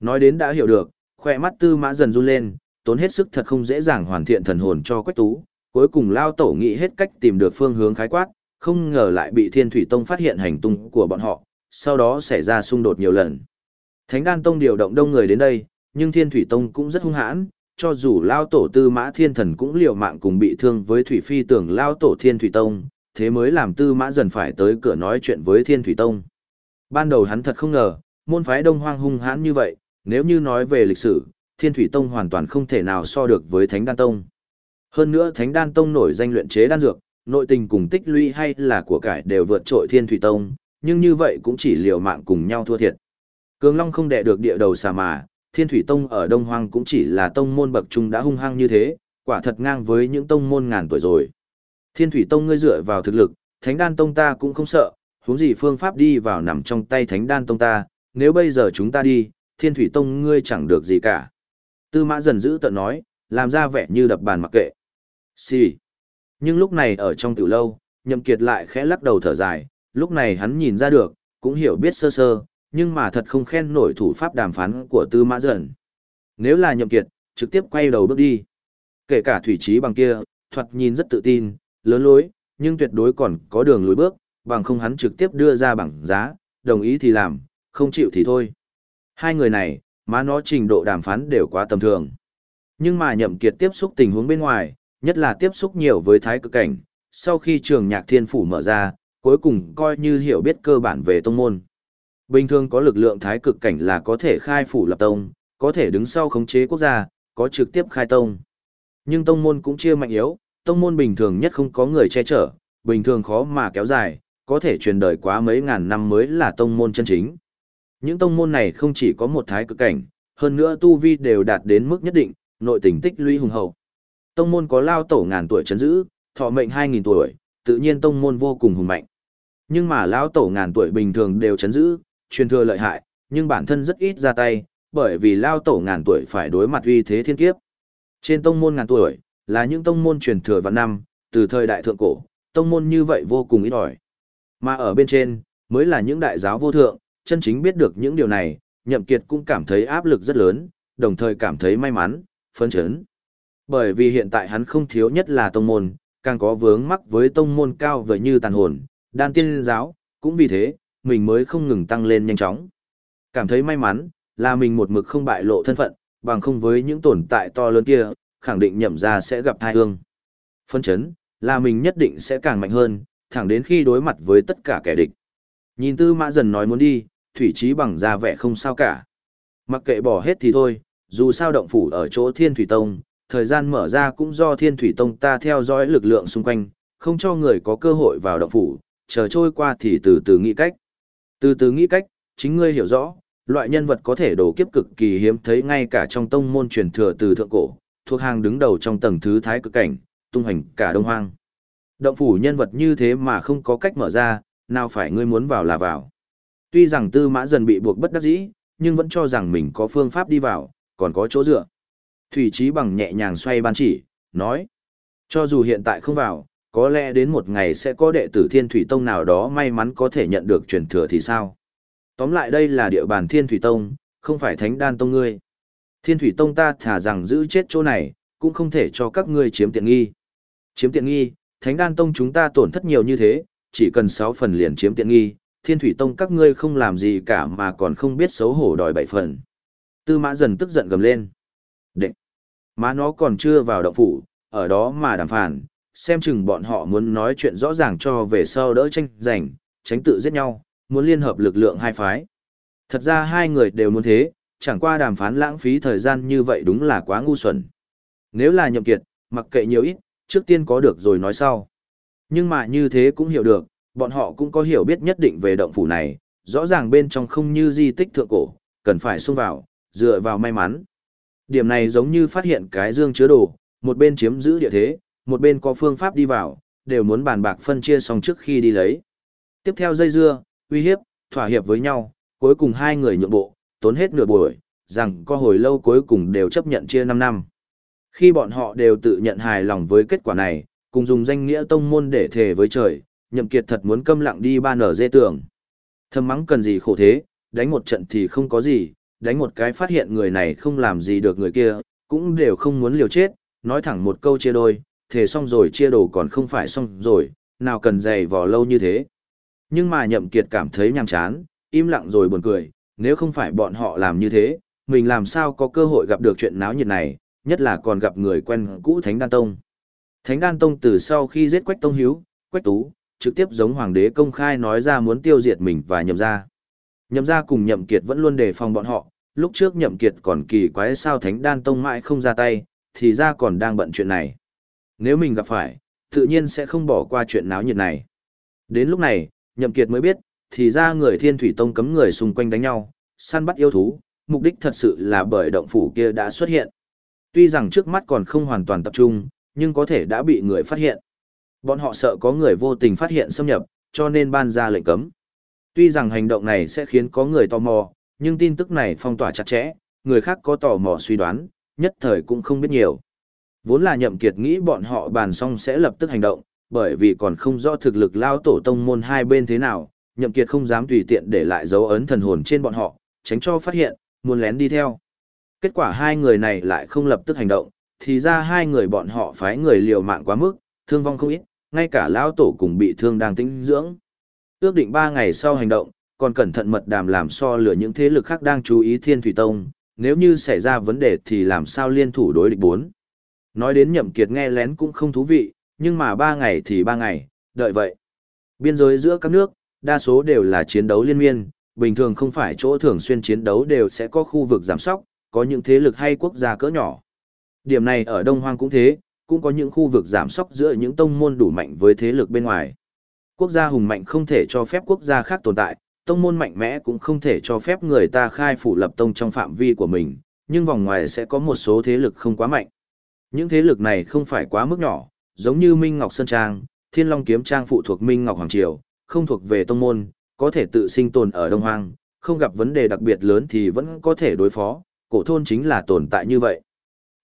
Nói đến đã hiểu được, khoe mắt tư mã dần run lên, tốn hết sức thật không dễ dàng hoàn thiện thần hồn cho quách tú, cuối cùng lao tổ nghĩ hết cách tìm được phương hướng khái quát, không ngờ lại bị thiên thủy tông phát hiện hành tung của bọn họ, sau đó xảy ra xung đột nhiều lần. Thánh đan tông điều động đông người đến đây, nhưng thiên thủy tông cũng rất hung hãn, cho dù lao tổ tư mã thiên thần cũng liều mạng cùng bị thương với thủy phi tưởng lao tổ thiên thủy tông, thế mới làm tư mã dần phải tới cửa nói chuyện với thiên thủy tông. Ban đầu hắn thật không ngờ, môn phái đông hoang hung hãn như vậy, nếu như nói về lịch sử, thiên thủy tông hoàn toàn không thể nào so được với thánh đan tông. Hơn nữa thánh đan tông nổi danh luyện chế đan dược, nội tình cùng tích lũy hay là của cải đều vượt trội thiên thủy tông, nhưng như vậy cũng chỉ liều mạng cùng nhau thua thiệt. Cường Long không đè được địa đầu xà mà, Thiên Thủy Tông ở Đông Hoang cũng chỉ là tông môn bậc trung đã hung hăng như thế, quả thật ngang với những tông môn ngàn tuổi rồi. Thiên Thủy Tông ngươi dựa vào thực lực, Thánh Đan Tông ta cũng không sợ, huống gì phương pháp đi vào nằm trong tay Thánh Đan Tông ta, nếu bây giờ chúng ta đi, Thiên Thủy Tông ngươi chẳng được gì cả. Tư Mã dần giữ tận nói, làm ra vẻ như đập bàn mặc kệ. Xì. Nhưng lúc này ở trong tiểu lâu, Nhậm Kiệt lại khẽ lắc đầu thở dài, lúc này hắn nhìn ra được, cũng hiểu biết sơ sơ, nhưng mà thật không khen nổi thủ pháp đàm phán của Tư Mã Dần. Nếu là Nhậm Kiệt, trực tiếp quay đầu bước đi. Kể cả thủy trí bằng kia, thuật nhìn rất tự tin, lớn lối, nhưng tuyệt đối còn có đường lối bước, bằng không hắn trực tiếp đưa ra bằng giá, đồng ý thì làm, không chịu thì thôi. Hai người này, má nó trình độ đàm phán đều quá tầm thường. Nhưng mà Nhậm Kiệt tiếp xúc tình huống bên ngoài, nhất là tiếp xúc nhiều với thái cực cảnh, sau khi trường nhạc thiên phủ mở ra, cuối cùng coi như hiểu biết cơ bản về tông môn. Bình thường có lực lượng thái cực cảnh là có thể khai phủ lập tông, có thể đứng sau khống chế quốc gia, có trực tiếp khai tông. Nhưng tông môn cũng chia mạnh yếu, tông môn bình thường nhất không có người che chở, bình thường khó mà kéo dài, có thể truyền đời quá mấy ngàn năm mới là tông môn chân chính. Những tông môn này không chỉ có một thái cực cảnh, hơn nữa tu vi đều đạt đến mức nhất định, nội tình tích lũy hùng hậu. Tông môn có lao tổ ngàn tuổi chấn giữ, thọ mệnh 2000 tuổi, tự nhiên tông môn vô cùng hùng mạnh. Nhưng mà lao tổ ngàn tuổi bình thường đều chấn giữ, truyền thừa lợi hại, nhưng bản thân rất ít ra tay, bởi vì lao tổ ngàn tuổi phải đối mặt uy thế thiên kiếp. Trên tông môn ngàn tuổi, là những tông môn truyền thừa vạn năm, từ thời đại thượng cổ, tông môn như vậy vô cùng ít ỏi. Mà ở bên trên, mới là những đại giáo vô thượng, chân chính biết được những điều này, Nhậm Kiệt cũng cảm thấy áp lực rất lớn, đồng thời cảm thấy may mắn, phấn chấn. Bởi vì hiện tại hắn không thiếu nhất là tông môn, càng có vướng mắc với tông môn cao vời như tàn hồn, đan tiên giáo, cũng vì thế, mình mới không ngừng tăng lên nhanh chóng. Cảm thấy may mắn, là mình một mực không bại lộ thân phận, bằng không với những tồn tại to lớn kia, khẳng định nhậm ra sẽ gặp thai ương. Phấn chấn, là mình nhất định sẽ càng mạnh hơn, thẳng đến khi đối mặt với tất cả kẻ địch. Nhìn tư mã dần nói muốn đi, thủy trí bằng ra vẻ không sao cả. Mặc kệ bỏ hết thì thôi, dù sao động phủ ở chỗ thiên thủy tông, thời gian mở ra cũng do thiên thủy tông ta theo dõi lực lượng xung quanh, không cho người có cơ hội vào động phủ, chờ trôi qua thì từ từ nghĩ cách. Từ từ nghĩ cách, chính ngươi hiểu rõ, loại nhân vật có thể đổ kiếp cực kỳ hiếm thấy ngay cả trong tông môn truyền thừa từ thượng cổ, thuộc hàng đứng đầu trong tầng thứ thái cực cảnh, tung hành cả đông hoang. Động phủ nhân vật như thế mà không có cách mở ra, nào phải ngươi muốn vào là vào. Tuy rằng tư mã dần bị buộc bất đắc dĩ, nhưng vẫn cho rằng mình có phương pháp đi vào, còn có chỗ dựa. Thủy trí bằng nhẹ nhàng xoay ban chỉ, nói. Cho dù hiện tại không vào, có lẽ đến một ngày sẽ có đệ tử Thiên Thủy Tông nào đó may mắn có thể nhận được truyền thừa thì sao? Tóm lại đây là địa bàn Thiên Thủy Tông, không phải Thánh Đan Tông ngươi. Thiên Thủy Tông ta thả rằng giữ chết chỗ này, cũng không thể cho các ngươi chiếm tiện nghi. Chiếm tiện nghi, Thánh Đan Tông chúng ta tổn thất nhiều như thế, chỉ cần 6 phần liền chiếm tiện nghi, Thiên Thủy Tông các ngươi không làm gì cả mà còn không biết xấu hổ đòi bảy phần. Tư mã dần tức giận gầm lên. Đệ! Má nó còn chưa vào động phủ, ở đó mà đàm phản, xem chừng bọn họ muốn nói chuyện rõ ràng cho về sau đỡ tranh giành, tránh tự giết nhau, muốn liên hợp lực lượng hai phái. Thật ra hai người đều muốn thế, chẳng qua đàm phán lãng phí thời gian như vậy đúng là quá ngu xuẩn. Nếu là nhậm kiệt, mặc kệ nhiều ít, trước tiên có được rồi nói sau. Nhưng mà như thế cũng hiểu được, bọn họ cũng có hiểu biết nhất định về động phủ này, rõ ràng bên trong không như di tích thượng cổ, cần phải xông vào, dựa vào may mắn. Điểm này giống như phát hiện cái dương chứa đồ, một bên chiếm giữ địa thế, một bên có phương pháp đi vào, đều muốn bàn bạc phân chia xong trước khi đi lấy. Tiếp theo dây dưa, uy hiếp, thỏa hiệp với nhau, cuối cùng hai người nhượng bộ, tốn hết nửa buổi, rằng có hồi lâu cuối cùng đều chấp nhận chia 5 năm. Khi bọn họ đều tự nhận hài lòng với kết quả này, cùng dùng danh nghĩa tông môn để thề với trời, nhậm kiệt thật muốn câm lặng đi ba nở dê tưởng, Thầm mắng cần gì khổ thế, đánh một trận thì không có gì, đánh một cái phát hiện người này không làm gì được người kia, cũng đều không muốn liều chết, nói thẳng một câu chia đôi, thề xong rồi chia đồ còn không phải xong rồi, nào cần dày vò lâu như thế. Nhưng mà nhậm kiệt cảm thấy nhàm chán, im lặng rồi buồn cười, nếu không phải bọn họ làm như thế, mình làm sao có cơ hội gặp được chuyện náo nhiệt này, nhất là còn gặp người quen cũ Thánh Đan Tông. Thánh Đan Tông từ sau khi giết Quách Tông Hiếu, Quách Tú, trực tiếp giống hoàng đế công khai nói ra muốn tiêu diệt mình và nhậm ra. Nhậm ra cùng nhậm kiệt vẫn luôn đề phòng bọn họ, lúc trước nhậm kiệt còn kỳ quái sao Thánh Đan Tông mãi không ra tay, thì ra còn đang bận chuyện này. Nếu mình gặp phải, tự nhiên sẽ không bỏ qua chuyện náo nhiệt này. Đến lúc này, nhậm kiệt mới biết, thì ra người thiên thủy tông cấm người xung quanh đánh nhau, săn bắt yêu thú, mục đích thật sự là bởi động phủ kia đã xuất hiện. Tuy rằng trước mắt còn không hoàn toàn tập trung, nhưng có thể đã bị người phát hiện. Bọn họ sợ có người vô tình phát hiện xâm nhập, cho nên ban ra lệnh cấm. Tuy rằng hành động này sẽ khiến có người tò mò, nhưng tin tức này phong tỏa chặt chẽ, người khác có tò mò suy đoán, nhất thời cũng không biết nhiều. Vốn là nhậm kiệt nghĩ bọn họ bàn xong sẽ lập tức hành động, bởi vì còn không rõ thực lực lao tổ tông môn hai bên thế nào, nhậm kiệt không dám tùy tiện để lại dấu ấn thần hồn trên bọn họ, tránh cho phát hiện, muốn lén đi theo. Kết quả hai người này lại không lập tức hành động, thì ra hai người bọn họ phái người liều mạng quá mức, thương vong không ít, ngay cả lão tổ cùng bị thương đang tĩnh dưỡng. Ước định ba ngày sau hành động, còn cẩn thận mật đàm làm so lửa những thế lực khác đang chú ý Thiên Thủy Tông, nếu như xảy ra vấn đề thì làm sao liên thủ đối địch bốn. Nói đến nhậm kiệt nghe lén cũng không thú vị, nhưng mà ba ngày thì ba ngày, đợi vậy. Biên giới giữa các nước, đa số đều là chiến đấu liên miên, bình thường không phải chỗ thường xuyên chiến đấu đều sẽ có khu vực giám sóc, có những thế lực hay quốc gia cỡ nhỏ. Điểm này ở Đông Hoang cũng thế, cũng có những khu vực giảm sóc giữa những tông môn đủ mạnh với thế lực bên ngoài. Quốc gia hùng mạnh không thể cho phép quốc gia khác tồn tại, tông môn mạnh mẽ cũng không thể cho phép người ta khai phủ lập tông trong phạm vi của mình, nhưng vòng ngoài sẽ có một số thế lực không quá mạnh. Những thế lực này không phải quá mức nhỏ, giống như Minh Ngọc Sơn Trang, Thiên Long Kiếm Trang phụ thuộc Minh Ngọc Hoàng Triều, không thuộc về tông môn, có thể tự sinh tồn ở Đông Hoang, không gặp vấn đề đặc biệt lớn thì vẫn có thể đối phó, cổ thôn chính là tồn tại như vậy.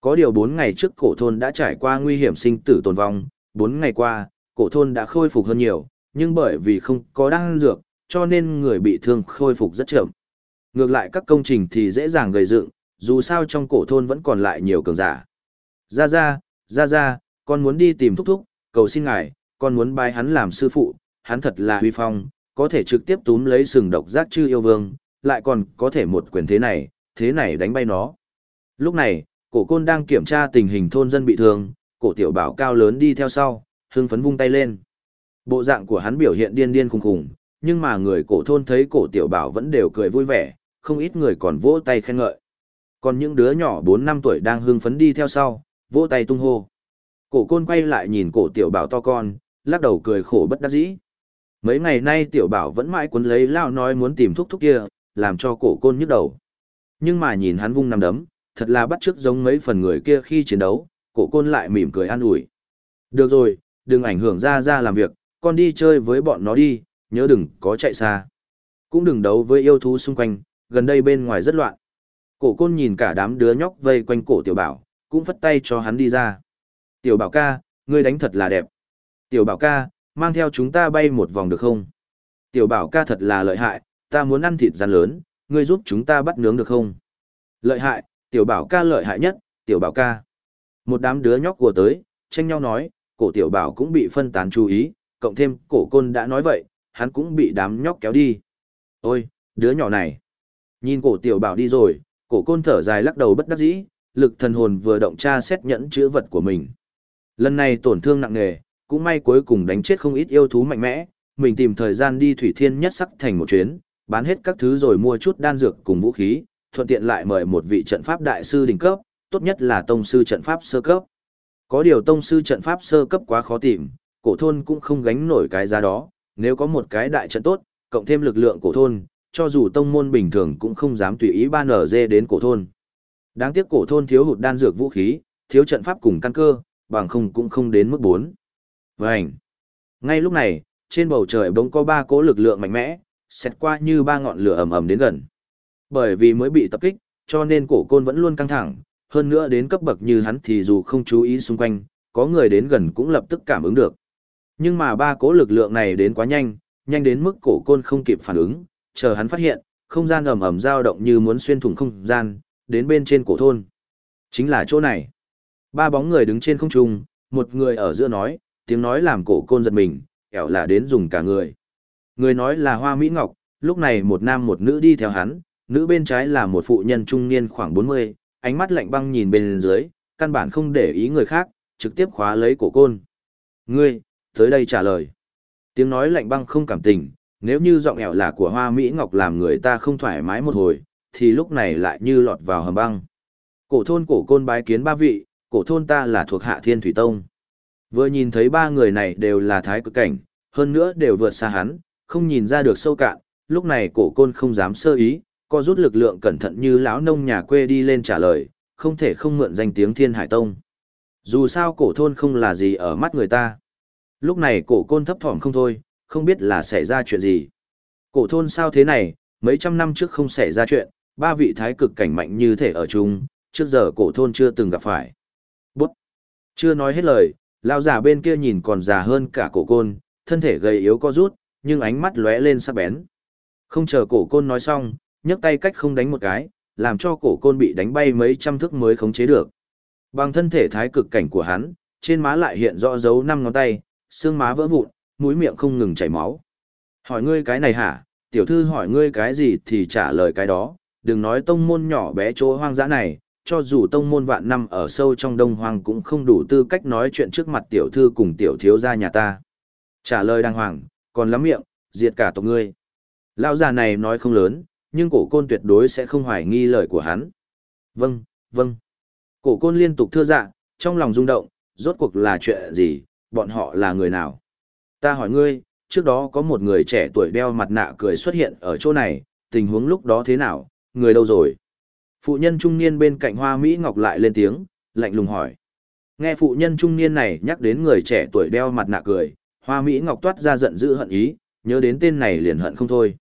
Có điều 4 ngày trước cổ thôn đã trải qua nguy hiểm sinh tử tồn vong, 4 ngày qua, cổ thôn đã khôi phục hơn nhiều, nhưng bởi vì không có đan dược, cho nên người bị thương khôi phục rất chậm. Ngược lại các công trình thì dễ dàng gây dựng, dù sao trong cổ thôn vẫn còn lại nhiều cường giả. Ra ra, ra ra, con muốn đi tìm thúc thúc, cầu xin ngài, con muốn bái hắn làm sư phụ, hắn thật là huy phong, có thể trực tiếp túm lấy sừng độc giác chư yêu vương, lại còn có thể một quyền thế này, thế này đánh bay nó. Lúc này, cổ côn đang kiểm tra tình hình thôn dân bị thương, cổ tiểu bảo cao lớn đi theo sau, hưng phấn vung tay lên. Bộ dạng của hắn biểu hiện điên điên khùng khùng, nhưng mà người cổ thôn thấy cổ tiểu bảo vẫn đều cười vui vẻ, không ít người còn vỗ tay khen ngợi. Còn những đứa nhỏ 4 năm tuổi đang hưng phấn đi theo sau, vỗ tay tung hô. Cổ côn quay lại nhìn cổ tiểu bảo to con, lắc đầu cười khổ bất đắc dĩ. Mấy ngày nay tiểu bảo vẫn mãi cuốn lấy lao nói muốn tìm thúc thúc kia, làm cho cổ côn nhức đầu. Nhưng mà nhìn hắn vung nằm đấm, thật là bắt chước giống mấy phần người kia khi chiến đấu, cổ côn lại mỉm cười an ủi. Được rồi, đừng ảnh hưởng ra ra làm việc, con đi chơi với bọn nó đi, nhớ đừng có chạy xa. Cũng đừng đấu với yêu thú xung quanh, gần đây bên ngoài rất loạn. Cổ côn nhìn cả đám đứa nhóc vây quanh cổ tiểu bảo, cũng phất tay cho hắn đi ra. Tiểu bảo ca, ngươi đánh thật là đẹp. Tiểu bảo ca, mang theo chúng ta bay một vòng được không? Tiểu bảo ca thật là lợi hại, ta muốn ăn thịt rắn lớn, ngươi giúp chúng ta bắt nướng được không? Lợi hại, tiểu bảo ca lợi hại nhất, tiểu bảo ca. Một đám đứa nhóc của tới, tranh nhau nói, cổ tiểu bảo cũng bị phân tán chú ý, cộng thêm cổ côn đã nói vậy, hắn cũng bị đám nhóc kéo đi. Ôi, đứa nhỏ này. Nhìn cổ tiểu bảo đi rồi, cổ côn thở dài lắc đầu bất đắc dĩ, lực thần hồn vừa động tra xét nhẫn chữ vật của mình. Lần này tổn thương nặng nề, cũng may cuối cùng đánh chết không ít yêu thú mạnh mẽ, mình tìm thời gian đi thủy thiên nhất sắc thành một chuyến, bán hết các thứ rồi mua chút đan dược cùng vũ khí, thuận tiện lại mời một vị trận pháp đại sư đỉnh cấp, tốt nhất là tông sư trận pháp sơ cấp. Có điều tông sư trận pháp sơ cấp quá khó tìm, cổ thôn cũng không gánh nổi cái giá đó, nếu có một cái đại trận tốt, cộng thêm lực lượng cổ thôn, cho dù tông môn bình thường cũng không dám tùy ý ban ở dê đến cổ thôn. Đáng tiếc cổ thôn thiếu hụt đan dược vũ khí, thiếu trận pháp cùng căn cơ, bằng không cũng không đến mức 4. Vành. Ngay lúc này, trên bầu trời bỗng có ba cỗ lực lượng mạnh mẽ, xét qua như ba ngọn lửa ầm ầm đến gần. Bởi vì mới bị tập kích, cho nên cổ côn vẫn luôn căng thẳng, hơn nữa đến cấp bậc như hắn thì dù không chú ý xung quanh, có người đến gần cũng lập tức cảm ứng được. Nhưng mà ba cố lực lượng này đến quá nhanh, nhanh đến mức cổ côn không kịp phản ứng, chờ hắn phát hiện, không gian ầm ầm dao động như muốn xuyên thủng không gian, đến bên trên cổ thôn. Chính là chỗ này. Ba bóng người đứng trên không trung, một người ở giữa nói, tiếng nói làm cổ côn giật mình, kẻo là đến dùng cả người. Người nói là Hoa Mỹ Ngọc, lúc này một nam một nữ đi theo hắn, nữ bên trái là một phụ nhân trung niên khoảng 40, ánh mắt lạnh băng nhìn bên dưới, căn bản không để ý người khác, trực tiếp khóa lấy cổ côn. Ngươi, tới đây trả lời. Tiếng nói lạnh băng không cảm tình, nếu như giọng ẻo là của Hoa Mỹ Ngọc làm người ta không thoải mái một hồi, thì lúc này lại như lọt vào hầm băng. Cổ thôn cổ côn bái kiến ba vị, cổ thôn ta là thuộc hạ thiên thủy tông. Vừa nhìn thấy ba người này đều là thái cực cảnh, hơn nữa đều vượt xa hắn, không nhìn ra được sâu cạn, lúc này cổ côn không dám sơ ý, co rút lực lượng cẩn thận như lão nông nhà quê đi lên trả lời, không thể không mượn danh tiếng thiên hải tông. Dù sao cổ thôn không là gì ở mắt người ta. Lúc này cổ côn thấp thỏm không thôi, không biết là xảy ra chuyện gì. Cổ thôn sao thế này, mấy trăm năm trước không xảy ra chuyện, ba vị thái cực cảnh mạnh như thể ở chung, trước giờ cổ thôn chưa từng gặp phải. Bút! Chưa nói hết lời, lao già bên kia nhìn còn già hơn cả cổ côn, thân thể gầy yếu co rút, nhưng ánh mắt lóe lên sắc bén. Không chờ cổ côn nói xong, nhấc tay cách không đánh một cái, làm cho cổ côn bị đánh bay mấy trăm thước mới khống chế được. Bằng thân thể thái cực cảnh của hắn, trên má lại hiện rõ dấu năm ngón tay, xương má vỡ vụn, mũi miệng không ngừng chảy máu. Hỏi ngươi cái này hả? Tiểu thư hỏi ngươi cái gì thì trả lời cái đó, đừng nói tông môn nhỏ bé chỗ hoang dã này, cho dù tông môn vạn năm ở sâu trong đông hoang cũng không đủ tư cách nói chuyện trước mặt tiểu thư cùng tiểu thiếu gia nhà ta. Trả lời đàng hoàng, còn lắm miệng, diệt cả tộc ngươi. Lão già này nói không lớn, nhưng cổ côn tuyệt đối sẽ không hoài nghi lời của hắn. Vâng, vâng. Cổ côn liên tục thưa dạ, trong lòng rung động, rốt cuộc là chuyện gì, bọn họ là người nào? Ta hỏi ngươi, trước đó có một người trẻ tuổi đeo mặt nạ cười xuất hiện ở chỗ này, tình huống lúc đó thế nào, người đâu rồi? Phụ nhân trung niên bên cạnh hoa Mỹ Ngọc lại lên tiếng, lạnh lùng hỏi. Nghe phụ nhân trung niên này nhắc đến người trẻ tuổi đeo mặt nạ cười, hoa Mỹ Ngọc toát ra giận dữ hận ý, nhớ đến tên này liền hận không thôi.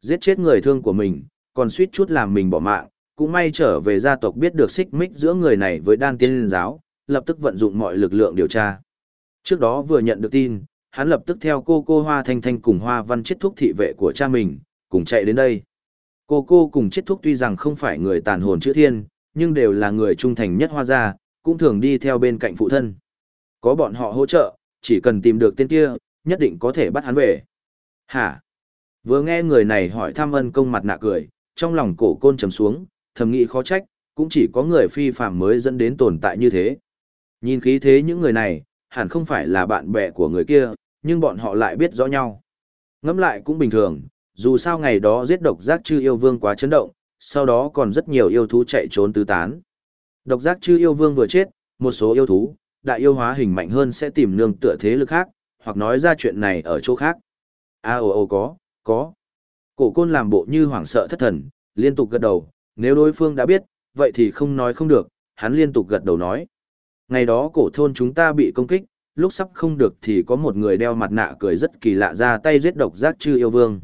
Giết chết người thương của mình, còn suýt chút làm mình bỏ mạng, cũng may trở về gia tộc biết được xích mích giữa người này với đan tiên giáo, lập tức vận dụng mọi lực lượng điều tra. Trước đó vừa nhận được tin, hắn lập tức theo cô cô Hoa Thanh Thanh cùng Hoa Văn chết thúc thị vệ của cha mình, cùng chạy đến đây. Cô cô cùng chết thúc tuy rằng không phải người tàn hồn chữ thiên, nhưng đều là người trung thành nhất Hoa gia, cũng thường đi theo bên cạnh phụ thân. Có bọn họ hỗ trợ, chỉ cần tìm được tên kia, nhất định có thể bắt hắn về. Hả? Vừa nghe người này hỏi thăm ân công mặt nạ cười, trong lòng cổ côn trầm xuống, thầm nghĩ khó trách, cũng chỉ có người phi phạm mới dẫn đến tồn tại như thế. Nhìn khí thế những người này, hẳn không phải là bạn bè của người kia, nhưng bọn họ lại biết rõ nhau. Ngẫm lại cũng bình thường, dù sao ngày đó giết độc giác chư yêu vương quá chấn động, sau đó còn rất nhiều yêu thú chạy trốn tứ tán. Độc giác chư yêu vương vừa chết, một số yêu thú, đại yêu hóa hình mạnh hơn sẽ tìm nương tựa thế lực khác, hoặc nói ra chuyện này ở chỗ khác. A à, ồ ồ có, có. Cổ côn làm bộ như hoảng sợ thất thần, liên tục gật đầu, nếu đối phương đã biết, vậy thì không nói không được, hắn liên tục gật đầu nói. Ngày đó cổ thôn chúng ta bị công kích, lúc sắp không được thì có một người đeo mặt nạ cười rất kỳ lạ ra tay giết độc giác chư yêu vương.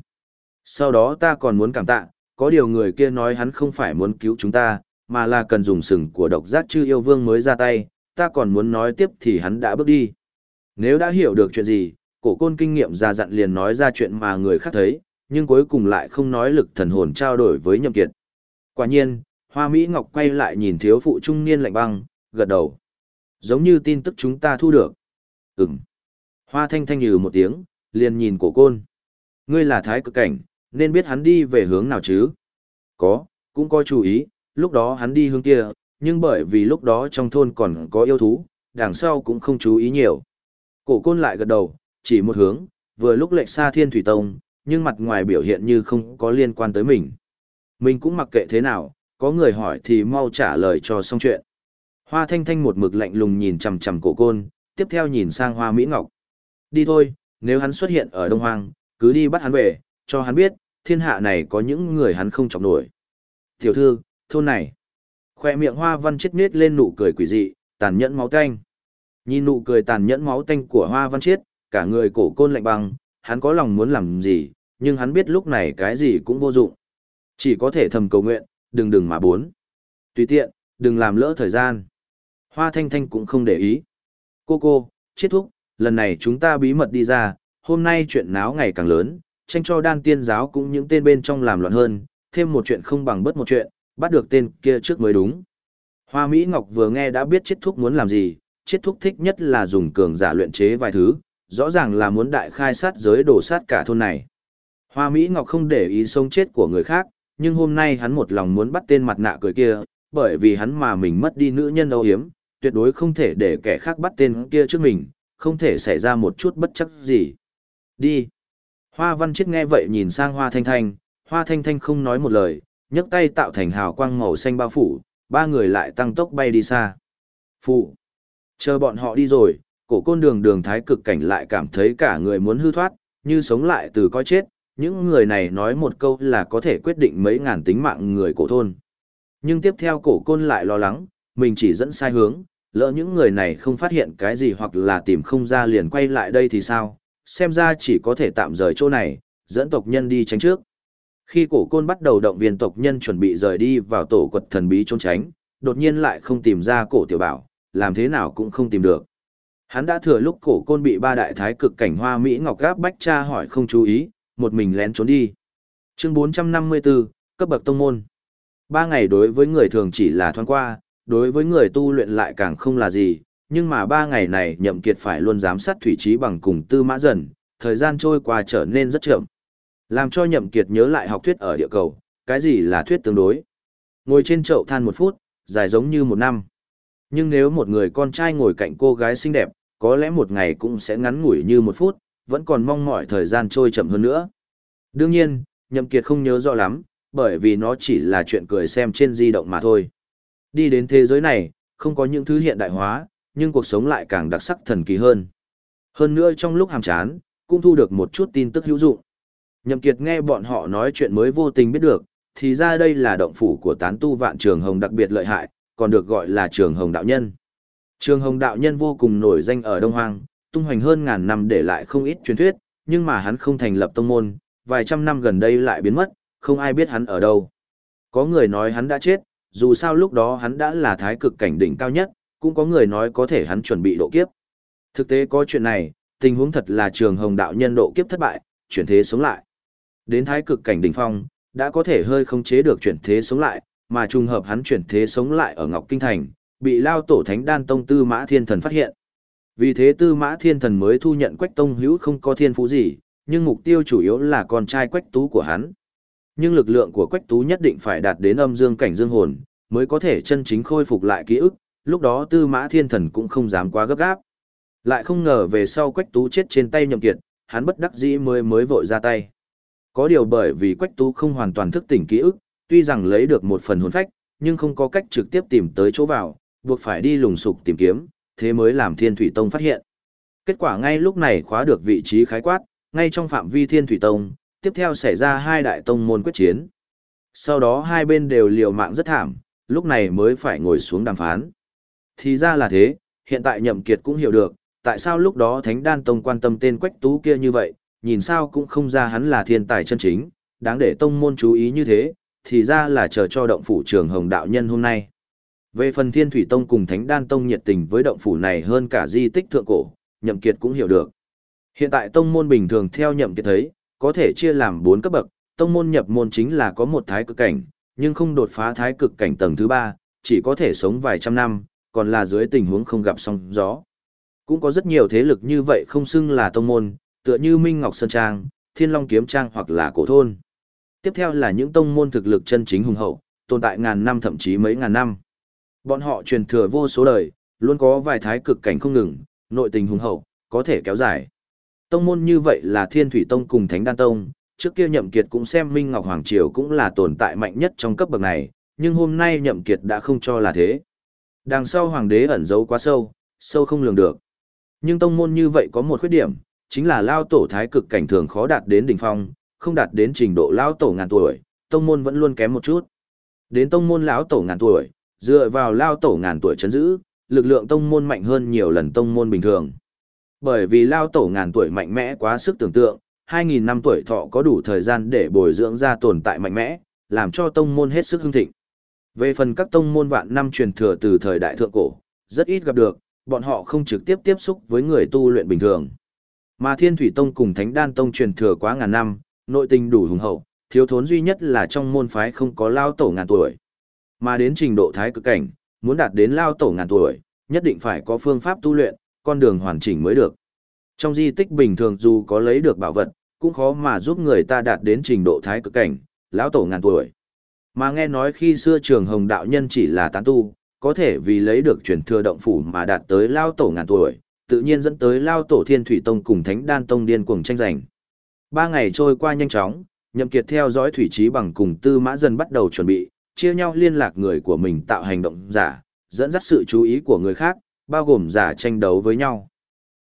Sau đó ta còn muốn cảm tạ, có điều người kia nói hắn không phải muốn cứu chúng ta, mà là cần dùng sừng của độc giác chư yêu vương mới ra tay, ta còn muốn nói tiếp thì hắn đã bước đi. Nếu đã hiểu được chuyện gì, cổ côn kinh nghiệm ra dặn liền nói ra chuyện mà người khác thấy, nhưng cuối cùng lại không nói lực thần hồn trao đổi với nhậm kiệt. Quả nhiên, Hoa Mỹ Ngọc quay lại nhìn thiếu phụ trung niên lạnh băng, gật đầu. Giống như tin tức chúng ta thu được. Ừm. Hoa thanh thanh nhừ một tiếng, liền nhìn cổ côn. Ngươi là thái cực cảnh, nên biết hắn đi về hướng nào chứ? Có, cũng có chú ý, lúc đó hắn đi hướng kia, nhưng bởi vì lúc đó trong thôn còn có yêu thú, đằng sau cũng không chú ý nhiều. Cổ côn lại gật đầu, chỉ một hướng, vừa lúc lệch xa thiên thủy tông, nhưng mặt ngoài biểu hiện như không có liên quan tới mình. Mình cũng mặc kệ thế nào, có người hỏi thì mau trả lời cho xong chuyện. Hoa thanh thanh một mực lạnh lùng nhìn chằm chằm cổ côn, tiếp theo nhìn sang hoa Mỹ Ngọc. Đi thôi, nếu hắn xuất hiện ở Đông Hoang, cứ đi bắt hắn về, cho hắn biết, thiên hạ này có những người hắn không chọc nổi. Tiểu thư, thôn này. Khoe miệng hoa văn chết nết lên nụ cười quỷ dị, tàn nhẫn máu tanh. Nhìn nụ cười tàn nhẫn máu tanh của hoa văn chết, cả người cổ côn lạnh băng, hắn có lòng muốn làm gì, nhưng hắn biết lúc này cái gì cũng vô dụng. Chỉ có thể thầm cầu nguyện, đừng đừng mà bốn. Tùy tiện, đừng làm lỡ thời gian. Hoa Thanh Thanh cũng không để ý. Cô cô, chết thúc, lần này chúng ta bí mật đi ra, hôm nay chuyện náo ngày càng lớn, tranh cho đan tiên giáo cũng những tên bên trong làm loạn hơn, thêm một chuyện không bằng bất một chuyện, bắt được tên kia trước mới đúng. Hoa Mỹ Ngọc vừa nghe đã biết chết thúc muốn làm gì, chết thúc thích nhất là dùng cường giả luyện chế vài thứ, rõ ràng là muốn đại khai sát giới đổ sát cả thôn này. Hoa Mỹ Ngọc không để ý sống chết của người khác, nhưng hôm nay hắn một lòng muốn bắt tên mặt nạ cười kia, bởi vì hắn mà mình mất đi nữ nhân âu hiếm, tuyệt đối không thể để kẻ khác bắt tên kia trước mình, không thể xảy ra một chút bất chấp gì. Đi. Hoa Văn Chết nghe vậy nhìn sang Hoa Thanh Thanh, Hoa Thanh Thanh không nói một lời, nhấc tay tạo thành hào quang màu xanh bao phủ, ba người lại tăng tốc bay đi xa. Phụ. Chờ bọn họ đi rồi, cổ côn đường đường thái cực cảnh lại cảm thấy cả người muốn hư thoát, như sống lại từ coi chết, những người này nói một câu là có thể quyết định mấy ngàn tính mạng người cổ thôn. Nhưng tiếp theo cổ côn lại lo lắng, mình chỉ dẫn sai hướng, lỡ những người này không phát hiện cái gì hoặc là tìm không ra liền quay lại đây thì sao, xem ra chỉ có thể tạm rời chỗ này, dẫn tộc nhân đi tránh trước. Khi cổ côn bắt đầu động viên tộc nhân chuẩn bị rời đi vào tổ quật thần bí trốn tránh, đột nhiên lại không tìm ra cổ tiểu bảo, làm thế nào cũng không tìm được. Hắn đã thừa lúc cổ côn bị ba đại thái cực cảnh hoa Mỹ Ngọc Gáp bách cha hỏi không chú ý, một mình lén trốn đi. Chương 454, cấp bậc tông môn. Ba ngày đối với người thường chỉ là thoáng qua, đối với người tu luyện lại càng không là gì, nhưng mà ba ngày này nhậm kiệt phải luôn giám sát thủy trí bằng cùng tư mã dần, thời gian trôi qua trở nên rất chậm. Làm cho nhậm kiệt nhớ lại học thuyết ở địa cầu, cái gì là thuyết tương đối. Ngồi trên chậu than một phút, dài giống như một năm. Nhưng nếu một người con trai ngồi cạnh cô gái xinh đẹp, có lẽ một ngày cũng sẽ ngắn ngủi như một phút, vẫn còn mong mỏi thời gian trôi chậm hơn nữa. Đương nhiên, Nhậm Kiệt không nhớ rõ lắm, bởi vì nó chỉ là chuyện cười xem trên di động mà thôi. Đi đến thế giới này, không có những thứ hiện đại hóa, nhưng cuộc sống lại càng đặc sắc thần kỳ hơn. Hơn nữa trong lúc hàm chán, cũng thu được một chút tin tức hữu dụng. Nhậm Kiệt nghe bọn họ nói chuyện mới vô tình biết được, thì ra đây là động phủ của tán tu vạn trường hồng đặc biệt lợi hại, còn được gọi là trường hồng đạo nhân. Trường hồng đạo nhân vô cùng nổi danh ở Đông Hoang, tung hoành hơn ngàn năm để lại không ít truyền thuyết, nhưng mà hắn không thành lập tông môn, vài trăm năm gần đây lại biến mất, không ai biết hắn ở đâu. Có người nói hắn đã chết, dù sao lúc đó hắn đã là thái cực cảnh đỉnh cao nhất, cũng có người nói có thể hắn chuẩn bị độ kiếp. Thực tế có chuyện này, tình huống thật là trường hồng đạo nhân độ kiếp thất bại, chuyển thế sống lại. Đến thái cực cảnh đỉnh phong, đã có thể hơi không chế được chuyển thế sống lại, mà trùng hợp hắn chuyển thế sống lại ở Ngọc Kinh Thành, bị lao tổ thánh đan tông tư mã thiên thần phát hiện. Vì thế tư mã thiên thần mới thu nhận quách tông hữu không có thiên phú gì, nhưng mục tiêu chủ yếu là con trai quách tú của hắn. Nhưng lực lượng của quách tú nhất định phải đạt đến âm dương cảnh dương hồn, mới có thể chân chính khôi phục lại ký ức, lúc đó tư mã thiên thần cũng không dám quá gấp gáp. Lại không ngờ về sau quách tú chết trên tay nhậm kiệt, hắn bất đắc dĩ mới mới vội ra tay. Có điều bởi vì quách tú không hoàn toàn thức tỉnh ký ức, tuy rằng lấy được một phần hồn phách, nhưng không có cách trực tiếp tìm tới chỗ vào, buộc phải đi lùng sục tìm kiếm, thế mới làm Thiên Thủy Tông phát hiện. Kết quả ngay lúc này khóa được vị trí khái quát, ngay trong phạm vi Thiên Thủy Tông, tiếp theo xảy ra hai đại tông môn quyết chiến. Sau đó hai bên đều liều mạng rất thảm, lúc này mới phải ngồi xuống đàm phán. Thì ra là thế, hiện tại Nhậm Kiệt cũng hiểu được, tại sao lúc đó Thánh Đan Tông quan tâm tên Quách Tú kia như vậy, nhìn sao cũng không ra hắn là thiên tài chân chính, đáng để tông môn chú ý như thế, thì ra là chờ cho động phủ trường hồng đạo nhân hôm nay. Về phần Thiên Thủy Tông cùng Thánh Đan Tông nhiệt tình với động phủ này hơn cả di tích thượng cổ, Nhậm Kiệt cũng hiểu được. Hiện tại tông môn bình thường theo Nhậm Kiệt thấy, có thể chia làm 4 cấp bậc, tông môn nhập môn chính là có một thái cực cảnh, nhưng không đột phá thái cực cảnh tầng thứ 3, chỉ có thể sống vài trăm năm, còn là dưới tình huống không gặp sóng gió. Cũng có rất nhiều thế lực như vậy không xưng là tông môn, tựa như Minh Ngọc Sơn Trang, Thiên Long Kiếm Trang hoặc là cổ thôn. Tiếp theo là những tông môn thực lực chân chính hùng hậu, tồn tại ngàn năm thậm chí mấy ngàn năm. Bọn họ truyền thừa vô số đời, luôn có vài thái cực cảnh không ngừng, nội tình hùng hậu, có thể kéo dài. Tông môn như vậy là Thiên Thủy Tông cùng Thánh Đan Tông, trước kia Nhậm Kiệt cũng xem Minh Ngọc Hoàng Triều cũng là tồn tại mạnh nhất trong cấp bậc này, nhưng hôm nay Nhậm Kiệt đã không cho là thế. Đằng sau Hoàng đế ẩn giấu quá sâu, sâu không lường được. Nhưng tông môn như vậy có một khuyết điểm, chính là lao tổ thái cực cảnh thường khó đạt đến đỉnh phong, không đạt đến trình độ Lão tổ ngàn tuổi, tông môn vẫn luôn kém một chút. Đến tông môn lão tổ ngàn tuổi, dựa vào lao tổ ngàn tuổi chấn giữ, lực lượng tông môn mạnh hơn nhiều lần tông môn bình thường. Bởi vì lao tổ ngàn tuổi mạnh mẽ quá sức tưởng tượng, 2.000 năm tuổi thọ có đủ thời gian để bồi dưỡng ra tồn tại mạnh mẽ, làm cho tông môn hết sức hưng thịnh. Về phần các tông môn vạn năm truyền thừa từ thời đại thượng cổ, rất ít gặp được, bọn họ không trực tiếp tiếp xúc với người tu luyện bình thường. Mà Thiên Thủy Tông cùng Thánh Đan Tông truyền thừa quá ngàn năm, nội tình đủ hùng hậu, thiếu thốn duy nhất là trong môn phái không có lao tổ ngàn tuổi. Mà đến trình độ thái cực cảnh, muốn đạt đến lao tổ ngàn tuổi, nhất định phải có phương pháp tu luyện, con đường hoàn chỉnh mới được. Trong di tích bình thường dù có lấy được bảo vật, cũng khó mà giúp người ta đạt đến trình độ thái cực cảnh, lão tổ ngàn tuổi. Mà nghe nói khi xưa trường hồng đạo nhân chỉ là tán tu, có thể vì lấy được truyền thừa động phủ mà đạt tới lao tổ ngàn tuổi, tự nhiên dẫn tới lao tổ thiên thủy tông cùng thánh đan tông điên cuồng tranh giành. Ba ngày trôi qua nhanh chóng, nhậm kiệt theo dõi thủy trí bằng cùng tư mã dần bắt đầu chuẩn bị, chia nhau liên lạc người của mình tạo hành động giả, dẫn dắt sự chú ý của người khác, bao gồm giả tranh đấu với nhau.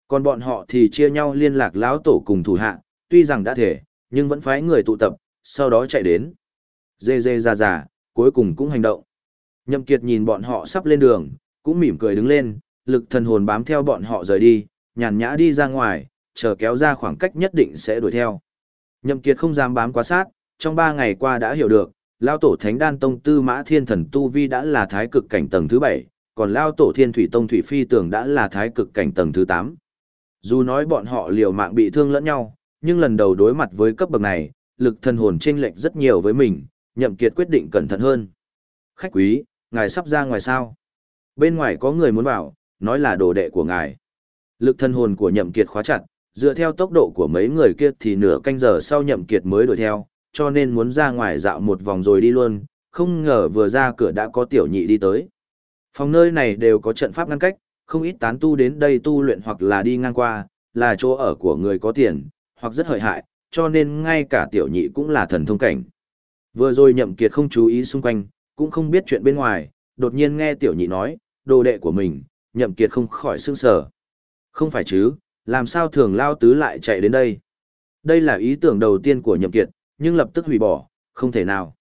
Còn bọn họ thì chia nhau liên lạc lão tổ cùng thủ hạ, tuy rằng đã thể, nhưng vẫn phái người tụ tập, sau đó chạy đến. Dê dê ra ra, cuối cùng cũng hành động. Nhậm Kiệt nhìn bọn họ sắp lên đường, cũng mỉm cười đứng lên, lực thần hồn bám theo bọn họ rời đi, nhàn nhã đi ra ngoài, chờ kéo ra khoảng cách nhất định sẽ đuổi theo. Nhậm Kiệt không dám bám quá sát, trong ba ngày qua đã hiểu được, Lao Tổ Thánh Đan Tông Tư Mã Thiên Thần Tu Vi đã là thái cực cảnh tầng thứ bảy, còn Lao Tổ Thiên Thủy Tông Thủy Phi Tường đã là thái cực cảnh tầng thứ tám. Dù nói bọn họ liều mạng bị thương lẫn nhau, nhưng lần đầu đối mặt với cấp bậc này, lực thần hồn chênh lệch rất nhiều với mình, Nhậm Kiệt quyết định cẩn thận hơn. Khách quý, ngài sắp ra ngoài sao? Bên ngoài có người muốn vào, nói là đồ đệ của ngài. Lực thần hồn của Nhậm Kiệt khóa chặt, dựa theo tốc độ của mấy người kia thì nửa canh giờ sau Nhậm Kiệt mới đuổi theo, cho nên muốn ra ngoài dạo một vòng rồi đi luôn, không ngờ vừa ra cửa đã có tiểu nhị đi tới. Phòng nơi này đều có trận pháp ngăn cách, không ít tán tu đến đây tu luyện hoặc là đi ngang qua, là chỗ ở của người có tiền, hoặc rất hợi hại, cho nên ngay cả tiểu nhị cũng là thần thông cảnh. Vừa rồi nhậm kiệt không chú ý xung quanh, cũng không biết chuyện bên ngoài, đột nhiên nghe tiểu nhị nói, đồ đệ của mình, nhậm kiệt không khỏi sương sờ. Không phải chứ, làm sao thường lao tứ lại chạy đến đây? Đây là ý tưởng đầu tiên của nhậm kiệt, nhưng lập tức hủy bỏ, không thể nào.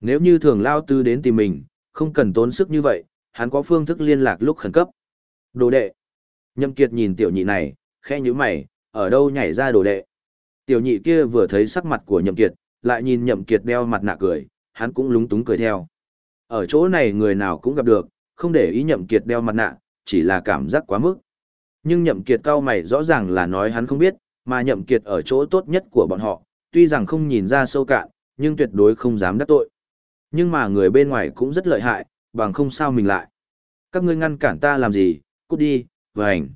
Nếu như thường lao tứ đến tìm mình, không cần tốn sức như vậy, hắn có phương thức liên lạc lúc khẩn cấp. Đồ đệ. Nhậm kiệt nhìn tiểu nhị này, khẽ nhíu mày, ở đâu nhảy ra đồ đệ. Tiểu nhị kia vừa thấy sắc mặt của nhậm kiệt, lại nhìn nhậm kiệt đeo mặt nạ cười, hắn cũng lúng túng cười theo. Ở chỗ này người nào cũng gặp được, không để ý nhậm kiệt đeo mặt nạ, chỉ là cảm giác quá mức. Nhưng nhậm kiệt cao mày rõ ràng là nói hắn không biết, mà nhậm kiệt ở chỗ tốt nhất của bọn họ, tuy rằng không nhìn ra sâu cạn, nhưng tuyệt đối không dám đắc tội. Nhưng mà người bên ngoài cũng rất lợi hại, bằng không sao mình lại. Các ngươi ngăn cản ta làm gì, cút đi, vành.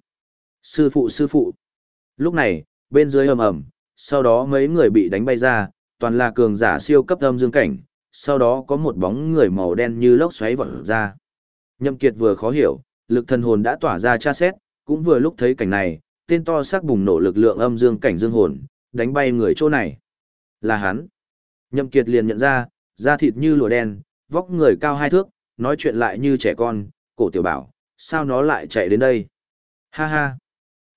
Sư phụ sư phụ. Lúc này, bên dưới ầm ầm, sau đó mấy người bị đánh bay ra, toàn là cường giả siêu cấp âm dương cảnh, sau đó có một bóng người màu đen như lốc xoáy vọt ra. Nhậm Kiệt vừa khó hiểu, lực thần hồn đã tỏa ra tra xét, cũng vừa lúc thấy cảnh này, tên to xác bùng nổ lực lượng âm dương cảnh dương hồn, đánh bay người chỗ này. Là hắn. Nhậm Kiệt liền nhận ra, da thịt như lụa đen, vóc người cao hai thước, nói chuyện lại như trẻ con, cổ tiểu bảo, sao nó lại chạy đến đây? Ha ha!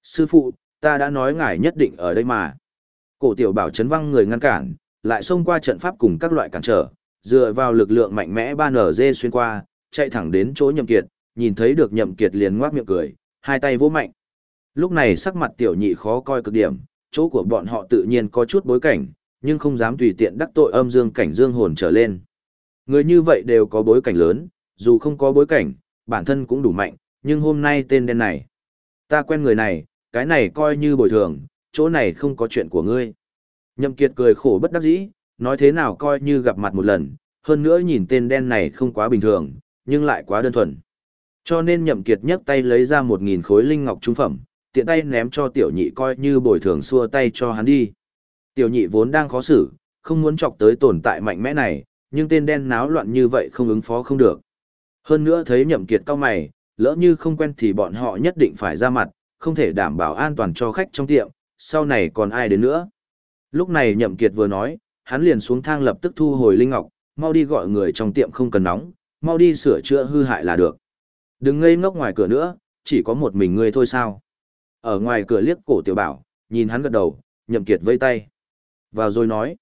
Sư phụ, ta đã nói ngài nhất định ở đây mà. Cổ tiểu bảo chấn văng người ngăn cản, lại xông qua trận pháp cùng các loại cản trở, dựa vào lực lượng mạnh mẽ ban ở dê xuyên qua, chạy thẳng đến chỗ nhậm kiệt, nhìn thấy được nhậm kiệt liền ngoác miệng cười, hai tay vỗ mạnh. Lúc này sắc mặt tiểu nhị khó coi cực điểm, chỗ của bọn họ tự nhiên có chút bối cảnh, nhưng không dám tùy tiện đắc tội âm dương cảnh dương hồn trở lên. Người như vậy đều có bối cảnh lớn, dù không có bối cảnh, bản thân cũng đủ mạnh, nhưng hôm nay tên đen này. Ta quen người này, cái này coi như bồi thường, chỗ này không có chuyện của ngươi. Nhậm Kiệt cười khổ bất đắc dĩ, nói thế nào coi như gặp mặt một lần, hơn nữa nhìn tên đen này không quá bình thường, nhưng lại quá đơn thuần. Cho nên Nhậm Kiệt nhấc tay lấy ra một nghìn khối linh ngọc trung phẩm, tiện tay ném cho tiểu nhị coi như bồi thường xua tay cho hắn đi. Tiểu nhị vốn đang khó xử, không muốn chọc tới tồn tại mạnh mẽ này, nhưng tên đen náo loạn như vậy không ứng phó không được. Hơn nữa thấy Nhậm Kiệt cao mày, lỡ như không quen thì bọn họ nhất định phải ra mặt, không thể đảm bảo an toàn cho khách trong tiệm, sau này còn ai đến nữa. Lúc này Nhậm Kiệt vừa nói, hắn liền xuống thang lập tức thu hồi linh ngọc, mau đi gọi người trong tiệm không cần nóng, mau đi sửa chữa hư hại là được. Đừng ngây ngốc ngoài cửa nữa, chỉ có một mình ngươi thôi sao. Ở ngoài cửa liếc cổ tiểu bảo, nhìn hắn gật đầu, Nhậm Kiệt vây tay. Vào rồi nói,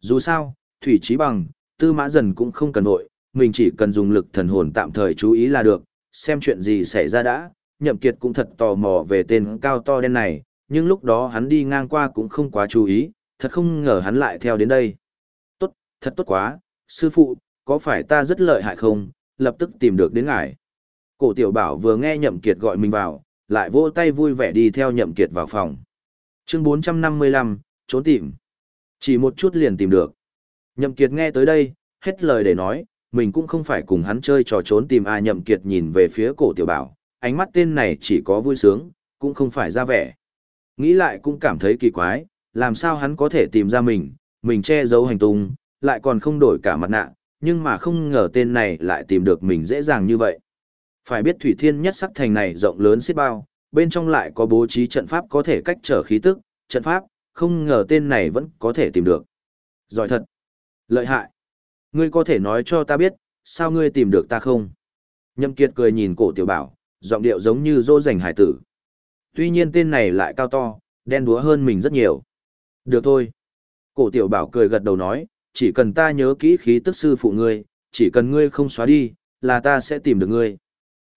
dù sao, Thủy Trí Bằng, Tư Mã Dần cũng không cần nội, mình chỉ cần dùng lực thần hồn tạm thời chú ý là được, xem chuyện gì xảy ra đã, nhậm kiệt cũng thật tò mò về tên cao to đen này, nhưng lúc đó hắn đi ngang qua cũng không quá chú ý, thật không ngờ hắn lại theo đến đây. Tốt, thật tốt quá, sư phụ, có phải ta rất lợi hại không, lập tức tìm được đến ngài. Cổ tiểu bảo vừa nghe nhậm kiệt gọi mình vào, lại vỗ tay vui vẻ đi theo nhậm kiệt vào phòng. Chương 455, trốn tìm. Chỉ một chút liền tìm được. Nhậm kiệt nghe tới đây, hết lời để nói, mình cũng không phải cùng hắn chơi trò trốn tìm ai nhậm kiệt nhìn về phía cổ tiểu bảo, ánh mắt tên này chỉ có vui sướng, cũng không phải ra vẻ. Nghĩ lại cũng cảm thấy kỳ quái, làm sao hắn có thể tìm ra mình, mình che giấu hành tung, lại còn không đổi cả mặt nạ, nhưng mà không ngờ tên này lại tìm được mình dễ dàng như vậy. Phải biết Thủy Thiên nhất sắc thành này rộng lớn xiết bao, bên trong lại có bố trí trận pháp có thể cách trở khí tức, trận pháp, không ngờ tên này vẫn có thể tìm được. Giỏi thật. Lợi hại. Ngươi có thể nói cho ta biết, sao ngươi tìm được ta không? Nhâm Kiệt cười nhìn cổ tiểu bảo, giọng điệu giống như dô dành hải tử. Tuy nhiên tên này lại cao to, đen đúa hơn mình rất nhiều. Được thôi. Cổ tiểu bảo cười gật đầu nói, chỉ cần ta nhớ kỹ khí tức sư phụ ngươi, chỉ cần ngươi không xóa đi, là ta sẽ tìm được ngươi.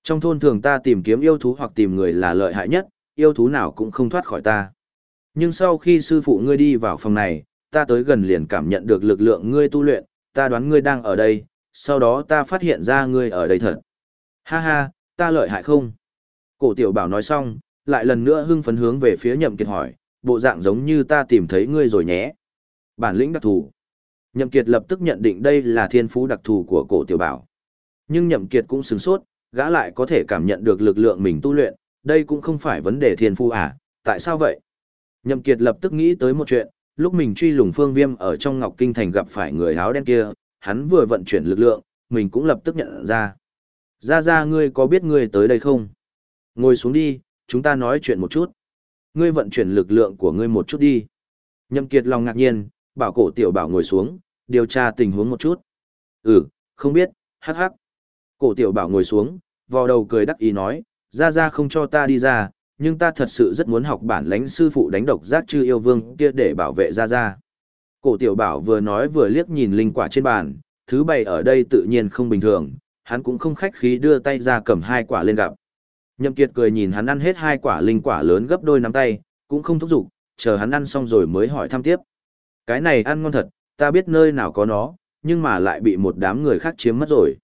Trong thôn thường ta tìm kiếm yêu thú hoặc tìm người là lợi hại nhất, yêu thú nào cũng không thoát khỏi ta. Nhưng sau khi sư phụ ngươi đi vào phòng này, ta tới gần liền cảm nhận được lực lượng ngươi tu luyện, ta đoán ngươi đang ở đây, sau đó ta phát hiện ra ngươi ở đây thật. Ha ha, ta lợi hại không? Cổ tiểu bảo nói xong, lại lần nữa hưng phấn hướng về phía nhậm kiệt hỏi, bộ dạng giống như ta tìm thấy ngươi rồi nhé. Bản lĩnh đặc thù. Nhậm kiệt lập tức nhận định đây là thiên phú đặc thù của cổ tiểu bảo. Nhưng nhậm kiệt cũng sửng sốt, gã lại có thể cảm nhận được lực lượng mình tu luyện, đây cũng không phải vấn đề thiên phú à, tại sao vậy? Nhậm kiệt lập tức nghĩ tới một chuyện, lúc mình truy lùng phương viêm ở trong Ngọc Kinh Thành gặp phải người áo đen kia, hắn vừa vận chuyển lực lượng, mình cũng lập tức nhận ra. Ra ra ngươi có biết ngươi tới đây không? Ngồi xuống đi, chúng ta nói chuyện một chút. Ngươi vận chuyển lực lượng của ngươi một chút đi. Nhậm Kiệt lòng ngạc nhiên, bảo cổ tiểu bảo ngồi xuống, điều tra tình huống một chút. Ừ, không biết, hắc hắc. Cổ tiểu bảo ngồi xuống, vò đầu cười đắc ý nói, ra ra không cho ta đi ra, nhưng ta thật sự rất muốn học bản lãnh sư phụ đánh độc giác chư yêu vương kia để bảo vệ ra ra. Cổ tiểu bảo vừa nói vừa liếc nhìn linh quả trên bàn, thứ bày ở đây tự nhiên không bình thường, hắn cũng không khách khí đưa tay ra cầm hai quả lên gặp. Nhậm Kiệt cười nhìn hắn ăn hết hai quả linh quả lớn gấp đôi nắm tay, cũng không thúc giục, chờ hắn ăn xong rồi mới hỏi thăm tiếp. Cái này ăn ngon thật, ta biết nơi nào có nó, nhưng mà lại bị một đám người khác chiếm mất rồi.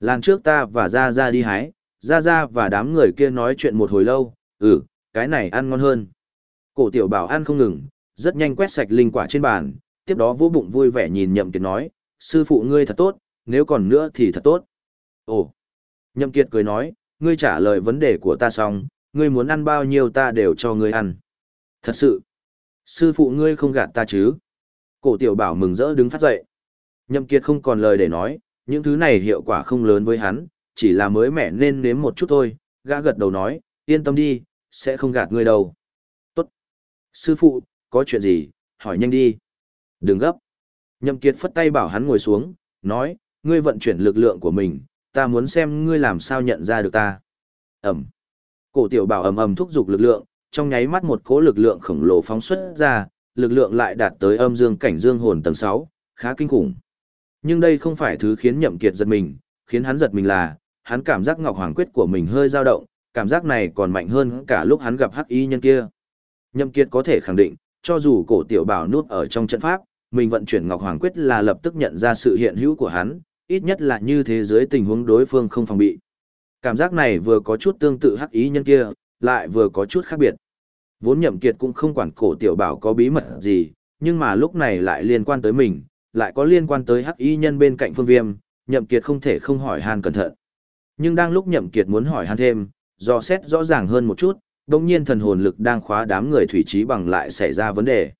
Làn trước ta và Gia Gia đi hái, Gia Gia và đám người kia nói chuyện một hồi lâu, ừ, cái này ăn ngon hơn. Cổ tiểu bảo ăn không ngừng, rất nhanh quét sạch linh quả trên bàn, tiếp đó vô bụng vui vẻ nhìn Nhậm Kiệt nói, sư phụ ngươi thật tốt, nếu còn nữa thì thật tốt. Ồ, Nhậm Kiệt cười nói, ngươi trả lời vấn đề của ta xong, ngươi muốn ăn bao nhiêu ta đều cho ngươi ăn. Thật sự, sư phụ ngươi không gạt ta chứ? Cổ tiểu bảo mừng rỡ đứng phát dậy. Nhậm Kiệt không còn lời để nói, những thứ này hiệu quả không lớn với hắn, chỉ là mới mẻ nên nếm một chút thôi, gã gật đầu nói, yên tâm đi, sẽ không gạt ngươi đâu. Tốt. Sư phụ, có chuyện gì, hỏi nhanh đi. Đừng gấp. Nhậm Kiệt phất tay bảo hắn ngồi xuống, nói, ngươi vận chuyển lực lượng của mình, ta muốn xem ngươi làm sao nhận ra được ta. Ẩm. Cổ tiểu bảo ầm ầm thúc giục lực lượng, trong nháy mắt một cỗ lực lượng khổng lồ phóng xuất ra, lực lượng lại đạt tới âm dương cảnh dương hồn tầng 6, khá kinh khủng. Nhưng đây không phải thứ khiến Nhậm Kiệt giật mình, khiến hắn giật mình là, hắn cảm giác Ngọc Hoàng Quyết của mình hơi dao động, cảm giác này còn mạnh hơn cả lúc hắn gặp hắc y nhân kia. Nhậm Kiệt có thể khẳng định, cho dù cổ tiểu bảo nuốt ở trong trận pháp, mình vận chuyển Ngọc Hoàng Quyết là lập tức nhận ra sự hiện hữu của hắn, ít nhất là như thế dưới tình huống đối phương không phòng bị. Cảm giác này vừa có chút tương tự hắc Y nhân kia, lại vừa có chút khác biệt. Vốn nhậm kiệt cũng không quản cổ tiểu bảo có bí mật gì, nhưng mà lúc này lại liên quan tới mình, lại có liên quan tới hắc y nhân bên cạnh phương viêm, nhậm kiệt không thể không hỏi han cẩn thận. Nhưng đang lúc nhậm kiệt muốn hỏi han thêm, do xét rõ ràng hơn một chút, đồng nhiên thần hồn lực đang khóa đám người thủy trí bằng lại xảy ra vấn đề.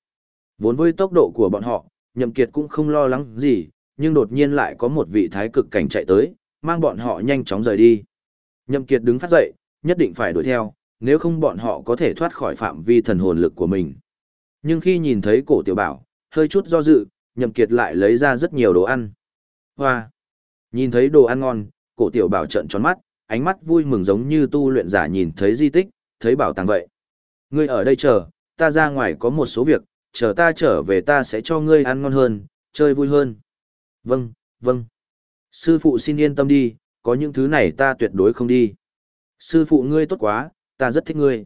Vốn với tốc độ của bọn họ, nhậm kiệt cũng không lo lắng gì, nhưng đột nhiên lại có một vị thái cực cảnh chạy tới, mang bọn họ nhanh chóng rời đi. Nhậm kiệt đứng phát dậy, nhất định phải đuổi theo, nếu không bọn họ có thể thoát khỏi phạm vi thần hồn lực của mình. Nhưng khi nhìn thấy cổ tiểu bảo, hơi chút do dự, nhậm kiệt lại lấy ra rất nhiều đồ ăn. Hoa! Nhìn thấy đồ ăn ngon, cổ tiểu bảo trợn tròn mắt, ánh mắt vui mừng giống như tu luyện giả nhìn thấy di tích, thấy bảo tàng vậy. Ngươi ở đây chờ, ta ra ngoài có một số việc, chờ ta trở về ta sẽ cho ngươi ăn ngon hơn, chơi vui hơn. Vâng, vâng. Sư phụ xin yên tâm đi, có những thứ này ta tuyệt đối không đi. Sư phụ ngươi tốt quá, ta rất thích ngươi.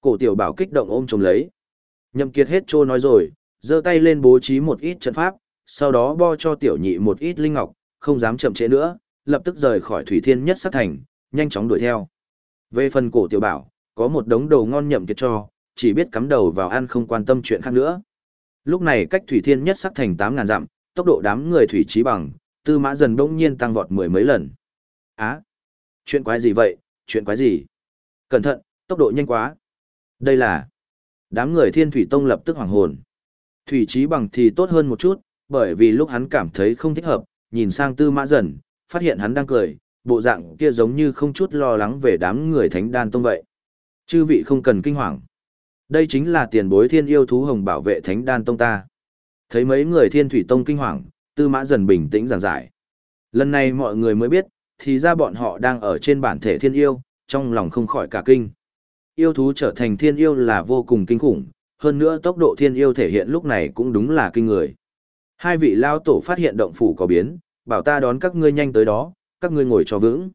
Cổ tiểu bảo kích động ôm chồng lấy. Nhậm kiệt hết trô nói rồi, giơ tay lên bố trí một ít trận pháp, sau đó bo cho tiểu nhị một ít linh ngọc, không dám chậm trễ nữa, lập tức rời khỏi Thủy Thiên Nhất sát Thành, nhanh chóng đuổi theo. Về phần cổ tiểu bảo, có một đống đồ ngon nhậm kiệt cho, chỉ biết cắm đầu vào ăn không quan tâm chuyện khác nữa. Lúc này cách Thủy Thiên Nhất sát Thành 8.000 dặm, tốc độ đám người Thủy Trí Bằng, tư mã dần bỗng nhiên tăng vọt mười mấy lần. Á! chuyện quái gì vậy, chuyện quái gì? Cẩn thận, tốc độ nhanh quá. Đây là... Đám người Thiên Thủy Tông lập tức hoảng hồn. Thủy Trí Bằng thì tốt hơn một chút, bởi vì lúc hắn cảm thấy không thích hợp, nhìn sang tư mã dần, phát hiện hắn đang cười, bộ dạng kia giống như không chút lo lắng về đám người thánh đan tông vậy. Chư vị không cần kinh hoàng. Đây chính là tiền bối thiên yêu thú hồng bảo vệ thánh đan tông ta. Thấy mấy người thiên thủy tông kinh hoàng, tư mã dần bình tĩnh giảng giải. Lần này mọi người mới biết, thì ra bọn họ đang ở trên bản thể thiên yêu, trong lòng không khỏi cả kinh. Yêu thú trở thành thiên yêu là vô cùng kinh khủng, hơn nữa tốc độ thiên yêu thể hiện lúc này cũng đúng là kinh người. Hai vị lao tổ phát hiện động phủ có biến, bảo ta đón các ngươi nhanh tới đó, các ngươi ngồi cho vững.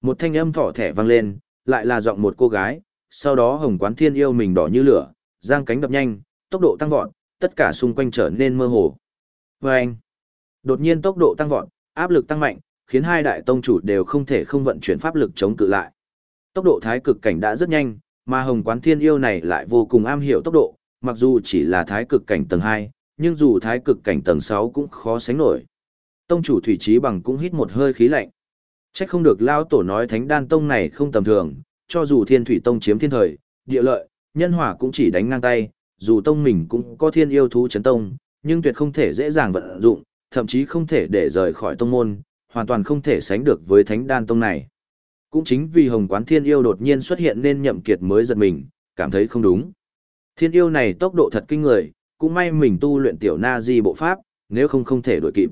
Một thanh âm thỏ thẻ vang lên, lại là giọng một cô gái, sau đó hồng quán thiên yêu mình đỏ như lửa, giang cánh đập nhanh, tốc độ tăng vọt, tất cả xung quanh trở nên mơ hồ. Và anh, đột nhiên tốc độ tăng vọt, áp lực tăng mạnh, khiến hai đại tông chủ đều không thể không vận chuyển pháp lực chống cự lại. Tốc độ thái cực cảnh đã rất nhanh, mà hồng quán thiên yêu này lại vô cùng am hiểu tốc độ, mặc dù chỉ là thái cực cảnh tầng 2, nhưng dù thái cực cảnh tầng 6 cũng khó sánh nổi. Tông chủ Thủy Trí Bằng cũng hít một hơi khí lạnh. Chắc không được Lao Tổ nói Thánh Đan Tông này không tầm thường, cho dù Thiên Thủy Tông chiếm thiên thời, địa lợi, nhân hỏa cũng chỉ đánh ngang tay, dù tông mình cũng có thiên yêu thú chấn tông, nhưng tuyệt không thể dễ dàng vận dụng, thậm chí không thể để rời khỏi tông môn, hoàn toàn không thể sánh được với Thánh Đan Tông này. Cũng chính vì Hồng Quán Thiên Yêu đột nhiên xuất hiện nên Nhậm Kiệt mới giật mình, cảm thấy không đúng. Thiên Yêu này tốc độ thật kinh người, cũng may mình tu luyện tiểu na di bộ pháp, nếu không không thể đuổi kịp.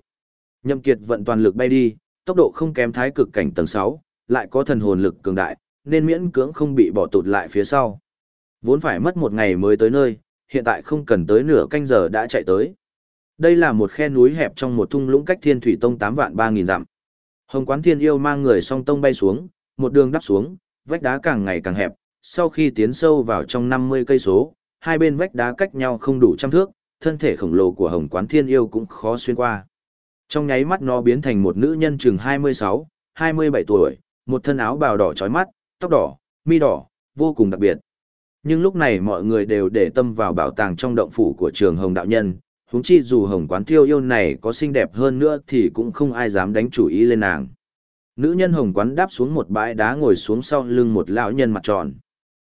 Nhậm Kiệt vận toàn lực bay đi, tốc độ không kém thái cực cảnh tầng 6, lại có thần hồn lực cường đại, nên miễn cưỡng không bị bỏ tụt lại phía sau. Vốn phải mất một ngày mới tới nơi, hiện tại không cần tới nửa canh giờ đã chạy tới. Đây là một khe núi hẹp trong một thung lũng cách Thiên Thủy Tông 8 vạn 3000 dặm. Hồng Quán Thiên Yêu mang người song tông bay xuống, một đường đắp xuống, vách đá càng ngày càng hẹp, sau khi tiến sâu vào trong 50 cây số, hai bên vách đá cách nhau không đủ trăm thước, thân thể khổng lồ của Hồng Quán Thiên Yêu cũng khó xuyên qua. Trong nháy mắt nó biến thành một nữ nhân chừng 26, 27 tuổi, một thân áo bào đỏ chói mắt, tóc đỏ, mi đỏ, vô cùng đặc biệt. Nhưng lúc này mọi người đều để tâm vào bảo tàng trong động phủ của trường Hồng Đạo Nhân, huống chi dù Hồng Quán Thiêu yêu này có xinh đẹp hơn nữa thì cũng không ai dám đánh chủ ý lên nàng. Nữ nhân Hồng Quán đáp xuống một bãi đá ngồi xuống sau lưng một lão nhân mặt tròn.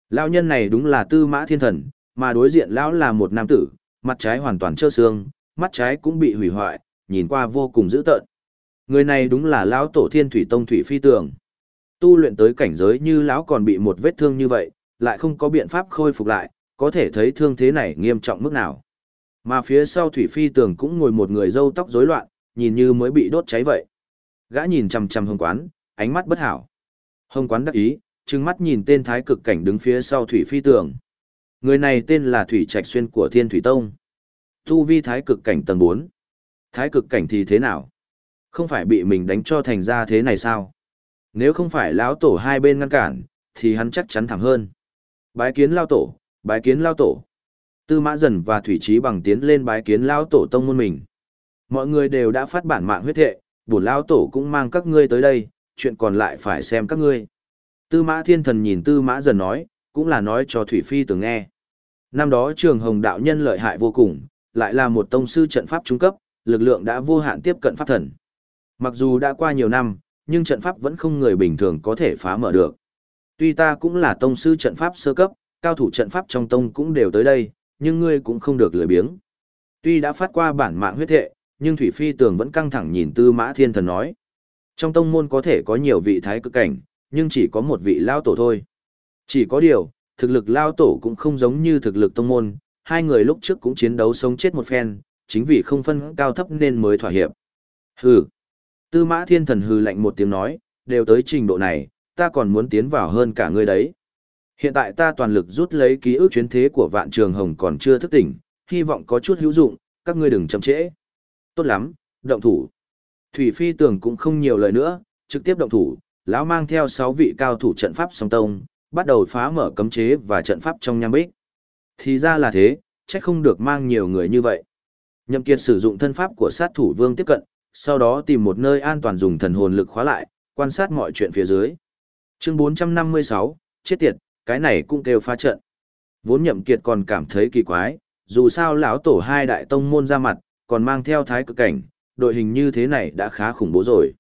Lão nhân này đúng là Tư Mã Thiên Thần, mà đối diện lão là một nam tử, mặt trái hoàn toàn trơ xương, mắt trái cũng bị hủy hoại, nhìn qua vô cùng dữ tợn. Người này đúng là lão tổ Thiên Thủy Tông Thủy Phi Tường. Tu luyện tới cảnh giới như lão còn bị một vết thương như vậy, lại không có biện pháp khôi phục lại, có thể thấy thương thế này nghiêm trọng mức nào. Mà phía sau Thủy Phi Tường cũng ngồi một người râu tóc rối loạn, nhìn như mới bị đốt cháy vậy. Gã nhìn chằm chằm Hồng Quán, ánh mắt bất hảo. Hồng Quán đắc ý, trừng mắt nhìn tên thái cực cảnh đứng phía sau Thủy Phi Tường. Người này tên là Thủy Trạch Xuyên của Thiên Thủy Tông. Tu vi thái cực cảnh tầng 4. Thái cực cảnh thì thế nào? Không phải bị mình đánh cho thành ra thế này sao? Nếu không phải lão tổ hai bên ngăn cản, thì hắn chắc chắn thẳng hơn. Bái kiến lao tổ, bái kiến lao tổ. Tư mã dần và thủy trí bằng tiến lên bái kiến lao tổ tông môn mình. Mọi người đều đã phát bản mạng huyết thệ, bổn lao tổ cũng mang các ngươi tới đây, chuyện còn lại phải xem các ngươi. Tư mã thiên thần nhìn tư mã dần nói, cũng là nói cho Thủy Phi từng nghe. Năm đó trường hồng đạo nhân lợi hại vô cùng, lại là một tông sư trận pháp trung cấp, lực lượng đã vô hạn tiếp cận pháp thần. Mặc dù đã qua nhiều năm, nhưng trận pháp vẫn không người bình thường có thể phá mở được. Tuy ta cũng là tông sư trận pháp sơ cấp, cao thủ trận pháp trong tông cũng đều tới đây, nhưng ngươi cũng không được lười biếng. Tuy đã phát qua bản mạng huyết thệ, nhưng Thủy Phi Tường vẫn căng thẳng nhìn Tư Mã Thiên Thần nói. Trong tông môn có thể có nhiều vị thái cực cảnh, nhưng chỉ có một vị lao tổ thôi. Chỉ có điều, thực lực lao tổ cũng không giống như thực lực tông môn, hai người lúc trước cũng chiến đấu sống chết một phen, chính vì không phân cao thấp nên mới thỏa hiệp. Hừ. Tư Mã Thiên Thần hừ lạnh một tiếng nói, đều tới trình độ này, ta còn muốn tiến vào hơn cả ngươi đấy. Hiện tại ta toàn lực rút lấy ký ức chuyến thế của vạn trường hồng còn chưa thức tỉnh, hy vọng có chút hữu dụng, các ngươi đừng chậm trễ. Tốt lắm, động thủ. Thủy Phi Tường cũng không nhiều lời nữa, trực tiếp động thủ, lão mang theo 6 vị cao thủ trận pháp song tông, bắt đầu phá mở cấm chế và trận pháp trong nham bích. Thì ra là thế, chắc không được mang nhiều người như vậy. Nhậm Kiệt sử dụng thân pháp của sát thủ vương tiếp cận, sau đó tìm một nơi an toàn dùng thần hồn lực khóa lại, quan sát mọi chuyện phía dưới. Chương 456, chết tiệt, cái này cũng kêu phá trận. Vốn nhậm kiệt còn cảm thấy kỳ quái, dù sao lão tổ hai đại tông môn ra mặt, còn mang theo thái cực cảnh, đội hình như thế này đã khá khủng bố rồi.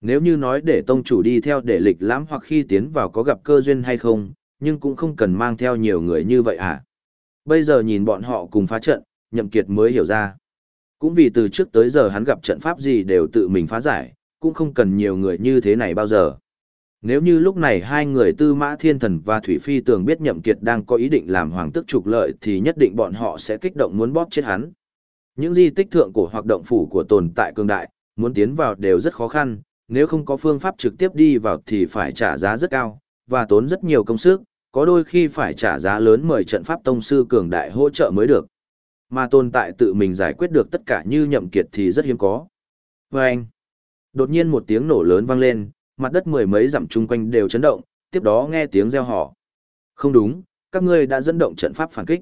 Nếu như nói để tông chủ đi theo để lịch lãm hoặc khi tiến vào có gặp cơ duyên hay không, nhưng cũng không cần mang theo nhiều người như vậy à. Bây giờ nhìn bọn họ cùng phá trận, nhậm kiệt mới hiểu ra. Cũng vì từ trước tới giờ hắn gặp trận pháp gì đều tự mình phá giải, cũng không cần nhiều người như thế này bao giờ. Nếu như lúc này hai người tư mã thiên thần và Thủy Phi tường biết nhậm kiệt đang có ý định làm hoàng tức trục lợi thì nhất định bọn họ sẽ kích động muốn bóp chết hắn. Những di tích thượng cổ hoặc động phủ của tồn tại cường đại, muốn tiến vào đều rất khó khăn, nếu không có phương pháp trực tiếp đi vào thì phải trả giá rất cao, và tốn rất nhiều công sức, có đôi khi phải trả giá lớn mời trận pháp tông sư cường đại hỗ trợ mới được. Mà tồn tại tự mình giải quyết được tất cả như nhậm kiệt thì rất hiếm có. Và anh, đột nhiên một tiếng nổ lớn vang lên, mặt đất mười mấy dặm chung quanh đều chấn động, tiếp đó nghe tiếng reo hò. Không đúng, các ngươi đã dẫn động trận pháp phản kích.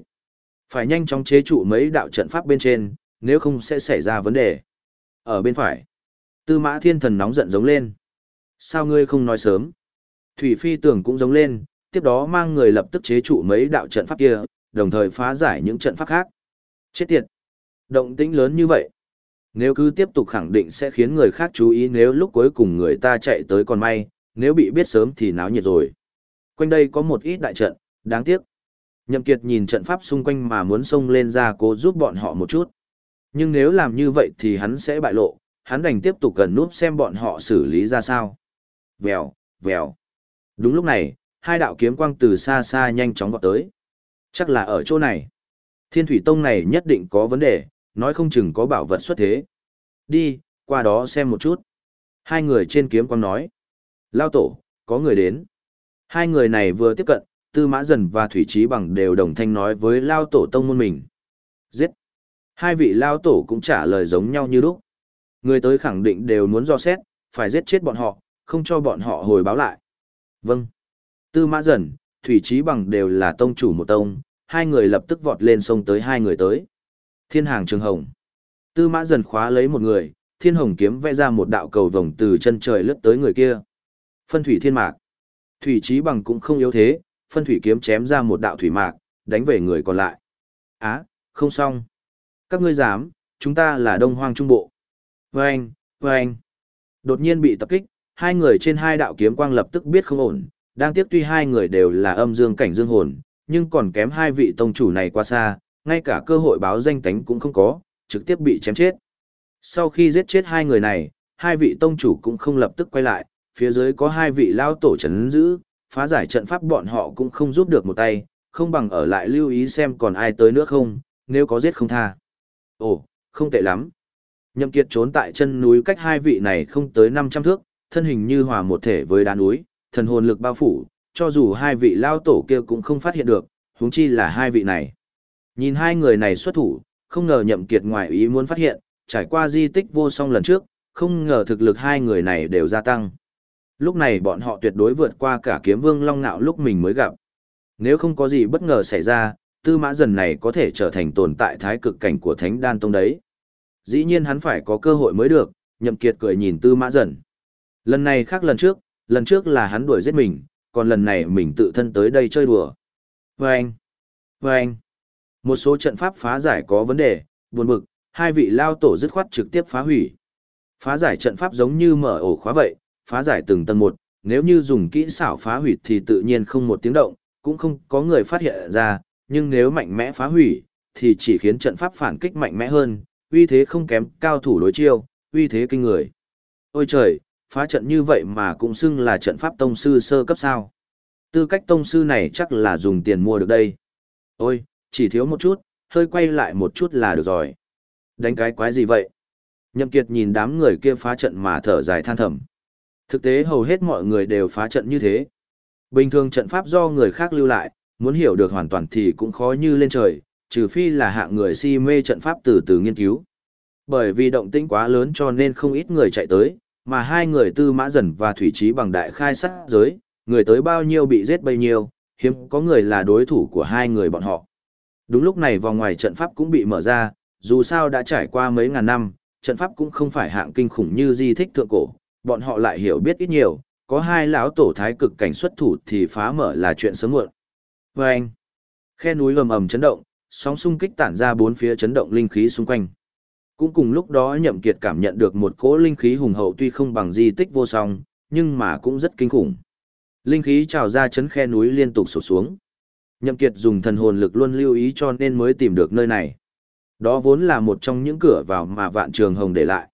Phải nhanh chóng chế trụ mấy đạo trận pháp bên trên, nếu không sẽ xảy ra vấn đề. Ở bên phải, tư mã thiên thần nóng giận giống lên. Sao ngươi không nói sớm? Thủy phi tưởng cũng giống lên, tiếp đó mang người lập tức chế trụ mấy đạo trận pháp kia, đồng thời phá giải những trận pháp khác. Chết tiệt! Động tĩnh lớn như vậy. Nếu cứ tiếp tục khẳng định sẽ khiến người khác chú ý nếu lúc cuối cùng người ta chạy tới còn may, nếu bị biết sớm thì náo nhiệt rồi. Quanh đây có một ít đại trận, đáng tiếc. Nhậm Kiệt nhìn trận pháp xung quanh mà muốn xông lên ra cố giúp bọn họ một chút. Nhưng nếu làm như vậy thì hắn sẽ bại lộ, hắn đành tiếp tục gần núp xem bọn họ xử lý ra sao. Vèo, vèo. Đúng lúc này, hai đạo kiếm quang từ xa xa nhanh chóng vọt tới. Chắc là ở chỗ này. Thiên thủy tông này nhất định có vấn đề, nói không chừng có bảo vật xuất thế. Đi, qua đó xem một chút. Hai người trên kiếm quang nói. Lao tổ, có người đến. Hai người này vừa tiếp cận, Tư Mã Dần và Thủy Trí Bằng đều đồng thanh nói với Lao tổ tông môn mình. Giết. Hai vị Lao tổ cũng trả lời giống nhau như lúc. Người tới khẳng định đều muốn do xét, phải giết chết bọn họ, không cho bọn họ hồi báo lại. Vâng. Tư Mã Dần, Thủy Trí Bằng đều là tông chủ một tông, hai người lập tức vọt lên sông tới hai người tới. Thiên hàng trường hồng. Tư Mã Dần khóa lấy một người, thiên hồng kiếm vẽ ra một đạo cầu vồng từ chân trời lướt tới người kia. Phân thủy thiên mạc. Thủy Trí Bằng cũng không yếu thế, phân thủy kiếm chém ra một đạo thủy mạc, đánh về người còn lại. Á, không xong. Các ngươi dám, chúng ta là Đông Hoang Trung Bộ. Vâng, vâng. Đột nhiên bị tập kích, hai người trên hai đạo kiếm quang lập tức biết không ổn, đang tiếc tuy hai người đều là âm dương cảnh dương hồn, nhưng còn kém hai vị tông chủ này quá xa, ngay cả cơ hội báo danh tánh cũng không có, trực tiếp bị chém chết. Sau khi giết chết hai người này, hai vị tông chủ cũng không lập tức quay lại, phía dưới có hai vị lao tổ chấn giữ, phá giải trận pháp bọn họ cũng không giúp được một tay, không bằng ở lại lưu ý xem còn ai tới nữa không, nếu có giết không tha. Ồ, không tệ lắm. Nhậm Kiệt trốn tại chân núi cách hai vị này không tới 500 thước, thân hình như hòa một thể với đá núi, thần hồn lực bao phủ, cho dù hai vị lao tổ kia cũng không phát hiện được, huống chi là hai vị này. Nhìn hai người này xuất thủ, không ngờ Nhậm Kiệt ngoài ý muốn phát hiện, trải qua di tích vô song lần trước, không ngờ thực lực hai người này đều gia tăng. Lúc này bọn họ tuyệt đối vượt qua cả kiếm vương long nạo lúc mình mới gặp. Nếu không có gì bất ngờ xảy ra, tư mã dần này có thể trở thành tồn tại thái cực cảnh của thánh đan tông đấy. Dĩ nhiên hắn phải có cơ hội mới được, nhậm kiệt cười nhìn tư mã dần. Lần này khác lần trước, lần trước là hắn đuổi giết mình, còn lần này mình tự thân tới đây chơi đùa. Vâng! Vâng! Một số trận pháp phá giải có vấn đề, buồn bực, hai vị lao tổ dứt khoát trực tiếp phá hủy. Phá giải trận pháp giống như mở ổ khóa vậy, phá giải từng tầng một, nếu như dùng kỹ xảo phá hủy thì tự nhiên không một tiếng động, cũng không có người phát hiện ra, nhưng nếu mạnh mẽ phá hủy, thì chỉ khiến trận pháp phản kích mạnh mẽ hơn, uy thế không kém cao thủ đối chiêu, uy thế kinh người. Ôi trời, phá trận như vậy mà cũng xưng là trận pháp tông sư sơ cấp sao. Tư cách tông sư này chắc là dùng tiền mua được đây. Ôi, chỉ thiếu một chút, hơi quay lại một chút là được rồi. Đánh cái quái gì vậy? Nhậm Kiệt nhìn đám người kia phá trận mà thở dài than thầm. Thực tế hầu hết mọi người đều phá trận như thế. Bình thường trận pháp do người khác lưu lại, muốn hiểu được hoàn toàn thì cũng khó như lên trời, trừ phi là hạng người si mê trận pháp từ từ nghiên cứu. Bởi vì động tĩnh quá lớn cho nên không ít người chạy tới, mà hai người tư mã dần và thủy trí bằng đại khai sát giới, người tới bao nhiêu bị giết bấy nhiêu, hiếm có người là đối thủ của hai người bọn họ. Đúng lúc này vòng ngoài trận pháp cũng bị mở ra, dù sao đã trải qua mấy ngàn năm, trận pháp cũng không phải hạng kinh khủng như di thích thượng cổ, bọn họ lại hiểu biết ít nhiều, có hai lão tổ thái cực cảnh xuất thủ thì phá mở là chuyện sớm muộn. Vâng! anh, khe núi ầm ầm chấn động, sóng xung kích tản ra bốn phía chấn động linh khí xung quanh. Cũng cùng lúc đó Nhậm Kiệt cảm nhận được một cỗ linh khí hùng hậu tuy không bằng di tích vô song, nhưng mà cũng rất kinh khủng. Linh khí trào ra chấn khe núi liên tục sụp xuống. Nhậm Kiệt dùng thần hồn lực luôn lưu ý cho nên mới tìm được nơi này. Đó vốn là một trong những cửa vào mà vạn trường hồng để lại.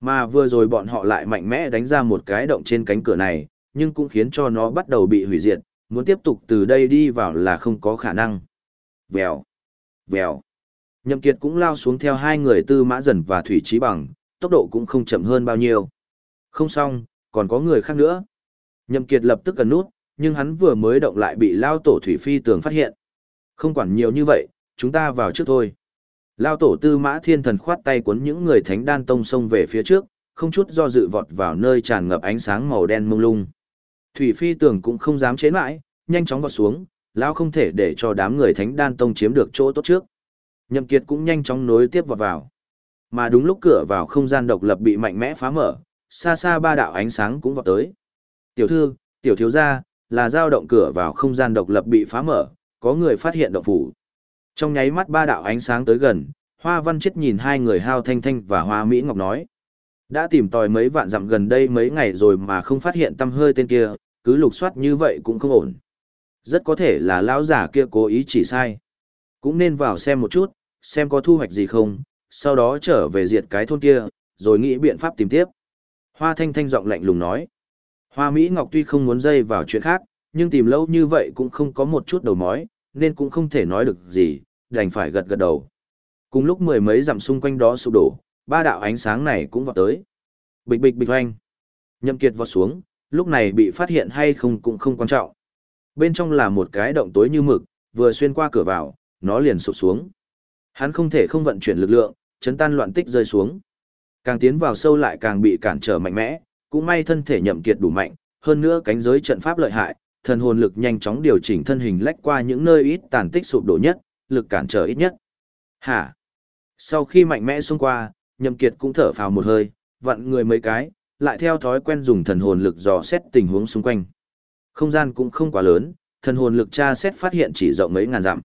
Mà vừa rồi bọn họ lại mạnh mẽ đánh ra một cái động trên cánh cửa này, nhưng cũng khiến cho nó bắt đầu bị hủy diệt, muốn tiếp tục từ đây đi vào là không có khả năng. Vèo, vèo. Nhậm Kiệt cũng lao xuống theo hai người tư mã dần và thủy trí bằng, tốc độ cũng không chậm hơn bao nhiêu. Không xong, còn có người khác nữa. Nhậm Kiệt lập tức cần nút, nhưng hắn vừa mới động lại bị lao tổ thủy phi tường phát hiện. Không quản nhiều như vậy, chúng ta vào trước thôi. Lao tổ tư mã thiên thần khoát tay cuốn những người thánh đan tông xông về phía trước, không chút do dự vọt vào nơi tràn ngập ánh sáng màu đen mông lung. Thủy phi tường cũng không dám chế mãi, nhanh chóng vọt xuống, lão không thể để cho đám người thánh đan tông chiếm được chỗ tốt trước. Nhậm kiệt cũng nhanh chóng nối tiếp vào vào. Mà đúng lúc cửa vào không gian độc lập bị mạnh mẽ phá mở, xa xa ba đạo ánh sáng cũng vọt tới. Tiểu thư, tiểu thiếu gia, là dao động cửa vào không gian độc lập bị phá mở, có người phát hiện động phủ. Trong nháy mắt ba đạo ánh sáng tới gần, Hoa Văn Chết nhìn hai người Hao Thanh Thanh và Hoa Mỹ Ngọc nói. Đã tìm tòi mấy vạn dặm gần đây mấy ngày rồi mà không phát hiện tâm hơi tên kia, cứ lục soát như vậy cũng không ổn. Rất có thể là lão giả kia cố ý chỉ sai. Cũng nên vào xem một chút, xem có thu hoạch gì không, sau đó trở về diệt cái thôn kia, rồi nghĩ biện pháp tìm tiếp. Hoa Thanh Thanh giọng lạnh lùng nói. Hoa Mỹ Ngọc tuy không muốn dây vào chuyện khác, nhưng tìm lâu như vậy cũng không có một chút đầu mối, nên cũng không thể nói được gì, đành phải gật gật đầu. Cùng lúc mười mấy dặm xung quanh đó sụp đổ, ba đạo ánh sáng này cũng vọt tới. Bịch bịch bịch hoanh. Nhậm Kiệt vọt xuống, lúc này bị phát hiện hay không cũng không quan trọng. Bên trong là một cái động tối như mực, vừa xuyên qua cửa vào, nó liền sụp xuống. Hắn không thể không vận chuyển lực lượng, chấn tan loạn tích rơi xuống. Càng tiến vào sâu lại càng bị cản trở mạnh mẽ, cũng may thân thể Nhậm Kiệt đủ mạnh, hơn nữa cánh giới trận pháp lợi hại, thần hồn lực nhanh chóng điều chỉnh thân hình lách qua những nơi ít tàn tích sụp đổ nhất, lực cản trở ít nhất. Hả? Sau khi mạnh mẽ xông qua, Nhậm Kiệt cũng thở phào một hơi, vặn người mấy cái, lại theo thói quen dùng thần hồn lực dò xét tình huống xung quanh. Không gian cũng không quá lớn, thần hồn lực tra xét phát hiện chỉ rộng mấy ngàn dặm.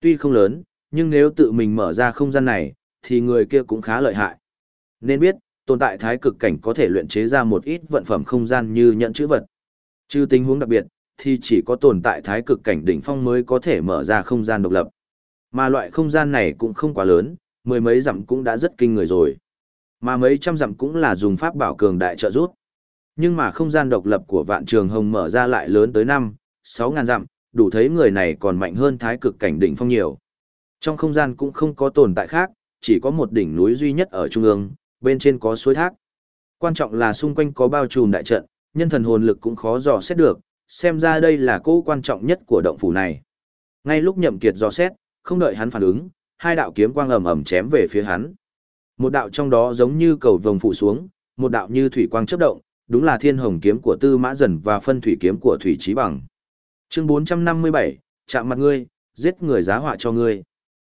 Tuy không lớn, nhưng nếu tự mình mở ra không gian này, thì người kia cũng khá lợi hại. Nên biết, tồn tại thái cực cảnh có thể luyện chế ra một ít vận phẩm không gian như nhận chữ vật. Trừ tình huống đặc biệt, thì chỉ có tồn tại thái cực cảnh đỉnh phong mới có thể mở ra không gian độc lập. Mà loại không gian này cũng không quá lớn, mười mấy dặm cũng đã rất kinh người rồi. Mà mấy trăm dặm cũng là dùng pháp bảo cường đại trợ rút. Nhưng mà không gian độc lập của vạn trường hồng mở ra lại lớn tới 5, 6 ngàn dặm, đủ thấy người này còn mạnh hơn thái cực cảnh đỉnh phong nhiều. Trong không gian cũng không có tồn tại khác, chỉ có một đỉnh núi duy nhất ở trung ương, bên trên có suối thác. Quan trọng là xung quanh có bao trùm đại trận, nhân thần hồn lực cũng khó dò xét được, xem ra đây là cỗ quan trọng nhất của động phủ này. Ngay lúc nhậm kiệt dò xét, không đợi hắn phản ứng, hai đạo kiếm quang ầm ầm chém về phía hắn. Một đạo trong đó giống như cầu vồng phủ xuống, một đạo như thủy quang chớp động, đúng là thiên hồng kiếm của tư mã dần và phân thủy kiếm của thủy trí bằng. Chương 457, chạm mặt ngươi, giết người giá họa cho ngươi.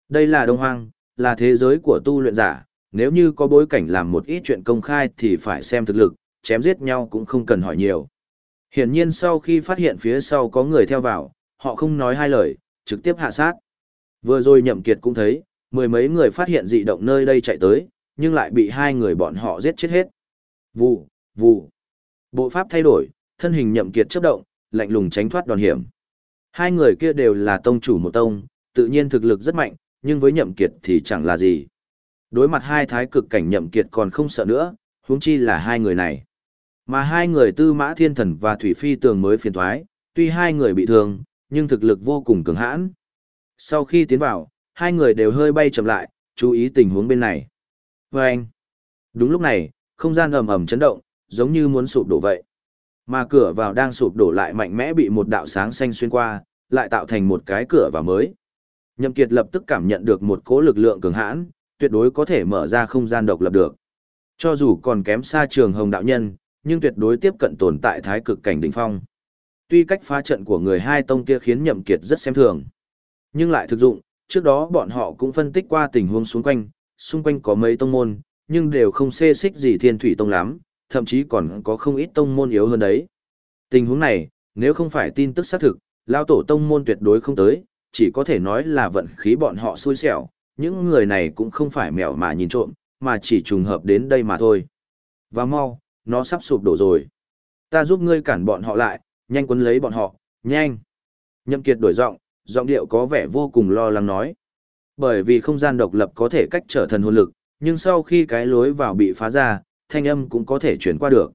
Đây là Đông Hoang, là thế giới của tu luyện giả, nếu như có bối cảnh làm một ít chuyện công khai thì phải xem thực lực, chém giết nhau cũng không cần hỏi nhiều. Hiển nhiên sau khi phát hiện phía sau có người theo vào, họ không nói hai lời, trực tiếp hạ sát. Vừa rồi nhậm kiệt cũng thấy, mười mấy người phát hiện dị động nơi đây chạy tới, nhưng lại bị hai người bọn họ giết chết hết. Vù, vù. Bộ pháp thay đổi, thân hình nhậm kiệt chớp động, lạnh lùng tránh thoát đòn hiểm. Hai người kia đều là tông chủ một tông, tự nhiên thực lực rất mạnh, nhưng với nhậm kiệt thì chẳng là gì. Đối mặt hai thái cực cảnh nhậm kiệt còn không sợ nữa, huống chi là hai người này. Mà hai người tư mã thiên thần và thủy phi tường mới phiền thoái, tuy hai người bị thương, nhưng thực lực vô cùng cường hãn. Sau khi tiến vào, hai người đều hơi bay chậm lại, chú ý tình huống bên này. Và anh, đúng lúc này, không gian ầm ầm chấn động, giống như muốn sụp đổ vậy. Mà cửa vào đang sụp đổ lại mạnh mẽ bị một đạo sáng xanh xuyên qua, lại tạo thành một cái cửa vào mới. Nhậm Kiệt lập tức cảm nhận được một cỗ lực lượng cường hãn, tuyệt đối có thể mở ra không gian độc lập được. Cho dù còn kém xa trường hồng đạo nhân, nhưng tuyệt đối tiếp cận tồn tại thái cực cảnh đỉnh phong. Tuy cách phá trận của người hai tông kia khiến Nhậm Kiệt rất xem thường, nhưng lại thực dụng, trước đó bọn họ cũng phân tích qua tình huống xung quanh, xung quanh có mấy tông môn, nhưng đều không xê xích gì thiên thủy tông lắm, thậm chí còn có không ít tông môn yếu hơn đấy. Tình huống này, nếu không phải tin tức xác thực, lao tổ tông môn tuyệt đối không tới, chỉ có thể nói là vận khí bọn họ xui xẻo, những người này cũng không phải mèo mà nhìn trộm, mà chỉ trùng hợp đến đây mà thôi. Và mau, nó sắp sụp đổ rồi. Ta giúp ngươi cản bọn họ lại, nhanh quấn lấy bọn họ, nhanh. Nhậm Kiệt đổi giọng, giọng điệu có vẻ vô cùng lo lắng nói. Bởi vì không gian độc lập có thể cách trở thần hồn lực, nhưng sau khi cái lối vào bị phá ra, thanh âm cũng có thể truyền qua được.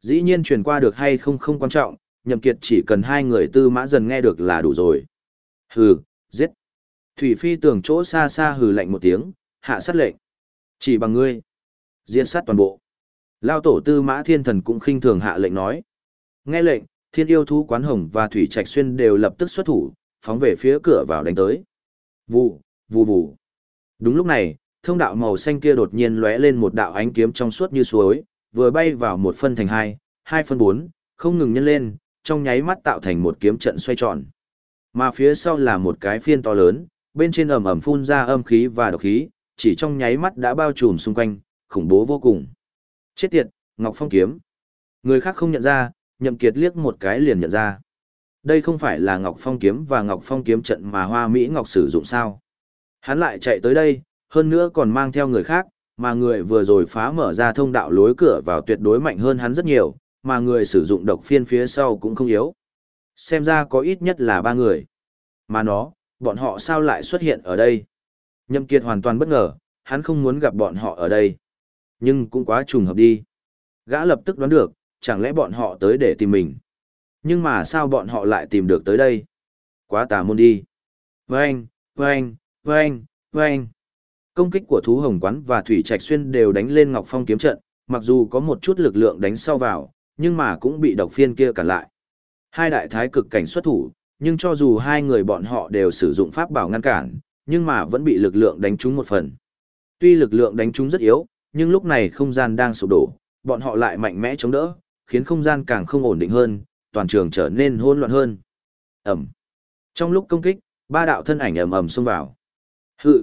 Dĩ nhiên truyền qua được hay không không quan trọng, Nhậm Kiệt chỉ cần hai người tư mã dần nghe được là đủ rồi. Hừ, giết. Thủy Phi tưởng chỗ xa xa hừ lạnh một tiếng, hạ sát lệnh. Chỉ bằng ngươi. Diễn sát toàn bộ. Lao tổ tư mã thiên thần cũng khinh thường hạ lệnh nói. Nghe lệnh, thiên yêu thú quán hồng và thủy trạch xuyên đều lập tức xuất thủ, phóng về phía cửa vào đánh tới. Vù, vù vù. Đúng lúc này, thông đạo màu xanh kia đột nhiên lóe lên một đạo ánh kiếm trong suốt như suối, vừa bay vào một phân thành hai, hai phân bốn, không ngừng nhân lên, trong nháy mắt tạo thành một kiếm trận xoay tròn. Mà phía sau là một cái phiên to lớn, bên trên ầm ầm phun ra âm khí và độc khí, chỉ trong nháy mắt đã bao trùm xung quanh, khủng bố vô cùng. Chết tiệt, Ngọc Phong kiếm. Người khác không nhận ra, Nhậm Kiệt liếc một cái liền nhận ra. Đây không phải là Ngọc Phong kiếm và Ngọc Phong kiếm trận mà Hoa Mỹ Ngọc sử dụng sao? Hắn lại chạy tới đây, hơn nữa còn mang theo người khác, mà người vừa rồi phá mở ra thông đạo lối cửa vào tuyệt đối mạnh hơn hắn rất nhiều, mà người sử dụng độc phiên phía sau cũng không yếu. Xem ra có ít nhất là ba người. Mà nó, bọn họ sao lại xuất hiện ở đây? Nhâm Kiệt hoàn toàn bất ngờ, hắn không muốn gặp bọn họ ở đây. Nhưng cũng quá trùng hợp đi. Gã lập tức đoán được, chẳng lẽ bọn họ tới để tìm mình. Nhưng mà sao bọn họ lại tìm được tới đây? Quá tà môn đi. Vâng, vâng, vâng, vâng. Công kích của thú hồng quán và thủy trạch xuyên đều đánh lên Ngọc Phong kiếm trận, mặc dù có một chút lực lượng đánh sau vào, nhưng mà cũng bị độc phiên kia cản lại. Hai đại thái cực cảnh xuất thủ, nhưng cho dù hai người bọn họ đều sử dụng pháp bảo ngăn cản, nhưng mà vẫn bị lực lượng đánh trúng một phần. Tuy lực lượng đánh trúng rất yếu, nhưng lúc này không gian đang sụp đổ, bọn họ lại mạnh mẽ chống đỡ, khiến không gian càng không ổn định hơn, toàn trường trở nên hỗn loạn hơn. Ẩm. Trong lúc công kích, ba đạo thân ảnh ầm ầm xông vào. Hự.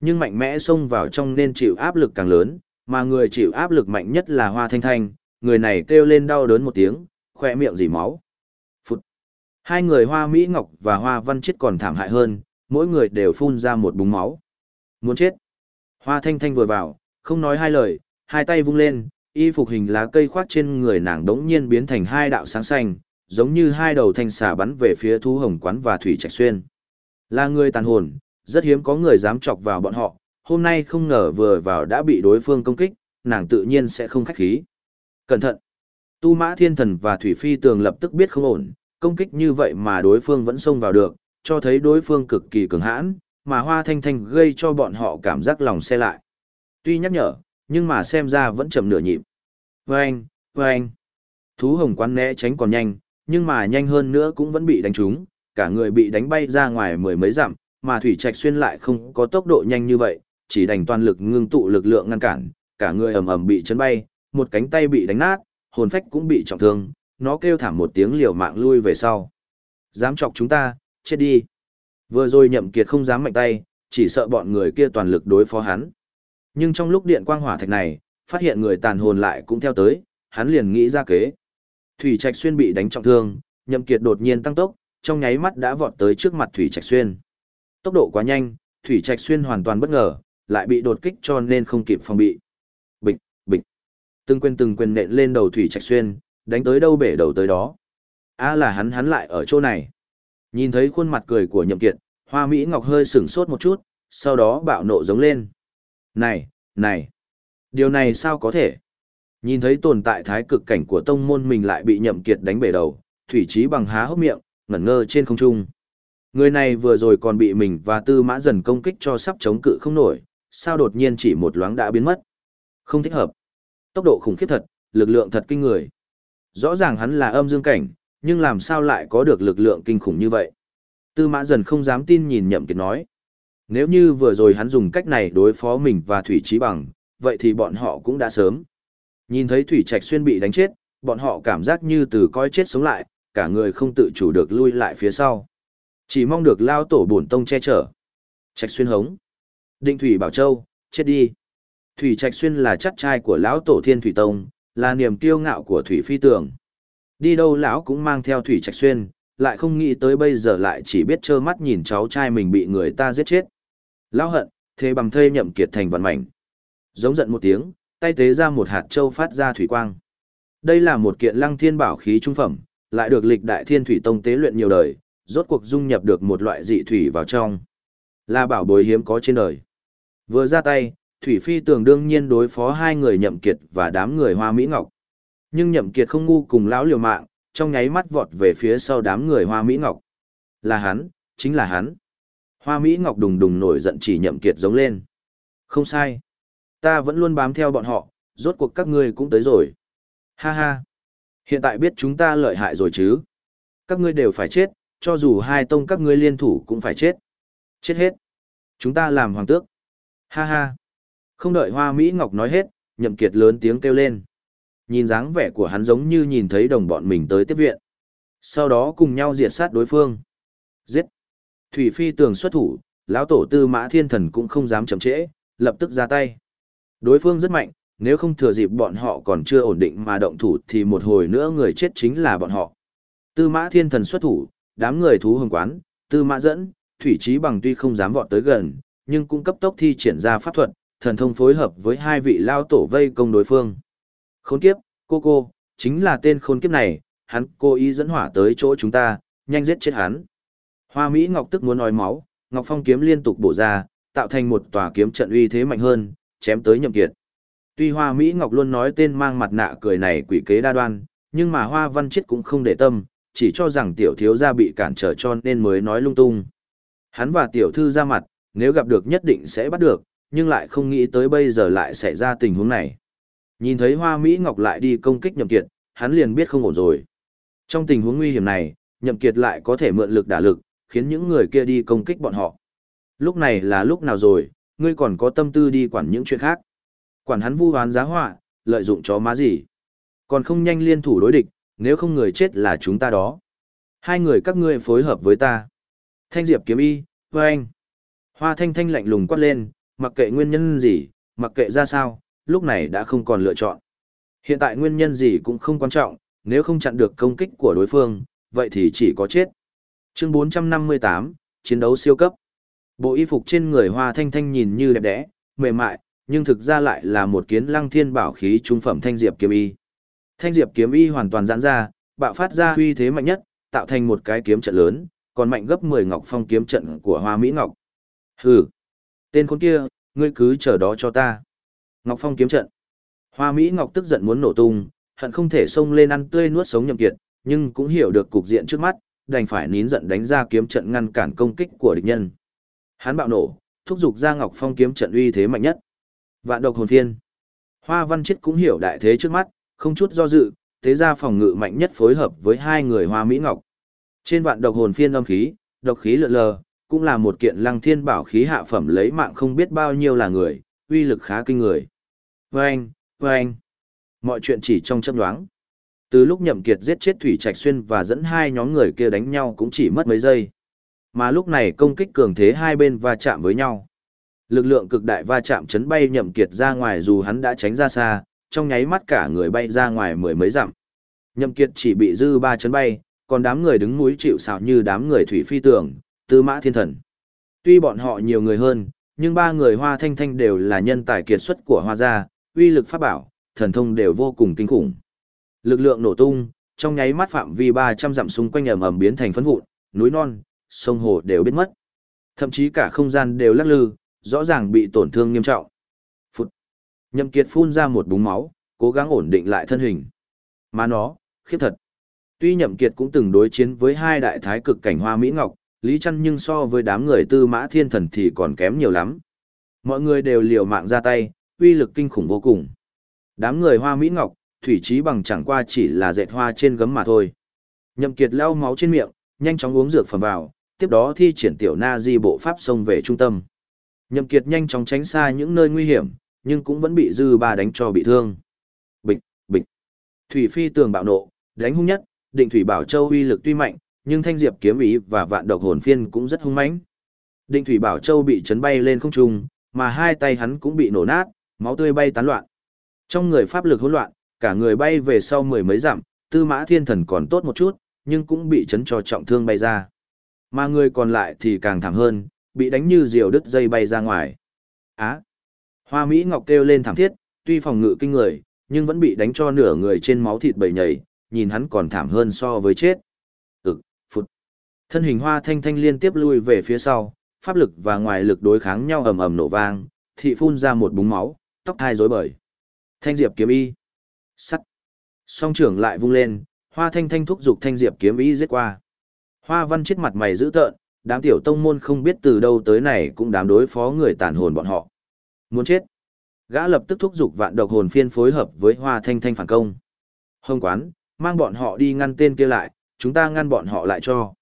Nhưng mạnh mẽ xông vào trong nên chịu áp lực càng lớn, mà người chịu áp lực mạnh nhất là Hoa Thanh Thanh, người này kêu lên đau đớn một tiếng, khỏe miệng dỉ máu. Phút. Hai người Hoa Mỹ Ngọc và Hoa Văn Chết còn thảm hại hơn, mỗi người đều phun ra một búng máu. Muốn chết. Hoa Thanh Thanh vừa vào, không nói hai lời, hai tay vung lên, y phục hình lá cây khoác trên người nàng đống nhiên biến thành hai đạo sáng xanh, giống như hai đầu thanh xà bắn về phía thú hồng quán và thủy trạch xuyên. Là người tàn hồn, rất hiếm có người dám chọc vào bọn họ, hôm nay không ngờ vừa vào đã bị đối phương công kích, nàng tự nhiên sẽ không khách khí. Cẩn thận! Tu Mã Thiên Thần và Thủy Phi Tường lập tức biết không ổn, công kích như vậy mà đối phương vẫn xông vào được, cho thấy đối phương cực kỳ cường hãn, mà Hoa Thanh Thanh gây cho bọn họ cảm giác lòng xe lại. Tuy nhắc nhở, nhưng mà xem ra vẫn chậm nửa nhịp. Vâng, vâng. Thú hồng quán né tránh còn nhanh, nhưng mà nhanh hơn nữa cũng vẫn bị đánh trúng, cả người bị đánh bay ra ngoài mười mấy dặm, mà Thủy Trạch Xuyên lại không có tốc độ nhanh như vậy, chỉ đành toàn lực ngưng tụ lực lượng ngăn cản, cả người ầm ầm bị chấn bay, một cánh tay bị đánh nát, hồn phách cũng bị trọng thương, nó kêu thảm một tiếng liều mạng lui về sau. Dám chọc chúng ta, chết đi. Vừa rồi nhậm kiệt không dám mạnh tay, chỉ sợ bọn người kia toàn lực đối phó hắn. Nhưng trong lúc điện quang hỏa thạch này, phát hiện người tàn hồn lại cũng theo tới, hắn liền nghĩ ra kế. Thủy Trạch Xuyên bị đánh trọng thương, nhậm kiệt đột nhiên tăng tốc, trong nháy mắt đã vọt tới trước mặt Thủy Trạch Xuyên. Tốc độ quá nhanh, Thủy Trạch Xuyên hoàn toàn bất ngờ, lại bị đột kích cho nên không kịp phòng bị. Bịch, bịch. Từng quyền từng quyền nện lên đầu Thủy Trạch Xuyên, đánh tới đâu bể đầu tới đó. A là hắn hắn lại ở chỗ này. Nhìn thấy khuôn mặt cười của Nhậm Kiệt, Hoa Mỹ Ngọc hơi sửng sốt một chút, sau đó bạo nộ giống lên. Này, này, điều này sao có thể? Nhìn thấy tồn tại thái cực cảnh của tông môn mình lại bị Nhậm Kiệt đánh bể đầu, Thủy Chí bằng há hốc miệng, ngẩn ngơ trên không trung. Người này vừa rồi còn bị mình và tư mã dần công kích cho sắp chống cự không nổi, sao đột nhiên chỉ một loáng đã biến mất. Không thích hợp. Tốc độ khủng khiếp thật, lực lượng thật kinh người. Rõ ràng hắn là âm dương cảnh, nhưng làm sao lại có được lực lượng kinh khủng như vậy? Tư mã dần không dám tin nhìn nhậm kiệt nói. Nếu như vừa rồi hắn dùng cách này đối phó mình và Thủy Trí Bằng, vậy thì bọn họ cũng đã sớm. Nhìn thấy Thủy Trạch Xuyên bị đánh chết, bọn họ cảm giác như từ coi chết sống lại, cả người không tự chủ được lui lại phía sau. Chỉ mong được lao tổ bổn tông che chở. Trạch Xuyên hống. Định Thủy Bảo Châu, chết đi. Thủy Trạch Xuyên là chắc trai của lão tổ Thiên Thủy Tông, là niềm kiêu ngạo của Thủy Phi Tường. Đi đâu lão cũng mang theo Thủy Trạch Xuyên, lại không nghĩ tới bây giờ lại chỉ biết trơ mắt nhìn cháu trai mình bị người ta giết chết. Lão hận, thế bằng thê nhậm kiệt thành vận mảnh. Giống giận một tiếng, tay tế ra một hạt châu phát ra thủy quang. Đây là một kiện lăng thiên bảo khí trung phẩm, lại được lịch đại thiên thủy tông tế luyện nhiều đời, rốt cuộc dung nhập được một loại dị thủy vào trong. Là bảo bối hiếm có trên đời. Vừa ra tay, Thủy Phi tưởng đương nhiên đối phó hai người nhậm kiệt và đám người hoa Mỹ Ngọc. Nhưng nhậm kiệt không ngu cùng lão liều mạng, trong nháy mắt vọt về phía sau đám người hoa Mỹ Ngọc. Là hắn, chính là hắn. Hoa Mỹ Ngọc đùng đùng nổi giận chỉ nhậm kiệt giống lên. Không sai. Ta vẫn luôn bám theo bọn họ, rốt cuộc các ngươi cũng tới rồi. Ha ha. Hiện tại biết chúng ta lợi hại rồi chứ. Các ngươi đều phải chết, cho dù hai tông các ngươi liên thủ cũng phải chết. Chết hết. Chúng ta làm hoàng tước. Ha ha. Không đợi Hoa Mỹ Ngọc nói hết, nhậm kiệt lớn tiếng kêu lên. Nhìn dáng vẻ của hắn giống như nhìn thấy đồng bọn mình tới tiếp viện. Sau đó cùng nhau diệt sát đối phương. Giết. Thủy Phi tường xuất thủ, lão tổ tư mã thiên thần cũng không dám chậm trễ, lập tức ra tay. Đối phương rất mạnh, nếu không thừa dịp bọn họ còn chưa ổn định mà động thủ thì một hồi nữa người chết chính là bọn họ. Tư mã thiên thần xuất thủ, đám người thú hồng quán, tư mã dẫn, thủy trí bằng tuy không dám vọt tới gần, nhưng cũng cấp tốc thi triển ra pháp thuật, thần thông phối hợp với hai vị lao tổ vây công đối phương. Khốn kiếp, cô cô, chính là tên khốn kiếp này, hắn cố ý dẫn hỏa tới chỗ chúng ta, nhanh giết chết hắn. Hoa Mỹ Ngọc tức muốn nói máu, Ngọc Phong kiếm liên tục bổ ra, tạo thành một tòa kiếm trận uy thế mạnh hơn, chém tới nhậm kiệt. Tuy Hoa Mỹ Ngọc luôn nói tên mang mặt nạ cười này quỷ kế đa đoan, nhưng mà Hoa Văn Chết cũng không để tâm, chỉ cho rằng tiểu thiếu gia bị cản trở cho nên mới nói lung tung. Hắn và tiểu thư ra mặt, nếu gặp được nhất định sẽ bắt được, nhưng lại không nghĩ tới bây giờ lại xảy ra tình huống này. Nhìn thấy Hoa Mỹ Ngọc lại đi công kích Nhậm Kiệt, hắn liền biết không ổn rồi. Trong tình huống nguy hiểm này, Nhậm Kiệt lại có thể mượn lực đả lực, khiến những người kia đi công kích bọn họ. Lúc này là lúc nào rồi, ngươi còn có tâm tư đi quản những chuyện khác. Quản hắn vu oán giá họa, lợi dụng chó má gì. Còn không nhanh liên thủ đối địch, nếu không người chết là chúng ta đó. Hai người các ngươi phối hợp với ta. Thanh Diệp kiếm y, với anh. Hoa Thanh Thanh lạnh lùng quát lên, mặc kệ nguyên nhân gì, mặc kệ ra sao, lúc này đã không còn lựa chọn. Hiện tại nguyên nhân gì cũng không quan trọng, nếu không chặn được công kích của đối phương, vậy thì chỉ có chết. Chương 458, chiến đấu siêu cấp. Bộ y phục trên người Hoa Thanh Thanh nhìn như đẹp đẽ, mềm mại, nhưng thực ra lại là một kiến lăng thiên bảo khí trung phẩm thanh diệp kiếm y. Thanh diệp kiếm y hoàn toàn giãn ra, bạo phát ra uy thế mạnh nhất, tạo thành một cái kiếm trận lớn, còn mạnh gấp 10 ngọc phong kiếm trận của Hoa Mỹ Ngọc. Hừ, tên con kia, ngươi cứ chờ đó cho ta. Ngọc phong kiếm trận. Hoa Mỹ Ngọc tức giận muốn nổ tung, hận không thể xông lên ăn tươi nuốt sống nhậm kiệt, nhưng cũng hiểu được cục diện trước mắt, đành phải nín giận đánh ra kiếm trận ngăn cản công kích của địch nhân. Hắn bạo nổ, thúc giục ra Ngọc Phong kiếm trận uy thế mạnh nhất. Vạn độc hồn phiên. Hoa Văn Chiết cũng hiểu đại thế trước mắt, không chút do dự, thế ra phòng ngự mạnh nhất phối hợp với hai người Hoa Mỹ Ngọc. Trên vạn độc hồn phiên âm khí, độc khí lượn lờ, cũng là một kiện lăng thiên bảo khí hạ phẩm lấy mạng không biết bao nhiêu là người, uy lực khá kinh người. Vâng, vâng. Mọi chuyện chỉ trong chấp đoáng. Từ lúc nhậm kiệt giết chết Thủy Trạch Xuyên và dẫn hai nhóm người kia đánh nhau cũng chỉ mất mấy giây. Mà lúc này công kích cường thế hai bên va chạm với nhau. Lực lượng cực đại va chạm chấn bay nhậm kiệt ra ngoài dù hắn đã tránh ra xa, trong nháy mắt cả người bay ra ngoài mười mấy dặm. Nhậm kiệt chỉ bị dư ba chấn bay, còn đám người đứng núi chịu sào như đám người thủy phi tường, tư mã thiên thần. Tuy bọn họ nhiều người hơn, nhưng ba người hoa thanh thanh đều là nhân tài kiệt xuất của hoa gia, uy lực pháp bảo, thần thông đều vô cùng kinh khủng. Lực lượng nổ tung, trong nháy mắt phạm vi 300 dặm xung quanh ầm ầm biến thành phấn vụn, núi non, sông hồ đều biến mất. Thậm chí cả không gian đều lắc lư, rõ ràng bị tổn thương nghiêm trọng. Nhậm Kiệt phun ra một búng máu, cố gắng ổn định lại thân hình. Mà nó, khiếp thật. Tuy Nhậm Kiệt cũng từng đối chiến với hai đại thái cực cảnh hoa Mỹ Ngọc, Lý Trăn nhưng so với đám người tư mã thiên thần thì còn kém nhiều lắm. Mọi người đều liều mạng ra tay, uy lực kinh khủng vô cùng. Đám người hoa Mỹ Ngọc, thủy trí bằng chẳng qua chỉ là dệt hoa trên gấm mà thôi. Nhậm Kiệt lau máu trên miệng, nhanh chóng uống dược phẩm vào, tiếp đó thi triển tiểu na di bộ pháp xông về trung tâm. Nhậm Kiệt nhanh chóng tránh xa những nơi nguy hiểm, nhưng cũng vẫn bị dư ba đánh cho bị thương. Bịch, bịch. Thủy phi tường bạo nộ, đánh hung nhất, định thủy bảo châu uy lực tuy mạnh, nhưng thanh diệp kiếm ý và vạn độc hồn phiên cũng rất hung mãnh. Định thủy bảo châu bị chấn bay lên không trung, mà hai tay hắn cũng bị nổ nát, máu tươi bay tán loạn. Trong người pháp lực hỗn loạn, cả người bay về sau mười mấy dặm, tư mã thiên thần còn tốt một chút, nhưng cũng bị chấn cho trọng thương bay ra. Mà người còn lại thì càng thảm hơn, bị đánh như diều đứt dây bay ra ngoài. Á! Hoa Mỹ Ngọc kêu lên thảm thiết, tuy phòng ngự kinh người, nhưng vẫn bị đánh cho nửa người trên máu thịt bầy nhảy, nhìn hắn còn thảm hơn so với chết. Ực, phụt. Thân hình hoa thanh thanh liên tiếp lui về phía sau, pháp lực và ngoại lực đối kháng nhau ầm ầm nổ vang, thị phun ra một búng máu, tóc hai rối bời. Thanh diệp kiếm y. Sắt. Song trưởng lại vung lên, hoa thanh thanh thúc giục thanh diệp kiếm y giết qua. Hoa văn chết mặt mày dữ tợn, đám tiểu tông môn không biết từ đâu tới này cũng đám đối phó người tàn hồn bọn họ. Muốn chết. Gã lập tức thúc giục vạn độc hồn phiên phối hợp với hoa thanh thanh phản công. Hông quán, mang bọn họ đi ngăn tên kia lại, chúng ta ngăn bọn họ lại cho.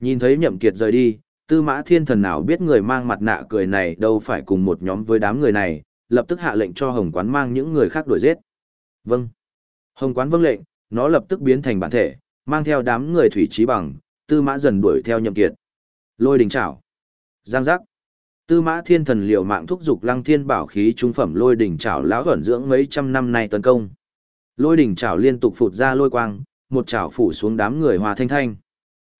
Nhìn thấy nhậm kiệt rời đi, tư mã thiên thần nào biết người mang mặt nạ cười này đâu phải cùng một nhóm với đám người này, lập tức hạ lệnh cho hồng quán mang những người khác đuổi giết. Vâng. Hồng quán vâng lệnh, nó lập tức biến thành bản thể, mang theo đám người thủy trí bằng, tư mã dần đuổi theo nhậm kiệt. Lôi đình chảo. Giang giác. Tư mã thiên thần liều mạng thúc giục lăng thiên bảo khí trung phẩm lôi đỉnh chảo lão ẩn dưỡng mấy trăm năm nay tấn công. Lôi đỉnh chảo liên tục phụt ra lôi quang, một chảo phủ xuống đám người hòa thanh thanh.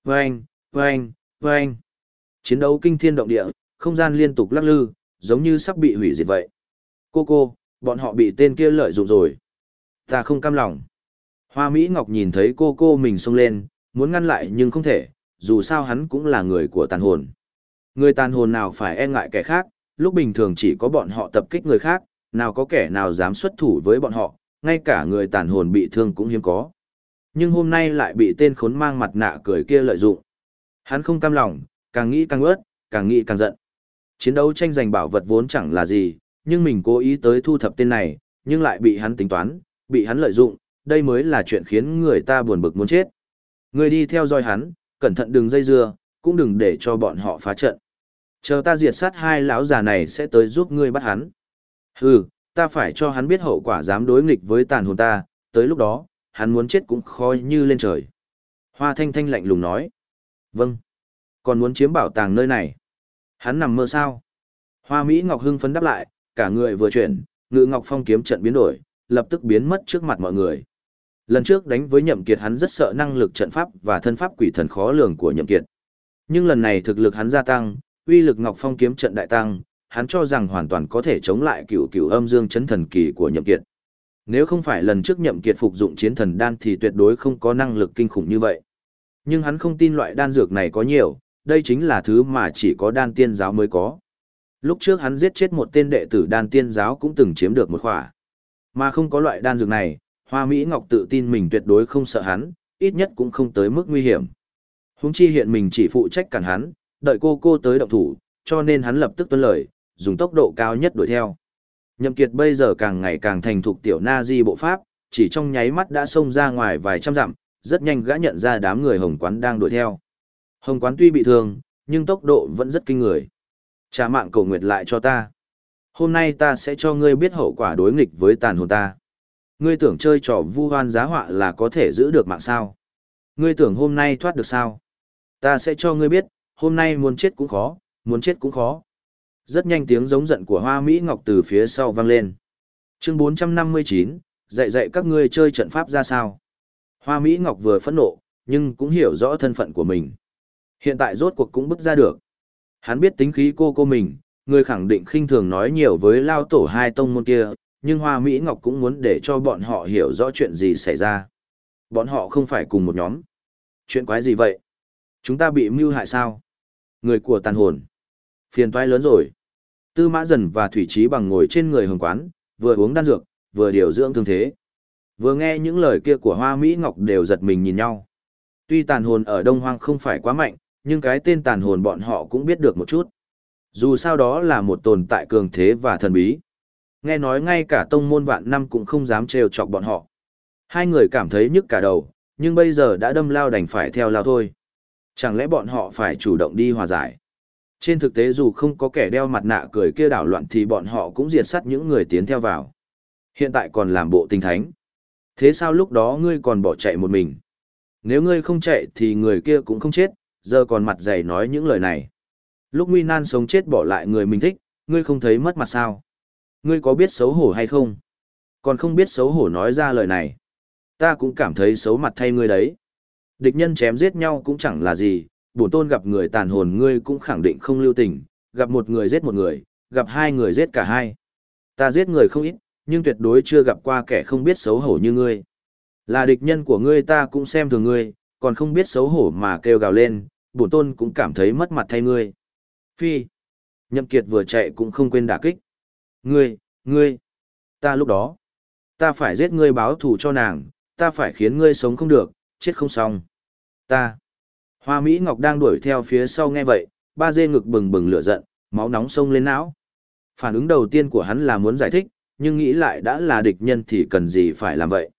Vâng, vâng, vâng. Chiến đấu kinh thiên động địa, không gian liên tục lắc lư, giống như sắp bị hủy diệt vậy. Cô cô, bọn họ bị tên kia lợi dụng rồi. Ta không cam lòng. Hoa Mỹ Ngọc nhìn thấy cô cô mình xông lên, muốn ngăn lại nhưng không thể, dù sao hắn cũng là người của tàn hồn. Người tàn hồn nào phải e ngại kẻ khác, lúc bình thường chỉ có bọn họ tập kích người khác, nào có kẻ nào dám xuất thủ với bọn họ, ngay cả người tàn hồn bị thương cũng hiếm có. Nhưng hôm nay lại bị tên khốn mang mặt nạ cười kia lợi dụng. Hắn không cam lòng, càng nghĩ càng ướt, càng nghĩ càng giận. Chiến đấu tranh giành bảo vật vốn chẳng là gì, nhưng mình cố ý tới thu thập tên này, nhưng lại bị hắn tính toán, bị hắn lợi dụng, đây mới là chuyện khiến người ta buồn bực muốn chết. Người đi theo dõi hắn, cẩn thận đừng dây dưa, cũng đừng để cho bọn họ phá trận. Chờ ta diệt sát hai lão già này sẽ tới giúp ngươi bắt hắn. Hừ, ta phải cho hắn biết hậu quả dám đối nghịch với tàn hồn ta, tới lúc đó, hắn muốn chết cũng khó như lên trời. Hoa thanh thanh lạnh lùng nói. Vâng. Còn muốn chiếm bảo tàng nơi này. Hắn nằm mơ sao? Hoa Mỹ Ngọc hưng phấn đáp lại, cả người vừa chuyển, ngự Ngọc Phong kiếm trận biến đổi, lập tức biến mất trước mặt mọi người. Lần trước đánh với Nhậm Kiệt hắn rất sợ năng lực trận pháp và thân pháp quỷ thần khó lường của Nhậm Kiệt. Nhưng lần này thực lực hắn gia tăng, uy lực Ngọc Phong kiếm trận đại tăng, hắn cho rằng hoàn toàn có thể chống lại cửu cửu âm dương chấn thần kỳ của Nhậm Kiệt. Nếu không phải lần trước Nhậm Kiệt phục dụng chiến thần đan thì tuyệt đối không có năng lực kinh khủng như vậy. Nhưng hắn không tin loại đan dược này có nhiều, đây chính là thứ mà chỉ có đan tiên giáo mới có. Lúc trước hắn giết chết một tên đệ tử đan tiên giáo cũng từng chiếm được một khỏa. Mà không có loại đan dược này, Hoa Mỹ Ngọc tự tin mình tuyệt đối không sợ hắn, ít nhất cũng không tới mức nguy hiểm. Húng chi hiện mình chỉ phụ trách cản hắn, đợi cô cô tới động thủ, cho nên hắn lập tức tuân lời, dùng tốc độ cao nhất đuổi theo. Nhậm Kiệt bây giờ càng ngày càng thành thục tiểu na di bộ pháp, chỉ trong nháy mắt đã xông ra ngoài vài trăm dặm, rất nhanh gã nhận ra đám người hồng quán đang đuổi theo. Hồng quán tuy bị thương, nhưng tốc độ vẫn rất kinh người. Trả mạng cầu nguyệt lại cho ta. Hôm nay ta sẽ cho ngươi biết hậu quả đối nghịch với tàn hồn ta. Ngươi tưởng chơi trò vu hoan giá họa là có thể giữ được mạng sao? Ngươi tưởng hôm nay thoát được sao? Ta sẽ cho ngươi biết, hôm nay muốn chết cũng khó, muốn chết cũng khó. Rất nhanh tiếng giống giận của Hoa Mỹ Ngọc từ phía sau vang lên. Chương 459, dạy dạy các ngươi chơi trận pháp ra sao. Hoa Mỹ Ngọc vừa phẫn nộ, nhưng cũng hiểu rõ thân phận của mình. Hiện tại rốt cuộc cũng bức ra được. Hắn biết tính khí cô cô mình, người khẳng định khinh thường nói nhiều với lao tổ hai tông môn kia, nhưng Hoa Mỹ Ngọc cũng muốn để cho bọn họ hiểu rõ chuyện gì xảy ra. Bọn họ không phải cùng một nhóm. Chuyện quái gì vậy? Chúng ta bị mưu hại sao? Người của tàn hồn. Phiền toái lớn rồi. Tư mã dần và thủy trí bằng ngồi trên người hồng quán, vừa uống đan dược, vừa điều dưỡng thương thế. Vừa nghe những lời kia của Hoa Mỹ Ngọc đều giật mình nhìn nhau. Tuy tàn hồn ở Đông Hoang không phải quá mạnh, nhưng cái tên tàn hồn bọn họ cũng biết được một chút. Dù sao đó là một tồn tại cường thế và thần bí. Nghe nói ngay cả tông môn vạn năm cũng không dám trêu chọc bọn họ. Hai người cảm thấy nhức cả đầu, nhưng bây giờ đã đâm lao đành phải theo lao thôi. Chẳng lẽ bọn họ phải chủ động đi hòa giải? Trên thực tế dù không có kẻ đeo mặt nạ cười kia đảo loạn thì bọn họ cũng diệt sát những người tiến theo vào. Hiện tại còn làm bộ tinh thánh. Thế sao lúc đó ngươi còn bỏ chạy một mình? Nếu ngươi không chạy thì người kia cũng không chết, giờ còn mặt dày nói những lời này. Lúc nguy nan sống chết bỏ lại người mình thích, ngươi không thấy mất mặt sao? Ngươi có biết xấu hổ hay không? Còn không biết xấu hổ nói ra lời này. Ta cũng cảm thấy xấu mặt thay ngươi đấy. Địch nhân chém giết nhau cũng chẳng là gì, bổn tôn gặp người tàn hồn ngươi cũng khẳng định không lưu tình, gặp một người giết một người, gặp hai người giết cả hai. Ta giết người không ít, nhưng tuyệt đối chưa gặp qua kẻ không biết xấu hổ như ngươi. Là địch nhân của ngươi ta cũng xem thường ngươi, còn không biết xấu hổ mà kêu gào lên, bổn tôn cũng cảm thấy mất mặt thay ngươi. Phi. Nhậm Kiệt vừa chạy cũng không quên đả kích. Ngươi, ngươi, ta lúc đó, ta phải giết ngươi báo thù cho nàng, ta phải khiến ngươi sống không được, chết không xong. Ta. Hoa Mỹ Ngọc đang đuổi theo phía sau nghe vậy, ba dê ngực bừng bừng lửa giận, máu nóng sông lên não. Phản ứng đầu tiên của hắn là muốn giải thích, nhưng nghĩ lại đã là địch nhân thì cần gì phải làm vậy.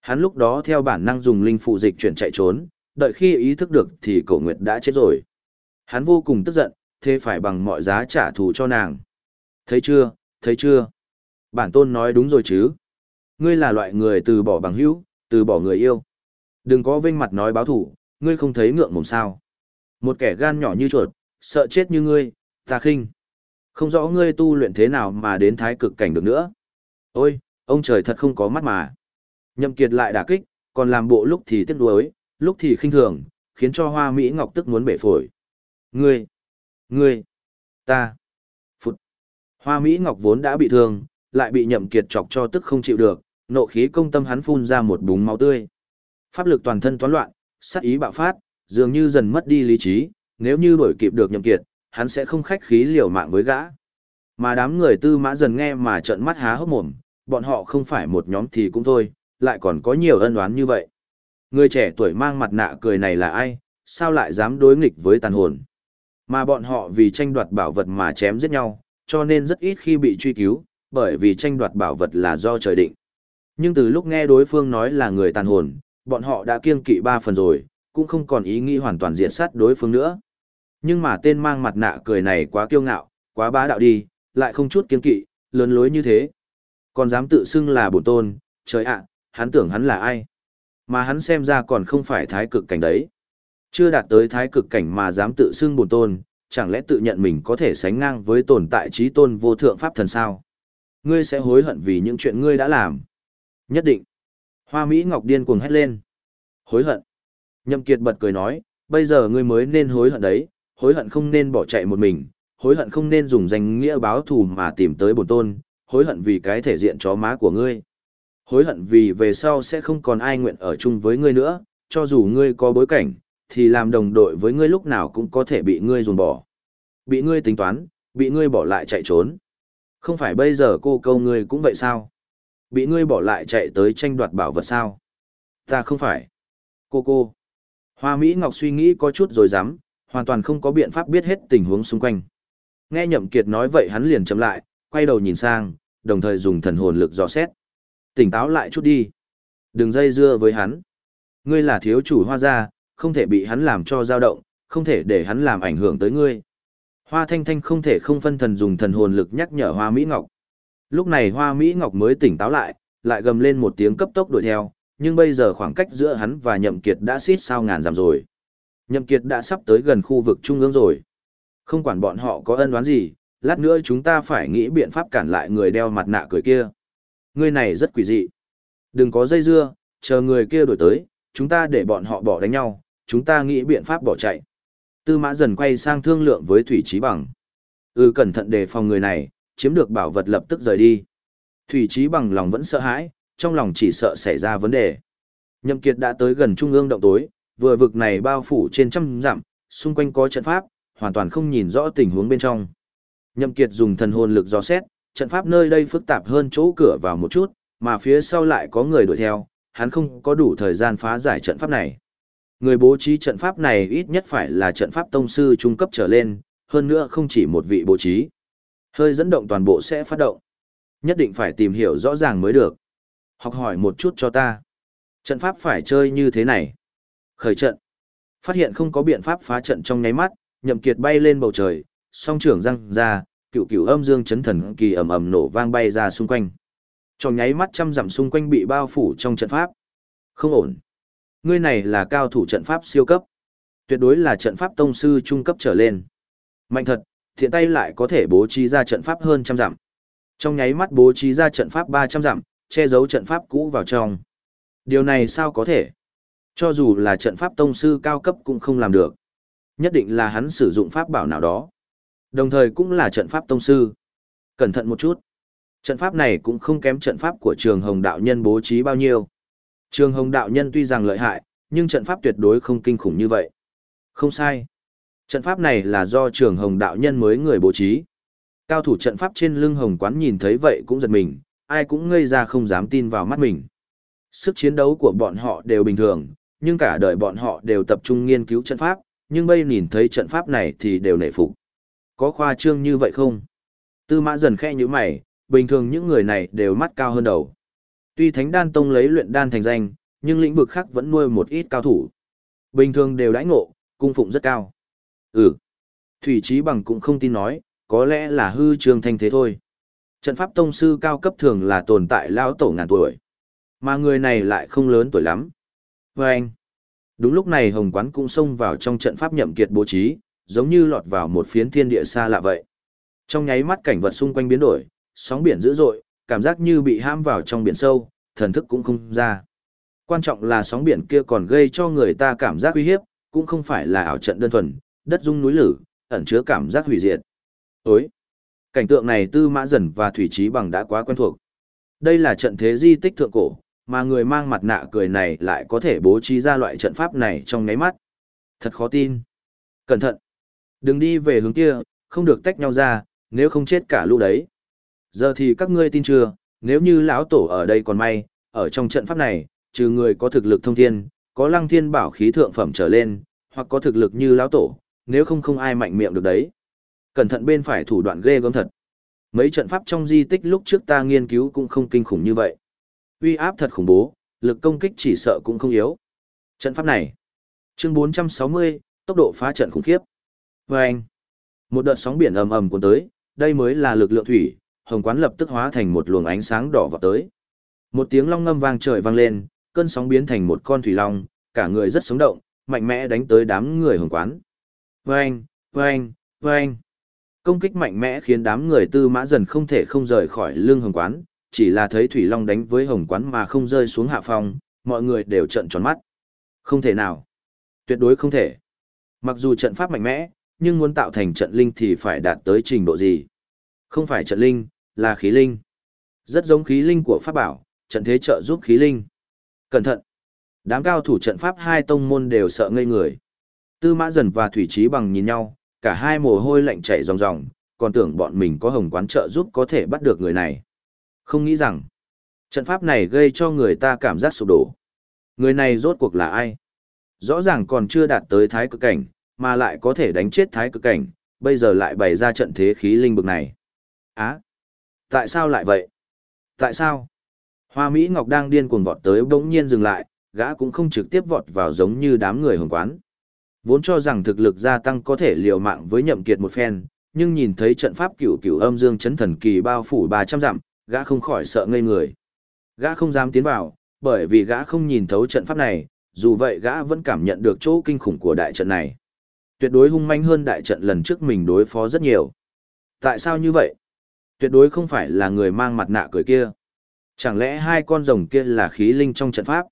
Hắn lúc đó theo bản năng dùng linh phụ dịch chuyển chạy trốn, đợi khi ý thức được thì cổ nguyệt đã chết rồi. Hắn vô cùng tức giận, thế phải bằng mọi giá trả thù cho nàng. Thấy chưa, thấy chưa? Bản tôn nói đúng rồi chứ. Ngươi là loại người từ bỏ bằng hữu, từ bỏ người yêu. Đừng có vênh mặt nói báo thủ, ngươi không thấy ngượng mồm sao. Một kẻ gan nhỏ như chuột, sợ chết như ngươi, ta khinh. Không rõ ngươi tu luyện thế nào mà đến thái cực cảnh được nữa. Ôi, ông trời thật không có mắt mà. Nhậm kiệt lại đả kích, còn làm bộ lúc thì tiếc nuối, lúc thì khinh thường, khiến cho hoa Mỹ Ngọc tức muốn bể phổi. Ngươi, ngươi, ta, phụt. Hoa Mỹ Ngọc vốn đã bị thương, lại bị nhậm kiệt chọc cho tức không chịu được, nộ khí công tâm hắn phun ra một búng máu tươi. Pháp lực toàn thân toán loạn, sát ý bạo phát, dường như dần mất đi lý trí, nếu như đổi kịp được nhậm kiệt, hắn sẽ không khách khí liều mạng với gã. Mà đám người tư mã dần nghe mà trợn mắt há hốc mồm, bọn họ không phải một nhóm thì cũng thôi, lại còn có nhiều ân oán như vậy. Người trẻ tuổi mang mặt nạ cười này là ai, sao lại dám đối nghịch với tàn hồn. Mà bọn họ vì tranh đoạt bảo vật mà chém giết nhau, cho nên rất ít khi bị truy cứu, bởi vì tranh đoạt bảo vật là do trời định. Nhưng từ lúc nghe đối phương nói là người tàn hồn, bọn họ đã kiêng kỵ ba phần rồi, cũng không còn ý nghĩ hoàn toàn diệt sát đối phương nữa. Nhưng mà tên mang mặt nạ cười này quá kiêu ngạo, quá bá đạo đi, lại không chút kiêng kỵ, lớn lối như thế. Còn dám tự xưng là bổn tôn, trời ạ, hắn tưởng hắn là ai? Mà hắn xem ra còn không phải thái cực cảnh đấy. Chưa đạt tới thái cực cảnh mà dám tự xưng bổn tôn, chẳng lẽ tự nhận mình có thể sánh ngang với tồn tại trí tôn vô thượng pháp thần sao? Ngươi sẽ hối hận vì những chuyện ngươi đã làm. Nhất định. Hoa Mỹ Ngọc điên cuồng hét lên. Hối hận. Nhậm Kiệt bật cười nói, bây giờ ngươi mới nên hối hận đấy, hối hận không nên bỏ chạy một mình, hối hận không nên dùng danh nghĩa báo thù mà tìm tới bổn tôn, hối hận vì cái thể diện chó má của ngươi. Hối hận vì về sau sẽ không còn ai nguyện ở chung với ngươi nữa, cho dù ngươi có bối cảnh, thì làm đồng đội với ngươi lúc nào cũng có thể bị ngươi dồn bỏ. Bị ngươi tính toán, bị ngươi bỏ lại chạy trốn. Không phải bây giờ cô câu ngươi cũng vậy sao? Bị ngươi bỏ lại chạy tới tranh đoạt bảo vật sao? Ta không phải. Cô cô. Hoa Mỹ Ngọc suy nghĩ có chút rồi dám, hoàn toàn không có biện pháp biết hết tình huống xung quanh. Nghe Nhậm Kiệt nói vậy hắn liền chậm lại, quay đầu nhìn sang, đồng thời dùng thần hồn lực dò xét. Tỉnh táo lại chút đi. Đừng dây dưa với hắn. Ngươi là thiếu chủ hoa gia, không thể bị hắn làm cho dao động, không thể để hắn làm ảnh hưởng tới ngươi. Hoa Thanh Thanh không thể không phân thần dùng thần hồn lực nhắc nhở Hoa Mỹ Ngọc. Lúc này Hoa Mỹ Ngọc mới tỉnh táo lại, lại gầm lên một tiếng cấp tốc đuổi theo, nhưng bây giờ khoảng cách giữa hắn và Nhậm Kiệt đã xít sao ngàn dặm rồi. Nhậm Kiệt đã sắp tới gần khu vực trung ương rồi. Không quản bọn họ có ân oán gì, lát nữa chúng ta phải nghĩ biện pháp cản lại người đeo mặt nạ cười kia. Người này rất quỷ dị. Đừng có dây dưa, chờ người kia đuổi tới, chúng ta để bọn họ bỏ đánh nhau, chúng ta nghĩ biện pháp bỏ chạy. Tư mã dần quay sang thương lượng với Thủy Trí Bằng. Ừ cẩn thận đề phòng người này, chiếm được bảo vật lập tức rời đi. Thủy Trí Bằng lòng vẫn sợ hãi, trong lòng chỉ sợ xảy ra vấn đề. Nhậm Kiệt đã tới gần trung ương động tối, vừa vực này bao phủ trên trăm dặm, xung quanh có trận pháp, hoàn toàn không nhìn rõ tình huống bên trong. Nhậm Kiệt dùng thần hồn lực dò xét, trận pháp nơi đây phức tạp hơn chỗ cửa vào một chút, mà phía sau lại có người đuổi theo, hắn không có đủ thời gian phá giải trận pháp này. Người bố trí trận pháp này ít nhất phải là trận pháp tông sư trung cấp trở lên, hơn nữa không chỉ một vị bố trí. Hơi dẫn động toàn bộ sẽ phát động. Nhất định phải tìm hiểu rõ ràng mới được. Học hỏi một chút cho ta. Trận pháp phải chơi như thế này. Khởi trận. Phát hiện không có biện pháp phá trận trong nháy mắt, nhậm kiệt bay lên bầu trời, song trưởng răng ra, cựu cựu âm dương chấn thần kỳ ầm ầm nổ vang bay ra xung quanh. Trong nháy mắt trăm dặm xung quanh bị bao phủ trong trận pháp. Không ổn. Ngươi này là cao thủ trận pháp siêu cấp. Tuyệt đối là trận pháp tông sư trung cấp trở lên. Mạnh thật, thiện tay lại có thể bố trí ra trận pháp hơn trăm dặm. Trong nháy mắt bố trí ra trận pháp 300 dặm, che giấu trận pháp cũ vào trong. Điều này sao có thể? Cho dù là trận pháp tông sư cao cấp cũng không làm được. Nhất định là hắn sử dụng pháp bảo nào đó. Đồng thời cũng là trận pháp tông sư. Cẩn thận một chút. Trận pháp này cũng không kém trận pháp của trường hồng đạo nhân bố trí bao nhiêu. Trường hồng đạo nhân tuy rằng lợi hại, nhưng trận pháp tuyệt đối không kinh khủng như vậy. Không sai. Trận pháp này là do trường hồng đạo nhân mới người bố trí. Cao thủ trận pháp trên lưng hồng quán nhìn thấy vậy cũng giật mình, ai cũng ngây ra không dám tin vào mắt mình. Sức chiến đấu của bọn họ đều bình thường, nhưng cả đời bọn họ đều tập trung nghiên cứu trận pháp, nhưng bây nhìn thấy trận pháp này thì đều nể phục. Có khoa trương như vậy không? Tư mã dần khe như mày, bình thường những người này đều mắt cao hơn đầu. Tuy Thánh Đan Tông lấy luyện đan thành danh, nhưng lĩnh vực khác vẫn nuôi một ít cao thủ. Bình thường đều đãi ngộ, cung phụng rất cao. Ừ. Thủy Chí Bằng cũng không tin nói, có lẽ là hư trương thanh thế thôi. Trận pháp tông sư cao cấp thường là tồn tại lão tổ ngàn tuổi. Mà người này lại không lớn tuổi lắm. Và anh. Đúng lúc này Hồng Quán cũng xông vào trong trận pháp nhậm kiệt bố trí, giống như lọt vào một phiến thiên địa xa lạ vậy. Trong nháy mắt cảnh vật xung quanh biến đổi, sóng biển dữ dội, cảm giác như bị ham vào trong biển sâu, thần thức cũng không ra. Quan trọng là sóng biển kia còn gây cho người ta cảm giác uy hiếp, cũng không phải là ảo trận đơn thuần, đất rung núi lử, ẩn chứa cảm giác hủy diệt. Ối! Cảnh tượng này Tư Mã Dần và Thủy Trí Bằng đã quá quen thuộc. Đây là trận thế di tích thượng cổ, mà người mang mặt nạ cười này lại có thể bố trí ra loại trận pháp này trong nháy mắt. Thật khó tin. Cẩn thận! Đừng đi về hướng kia, không được tách nhau ra, nếu không chết cả lũ đấy. Giờ thì các ngươi tin chưa, nếu như lão tổ ở đây còn may, ở trong trận pháp này, trừ người có thực lực thông thiên, có lăng thiên bảo khí thượng phẩm trở lên, hoặc có thực lực như lão tổ, nếu không không ai mạnh miệng được đấy. Cẩn thận bên phải thủ đoạn ghê gớm thật. Mấy trận pháp trong di tích lúc trước ta nghiên cứu cũng không kinh khủng như vậy. Uy áp thật khủng bố, lực công kích chỉ sợ cũng không yếu. Trận pháp này. Chương 460, tốc độ phá trận khủng khiếp. Và anh. Một đợt sóng biển ầm ầm cuốn tới, đây mới là lực lượng thủy, hồng quán lập tức hóa thành một luồng ánh sáng đỏ vào tới. Một tiếng long ngâm vang trời vang lên, cơn sóng biến thành một con thủy long, cả người rất sống động, mạnh mẽ đánh tới đám người hồng quán. Vâng, vâng, vâng. Công kích mạnh mẽ khiến đám người tư mã dần không thể không rời khỏi lưng hồng quán, chỉ là thấy thủy long đánh với hồng quán mà không rơi xuống hạ phong, mọi người đều trợn tròn mắt. Không thể nào. Tuyệt đối không thể. Mặc dù trận pháp mạnh mẽ, nhưng muốn tạo thành trận linh thì phải đạt tới trình độ gì? Không phải trận linh, là khí linh. Rất giống khí linh của pháp bảo, trận thế trợ giúp khí linh. Cẩn thận! Đám cao thủ trận pháp hai tông môn đều sợ ngây người. Tư mã dần và thủy trí bằng nhìn nhau, cả hai mồ hôi lạnh chảy ròng ròng, còn tưởng bọn mình có hồng quán trợ giúp có thể bắt được người này. Không nghĩ rằng, trận pháp này gây cho người ta cảm giác sụp đổ. Người này rốt cuộc là ai? Rõ ràng còn chưa đạt tới thái cực cảnh, mà lại có thể đánh chết thái cực cảnh, bây giờ lại bày ra trận thế khí linh bực này. Á! tại sao lại vậy? Tại sao? Hoa Mỹ Ngọc đang điên cuồng vọt tới bỗng nhiên dừng lại, gã cũng không trực tiếp vọt vào giống như đám người hồng quán. Vốn cho rằng thực lực gia tăng có thể liều mạng với nhậm kiệt một phen, nhưng nhìn thấy trận pháp cửu cửu âm dương chấn thần kỳ bao phủ 300 dặm, gã không khỏi sợ ngây người. Gã không dám tiến vào, bởi vì gã không nhìn thấu trận pháp này, dù vậy gã vẫn cảm nhận được chỗ kinh khủng của đại trận này. Tuyệt đối hung manh hơn đại trận lần trước mình đối phó rất nhiều. Tại sao như vậy? Tuyệt đối không phải là người mang mặt nạ cười kia. Chẳng lẽ hai con rồng kia là khí linh trong trận pháp?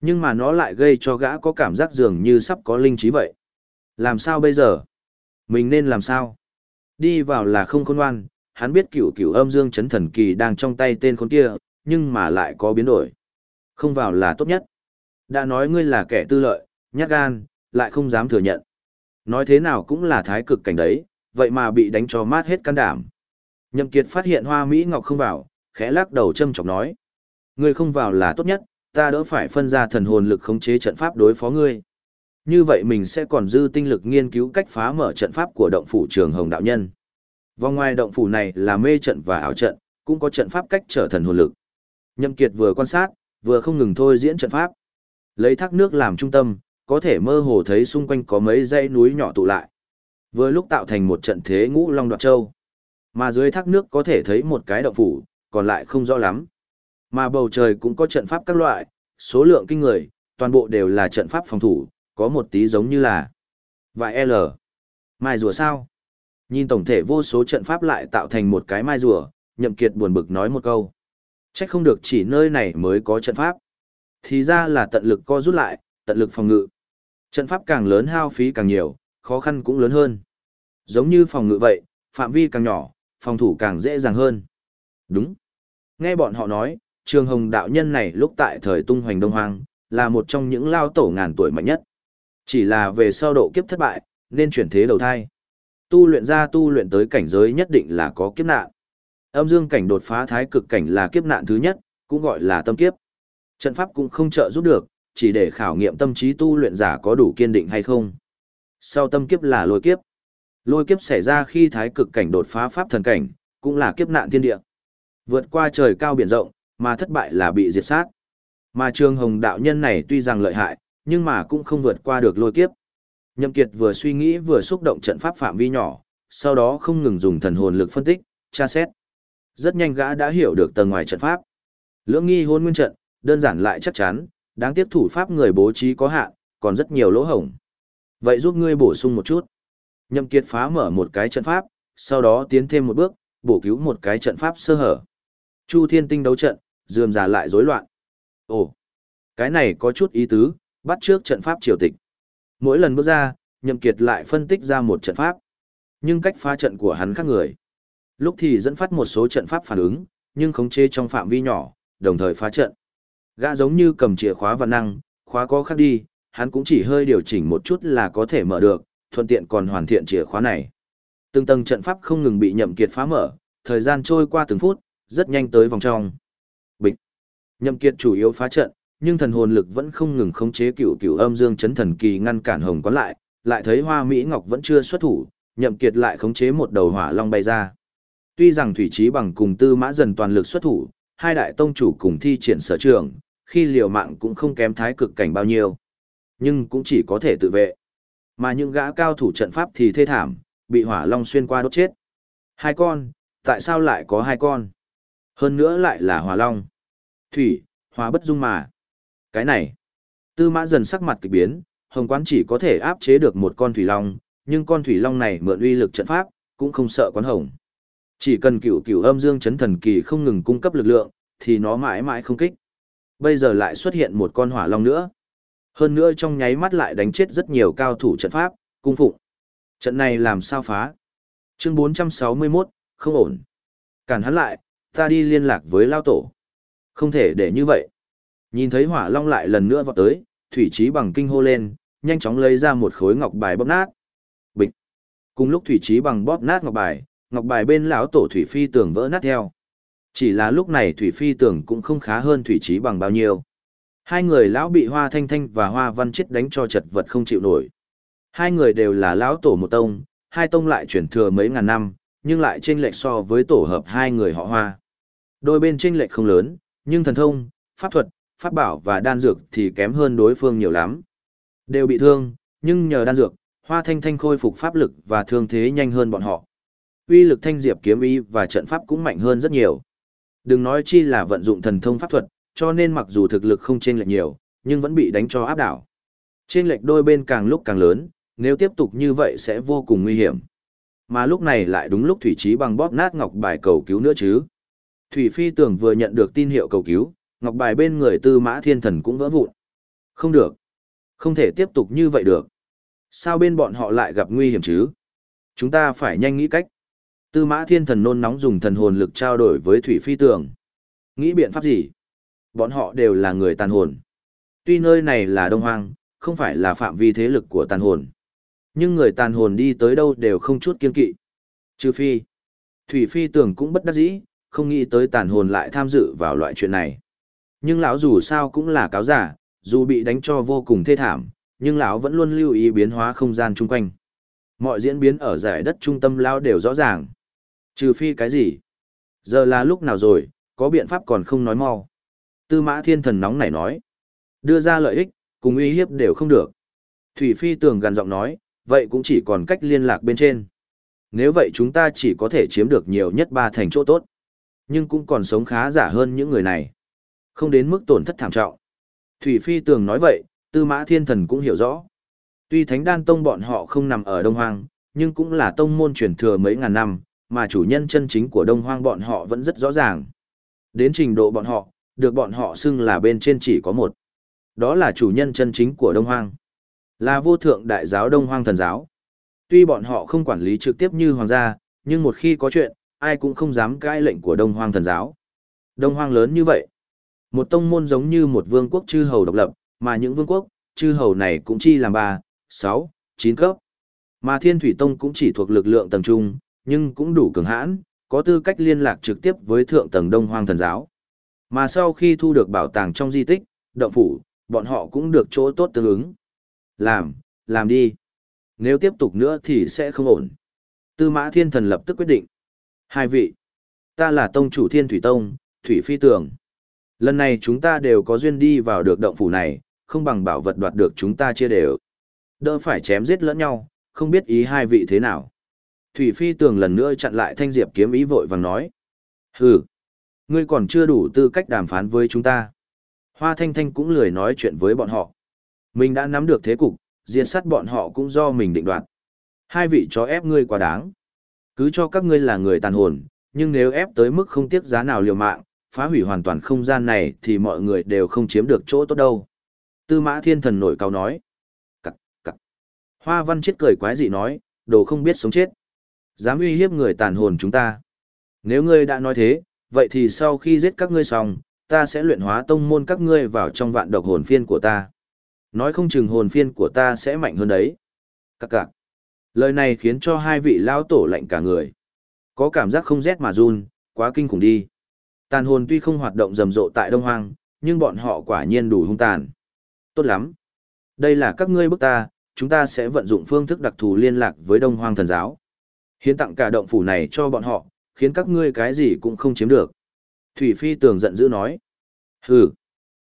Nhưng mà nó lại gây cho gã có cảm giác dường như sắp có linh trí vậy. Làm sao bây giờ? Mình nên làm sao? Đi vào là không khôn ngoan, hắn biết cửu cửu âm dương chấn thần kỳ đang trong tay tên con kia, nhưng mà lại có biến đổi. Không vào là tốt nhất. Đã nói ngươi là kẻ tư lợi, nhát gan, lại không dám thừa nhận. Nói thế nào cũng là thái cực cảnh đấy, vậy mà bị đánh cho mát hết can đảm. Nhậm Kiệt phát hiện Hoa Mỹ Ngọc không vào, khẽ lắc đầu châm chọc nói. Ngươi không vào là tốt nhất, ta đỡ phải phân ra thần hồn lực khống chế trận pháp đối phó ngươi. Như vậy mình sẽ còn dư tinh lực nghiên cứu cách phá mở trận pháp của động phủ trường hồng đạo nhân. Vòng ngoài động phủ này là mê trận và ảo trận, cũng có trận pháp cách trở thần hồn lực. Nhâm Kiệt vừa quan sát, vừa không ngừng thôi diễn trận pháp. Lấy thác nước làm trung tâm, có thể mơ hồ thấy xung quanh có mấy dãy núi nhỏ tụ lại. Vừa lúc tạo thành một trận thế ngũ long đoạt châu. Mà dưới thác nước có thể thấy một cái động phủ, còn lại không rõ lắm. Mà bầu trời cũng có trận pháp các loại, số lượng kinh người, toàn bộ đều là trận pháp phòng thủ, có một tí giống như là vài L. Mai rùa sao? Nhìn tổng thể vô số trận pháp lại tạo thành một cái mai rùa, Nhậm Kiệt buồn bực nói một câu. chắc không được chỉ nơi này mới có trận pháp. Thì ra là tận lực co rút lại, tận lực phòng ngự. Trận pháp càng lớn hao phí càng nhiều, khó khăn cũng lớn hơn. Giống như phòng ngự vậy, phạm vi càng nhỏ, phòng thủ càng dễ dàng hơn. Đúng. Nghe bọn họ nói, trường hồng đạo nhân này lúc tại thời tung hoành đông hoang, là một trong những lao tổ ngàn tuổi mạnh nhất. Chỉ là về sau độ kiếp thất bại, nên chuyển thế đầu thai. Tu luyện ra tu luyện tới cảnh giới nhất định là có kiếp nạn. Âm dương cảnh đột phá thái cực cảnh là kiếp nạn thứ nhất, cũng gọi là tâm kiếp. Trận pháp cũng không trợ giúp được, chỉ để khảo nghiệm tâm trí tu luyện giả có đủ kiên định hay không. Sau tâm kiếp là lôi kiếp. Lôi kiếp xảy ra khi thái cực cảnh đột phá pháp thần cảnh, cũng là kiếp nạn thiên địa. Vượt qua trời cao biển rộng, mà thất bại là bị diệt sát. Mà trương hồng đạo nhân này tuy rằng lợi hại, nhưng mà cũng không vượt qua được lôi kiếp. Nhậm Kiệt vừa suy nghĩ vừa xúc động trận pháp phạm vi nhỏ, sau đó không ngừng dùng thần hồn lực phân tích, tra xét. Rất nhanh gã đã hiểu được tầng ngoài trận pháp. Lưỡng nghi hôn nguyên trận, đơn giản lại chắc chắn, đáng tiếc thủ pháp người bố trí có hạn, còn rất nhiều lỗ hổng. Vậy giúp ngươi bổ sung một chút. Nhậm Kiệt phá mở một cái trận pháp, sau đó tiến thêm một bước, bổ cứu một cái trận pháp sơ hở. Chu Thiên Tinh đấu trận, dườm già lại rối loạn. Ồ, cái này có chút ý tứ, bắt trước trận pháp triều tịch. Mỗi lần bước ra, Nhậm Kiệt lại phân tích ra một trận pháp. Nhưng cách phá trận của hắn khác người. Lúc thì dẫn phát một số trận pháp phản ứng, nhưng khống chế trong phạm vi nhỏ, đồng thời phá trận. Gã giống như cầm chìa khóa và năng, khóa có khác đi, hắn cũng chỉ hơi điều chỉnh một chút là có thể mở được, thuận tiện còn hoàn thiện chìa khóa này. Từng tầng trận pháp không ngừng bị Nhậm Kiệt phá mở, thời gian trôi qua từng phút, rất nhanh tới vòng trong. Nhậm Kiệt chủ yếu phá trận, nhưng thần hồn lực vẫn không ngừng khống chế cựu cựu âm dương chấn thần kỳ ngăn cản hồng quán lại, lại thấy Hoa Mỹ Ngọc vẫn chưa xuất thủ, Nhậm Kiệt lại khống chế một đầu hỏa long bay ra. Tuy rằng Thủy Chí bằng cùng Tư Mã dần toàn lực xuất thủ, hai đại tông chủ cùng thi triển sở trường, khi liều mạng cũng không kém thái cực cảnh bao nhiêu, nhưng cũng chỉ có thể tự vệ. Mà những gã cao thủ trận pháp thì thê thảm, bị hỏa long xuyên qua đốt chết. Hai con, tại sao lại có hai con? Hơn nữa lại là hỏa long. Thủy, hóa bất dung mà. Cái này, tư mã dần sắc mặt kịch biến, hồng quán chỉ có thể áp chế được một con thủy long, nhưng con thủy long này mượn uy lực trận pháp, cũng không sợ quán hồng. Chỉ cần cửu cửu âm dương chấn thần kỳ không ngừng cung cấp lực lượng, thì nó mãi mãi không kích. Bây giờ lại xuất hiện một con hỏa long nữa. Hơn nữa trong nháy mắt lại đánh chết rất nhiều cao thủ trận pháp, cung phụng. Trận này làm sao phá? Chương 461, không ổn. Cản hắn lại, ta đi liên lạc với lao tổ. Không thể để như vậy. Nhìn thấy hỏa long lại lần nữa vọt tới, thủy trí bằng kinh hô lên, nhanh chóng lấy ra một khối ngọc bài bóp nát. Bịch. Cùng lúc thủy trí bằng bóp nát ngọc bài, ngọc bài bên lão tổ thủy phi tường vỡ nát theo. Chỉ là lúc này thủy phi tường cũng không khá hơn thủy trí bằng bao nhiêu. Hai người lão bị hoa thanh thanh và hoa văn chết đánh cho chật vật không chịu nổi. Hai người đều là lão tổ một tông, hai tông lại chuyển thừa mấy ngàn năm, nhưng lại chênh lệch so với tổ hợp hai người họ hoa. Đôi bên chênh lệch không lớn, nhưng thần thông, pháp thuật, pháp bảo và đan dược thì kém hơn đối phương nhiều lắm. Đều bị thương, nhưng nhờ đan dược, Hoa Thanh Thanh khôi phục pháp lực và thương thế nhanh hơn bọn họ. Uy lực thanh diệp kiếm ý và trận pháp cũng mạnh hơn rất nhiều. Đừng nói chi là vận dụng thần thông pháp thuật, cho nên mặc dù thực lực không chênh lệch nhiều, nhưng vẫn bị đánh cho áp đảo. Chênh lệch đôi bên càng lúc càng lớn, nếu tiếp tục như vậy sẽ vô cùng nguy hiểm. Mà lúc này lại đúng lúc Thủy Trí bằng bóp nát ngọc bài cầu cứu nữa chứ. Thủy Phi tưởng vừa nhận được tin hiệu cầu cứu, ngọc bài bên người tư mã thiên thần cũng vỡ vụn. Không được. Không thể tiếp tục như vậy được. Sao bên bọn họ lại gặp nguy hiểm chứ? Chúng ta phải nhanh nghĩ cách. Tư mã thiên thần nôn nóng dùng thần hồn lực trao đổi với Thủy Phi Tưởng, Nghĩ biện pháp gì? Bọn họ đều là người tàn hồn. Tuy nơi này là đông hoang, không phải là phạm vi thế lực của tàn hồn. Nhưng người tàn hồn đi tới đâu đều không chút kiên kỵ. Trừ phi. Thủy Phi Tưởng cũng bất đắc dĩ, không nghĩ tới tàn hồn lại tham dự vào loại chuyện này. Nhưng lão dù sao cũng là cáo giả, dù bị đánh cho vô cùng thê thảm, nhưng lão vẫn luôn lưu ý biến hóa không gian chung quanh. Mọi diễn biến ở giải đất trung tâm lão đều rõ ràng. Trừ phi cái gì? Giờ là lúc nào rồi, có biện pháp còn không nói mau. Tư mã thiên thần nóng nảy nói. Đưa ra lợi ích, cùng uy hiếp đều không được. Thủy phi tường gằn giọng nói, vậy cũng chỉ còn cách liên lạc bên trên. Nếu vậy chúng ta chỉ có thể chiếm được nhiều nhất ba thành chỗ tốt. Nhưng cũng còn sống khá giả hơn những người này. Không đến mức tổn thất thảm trọng. Thủy Phi Tường nói vậy, Tư Mã Thiên Thần cũng hiểu rõ. Tuy Thánh Đan Tông bọn họ không nằm ở Đông Hoang, nhưng cũng là tông môn truyền thừa mấy ngàn năm, mà chủ nhân chân chính của đông hoang bọn họ vẫn rất rõ ràng. Đến trình độ bọn họ, được bọn họ xưng là bên trên chỉ có một. Đó là chủ nhân chân chính của đông hoang. Là vô thượng đại giáo đông hoang thần giáo. Tuy bọn họ không quản lý trực tiếp như hoàng gia, nhưng một khi có chuyện, ai cũng không dám cãi lệnh của đông hoang thần giáo. Đông hoang lớn như vậy. Một tông môn giống như một vương quốc chư hầu độc lập, mà những vương quốc, chư hầu này cũng chi làm 3, 6, 9 cấp. Mà Thiên Thủy Tông cũng chỉ thuộc lực lượng tầng trung, nhưng cũng đủ cường hãn, có tư cách liên lạc trực tiếp với thượng tầng Đông Hoang thần giáo. Mà sau khi thu được bảo tàng trong di tích, động phủ, bọn họ cũng được chỗ tốt tương ứng. Làm, làm đi. Nếu tiếp tục nữa thì sẽ không ổn. Tư mã thiên thần lập tức quyết định. Hai vị. Ta là tông chủ thiên thủy tông, thủy phi tường. Lần này chúng ta đều có duyên đi vào được động phủ này, không bằng bảo vật đoạt được chúng ta chia đều. Đỡ phải chém giết lẫn nhau, không biết ý hai vị thế nào. Thủy phi tường lần nữa chặn lại thanh diệp kiếm ý vội vàng nói. Hừ, ngươi còn chưa đủ tư cách đàm phán với chúng ta. Hoa thanh thanh cũng lười nói chuyện với bọn họ. Mình đã nắm được thế cục, diệt sát bọn họ cũng do mình định đoạt. Hai vị chó ép ngươi quá đáng. Cứ cho các ngươi là người tàn hồn, nhưng nếu ép tới mức không tiếc giá nào liều mạng, phá hủy hoàn toàn không gian này thì mọi người đều không chiếm được chỗ tốt đâu. Tư mã thiên thần nổi cao nói. Cặc, cặc. Hoa văn chết cười quái dị nói, đồ không biết sống chết. Dám uy hiếp người tàn hồn chúng ta. Nếu ngươi đã nói thế, vậy thì sau khi giết các ngươi xong, ta sẽ luyện hóa tông môn các ngươi vào trong vạn độc hồn phiên của ta. Nói không chừng hồn phiên của ta sẽ mạnh hơn đấy. Cặc cặc. Lời này khiến cho hai vị lao tổ lạnh cả người. Có cảm giác không rét mà run, quá kinh khủng đi. Tàn hồn tuy không hoạt động rầm rộ tại Đông Hoang, nhưng bọn họ quả nhiên đủ hung tàn. Tốt lắm. Đây là các ngươi bức ta, chúng ta sẽ vận dụng phương thức đặc thù liên lạc với Đông Hoang thần giáo. Hiến tặng cả động phủ này cho bọn họ, khiến các ngươi cái gì cũng không chiếm được. Thủy Phi tường giận dữ nói. Hừ.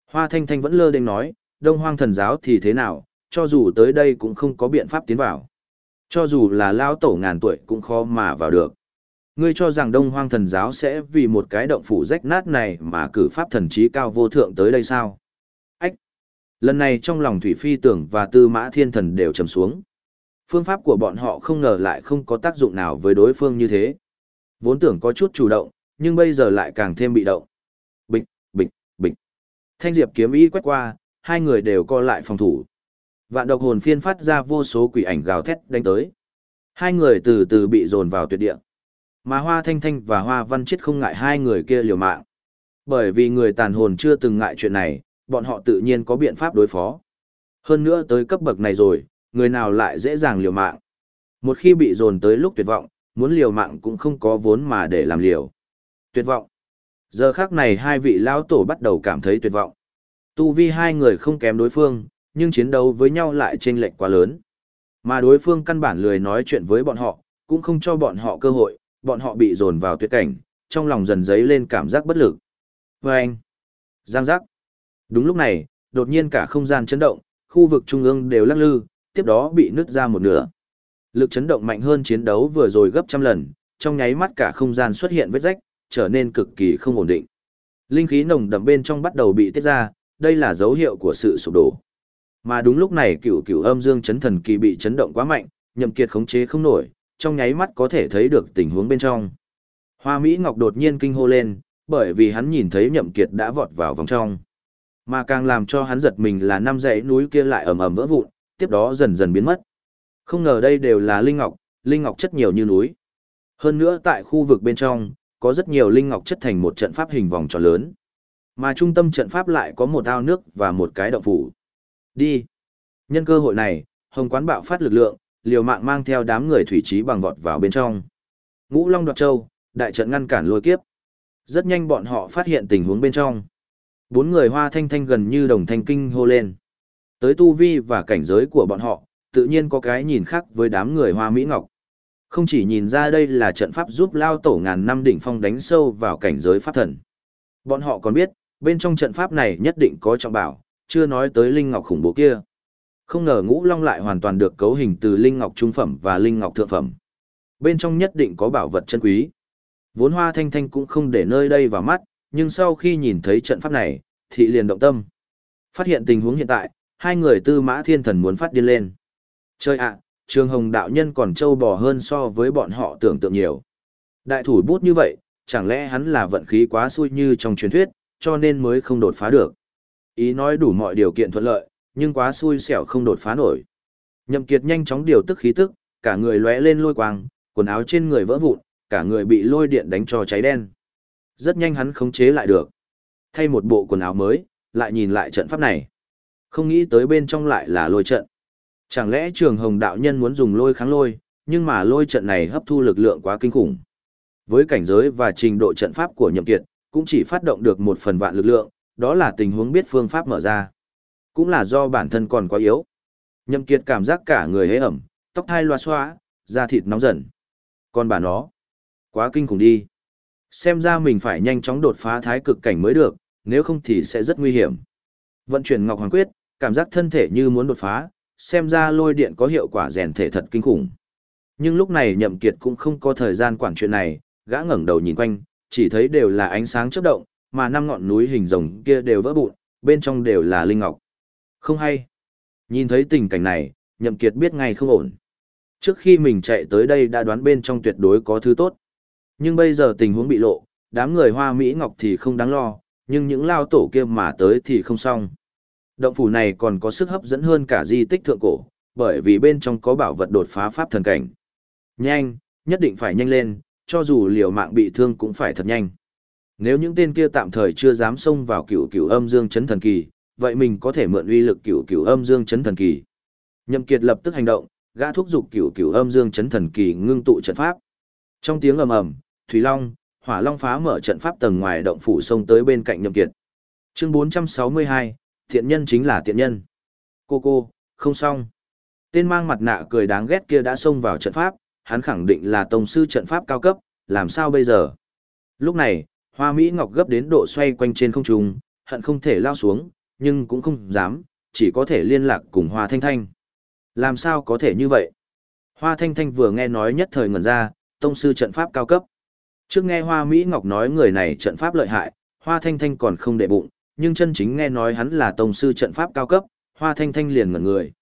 Hoa Thanh Thanh vẫn lơ đênh nói, Đông Hoang thần giáo thì thế nào, cho dù tới đây cũng không có biện pháp tiến vào. Cho dù là lao tổ ngàn tuổi cũng khó mà vào được. Ngươi cho rằng Đông Hoang thần giáo sẽ vì một cái động phủ rách nát này mà cử pháp thần trí cao vô thượng tới đây sao? Ách! Lần này trong lòng Thủy Phi tưởng và Tư Mã Thiên Thần đều trầm xuống. Phương pháp của bọn họ không ngờ lại không có tác dụng nào với đối phương như thế. Vốn tưởng có chút chủ động, nhưng bây giờ lại càng thêm bị động. Bịch, bịch, bịch. Thanh diệp kiếm ý quét qua, hai người đều co lại phòng thủ. Vạn độc hồn phiên phát ra vô số quỷ ảnh gào thét đánh tới. Hai người từ từ bị dồn vào tuyệt địa. Mà Hoa Thanh Thanh và Hoa Văn Chết không ngại hai người kia liều mạng. Bởi vì người tàn hồn chưa từng ngại chuyện này, bọn họ tự nhiên có biện pháp đối phó. Hơn nữa tới cấp bậc này rồi, người nào lại dễ dàng liều mạng. Một khi bị dồn tới lúc tuyệt vọng, muốn liều mạng cũng không có vốn mà để làm liều. Tuyệt vọng. Giờ khác này hai vị lão tổ bắt đầu cảm thấy tuyệt vọng. Tu vi hai người không kém đối phương, nhưng chiến đấu với nhau lại chênh lệch quá lớn. Mà đối phương căn bản lười nói chuyện với bọn họ, cũng không cho bọn họ cơ hội, bọn họ bị dồn vào tuyệt cảnh, trong lòng dần dấy lên cảm giác bất lực. Và anh, Giang giác. Đúng lúc này, đột nhiên cả không gian chấn động, khu vực trung ương đều lắc lư, tiếp đó bị nứt ra một nửa. Lực chấn động mạnh hơn chiến đấu vừa rồi gấp trăm lần, trong nháy mắt cả không gian xuất hiện vết rách, trở nên cực kỳ không ổn định. Linh khí nồng đậm bên trong bắt đầu bị tiết ra, đây là dấu hiệu của sự sụp đổ. Mà đúng lúc này cựu cựu âm dương chấn thần kỳ bị chấn động quá mạnh, nhậm kiệt khống chế không nổi, trong nháy mắt có thể thấy được tình huống bên trong. Hoa Mỹ Ngọc đột nhiên kinh hô lên, bởi vì hắn nhìn thấy nhậm kiệt đã vọt vào vòng trong. Mà càng làm cho hắn giật mình là năm dãy núi kia lại ầm ầm vỡ vụn, tiếp đó dần dần biến mất. Không ngờ đây đều là linh ngọc, linh ngọc chất nhiều như núi. Hơn nữa tại khu vực bên trong, có rất nhiều linh ngọc chất thành một trận pháp hình vòng tròn lớn. Mà trung tâm trận pháp lại có một ao nước và một cái động phủ. Đi. Nhân cơ hội này, Hồng Quán bạo phát lực lượng, liều mạng mang theo đám người thủy trí bằng vọt vào bên trong. Ngũ Long đoạt châu, đại trận ngăn cản lôi kiếp. Rất nhanh bọn họ phát hiện tình huống bên trong. Bốn người hoa thanh thanh gần như đồng thanh kinh hô lên. Tới tu vi và cảnh giới của bọn họ, tự nhiên có cái nhìn khác với đám người hoa Mỹ Ngọc. Không chỉ nhìn ra đây là trận pháp giúp lao tổ ngàn năm đỉnh phong đánh sâu vào cảnh giới pháp thần. Bọn họ còn biết, bên trong trận pháp này nhất định có trọng bảo, chưa nói tới linh ngọc khủng bố kia. Không ngờ ngũ long lại hoàn toàn được cấu hình từ linh ngọc trung phẩm và linh ngọc thượng phẩm. Bên trong nhất định có bảo vật chân quý. Vốn hoa thanh thanh cũng không để nơi đây vào mắt, nhưng sau khi nhìn thấy trận pháp này, thị liền động tâm. Phát hiện tình huống hiện tại, hai người tư mã thiên thần muốn phát điên lên. Chơi ạ, trường hồng đạo nhân còn trâu bò hơn so với bọn họ tưởng tượng nhiều. Đại thủ bút như vậy, chẳng lẽ hắn là vận khí quá xui như trong truyền thuyết, cho nên mới không đột phá được. Ý nói đủ mọi điều kiện thuận lợi, nhưng quá xui xẻo không đột phá nổi. Nhậm Kiệt nhanh chóng điều tức khí tức, cả người lóe lên lôi quang, quần áo trên người vỡ vụn, cả người bị lôi điện đánh cho cháy đen. Rất nhanh hắn khống chế lại được. Thay một bộ quần áo mới, lại nhìn lại trận pháp này. Không nghĩ tới bên trong lại là lôi trận. Chẳng lẽ trường hồng đạo nhân muốn dùng lôi kháng lôi, nhưng mà lôi trận này hấp thu lực lượng quá kinh khủng. Với cảnh giới và trình độ trận pháp của nhậm kiệt, cũng chỉ phát động được một phần vạn lực lượng, đó là tình huống biết phương pháp mở ra. Cũng là do bản thân còn quá yếu. Nhậm kiệt cảm giác cả người hế ẩm, tóc thai loa xoa, da thịt nóng dần. Còn bà nó, quá kinh khủng đi. Xem ra mình phải nhanh chóng đột phá thái cực cảnh mới được, nếu không thì sẽ rất nguy hiểm. Vận chuyển Ngọc Hoàng Quyết, cảm giác thân thể như muốn đột phá, xem ra lôi điện có hiệu quả rèn thể thật kinh khủng. Nhưng lúc này Nhậm Kiệt cũng không có thời gian quản chuyện này, gã ngẩng đầu nhìn quanh, chỉ thấy đều là ánh sáng chớp động, mà năm ngọn núi hình rồng kia đều vỡ vụn, bên trong đều là linh ngọc. Không hay. Nhìn thấy tình cảnh này, Nhậm Kiệt biết ngay không ổn. Trước khi mình chạy tới đây đã đoán bên trong tuyệt đối có thứ tốt. Nhưng bây giờ tình huống bị lộ, đám người hoa Mỹ Ngọc thì không đáng lo, nhưng những lao tổ kia mà tới thì không xong. Động phủ này còn có sức hấp dẫn hơn cả di tích thượng cổ, bởi vì bên trong có bảo vật đột phá pháp thần cảnh. Nhanh, nhất định phải nhanh lên, cho dù liều mạng bị thương cũng phải thật nhanh. Nếu những tên kia tạm thời chưa dám xông vào cửu cửu âm dương chấn thần kỳ, vậy mình có thể mượn uy lực cửu cửu âm dương chấn thần kỳ. Nhậm Kiệt lập tức hành động, gã thúc giục cửu cửu âm dương chấn thần kỳ ngưng tụ trận pháp. Trong tiếng ầm ầm, Thủy Long, Hỏa Long phá mở trận pháp tầng ngoài động phủ xông tới bên cạnh Nhậm Kiệt. Chương 462, thiện nhân chính là thiện nhân. Cô cô, không xong. Tên mang mặt nạ cười đáng ghét kia đã xông vào trận pháp, hắn khẳng định là tông sư trận pháp cao cấp, làm sao bây giờ? Lúc này, Hoa Mỹ Ngọc gấp đến độ xoay quanh trên không trung, hận không thể lao xuống, nhưng cũng không dám, chỉ có thể liên lạc cùng Hoa Thanh Thanh. Làm sao có thể như vậy? Hoa Thanh Thanh vừa nghe nói nhất thời ngẩn ra, tông sư trận pháp cao cấp. Trước nghe Hoa Mỹ Ngọc nói người này trận pháp lợi hại, Hoa Thanh Thanh còn không để bụng, nhưng chân chính nghe nói hắn là tông sư trận pháp cao cấp, Hoa Thanh Thanh liền ngẩn người.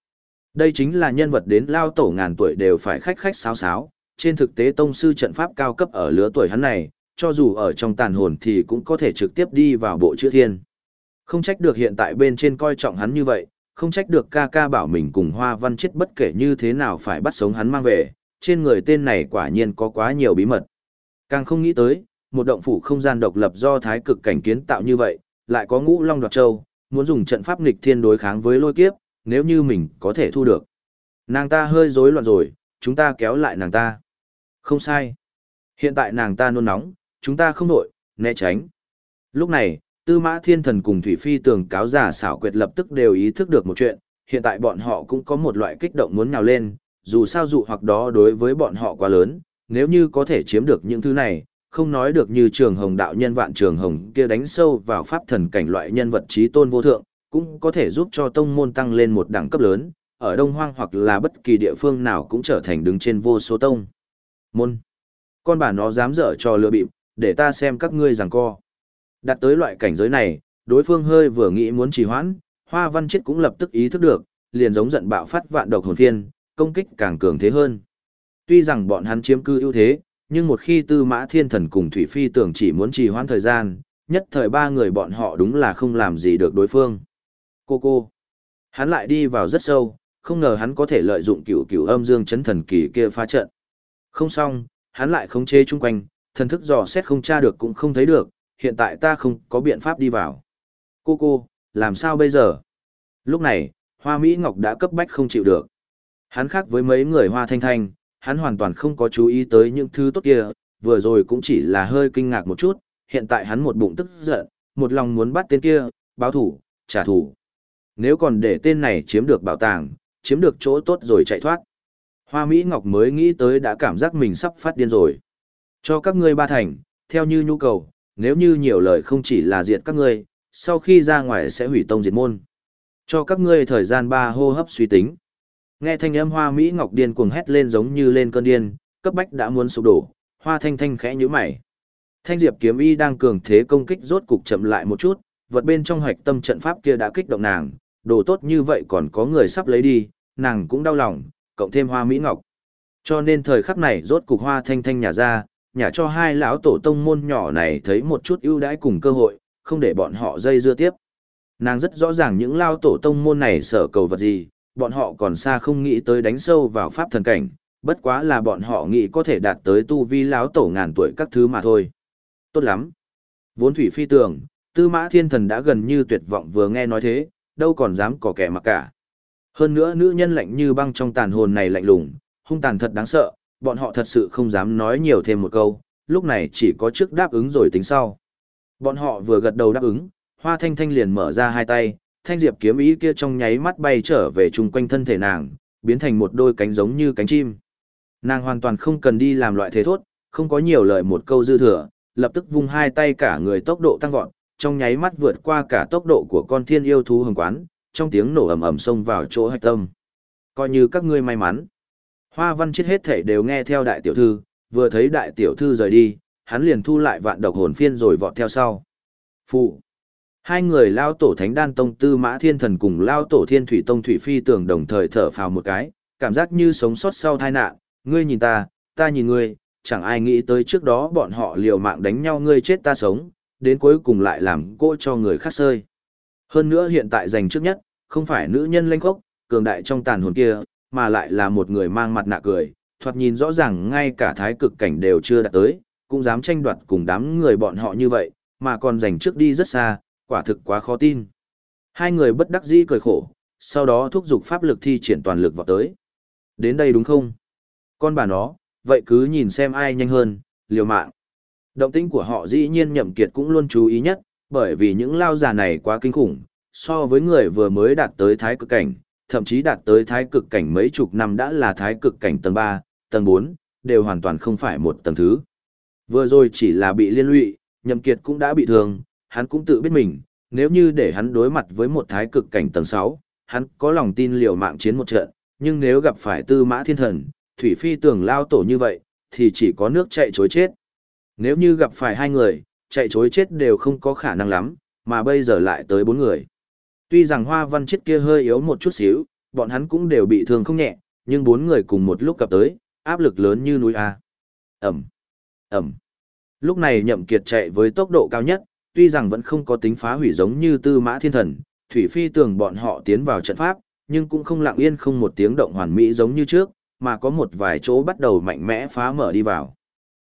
Đây chính là nhân vật đến lao tổ ngàn tuổi đều phải khách khách sáo sáo, trên thực tế tông sư trận pháp cao cấp ở lứa tuổi hắn này, cho dù ở trong tàn hồn thì cũng có thể trực tiếp đi vào bộ chữ thiên. Không trách được hiện tại bên trên coi trọng hắn như vậy, không trách được ca ca bảo mình cùng hoa văn chết bất kể như thế nào phải bắt sống hắn mang về, trên người tên này quả nhiên có quá nhiều bí mật. Càng không nghĩ tới, một động phủ không gian độc lập do thái cực cảnh kiến tạo như vậy, lại có ngũ long đoạt châu, muốn dùng trận pháp nghịch thiên đối kháng với lôi kiếp, nếu như mình có thể thu được. Nàng ta hơi rối loạn rồi, chúng ta kéo lại nàng ta. Không sai. Hiện tại nàng ta nôn nóng, chúng ta không nội, né tránh. Lúc này, Tư Mã Thiên Thần cùng Thủy Phi tường cáo giả xảo quyệt lập tức đều ý thức được một chuyện, hiện tại bọn họ cũng có một loại kích động muốn nhào lên, dù sao dụ hoặc đó đối với bọn họ quá lớn, nếu như có thể chiếm được những thứ này, không nói được như trường hồng đạo nhân vạn trường hồng kia đánh sâu vào pháp thần cảnh loại nhân vật trí tôn vô thượng, cũng có thể giúp cho tông môn tăng lên một đẳng cấp lớn, ở Đông Hoang hoặc là bất kỳ địa phương nào cũng trở thành đứng trên vô số tông. Môn. Con bà nó dám dở cho lừa bịp, để ta xem các ngươi giằng co. Đặt tới loại cảnh giới này, đối phương hơi vừa nghĩ muốn trì hoãn, Hoa Văn Chết cũng lập tức ý thức được, liền giống giận bạo phát vạn độc hồn phiên, công kích càng cường thế hơn. Tuy rằng bọn hắn chiếm cư ưu thế, nhưng một khi Tư Mã Thiên Thần cùng Thủy Phi tưởng chỉ muốn trì hoãn thời gian, nhất thời ba người bọn họ đúng là không làm gì được đối phương. Cô cô. Hắn lại đi vào rất sâu, không ngờ hắn có thể lợi dụng cửu cửu âm dương chấn thần kỳ kia phá trận. Không xong, hắn lại khống chế chung quanh, thần thức dò xét không tra được cũng không thấy được, hiện tại ta không có biện pháp đi vào. Cô cô, làm sao bây giờ? Lúc này, Hoa Mỹ Ngọc đã cấp bách không chịu được. Hắn khác với mấy người Hoa Thanh Thanh, hắn hoàn toàn không có chú ý tới những thứ tốt kia, vừa rồi cũng chỉ là hơi kinh ngạc một chút, hiện tại hắn một bụng tức giận, một lòng muốn bắt tên kia, báo thủ, trả thù. Nếu còn để tên này chiếm được bảo tàng, chiếm được chỗ tốt rồi chạy thoát. Hoa Mỹ Ngọc mới nghĩ tới đã cảm giác mình sắp phát điên rồi. Cho các ngươi ba thành, theo như nhu cầu, nếu như nhiều lời không chỉ là diệt các ngươi, sau khi ra ngoài sẽ hủy tông diệt môn. Cho các ngươi thời gian ba hô hấp suy tính. Nghe thanh âm Hoa Mỹ Ngọc điên cuồng hét lên giống như lên cơn điên, cấp bách đã muốn sụp đổ, Hoa Thanh Thanh khẽ nhíu mày. Thanh Diệp kiếm y đang cường thế công kích rốt cục chậm lại một chút, vật bên trong hoạch tâm trận pháp kia đã kích động nàng, đồ tốt như vậy còn có người sắp lấy đi, nàng cũng đau lòng, cộng thêm hoa mỹ ngọc. Cho nên thời khắc này rốt cục hoa thanh thanh nhà ra, nhà cho hai lão tổ tông môn nhỏ này thấy một chút ưu đãi cùng cơ hội, không để bọn họ dây dưa tiếp. Nàng rất rõ ràng những lao tổ tông môn này sở cầu vật gì, bọn họ còn xa không nghĩ tới đánh sâu vào pháp thần cảnh, bất quá là bọn họ nghĩ có thể đạt tới tu vi lão tổ ngàn tuổi các thứ mà thôi. Tốt lắm. Vốn thủy phi tưởng, tư mã thiên thần đã gần như tuyệt vọng vừa nghe nói thế, đâu còn dám có kẻ mặc cả. Hơn nữa nữ nhân lạnh như băng trong tàn hồn này lạnh lùng, hung tàn thật đáng sợ, bọn họ thật sự không dám nói nhiều thêm một câu, lúc này chỉ có trước đáp ứng rồi tính sau. Bọn họ vừa gật đầu đáp ứng, hoa thanh thanh liền mở ra hai tay, thanh diệp kiếm ý kia trong nháy mắt bay trở về chung quanh thân thể nàng, biến thành một đôi cánh giống như cánh chim. Nàng hoàn toàn không cần đi làm loại thế thốt, không có nhiều lời một câu dư thừa, lập tức vung hai tay cả người tốc độ tăng vọt, trong nháy mắt vượt qua cả tốc độ của con thiên yêu thú hồng quán, trong tiếng nổ ầm ầm xông vào chỗ hạch tâm. Coi như các ngươi may mắn. Hoa văn chết hết thể đều nghe theo đại tiểu thư, vừa thấy đại tiểu thư rời đi, hắn liền thu lại vạn độc hồn phiên rồi vọt theo sau. Phụ. Hai người lao tổ thánh đan tông tư mã thiên thần cùng lao tổ thiên thủy tông thủy phi tưởng đồng thời thở phào một cái, cảm giác như sống sót sau tai nạn, ngươi nhìn ta, ta nhìn ngươi, chẳng ai nghĩ tới trước đó bọn họ liều mạng đánh nhau ngươi chết ta sống, đến cuối cùng lại làm cô cho người khác sơi. Hơn nữa hiện tại giành trước nhất, không phải nữ nhân lanh khốc, cường đại trong tàn hồn kia, mà lại là một người mang mặt nạ cười, thoạt nhìn rõ ràng ngay cả thái cực cảnh đều chưa đạt tới, cũng dám tranh đoạt cùng đám người bọn họ như vậy, mà còn giành trước đi rất xa, quả thực quá khó tin. Hai người bất đắc dĩ cười khổ, sau đó thúc giục pháp lực thi triển toàn lực vào tới. Đến đây đúng không? Con bà nó, vậy cứ nhìn xem ai nhanh hơn, liều mạng. Động tĩnh của họ dĩ nhiên nhậm kiệt cũng luôn chú ý nhất, bởi vì những lao già này quá kinh khủng, so với người vừa mới đạt tới thái cực cảnh, thậm chí đạt tới thái cực cảnh mấy chục năm đã là thái cực cảnh tầng 3, tầng 4, đều hoàn toàn không phải một tầng thứ. Vừa rồi chỉ là bị liên lụy, nhậm kiệt cũng đã bị thương, hắn cũng tự biết mình, nếu như để hắn đối mặt với một thái cực cảnh tầng 6, hắn có lòng tin liều mạng chiến một trận, nhưng nếu gặp phải tư mã thiên thần, thủy phi tưởng lao tổ như vậy, thì chỉ có nước chạy chối chết. Nếu như gặp phải hai người, chạy chối chết đều không có khả năng lắm, mà bây giờ lại tới bốn người. Tuy rằng hoa văn chết kia hơi yếu một chút xíu, bọn hắn cũng đều bị thương không nhẹ, nhưng bốn người cùng một lúc cập tới, áp lực lớn như núi A. Ẩm, Ẩm. Lúc này nhậm kiệt chạy với tốc độ cao nhất, tuy rằng vẫn không có tính phá hủy giống như tư mã thiên thần, thủy phi tưởng bọn họ tiến vào trận pháp, nhưng cũng không lặng yên không một tiếng động hoàn mỹ giống như trước, mà có một vài chỗ bắt đầu mạnh mẽ phá mở đi vào.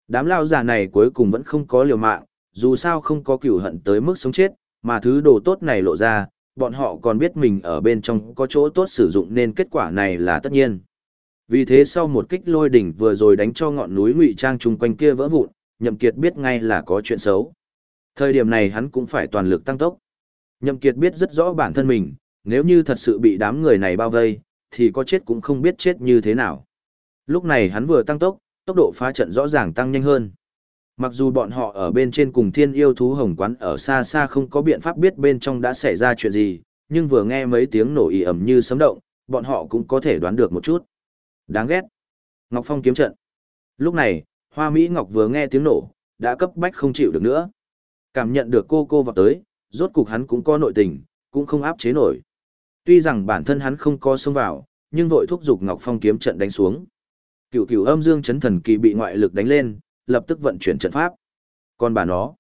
Đám lao giả này cuối cùng vẫn không có liều mạng, dù sao không có cửu hận tới mức sống chết, mà thứ đồ tốt này lộ ra, bọn họ còn biết mình ở bên trong có chỗ tốt sử dụng nên kết quả này là tất nhiên. Vì thế sau một kích lôi đỉnh vừa rồi đánh cho ngọn núi ngụy trang chung quanh kia vỡ vụn, Nhậm Kiệt biết ngay là có chuyện xấu. Thời điểm này hắn cũng phải toàn lực tăng tốc. Nhậm Kiệt biết rất rõ bản thân mình, nếu như thật sự bị đám người này bao vây, thì có chết cũng không biết chết như thế nào. Lúc này hắn vừa tăng tốc, tốc độ phá trận rõ ràng tăng nhanh hơn. Mặc dù bọn họ ở bên trên cùng thiên yêu thú hồng quán ở xa xa không có biện pháp biết bên trong đã xảy ra chuyện gì, nhưng vừa nghe mấy tiếng nổ ỉ ẩm như sấm động, bọn họ cũng có thể đoán được một chút. Đáng ghét. Ngọc Phong kiếm trận. Lúc này, Hoa Mỹ Ngọc vừa nghe tiếng nổ, đã cấp bách không chịu được nữa. Cảm nhận được cô cô vào tới, rốt cục hắn cũng có nội tình, cũng không áp chế nổi. Tuy rằng bản thân hắn không có xông vào, nhưng vội thúc giục Ngọc Phong kiếm trận đánh xuống. Cửu cửu âm dương chấn thần kỳ bị ngoại lực đánh lên, lập tức vận chuyển trận pháp. Còn bà nó,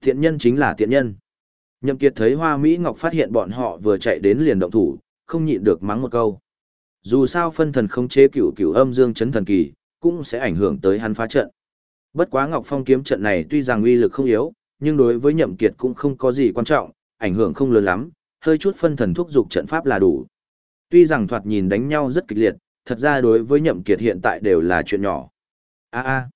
thiện nhân chính là thiện nhân. Nhậm Kiệt thấy Hoa Mỹ Ngọc phát hiện bọn họ vừa chạy đến liền động thủ, không nhịn được mắng một câu. Dù sao phân thần không chế cửu cửu âm dương chấn thần kỳ, cũng sẽ ảnh hưởng tới hắn phá trận. Bất quá Ngọc Phong kiếm trận này tuy rằng uy lực không yếu, nhưng đối với Nhậm Kiệt cũng không có gì quan trọng, ảnh hưởng không lớn lắm, hơi chút phân thần thúc dục trận pháp là đủ. Tuy rằng thoạt nhìn đánh nhau rất kịch liệt, thật ra đối với Nhậm Kiệt hiện tại đều là chuyện nhỏ. A a.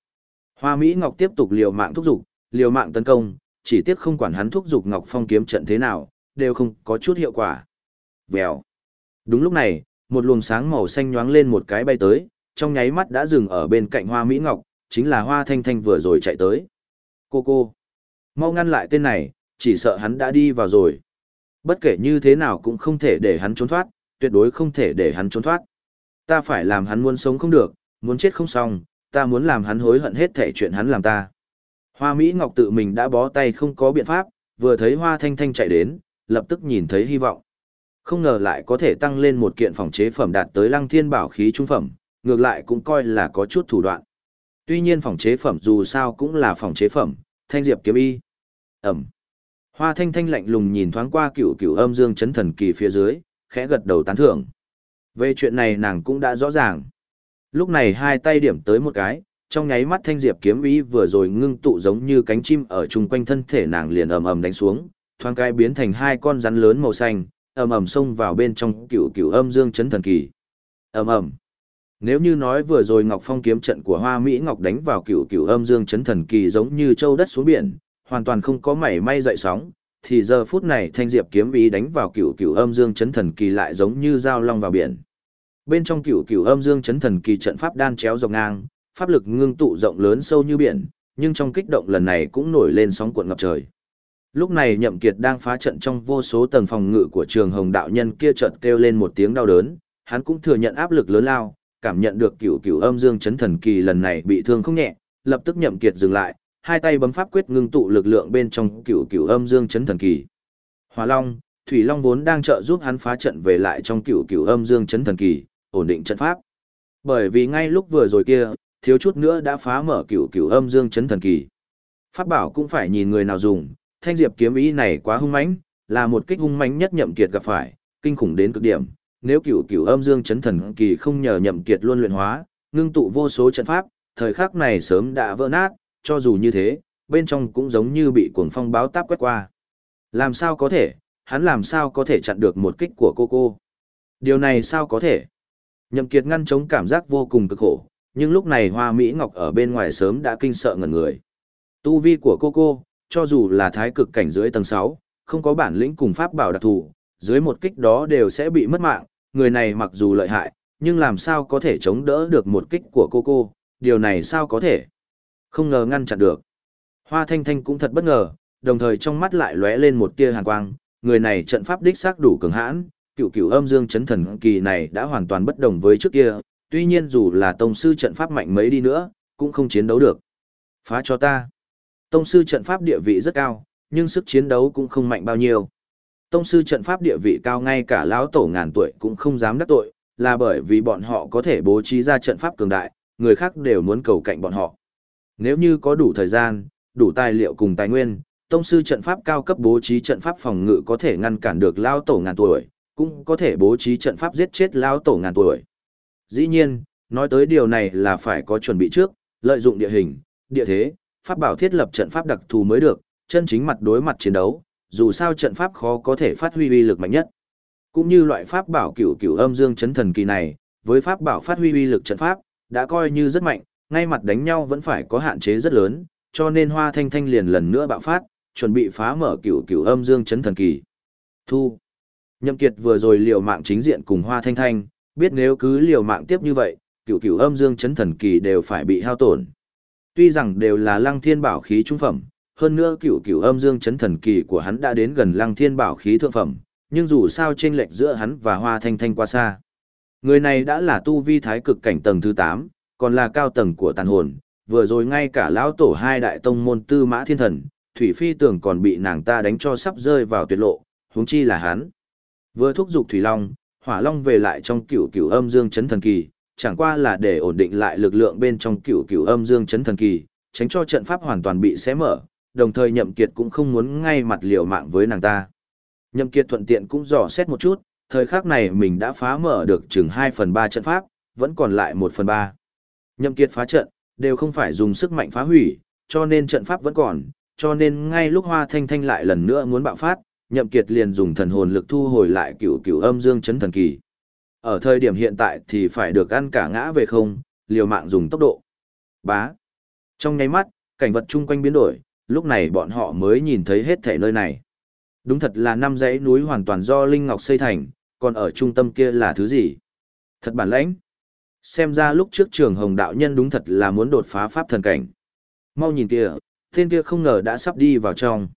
Hoa Mỹ Ngọc tiếp tục liều mạng thúc dục, liều mạng tấn công, chỉ tiếc không quản hắn thúc dục Ngọc Phong kiếm trận thế nào, đều không có chút hiệu quả. Vèo. Đúng lúc này, một luồng sáng màu xanh nhoáng lên một cái bay tới, trong nháy mắt đã dừng ở bên cạnh Hoa Mỹ Ngọc, chính là Hoa Thanh Thanh vừa rồi chạy tới. Cô cô. Mau ngăn lại tên này, chỉ sợ hắn đã đi vào rồi. Bất kể như thế nào cũng không thể để hắn trốn thoát, tuyệt đối không thể để hắn trốn thoát. Ta phải làm hắn muốn sống không được, muốn chết không xong, ta muốn làm hắn hối hận hết thể chuyện hắn làm ta. Hoa Mỹ Ngọc tự mình đã bó tay không có biện pháp, vừa thấy Hoa Thanh Thanh chạy đến, lập tức nhìn thấy hy vọng. Không ngờ lại có thể tăng lên một kiện phòng chế phẩm đạt tới lăng thiên bảo khí trung phẩm, ngược lại cũng coi là có chút thủ đoạn. Tuy nhiên phòng chế phẩm dù sao cũng là phòng chế phẩm, thanh diệp kiếm y. Ẩm. Hoa thanh thanh lạnh lùng nhìn thoáng qua cựu cựu âm dương chấn thần kỳ phía dưới, khẽ gật đầu tán thưởng. Về chuyện này nàng cũng đã rõ ràng. Lúc này hai tay điểm tới một cái, trong nháy mắt thanh diệp kiếm ý vừa rồi ngưng tụ giống như cánh chim ở chung quanh thân thể nàng liền ầm ầm đánh xuống, thoáng cái biến thành hai con rắn lớn màu xanh, ầm ầm xông vào bên trong cựu cựu âm dương chấn thần kỳ. Ầm ầm. Nếu như nói vừa rồi Ngọc Phong kiếm trận của Hoa Mỹ Ngọc đánh vào cựu cựu âm dương chấn thần kỳ giống như châu đất xuống biển, hoàn toàn không có mảy may dậy sóng, thì giờ phút này thanh diệp kiếm ý đánh vào cựu cựu âm dương chấn thần kỳ lại giống như dao long vào biển. Bên trong cửu cửu âm dương chấn thần kỳ trận pháp đan chéo dọc ngang, pháp lực ngưng tụ rộng lớn sâu như biển, nhưng trong kích động lần này cũng nổi lên sóng cuộn ngập trời. Lúc này Nhậm Kiệt đang phá trận trong vô số tầng phòng ngự của trường hồng đạo nhân kia chợt kêu lên một tiếng đau đớn, hắn cũng thừa nhận áp lực lớn lao, cảm nhận được cửu cửu âm dương chấn thần kỳ lần này bị thương không nhẹ, lập tức Nhậm Kiệt dừng lại, hai tay bấm pháp quyết ngưng tụ lực lượng bên trong cửu cửu âm dương chấn thần kỳ. Hỏa Long, Thủy Long vốn đang trợ giúp hắn phá trận về lại trong cửu cửu âm dương chấn thần kỳ, ổn định trận pháp. Bởi vì ngay lúc vừa rồi kia, thiếu chút nữa đã phá mở cửu cửu âm dương chấn thần kỳ. Pháp bảo cũng phải nhìn người nào dùng, thanh diệp kiếm ý này quá hung mãnh, là một kích hung mãnh nhất nhậm kiệt gặp phải, kinh khủng đến cực điểm. Nếu cửu cửu âm dương chấn thần kỳ không nhờ nhậm kiệt luôn luyện hóa, ngưng tụ vô số trận pháp, thời khắc này sớm đã vỡ nát, cho dù như thế, bên trong cũng giống như bị cuồng phong báo táp quét qua. Làm sao có thể, hắn làm sao có thể chặn được một kích của cô cô? Điều này sao có thể? Nhậm Kiệt ngăn chống cảm giác vô cùng cực khổ, nhưng lúc này Hoa Mỹ Ngọc ở bên ngoài sớm đã kinh sợ ngẩn người. Tu vi của cô cô, cho dù là thái cực cảnh dưới tầng 6, không có bản lĩnh cùng pháp bảo đặc thù, dưới một kích đó đều sẽ bị mất mạng, người này mặc dù lợi hại, nhưng làm sao có thể chống đỡ được một kích của cô cô, điều này sao có thể? Không ngờ ngăn chặn được. Hoa Thanh Thanh cũng thật bất ngờ, đồng thời trong mắt lại lóe lên một tia hàn quang, người này trận pháp đích xác đủ cường hãn, cựu cựu âm dương chấn thần kỳ này đã hoàn toàn bất đồng với trước kia, tuy nhiên dù là tông sư trận pháp mạnh mấy đi nữa, cũng không chiến đấu được. Phá cho ta. Tông sư trận pháp địa vị rất cao, nhưng sức chiến đấu cũng không mạnh bao nhiêu. Tông sư trận pháp địa vị cao ngay cả lão tổ ngàn tuổi cũng không dám đắc tội, là bởi vì bọn họ có thể bố trí ra trận pháp cường đại, người khác đều muốn cầu cạnh bọn họ. Nếu như có đủ thời gian, đủ tài liệu cùng tài nguyên, tông sư trận pháp cao cấp bố trí trận pháp phòng ngự có thể ngăn cản được lão tổ ngàn tuổi, cũng có thể bố trí trận pháp giết chết lão tổ ngàn tuổi. Dĩ nhiên, nói tới điều này là phải có chuẩn bị trước, lợi dụng địa hình, địa thế, pháp bảo thiết lập trận pháp đặc thù mới được, chân chính mặt đối mặt chiến đấu, dù sao trận pháp khó có thể phát huy uy lực mạnh nhất. Cũng như loại pháp bảo cửu cửu âm dương chấn thần kỳ này, với pháp bảo phát huy uy lực trận pháp, đã coi như rất mạnh, ngay mặt đánh nhau vẫn phải có hạn chế rất lớn, cho nên Hoa Thanh Thanh liền lần nữa bạo phát, chuẩn bị phá mở cửu cửu âm dương chấn thần kỳ. Thu. Nhậm Kiệt vừa rồi liều mạng chính diện cùng Hoa Thanh Thanh, biết nếu cứ liều mạng tiếp như vậy, cửu cửu âm dương chấn thần kỳ đều phải bị hao tổn. Tuy rằng đều là lăng thiên bảo khí trung phẩm, hơn nữa cửu cửu âm dương chấn thần kỳ của hắn đã đến gần lăng thiên bảo khí thượng phẩm, nhưng dù sao chênh lệch giữa hắn và Hoa Thanh Thanh quá xa. Người này đã là tu vi thái cực cảnh tầng thứ 8, còn là cao tầng của tàn hồn, vừa rồi ngay cả lão tổ hai đại tông môn tư mã thiên thần, Thủy Phi tưởng còn bị nàng ta đánh cho sắp rơi vào tuyệt lộ, huống chi là hắn. Vừa thúc giục Thủy Long, Hỏa Long về lại trong cửu cửu âm dương chấn thần kỳ, chẳng qua là để ổn định lại lực lượng bên trong cửu cửu âm dương chấn thần kỳ, tránh cho trận pháp hoàn toàn bị xé mở, đồng thời Nhậm Kiệt cũng không muốn ngay mặt liều mạng với nàng ta. Nhậm Kiệt thuận tiện cũng dò xét một chút, thời khắc này mình đã phá mở được chừng 2 phần 3 trận pháp, vẫn còn lại 1 phần 3. Nhậm Kiệt phá trận, đều không phải dùng sức mạnh phá hủy, cho nên trận pháp vẫn còn, cho nên ngay lúc Hoa Thanh Thanh lại lần nữa muốn bạo phát, Nhậm Kiệt liền dùng thần hồn lực thu hồi lại cửu cửu âm dương chấn thần kỳ. Ở thời điểm hiện tại thì phải được ăn cả ngã về không, liều mạng dùng tốc độ. Bá. Trong nháy mắt, cảnh vật chung quanh biến đổi, lúc này bọn họ mới nhìn thấy hết thể nơi này. Đúng thật là năm dãy núi hoàn toàn do Linh Ngọc xây thành, còn ở trung tâm kia là thứ gì? Thật bản lãnh. Xem ra lúc trước trường hồng đạo nhân đúng thật là muốn đột phá pháp thần cảnh. Mau nhìn kia, tên kia không ngờ đã sắp đi vào trong.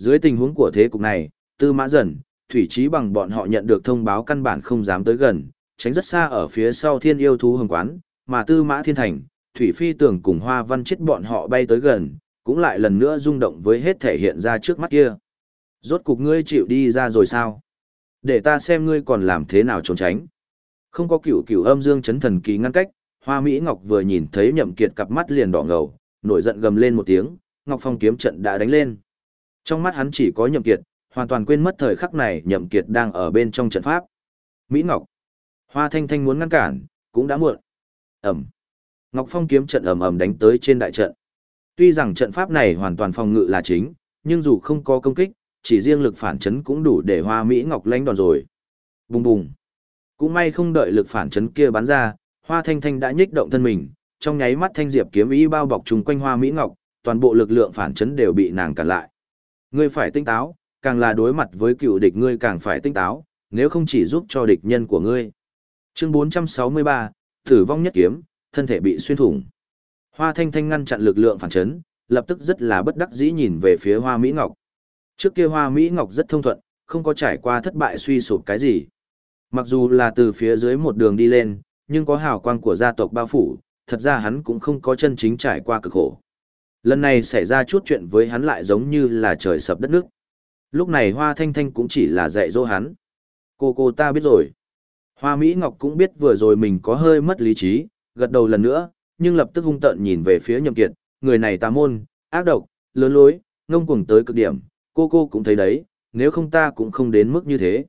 Dưới tình huống của thế cục này, tư mã dần, thủy trí bằng bọn họ nhận được thông báo căn bản không dám tới gần, tránh rất xa ở phía sau thiên yêu thú hồng quán, mà tư mã thiên thành, thủy phi tường cùng hoa văn chết bọn họ bay tới gần, cũng lại lần nữa rung động với hết thể hiện ra trước mắt kia. Rốt cục ngươi chịu đi ra rồi sao? Để ta xem ngươi còn làm thế nào trốn tránh. Không có cửu cửu âm dương chấn thần kỳ ngăn cách, Hoa Mỹ Ngọc vừa nhìn thấy Nhậm Kiệt cặp mắt liền đỏ ngầu, nổi giận gầm lên một tiếng, Ngọc Phong kiếm trận đã đánh lên. Trong mắt hắn chỉ có Nhậm Kiệt, hoàn toàn quên mất thời khắc này Nhậm Kiệt đang ở bên trong trận pháp. Mỹ Ngọc. Hoa Thanh Thanh muốn ngăn cản, cũng đã muộn. Ầm. Ngọc Phong kiếm trận ầm ầm đánh tới trên đại trận. Tuy rằng trận pháp này hoàn toàn phòng ngự là chính, nhưng dù không có công kích, chỉ riêng lực phản chấn cũng đủ để Hoa Mỹ Ngọc lánh đòn rồi. Bùng bùng. Cũng may không đợi lực phản chấn kia bắn ra, Hoa Thanh Thanh đã nhích động thân mình, trong nháy mắt thanh diệp kiếm ý bao bọc trùng quanh Hoa Mỹ Ngọc, toàn bộ lực lượng phản chấn đều bị nàng cản lại. Ngươi phải tinh táo, càng là đối mặt với cựu địch ngươi càng phải tinh táo, nếu không chỉ giúp cho địch nhân của ngươi. Chương 463, Tử vong nhất kiếm, thân thể bị xuyên thủng. Hoa Thanh Thanh ngăn chặn lực lượng phản chấn, lập tức rất là bất đắc dĩ nhìn về phía Hoa Mỹ Ngọc. Trước kia Hoa Mỹ Ngọc rất thông thuận, không có trải qua thất bại suy sụp cái gì. Mặc dù là từ phía dưới một đường đi lên, nhưng có hào quang của gia tộc bao phủ, thật ra hắn cũng không có chân chính trải qua cực khổ. Lần này xảy ra chút chuyện với hắn lại giống như là trời sập đất nước. Lúc này Hoa Thanh Thanh cũng chỉ là dạy dỗ hắn. Cô cô ta biết rồi. Hoa Mỹ Ngọc cũng biết vừa rồi mình có hơi mất lý trí, gật đầu lần nữa, nhưng lập tức hung tợn nhìn về phía Nhậm Kiệt, người này tà môn, ác độc, lớn lối, ngông cuồng tới cực điểm, cô cô cũng thấy đấy, nếu không ta cũng không đến mức như thế.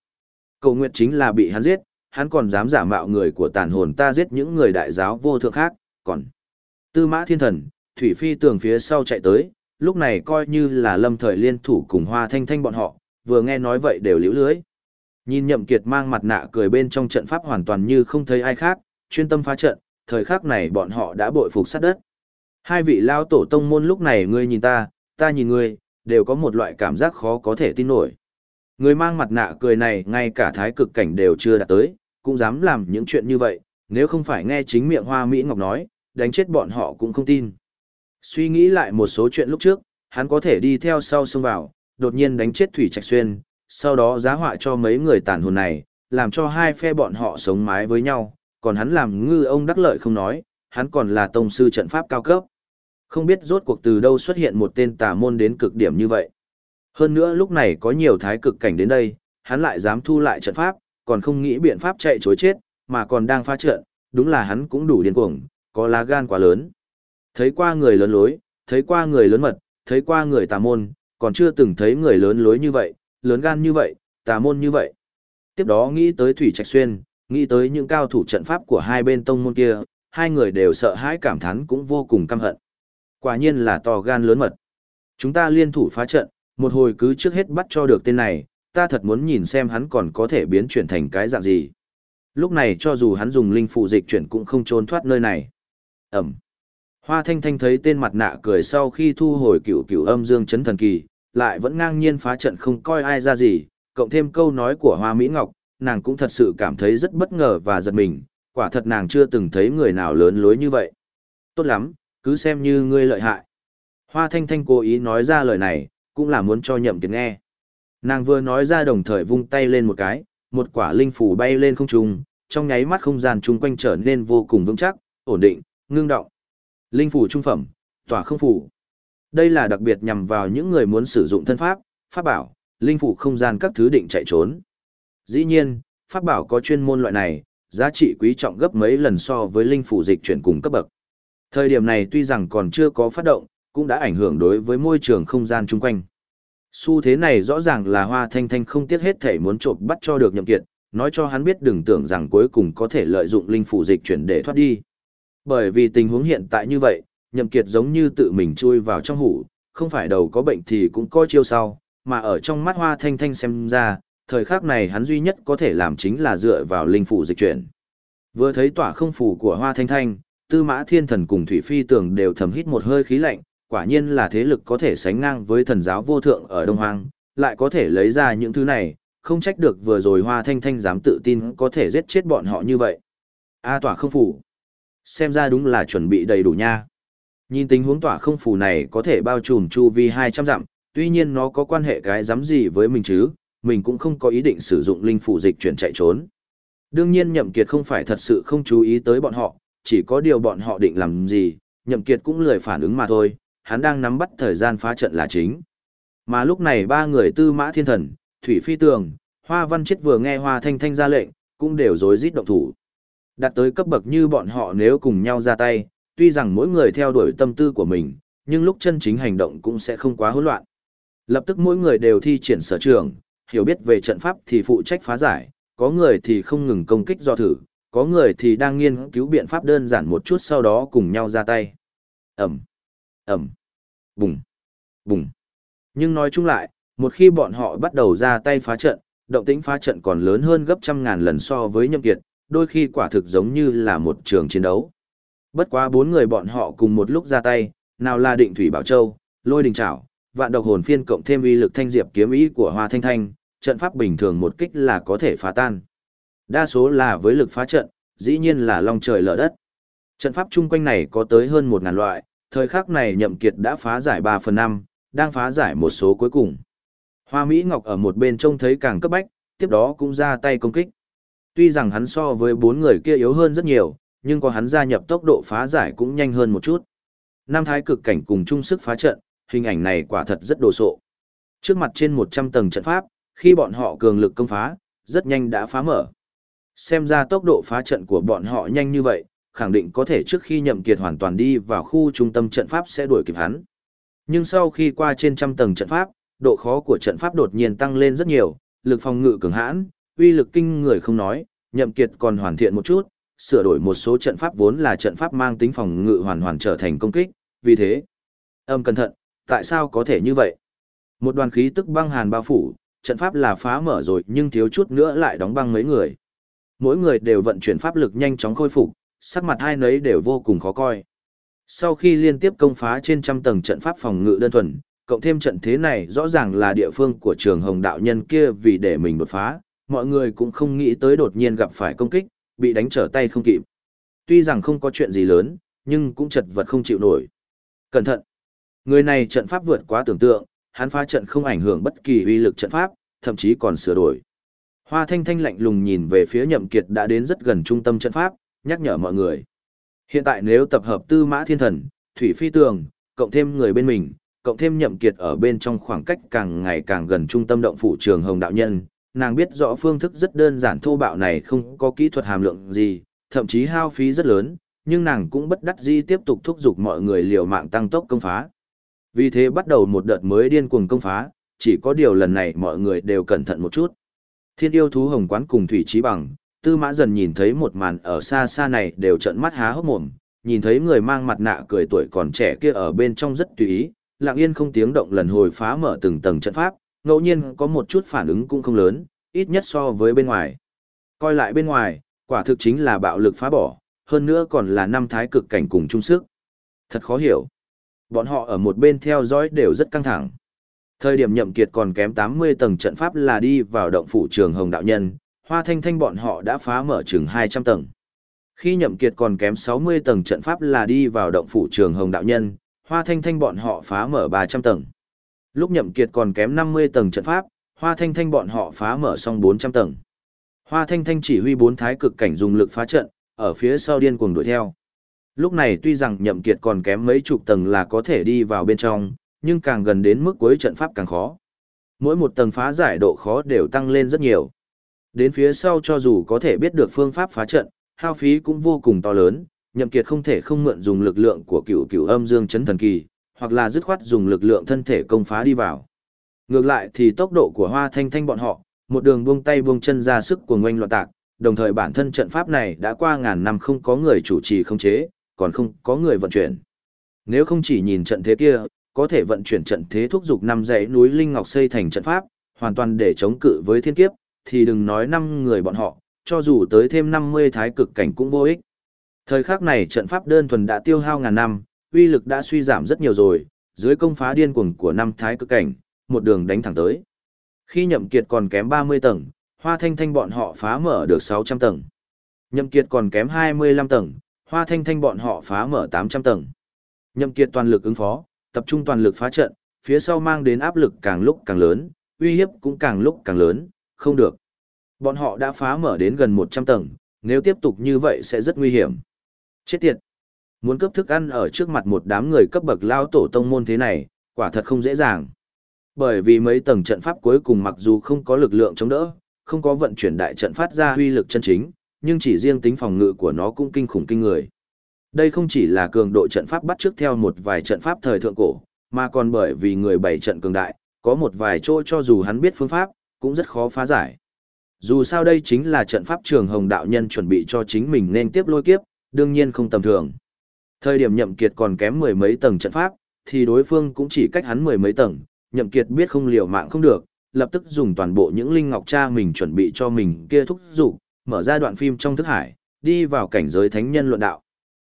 Cầu nguyện chính là bị hắn giết, hắn còn dám giả mạo người của tàn hồn ta giết những người đại giáo vô thượng khác, còn Tư Mã Thiên Thần, Thủy Phi tường phía sau chạy tới, lúc này coi như là lâm thời liên thủ cùng Hoa Thanh Thanh bọn họ, vừa nghe nói vậy đều liễu lưới. Nhìn Nhậm Kiệt mang mặt nạ cười bên trong trận pháp hoàn toàn như không thấy ai khác, chuyên tâm phá trận, thời khắc này bọn họ đã bội phục sát đất. Hai vị lao tổ tông môn lúc này ngươi nhìn ta, ta nhìn ngươi, đều có một loại cảm giác khó có thể tin nổi. Người mang mặt nạ cười này ngay cả thái cực cảnh đều chưa đạt tới, cũng dám làm những chuyện như vậy, nếu không phải nghe chính miệng Hoa Mỹ Ngọc nói, đánh chết bọn họ cũng không tin. Suy nghĩ lại một số chuyện lúc trước, hắn có thể đi theo sau xông vào, đột nhiên đánh chết Thủy Trạch Xuyên, sau đó giá họa cho mấy người tàn hồn này, làm cho hai phe bọn họ sống mái với nhau, còn hắn làm ngư ông đắc lợi không nói, hắn còn là tông sư trận pháp cao cấp. Không biết rốt cuộc từ đâu xuất hiện một tên tà môn đến cực điểm như vậy. Hơn nữa lúc này có nhiều thái cực cảnh đến đây, hắn lại dám thu lại trận pháp, còn không nghĩ biện pháp chạy chối chết, mà còn đang phá trận, đúng là hắn cũng đủ điên cuồng, có lá gan quá lớn. Thấy qua người lớn lối, thấy qua người lớn mật, thấy qua người tà môn, còn chưa từng thấy người lớn lối như vậy, lớn gan như vậy, tà môn như vậy. Tiếp đó nghĩ tới Thủy Trạch Xuyên, nghĩ tới những cao thủ trận pháp của hai bên tông môn kia, hai người đều sợ hãi cảm thán cũng vô cùng căm hận. Quả nhiên là to gan lớn mật. Chúng ta liên thủ phá trận, một hồi cứ trước hết bắt cho được tên này, ta thật muốn nhìn xem hắn còn có thể biến chuyển thành cái dạng gì. Lúc này cho dù hắn dùng linh phụ dịch chuyển cũng không trốn thoát nơi này. Ẩm. Hoa Thanh Thanh thấy tên mặt nạ cười sau khi thu hồi cửu cửu âm dương chấn thần kỳ, lại vẫn ngang nhiên phá trận không coi ai ra gì, cộng thêm câu nói của Hoa Mỹ Ngọc, nàng cũng thật sự cảm thấy rất bất ngờ và giật mình, quả thật nàng chưa từng thấy người nào lớn lối như vậy. Tốt lắm, cứ xem như ngươi lợi hại. Hoa Thanh Thanh cố ý nói ra lời này, cũng là muốn cho nhậm kiệt nghe. Nàng vừa nói ra đồng thời vung tay lên một cái, một quả linh phù bay lên không trung, trong nháy mắt không gian chung quanh trở nên vô cùng vững chắc, ổn định, ngưng động. Linh phủ trung phẩm, tỏa không phủ. Đây là đặc biệt nhằm vào những người muốn sử dụng thân pháp, pháp bảo, linh phủ không gian các thứ định chạy trốn. Dĩ nhiên, pháp bảo có chuyên môn loại này, giá trị quý trọng gấp mấy lần so với linh phủ dịch chuyển cùng cấp bậc. Thời điểm này tuy rằng còn chưa có phát động, cũng đã ảnh hưởng đối với môi trường không gian chung quanh. Xu thế này rõ ràng là Hoa Thanh Thanh không tiếc hết thể muốn trộm bắt cho được nhậm kiệt, nói cho hắn biết đừng tưởng rằng cuối cùng có thể lợi dụng linh phủ dịch chuyển để thoát đi. Bởi vì tình huống hiện tại như vậy, nhậm kiệt giống như tự mình chui vào trong hủ, không phải đầu có bệnh thì cũng có chiêu sau, mà ở trong mắt Hoa Thanh Thanh xem ra, thời khắc này hắn duy nhất có thể làm chính là dựa vào linh phủ dịch chuyển. Vừa thấy tỏa không phủ của Hoa Thanh Thanh, Tư Mã Thiên Thần cùng Thủy Phi Tường đều thầm hít một hơi khí lạnh, quả nhiên là thế lực có thể sánh ngang với thần giáo vô thượng ở Đông Hoang, lại có thể lấy ra những thứ này, không trách được vừa rồi Hoa Thanh Thanh dám tự tin có thể giết chết bọn họ như vậy. A tỏa không phủ. Xem ra đúng là chuẩn bị đầy đủ nha. Nhìn tình huống tỏa không phủ này có thể bao trùm chu vi 200 dặm, tuy nhiên nó có quan hệ cái dám gì với mình chứ, mình cũng không có ý định sử dụng linh phủ dịch chuyển chạy trốn. Đương nhiên Nhậm Kiệt không phải thật sự không chú ý tới bọn họ, chỉ có điều bọn họ định làm gì, Nhậm Kiệt cũng lười phản ứng mà thôi, hắn đang nắm bắt thời gian phá trận là chính. Mà lúc này ba người tư mã thiên thần, Thủy Phi Tường, Hoa Văn Chết vừa nghe Hoa Thanh Thanh ra lệnh, cũng đều rối rít động thủ. Đạt tới cấp bậc như bọn họ nếu cùng nhau ra tay, tuy rằng mỗi người theo đuổi tâm tư của mình, nhưng lúc chân chính hành động cũng sẽ không quá hỗn loạn. Lập tức mỗi người đều thi triển sở trường, hiểu biết về trận pháp thì phụ trách phá giải, có người thì không ngừng công kích do thử, có người thì đang nghiên cứu biện pháp đơn giản một chút sau đó cùng nhau ra tay. Ẩm, Ẩm, Bùng, Bùng. Nhưng nói chung lại, một khi bọn họ bắt đầu ra tay phá trận, động tĩnh phá trận còn lớn hơn gấp trăm ngàn lần so với nhậm kiệt, đôi khi quả thực giống như là một trường chiến đấu. Bất quá bốn người bọn họ cùng một lúc ra tay, nào là định thủy bảo châu, lôi đình trảo, vạn độc hồn phiên cộng thêm uy lực thanh diệp kiếm ý của hoa thanh thanh, trận pháp bình thường một kích là có thể phá tan. Đa số là với lực phá trận, dĩ nhiên là long trời lở đất. Trận pháp chung quanh này có tới hơn một ngàn loại, thời khắc này nhậm kiệt đã phá giải 3 phần 5, đang phá giải một số cuối cùng. Hoa Mỹ Ngọc ở một bên trông thấy càng cấp bách, tiếp đó cũng ra tay công kích. Tuy rằng hắn so với bốn người kia yếu hơn rất nhiều, nhưng có hắn gia nhập tốc độ phá giải cũng nhanh hơn một chút. Nam thái cực cảnh cùng chung sức phá trận, hình ảnh này quả thật rất đồ sộ. Trước mặt trên 100 tầng trận pháp, khi bọn họ cường lực công phá, rất nhanh đã phá mở. Xem ra tốc độ phá trận của bọn họ nhanh như vậy, khẳng định có thể trước khi nhậm kiệt hoàn toàn đi vào khu trung tâm trận pháp sẽ đuổi kịp hắn. Nhưng sau khi qua trên trăm tầng trận pháp, độ khó của trận pháp đột nhiên tăng lên rất nhiều, lực phòng ngự cường hãn, uy lực kinh người không nói, nhậm kiệt còn hoàn thiện một chút, sửa đổi một số trận pháp vốn là trận pháp mang tính phòng ngự hoàn hoàn trở thành công kích, vì thế, âm cẩn thận, tại sao có thể như vậy? Một đoàn khí tức băng hàn bao phủ, trận pháp là phá mở rồi nhưng thiếu chút nữa lại đóng băng mấy người. Mỗi người đều vận chuyển pháp lực nhanh chóng khôi phục, sắc mặt hai nấy đều vô cùng khó coi. Sau khi liên tiếp công phá trên trăm tầng trận pháp phòng ngự đơn thuần, cộng thêm trận thế này rõ ràng là địa phương của trường hồng đạo nhân kia vì để mình đột phá, mọi người cũng không nghĩ tới đột nhiên gặp phải công kích, bị đánh trở tay không kịp. Tuy rằng không có chuyện gì lớn, nhưng cũng chật vật không chịu nổi. Cẩn thận! Người này trận pháp vượt quá tưởng tượng, hắn phá trận không ảnh hưởng bất kỳ uy lực trận pháp, thậm chí còn sửa đổi. Hoa Thanh Thanh lạnh lùng nhìn về phía Nhậm Kiệt đã đến rất gần trung tâm trận pháp, nhắc nhở mọi người. Hiện tại nếu tập hợp Tư Mã Thiên Thần, Thủy Phi Tường, cộng thêm người bên mình, cộng thêm Nhậm Kiệt ở bên trong khoảng cách càng ngày càng gần trung tâm động phủ trường Hồng đạo nhân, nàng biết rõ phương thức rất đơn giản thô bạo này không có kỹ thuật hàm lượng gì, thậm chí hao phí rất lớn, nhưng nàng cũng bất đắc dĩ tiếp tục thúc giục mọi người liều mạng tăng tốc công phá. Vì thế bắt đầu một đợt mới điên cuồng công phá, chỉ có điều lần này mọi người đều cẩn thận một chút. Thiên yêu thú hồng quán cùng thủy trí bằng, tư mã dần nhìn thấy một màn ở xa xa này đều trợn mắt há hốc mồm, nhìn thấy người mang mặt nạ cười tuổi còn trẻ kia ở bên trong rất tùy ý, lặng yên không tiếng động lần hồi phá mở từng tầng trận pháp, ngẫu nhiên có một chút phản ứng cũng không lớn, ít nhất so với bên ngoài. Coi lại bên ngoài, quả thực chính là bạo lực phá bỏ, hơn nữa còn là năm thái cực cảnh cùng chung sức. Thật khó hiểu. Bọn họ ở một bên theo dõi đều rất căng thẳng. Thời điểm nhậm kiệt còn kém 80 tầng trận pháp là đi vào động phủ trường hồng đạo nhân, hoa thanh thanh bọn họ đã phá mở chừng 200 tầng. Khi nhậm kiệt còn kém 60 tầng trận pháp là đi vào động phủ trường hồng đạo nhân, hoa thanh thanh bọn họ phá mở 300 tầng. Lúc nhậm kiệt còn kém 50 tầng trận pháp, hoa thanh thanh bọn họ phá mở xong 400 tầng. Hoa thanh thanh chỉ huy bốn thái cực cảnh dùng lực phá trận, ở phía sau điên cuồng đuổi theo. Lúc này tuy rằng nhậm kiệt còn kém mấy chục tầng là có thể đi vào bên trong, nhưng càng gần đến mức cuối trận pháp càng khó. Mỗi một tầng phá giải độ khó đều tăng lên rất nhiều. Đến phía sau cho dù có thể biết được phương pháp phá trận, hao phí cũng vô cùng to lớn, nhậm kiệt không thể không mượn dùng lực lượng của cựu cựu âm dương chấn thần kỳ, hoặc là dứt khoát dùng lực lượng thân thể công phá đi vào. Ngược lại thì tốc độ của hoa thanh thanh bọn họ, một đường buông tay buông chân ra sức của ngoanh loạn tạc, đồng thời bản thân trận pháp này đã qua ngàn năm không có người chủ trì không chế, còn không có người vận chuyển. Nếu không chỉ nhìn trận thế kia, có thể vận chuyển trận thế thúc dục năm dãy núi linh ngọc xây thành trận pháp, hoàn toàn để chống cự với thiên kiếp, thì đừng nói năm người bọn họ, cho dù tới thêm 50 thái cực cảnh cũng vô ích. Thời khắc này trận pháp đơn thuần đã tiêu hao ngàn năm, uy lực đã suy giảm rất nhiều rồi, dưới công phá điên cuồng của năm thái cực cảnh, một đường đánh thẳng tới. Khi nhậm kiệt còn kém 30 tầng, hoa thanh thanh bọn họ phá mở được 600 tầng. Nhậm kiệt còn kém 25 tầng, hoa thanh thanh bọn họ phá mở 800 tầng. Nhậm kiệt toàn lực ứng phó, tập trung toàn lực phá trận, phía sau mang đến áp lực càng lúc càng lớn, uy hiếp cũng càng lúc càng lớn, không được. Bọn họ đã phá mở đến gần 100 tầng, nếu tiếp tục như vậy sẽ rất nguy hiểm. Chết tiệt! Muốn cướp thức ăn ở trước mặt một đám người cấp bậc lao tổ tông môn thế này, quả thật không dễ dàng. Bởi vì mấy tầng trận pháp cuối cùng mặc dù không có lực lượng chống đỡ, không có vận chuyển đại trận phát ra huy lực chân chính, nhưng chỉ riêng tính phòng ngự của nó cũng kinh khủng kinh người. Đây không chỉ là cường độ trận pháp bắt trước theo một vài trận pháp thời thượng cổ, mà còn bởi vì người bảy trận cường đại, có một vài chỗ cho dù hắn biết phương pháp, cũng rất khó phá giải. Dù sao đây chính là trận pháp trường hồng đạo nhân chuẩn bị cho chính mình nên tiếp lôi kiếp, đương nhiên không tầm thường. Thời điểm nhậm kiệt còn kém mười mấy tầng trận pháp, thì đối phương cũng chỉ cách hắn mười mấy tầng, nhậm kiệt biết không liều mạng không được, lập tức dùng toàn bộ những linh ngọc cha mình chuẩn bị cho mình kia thúc dục mở ra đoạn phim trong thức hải, đi vào cảnh giới thánh nhân luận đạo.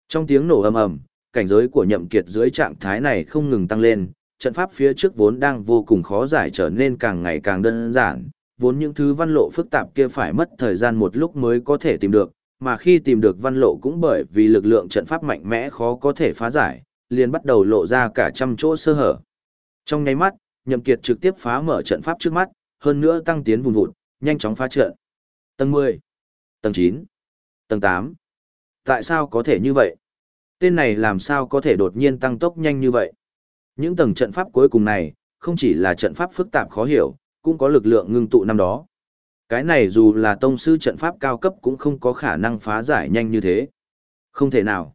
Trong tiếng nổ ầm ầm, cảnh giới của nhậm kiệt dưới trạng thái này không ngừng tăng lên, trận pháp phía trước vốn đang vô cùng khó giải trở nên càng ngày càng đơn giản, vốn những thứ văn lộ phức tạp kia phải mất thời gian một lúc mới có thể tìm được, mà khi tìm được văn lộ cũng bởi vì lực lượng trận pháp mạnh mẽ khó có thể phá giải, liền bắt đầu lộ ra cả trăm chỗ sơ hở. Trong nháy mắt, Nhậm Kiệt trực tiếp phá mở trận pháp trước mắt, hơn nữa tăng tiến vùng vụt, nhanh chóng phá trận. Tầng 10, tầng 9, tầng 8. Tại sao có thể như vậy? Tên này làm sao có thể đột nhiên tăng tốc nhanh như vậy? Những tầng trận pháp cuối cùng này, không chỉ là trận pháp phức tạp khó hiểu, cũng có lực lượng ngưng tụ năm đó. Cái này dù là tông sư trận pháp cao cấp cũng không có khả năng phá giải nhanh như thế. Không thể nào.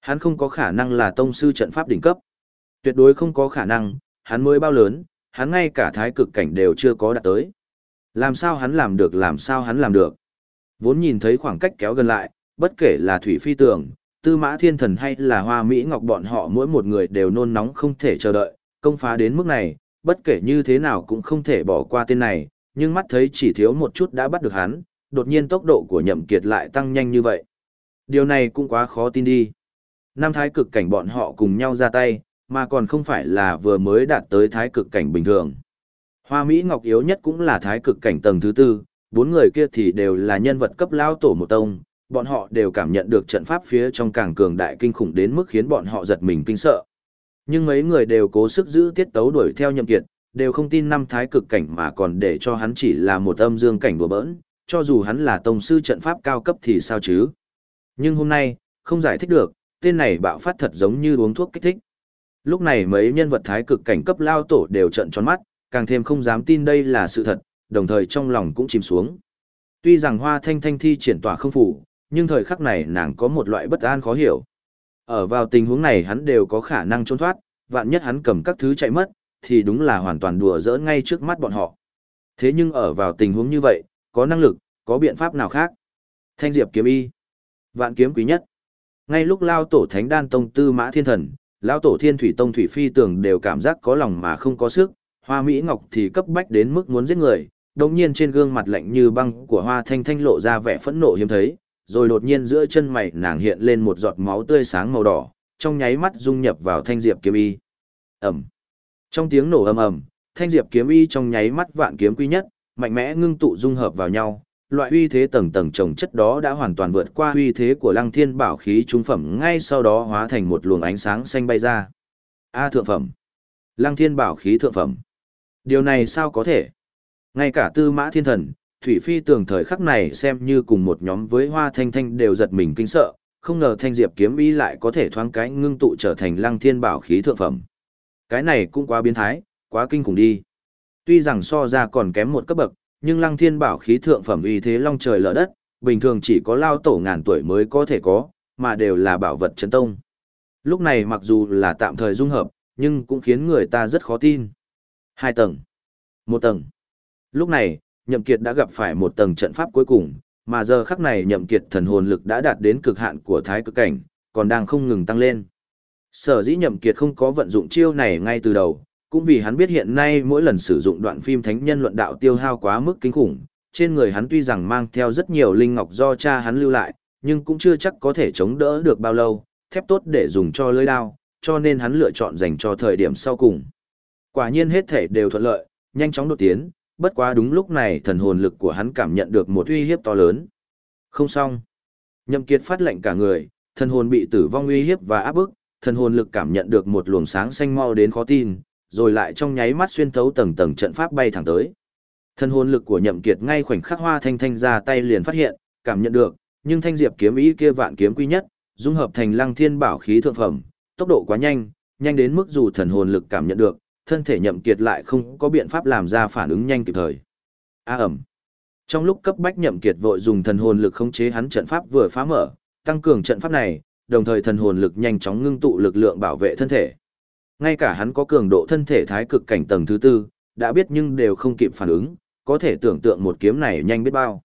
Hắn không có khả năng là tông sư trận pháp đỉnh cấp. Tuyệt đối không có khả năng, hắn mới bao lớn, hắn ngay cả thái cực cảnh đều chưa có đạt tới. Làm sao hắn làm được làm sao hắn làm được. Vốn nhìn thấy khoảng cách kéo gần lại, bất kể là thủy phi tường, tư mã thiên thần hay là hoa Mỹ ngọc bọn họ mỗi một người đều nôn nóng không thể chờ đợi, công phá đến mức này, bất kể như thế nào cũng không thể bỏ qua tên này, nhưng mắt thấy chỉ thiếu một chút đã bắt được hắn, đột nhiên tốc độ của nhậm kiệt lại tăng nhanh như vậy. Điều này cũng quá khó tin đi. Năm thái cực cảnh bọn họ cùng nhau ra tay, mà còn không phải là vừa mới đạt tới thái cực cảnh bình thường. Hoa Mỹ Ngọc yếu nhất cũng là thái cực cảnh tầng thứ tư, bốn người kia thì đều là nhân vật cấp lao tổ một tông, bọn họ đều cảm nhận được trận pháp phía trong càng cường đại kinh khủng đến mức khiến bọn họ giật mình kinh sợ. Nhưng mấy người đều cố sức giữ tiết tấu đuổi theo nhậm kiệt, đều không tin năm thái cực cảnh mà còn để cho hắn chỉ là một âm dương cảnh đùa bỡn, cho dù hắn là tông sư trận pháp cao cấp thì sao chứ. Nhưng hôm nay, không giải thích được, tên này bạo phát thật giống như uống thuốc kích thích. Lúc này mấy nhân vật thái cực cảnh cấp lao tổ đều trận tròn mắt, càng thêm không dám tin đây là sự thật, đồng thời trong lòng cũng chìm xuống. Tuy rằng hoa thanh thanh thi triển tỏa không phủ, nhưng thời khắc này nàng có một loại bất an khó hiểu. Ở vào tình huống này hắn đều có khả năng trốn thoát, vạn nhất hắn cầm các thứ chạy mất, thì đúng là hoàn toàn đùa giỡn ngay trước mắt bọn họ. Thế nhưng ở vào tình huống như vậy, có năng lực, có biện pháp nào khác? Thanh diệp kiếm y, vạn kiếm quý nhất. Ngay lúc lao tổ thánh đan tông tư mã thiên thần, lao tổ thiên thủy tông thủy phi tường đều cảm giác có lòng mà không có sức, hoa mỹ ngọc thì cấp bách đến mức muốn giết người, đồng nhiên trên gương mặt lạnh như băng của hoa thanh thanh lộ ra vẻ phẫn nộ hiếm thấy, rồi đột nhiên giữa chân mày nàng hiện lên một giọt máu tươi sáng màu đỏ, trong nháy mắt dung nhập vào thanh diệp kiếm y. Ẩm. Trong tiếng nổ ầm ầm, thanh diệp kiếm y trong nháy mắt vạn kiếm quy nhất, mạnh mẽ ngưng tụ dung hợp vào nhau, loại uy thế tầng tầng trồng chất đó đã hoàn toàn vượt qua uy thế của Lăng Thiên Bảo khí trung phẩm, ngay sau đó hóa thành một luồng ánh sáng xanh bay ra. A thượng phẩm. Lăng Thiên Bảo khí thượng phẩm. Điều này sao có thể? Ngay cả Tư Mã Thiên Thần, Thủy Phi tường thời khắc này xem như cùng một nhóm với Hoa Thanh Thanh đều giật mình kinh sợ, không ngờ Thanh Diệp kiếm y lại có thể thoáng cái ngưng tụ trở thành Lăng Thiên Bảo khí thượng phẩm. Cái này cũng quá biến thái, quá kinh khủng đi. Tuy rằng so ra còn kém một cấp bậc, nhưng lăng thiên bảo khí thượng phẩm uy thế long trời lở đất, bình thường chỉ có lao tổ ngàn tuổi mới có thể có, mà đều là bảo vật chấn tông. Lúc này mặc dù là tạm thời dung hợp, nhưng cũng khiến người ta rất khó tin. Hai tầng. Một tầng. Lúc này, Nhậm Kiệt đã gặp phải một tầng trận pháp cuối cùng, mà giờ khắc này Nhậm Kiệt thần hồn lực đã đạt đến cực hạn của thái cực cảnh, còn đang không ngừng tăng lên. Sở dĩ Nhậm Kiệt không có vận dụng chiêu này ngay từ đầu, cũng vì hắn biết hiện nay mỗi lần sử dụng đoạn phim thánh nhân luận đạo tiêu hao quá mức kinh khủng, trên người hắn tuy rằng mang theo rất nhiều linh ngọc do cha hắn lưu lại, nhưng cũng chưa chắc có thể chống đỡ được bao lâu, thép tốt để dùng cho lưỡi đao, cho nên hắn lựa chọn dành cho thời điểm sau cùng. Quả nhiên hết thể đều thuận lợi, nhanh chóng đột tiến, bất quá đúng lúc này thần hồn lực của hắn cảm nhận được một uy hiếp to lớn. Không xong. Nhậm Kiệt phát lệnh cả người, thần hồn bị tử vong uy hiếp và áp bức, thần hồn lực cảm nhận được một luồng sáng xanh mau đến khó tin, rồi lại trong nháy mắt xuyên thấu tầng tầng trận pháp bay thẳng tới. Thân hồn lực của Nhậm Kiệt ngay khoảnh khắc Hoa Thanh Thanh ra tay liền phát hiện, cảm nhận được, nhưng thanh diệp kiếm ý kia vạn kiếm quy nhất, dung hợp thành Lăng Thiên Bảo khí thượng phẩm, tốc độ quá nhanh, nhanh đến mức dù thần hồn lực cảm nhận được, thân thể Nhậm Kiệt lại không có biện pháp làm ra phản ứng nhanh kịp thời. A ầm. Trong lúc cấp bách nhậm kiệt vội dùng thần hồn lực khống chế hắn trận pháp vừa phá mở, tăng cường trận pháp này, đồng thời thần hồn lực nhanh chóng ngưng tụ lực lượng bảo vệ thân thể. Ngay cả hắn có cường độ thân thể thái cực cảnh tầng thứ tư, đã biết nhưng đều không kịp phản ứng, có thể tưởng tượng một kiếm này nhanh biết bao.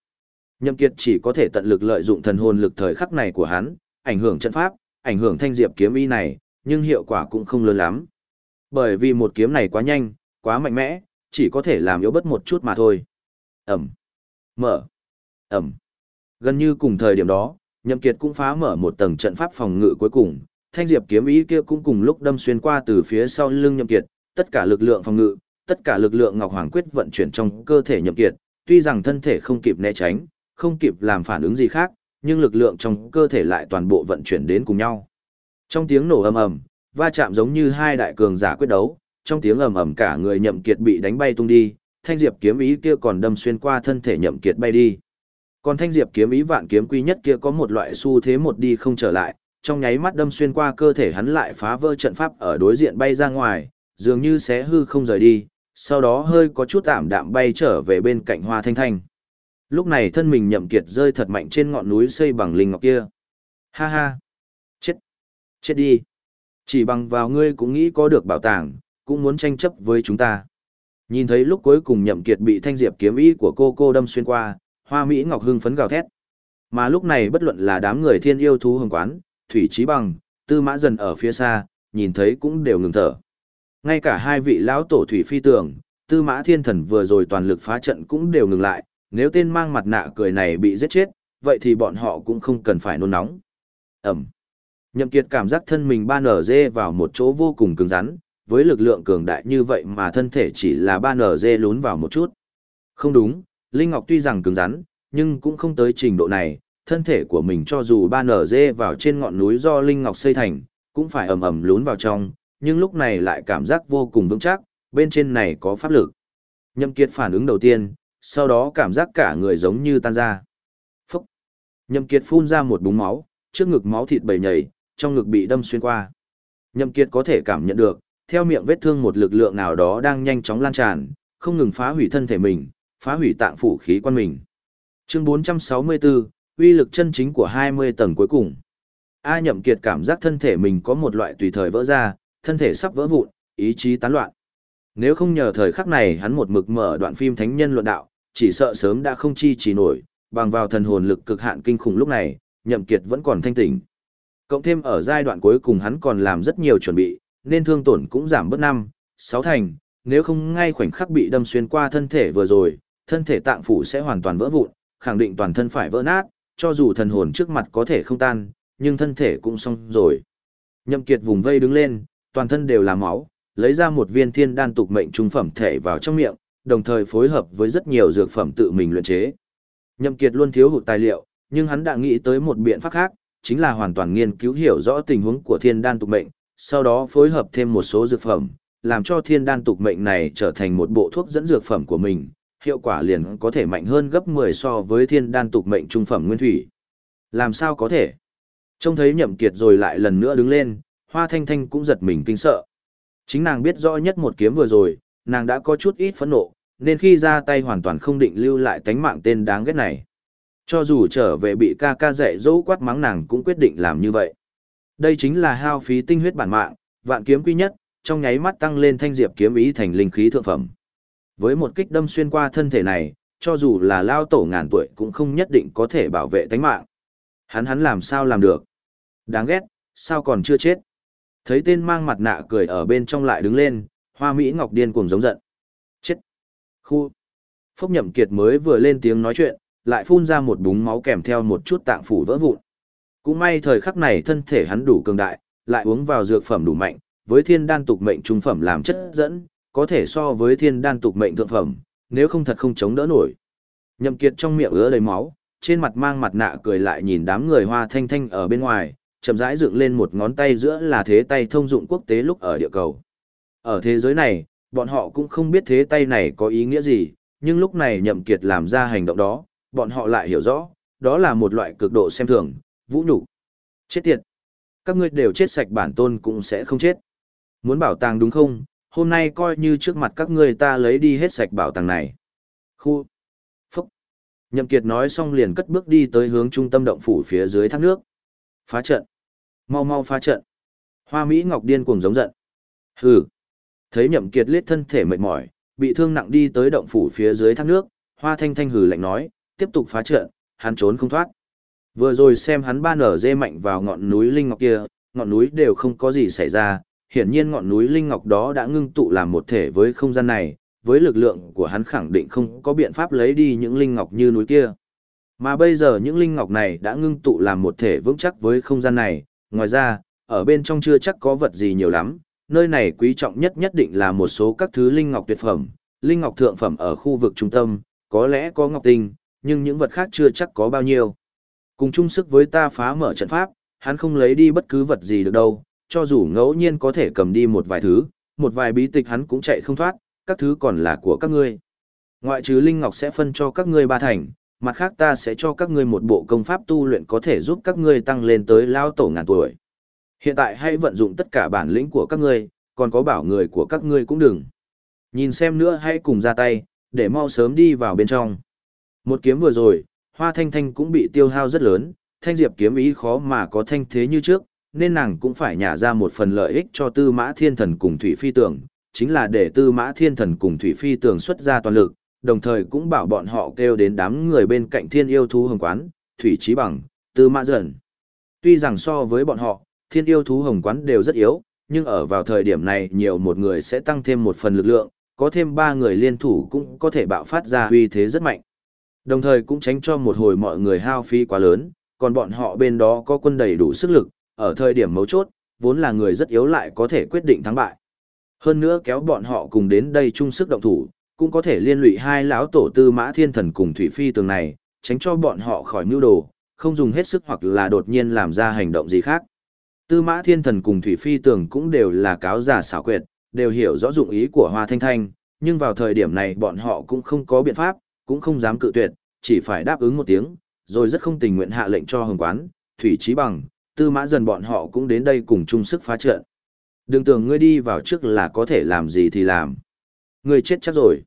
Nhậm Kiệt chỉ có thể tận lực lợi dụng thần hồn lực thời khắc này của hắn, ảnh hưởng trận pháp, ảnh hưởng thanh diệp kiếm y này, nhưng hiệu quả cũng không lớn lắm. Bởi vì một kiếm này quá nhanh, quá mạnh mẽ, chỉ có thể làm yếu bất một chút mà thôi. Ẩm, mở, Ẩm. Gần như cùng thời điểm đó, Nhậm Kiệt cũng phá mở một tầng trận pháp phòng ngự cuối cùng, thanh diệp kiếm ý kia cũng cùng lúc đâm xuyên qua từ phía sau lưng Nhậm Kiệt, tất cả lực lượng phòng ngự, tất cả lực lượng Ngọc Hoàng quyết vận chuyển trong cơ thể Nhậm Kiệt, tuy rằng thân thể không kịp né tránh, không kịp làm phản ứng gì khác, nhưng lực lượng trong cơ thể lại toàn bộ vận chuyển đến cùng nhau. Trong tiếng nổ ầm ầm, va chạm giống như hai đại cường giả quyết đấu, trong tiếng ầm ầm cả người Nhậm Kiệt bị đánh bay tung đi, thanh diệp kiếm ý kia còn đâm xuyên qua thân thể Nhậm Kiệt bay đi. Còn thanh diệp kiếm ý vạn kiếm quy nhất kia có một loại xu thế một đi không trở lại, trong nháy mắt đâm xuyên qua cơ thể hắn lại phá vỡ trận pháp ở đối diện bay ra ngoài, dường như xé hư không rời đi, sau đó hơi có chút tạm đạm bay trở về bên cạnh hoa thanh thanh. Lúc này thân mình nhậm kiệt rơi thật mạnh trên ngọn núi xây bằng linh ngọc kia. Ha ha! Chết! Chết đi! Chỉ bằng vào ngươi cũng nghĩ có được bảo tàng, cũng muốn tranh chấp với chúng ta. Nhìn thấy lúc cuối cùng nhậm kiệt bị thanh diệp kiếm ý của cô cô đâm xuyên qua, hoa Mỹ Ngọc hưng phấn gào thét. Mà lúc này bất luận là đám người thiên yêu thú hồng quán, thủy trí bằng, tư mã dần ở phía xa, nhìn thấy cũng đều ngừng thở. Ngay cả hai vị lão tổ thủy phi tường, tư mã thiên thần vừa rồi toàn lực phá trận cũng đều ngừng lại, nếu tên mang mặt nạ cười này bị giết chết, vậy thì bọn họ cũng không cần phải nôn nóng. Ẩm. Nhậm Kiệt cảm giác thân mình ba nở dê vào một chỗ vô cùng cứng rắn, với lực lượng cường đại như vậy mà thân thể chỉ là ba nở dê lún vào một chút. Không đúng, Linh Ngọc tuy rằng cứng rắn, nhưng cũng không tới trình độ này, thân thể của mình cho dù ba nở dê vào trên ngọn núi do Linh Ngọc xây thành, cũng phải ầm ầm lún vào trong, nhưng lúc này lại cảm giác vô cùng vững chắc, bên trên này có pháp lực. Nhậm Kiệt phản ứng đầu tiên, sau đó cảm giác cả người giống như tan ra. Phúc! Nhậm Kiệt phun ra một búng máu, trước ngực máu thịt bầy nhảy, trong ngực bị đâm xuyên qua. Nhậm Kiệt có thể cảm nhận được, theo miệng vết thương một lực lượng nào đó đang nhanh chóng lan tràn, không ngừng phá hủy thân thể mình, phá hủy tạng phủ khí quan mình. Chương 464, uy lực chân chính của 20 tầng cuối cùng. A Nhậm Kiệt cảm giác thân thể mình có một loại tùy thời vỡ ra, thân thể sắp vỡ vụn, ý chí tán loạn. Nếu không nhờ thời khắc này hắn một mực mở đoạn phim thánh nhân luận đạo, chỉ sợ sớm đã không chi trì nổi, bằng vào thần hồn lực cực hạn kinh khủng lúc này, Nhậm Kiệt vẫn còn thanh tỉnh. Cộng thêm ở giai đoạn cuối cùng hắn còn làm rất nhiều chuẩn bị, nên thương tổn cũng giảm bớt năm, sáu thành, nếu không ngay khoảnh khắc bị đâm xuyên qua thân thể vừa rồi, thân thể tạng phủ sẽ hoàn toàn vỡ vụn, khẳng định toàn thân phải vỡ nát, cho dù thần hồn trước mặt có thể không tan, nhưng thân thể cũng xong rồi. Nhậm Kiệt vùng vây đứng lên, toàn thân đều là máu, lấy ra một viên thiên đan tục mệnh trung phẩm thể vào trong miệng, đồng thời phối hợp với rất nhiều dược phẩm tự mình luyện chế. Nhậm Kiệt luôn thiếu hụt tài liệu, nhưng hắn đã nghĩ tới một biện pháp khác, chính là hoàn toàn nghiên cứu hiểu rõ tình huống của thiên đan tục mệnh, sau đó phối hợp thêm một số dược phẩm, làm cho thiên đan tục mệnh này trở thành một bộ thuốc dẫn dược phẩm của mình, hiệu quả liền có thể mạnh hơn gấp 10 so với thiên đan tục mệnh trung phẩm nguyên thủy. Làm sao có thể? Trông thấy nhậm kiệt rồi lại lần nữa đứng lên, hoa thanh thanh cũng giật mình kinh sợ. Chính nàng biết rõ nhất một kiếm vừa rồi, nàng đã có chút ít phẫn nộ, nên khi ra tay hoàn toàn không định lưu lại tánh mạng tên đáng ghét này. Cho dù trở về bị ca ca dạy dỗ quát mắng nàng cũng quyết định làm như vậy. Đây chính là hao phí tinh huyết bản mạng, vạn kiếm quy nhất, trong nháy mắt tăng lên thanh diệp kiếm ý thành linh khí thượng phẩm. Với một kích đâm xuyên qua thân thể này, cho dù là lao tổ ngàn tuổi cũng không nhất định có thể bảo vệ tánh mạng. Hắn hắn làm sao làm được? Đáng ghét, sao còn chưa chết? Thấy tên mang mặt nạ cười ở bên trong lại đứng lên, hoa Mỹ Ngọc điên cuồng giống giận. Chết! Khu! Phốc nhậm kiệt mới vừa lên tiếng nói chuyện, lại phun ra một búng máu kèm theo một chút tạng phủ vỡ vụn. Cũng may thời khắc này thân thể hắn đủ cường đại, lại uống vào dược phẩm đủ mạnh, với thiên đan tục mệnh trung phẩm làm chất dẫn, có thể so với thiên đan tục mệnh thượng phẩm, nếu không thật không chống đỡ nổi. Nhậm Kiệt trong miệng ứa đầy máu, trên mặt mang mặt nạ cười lại nhìn đám người hoa thanh thanh ở bên ngoài, chậm rãi dựng lên một ngón tay giữa là thế tay thông dụng quốc tế lúc ở địa cầu. Ở thế giới này, bọn họ cũng không biết thế tay này có ý nghĩa gì, nhưng lúc này Nhậm Kiệt làm ra hành động đó, bọn họ lại hiểu rõ, đó là một loại cực độ xem thường, vũ nhục. Chết tiệt! Các ngươi đều chết sạch bản tôn cũng sẽ không chết. Muốn bảo tàng đúng không? Hôm nay coi như trước mặt các ngươi ta lấy đi hết sạch bảo tàng này. Khu! Phúc! Nhậm Kiệt nói xong liền cất bước đi tới hướng trung tâm động phủ phía dưới thác nước. Phá trận. Mau mau phá trận. Hoa Mỹ Ngọc điên cuồng giống giận. Hừ. Thấy Nhậm Kiệt lết thân thể mệt mỏi, bị thương nặng đi tới động phủ phía dưới thác nước, Hoa Thanh Thanh hừ lạnh nói, tiếp tục phá trận, hắn trốn không thoát. Vừa rồi xem hắn ba nở dê mạnh vào ngọn núi Linh Ngọc kia, ngọn núi đều không có gì xảy ra, hiển nhiên ngọn núi Linh Ngọc đó đã ngưng tụ làm một thể với không gian này, với lực lượng của hắn khẳng định không có biện pháp lấy đi những Linh Ngọc như núi kia. Mà bây giờ những Linh Ngọc này đã ngưng tụ làm một thể vững chắc với không gian này, ngoài ra, ở bên trong chưa chắc có vật gì nhiều lắm, nơi này quý trọng nhất nhất định là một số các thứ Linh Ngọc tuyệt phẩm, Linh Ngọc thượng phẩm ở khu vực trung tâm, có lẽ có Ngọc Tinh, nhưng những vật khác chưa chắc có bao nhiêu. Cùng chung sức với ta phá mở trận pháp, hắn không lấy đi bất cứ vật gì được đâu, cho dù ngẫu nhiên có thể cầm đi một vài thứ, một vài bí tịch hắn cũng chạy không thoát, các thứ còn là của các ngươi. Ngoại trừ Linh Ngọc sẽ phân cho các ngươi ba thành, mặt khác ta sẽ cho các ngươi một bộ công pháp tu luyện có thể giúp các ngươi tăng lên tới lao tổ ngàn tuổi. Hiện tại hãy vận dụng tất cả bản lĩnh của các ngươi, còn có bảo người của các ngươi cũng đừng. Nhìn xem nữa hãy cùng ra tay, để mau sớm đi vào bên trong. Một kiếm vừa rồi, Hoa Thanh Thanh cũng bị tiêu hao rất lớn, Thanh Diệp kiếm ý khó mà có thanh thế như trước, nên nàng cũng phải nhả ra một phần lợi ích cho Tư Mã Thiên Thần cùng Thủy Phi Tưởng, chính là để Tư Mã Thiên Thần cùng Thủy Phi Tưởng xuất ra toàn lực, đồng thời cũng bảo bọn họ kêu đến đám người bên cạnh Thiên Yêu Thú Hồng Quán, Thủy Chí Bằng, Tư Mã Dần. Tuy rằng so với bọn họ, Thiên Yêu Thú Hồng Quán đều rất yếu, nhưng ở vào thời điểm này nhiều một người sẽ tăng thêm một phần lực lượng, có thêm ba người liên thủ cũng có thể bạo phát ra uy thế rất mạnh. Đồng thời cũng tránh cho một hồi mọi người hao phí quá lớn, còn bọn họ bên đó có quân đầy đủ sức lực, ở thời điểm mấu chốt, vốn là người rất yếu lại có thể quyết định thắng bại. Hơn nữa kéo bọn họ cùng đến đây chung sức động thủ, cũng có thể liên lụy hai lão tổ tư mã thiên thần cùng thủy phi tường này, tránh cho bọn họ khỏi mưu đồ, không dùng hết sức hoặc là đột nhiên làm ra hành động gì khác. Tư mã thiên thần cùng thủy phi tường cũng đều là cáo giả xảo quyệt, đều hiểu rõ dụng ý của hoa thanh thanh, nhưng vào thời điểm này bọn họ cũng không có biện pháp, cũng không dám cự tuyệt, chỉ phải đáp ứng một tiếng, rồi rất không tình nguyện hạ lệnh cho hồng quán, thủy trí bằng, tư mã dần bọn họ cũng đến đây cùng chung sức phá trận. Đừng tưởng ngươi đi vào trước là có thể làm gì thì làm. Ngươi chết chắc rồi.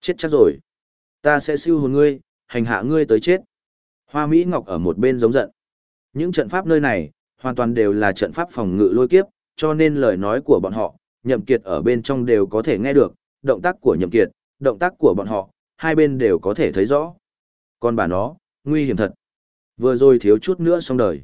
Chết chắc rồi. Ta sẽ siêu hồn ngươi, hành hạ ngươi tới chết. Hoa Mỹ Ngọc ở một bên giống giận. Những trận pháp nơi này, hoàn toàn đều là trận pháp phòng ngự lôi kiếp, cho nên lời nói của bọn họ, nhậm kiệt ở bên trong đều có thể nghe được, động tác của nhậm kiệt, động tác của bọn họ, hai bên đều có thể thấy rõ. Còn bà nó, nguy hiểm thật. Vừa rồi thiếu chút nữa xong đời.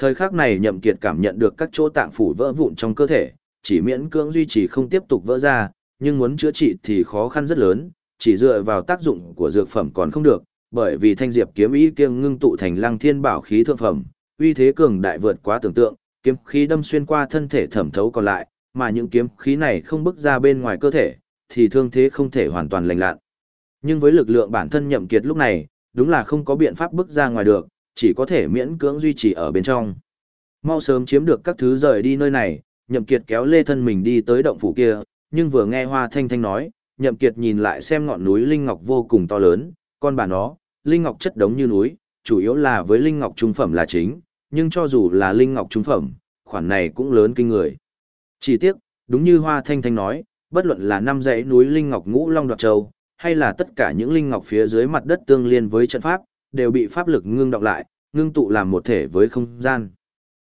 Thời khắc này nhậm kiệt cảm nhận được các chỗ tạng phủ vỡ vụn trong cơ thể, chỉ miễn cưỡng duy trì không tiếp tục vỡ ra, nhưng muốn chữa trị thì khó khăn rất lớn, chỉ dựa vào tác dụng của dược phẩm còn không được, bởi vì thanh diệp kiếm ý kiêng ngưng tụ thành lăng thiên bảo khí thượng phẩm, uy thế cường đại vượt quá tưởng tượng, kiếm khí đâm xuyên qua thân thể thẩm thấu còn lại, mà những kiếm khí này không bức ra bên ngoài cơ thể, thì thương thế không thể hoàn toàn lành lặn. Nhưng với lực lượng bản thân nhậm kiệt lúc này, đúng là không có biện pháp bức ra ngoài được, chỉ có thể miễn cưỡng duy trì ở bên trong. Mau sớm chiếm được các thứ rời đi nơi này, nhậm kiệt kéo lê thân mình đi tới động phủ kia, nhưng vừa nghe hoa thanh thanh nói, nhậm kiệt nhìn lại xem ngọn núi Linh Ngọc vô cùng to lớn, con bà nó, Linh Ngọc chất đống như núi, chủ yếu là với Linh Ngọc trung phẩm là chính, nhưng cho dù là Linh Ngọc trung phẩm, khoản này cũng lớn kinh người. Chỉ tiếc, đúng như hoa thanh thanh nói, bất luận là năm dãy núi Linh Ngọc Ngũ Long Đoạt Châu, hay là tất cả những Linh Ngọc phía dưới mặt đất tương liên với trận pháp, đều bị pháp lực ngưng đọng lại, ngưng tụ làm một thể với không gian.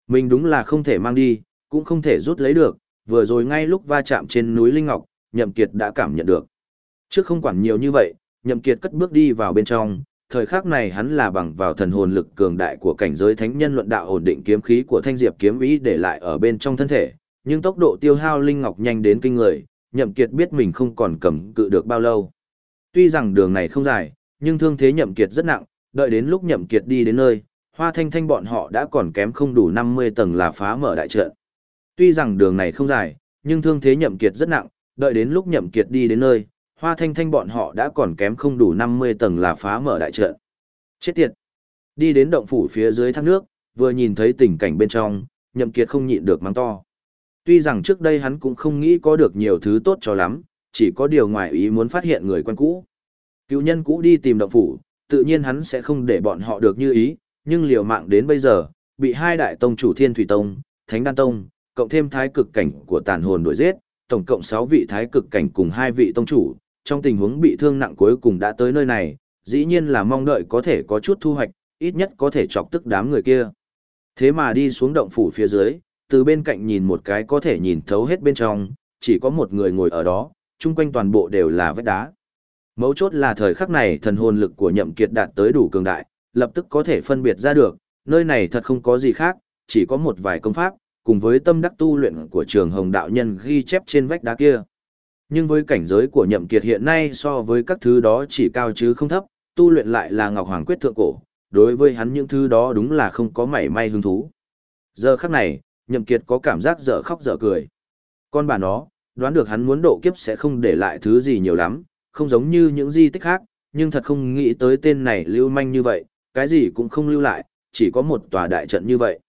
Mình đúng là không thể mang đi, cũng không thể rút lấy được, vừa rồi ngay lúc va chạm trên núi Linh Ngọc, Nhậm Kiệt đã cảm nhận được. Trước không quản nhiều như vậy, Nhậm Kiệt cất bước đi vào bên trong, thời khắc này hắn là bằng vào thần hồn lực cường đại của cảnh giới thánh nhân luận đạo ổn định kiếm khí của thanh diệp kiếm ý để lại ở bên trong thân thể, nhưng tốc độ tiêu hao linh ngọc nhanh đến kinh người, Nhậm Kiệt biết mình không còn cầm cự được bao lâu. Tuy rằng đường này không dài, nhưng thương thế Nhậm Kiệt rất nặng, đợi đến lúc Nhậm Kiệt đi đến nơi, Hoa Thanh Thanh bọn họ đã còn kém không đủ 50 tầng là phá mở đại trận. Tuy rằng đường này không dài, nhưng thương thế Nhậm Kiệt rất nặng, đợi đến lúc Nhậm Kiệt đi đến nơi, Hoa Thanh Thanh bọn họ đã còn kém không đủ 50 tầng là phá mở đại trận. Chết tiệt! Đi đến động phủ phía dưới thác nước, vừa nhìn thấy tình cảnh bên trong, Nhậm Kiệt không nhịn được mắng to. Tuy rằng trước đây hắn cũng không nghĩ có được nhiều thứ tốt cho lắm, chỉ có điều ngoài ý muốn phát hiện người quen cũ. Cựu nhân cũ đi tìm động phủ, tự nhiên hắn sẽ không để bọn họ được như ý, nhưng liều mạng đến bây giờ, bị hai đại tông chủ Thiên Thủy Tông, Thánh Đan Tông, cộng thêm thái cực cảnh của tàn hồn đuổi giết, tổng cộng 6 vị thái cực cảnh cùng hai vị tông chủ, trong tình huống bị thương nặng cuối cùng đã tới nơi này, dĩ nhiên là mong đợi có thể có chút thu hoạch, ít nhất có thể chọc tức đám người kia. Thế mà đi xuống động phủ phía dưới, từ bên cạnh nhìn một cái có thể nhìn thấu hết bên trong, chỉ có một người ngồi ở đó, chung quanh toàn bộ đều là vách đá. Mấu chốt là thời khắc này thần hồn lực của nhậm kiệt đạt tới đủ cường đại, lập tức có thể phân biệt ra được, nơi này thật không có gì khác, chỉ có một vài công pháp, cùng với tâm đắc tu luyện của trường hồng đạo nhân ghi chép trên vách đá kia. Nhưng với cảnh giới của nhậm kiệt hiện nay so với các thứ đó chỉ cao chứ không thấp, tu luyện lại là Ngọc Hoàng Quyết Thượng Cổ, đối với hắn những thứ đó đúng là không có mảy may hứng thú. Giờ khắc này, nhậm kiệt có cảm giác dở khóc dở cười. Con bà nó, đoán được hắn muốn độ kiếp sẽ không để lại thứ gì nhiều lắm, không giống như những di tích khác, nhưng thật không nghĩ tới tên này lưu manh như vậy, cái gì cũng không lưu lại, chỉ có một tòa đại trận như vậy.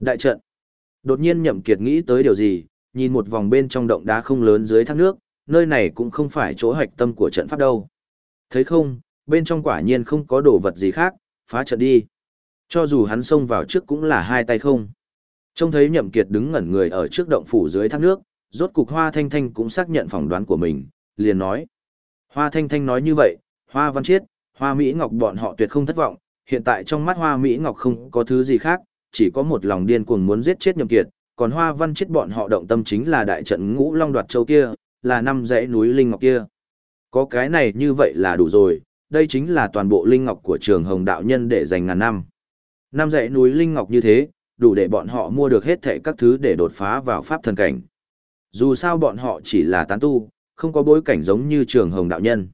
Đại trận. Đột nhiên nhậm kiệt nghĩ tới điều gì, nhìn một vòng bên trong động đá không lớn dưới thác nước, nơi này cũng không phải chỗ hạch tâm của trận pháp đâu. Thấy không, bên trong quả nhiên không có đồ vật gì khác, phá trận đi. Cho dù hắn xông vào trước cũng là hai tay không. Trông thấy nhậm kiệt đứng ngẩn người ở trước động phủ dưới thác nước, rốt cục hoa thanh thanh cũng xác nhận phỏng đoán của mình, liền nói. Hoa thanh thanh nói như vậy, hoa văn chiết, hoa Mỹ Ngọc bọn họ tuyệt không thất vọng, hiện tại trong mắt hoa Mỹ Ngọc không có thứ gì khác, chỉ có một lòng điên cuồng muốn giết chết nhậm kiệt, còn hoa văn chiết bọn họ động tâm chính là đại trận ngũ long đoạt châu kia, là năm dãy núi linh ngọc kia. Có cái này như vậy là đủ rồi, đây chính là toàn bộ linh ngọc của trường hồng đạo nhân để dành ngàn năm. Năm dãy núi linh ngọc như thế, đủ để bọn họ mua được hết thảy các thứ để đột phá vào pháp thần cảnh. Dù sao bọn họ chỉ là tán tu, không có bối cảnh giống như trường hồng đạo nhân.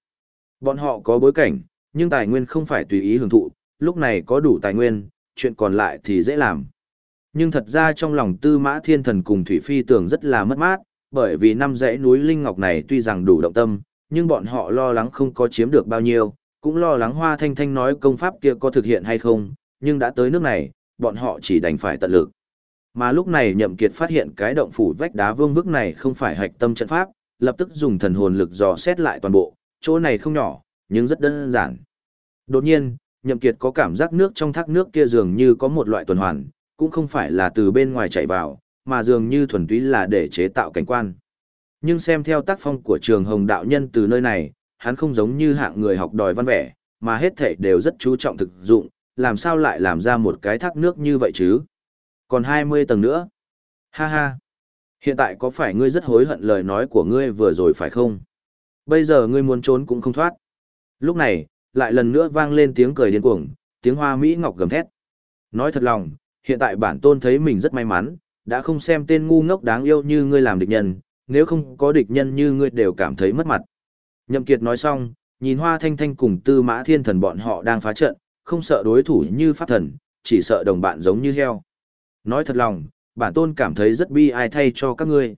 Bọn họ có bối cảnh, nhưng tài nguyên không phải tùy ý hưởng thụ, lúc này có đủ tài nguyên, chuyện còn lại thì dễ làm. Nhưng thật ra trong lòng tư mã thiên thần cùng Thủy Phi tưởng rất là mất mát, bởi vì năm dãy núi Linh Ngọc này tuy rằng đủ động tâm, nhưng bọn họ lo lắng không có chiếm được bao nhiêu, cũng lo lắng Hoa Thanh Thanh nói công pháp kia có thực hiện hay không, nhưng đã tới nước này, bọn họ chỉ đành phải tận lực. Mà lúc này Nhậm Kiệt phát hiện cái động phủ vách đá vương vức này không phải hạch tâm trận pháp, lập tức dùng thần hồn lực dò xét lại toàn bộ, chỗ này không nhỏ, nhưng rất đơn giản. Đột nhiên, Nhậm Kiệt có cảm giác nước trong thác nước kia dường như có một loại tuần hoàn, cũng không phải là từ bên ngoài chảy vào, mà dường như thuần túy là để chế tạo cảnh quan. Nhưng xem theo tác phong của trường hồng đạo nhân từ nơi này, hắn không giống như hạng người học đòi văn vẻ, mà hết thảy đều rất chú trọng thực dụng, làm sao lại làm ra một cái thác nước như vậy chứ? Còn 20 tầng nữa. Ha ha. Hiện tại có phải ngươi rất hối hận lời nói của ngươi vừa rồi phải không? Bây giờ ngươi muốn trốn cũng không thoát. Lúc này, lại lần nữa vang lên tiếng cười điên cuồng, tiếng hoa Mỹ Ngọc gầm thét. Nói thật lòng, hiện tại bản tôn thấy mình rất may mắn, đã không xem tên ngu ngốc đáng yêu như ngươi làm địch nhân, nếu không có địch nhân như ngươi đều cảm thấy mất mặt. Nhậm Kiệt nói xong, nhìn Hoa Thanh Thanh cùng Tư Mã Thiên Thần bọn họ đang phá trận, không sợ đối thủ như pháp thần, chỉ sợ đồng bạn giống như heo. Nói thật lòng, bản tôn cảm thấy rất bi ai thay cho các ngươi.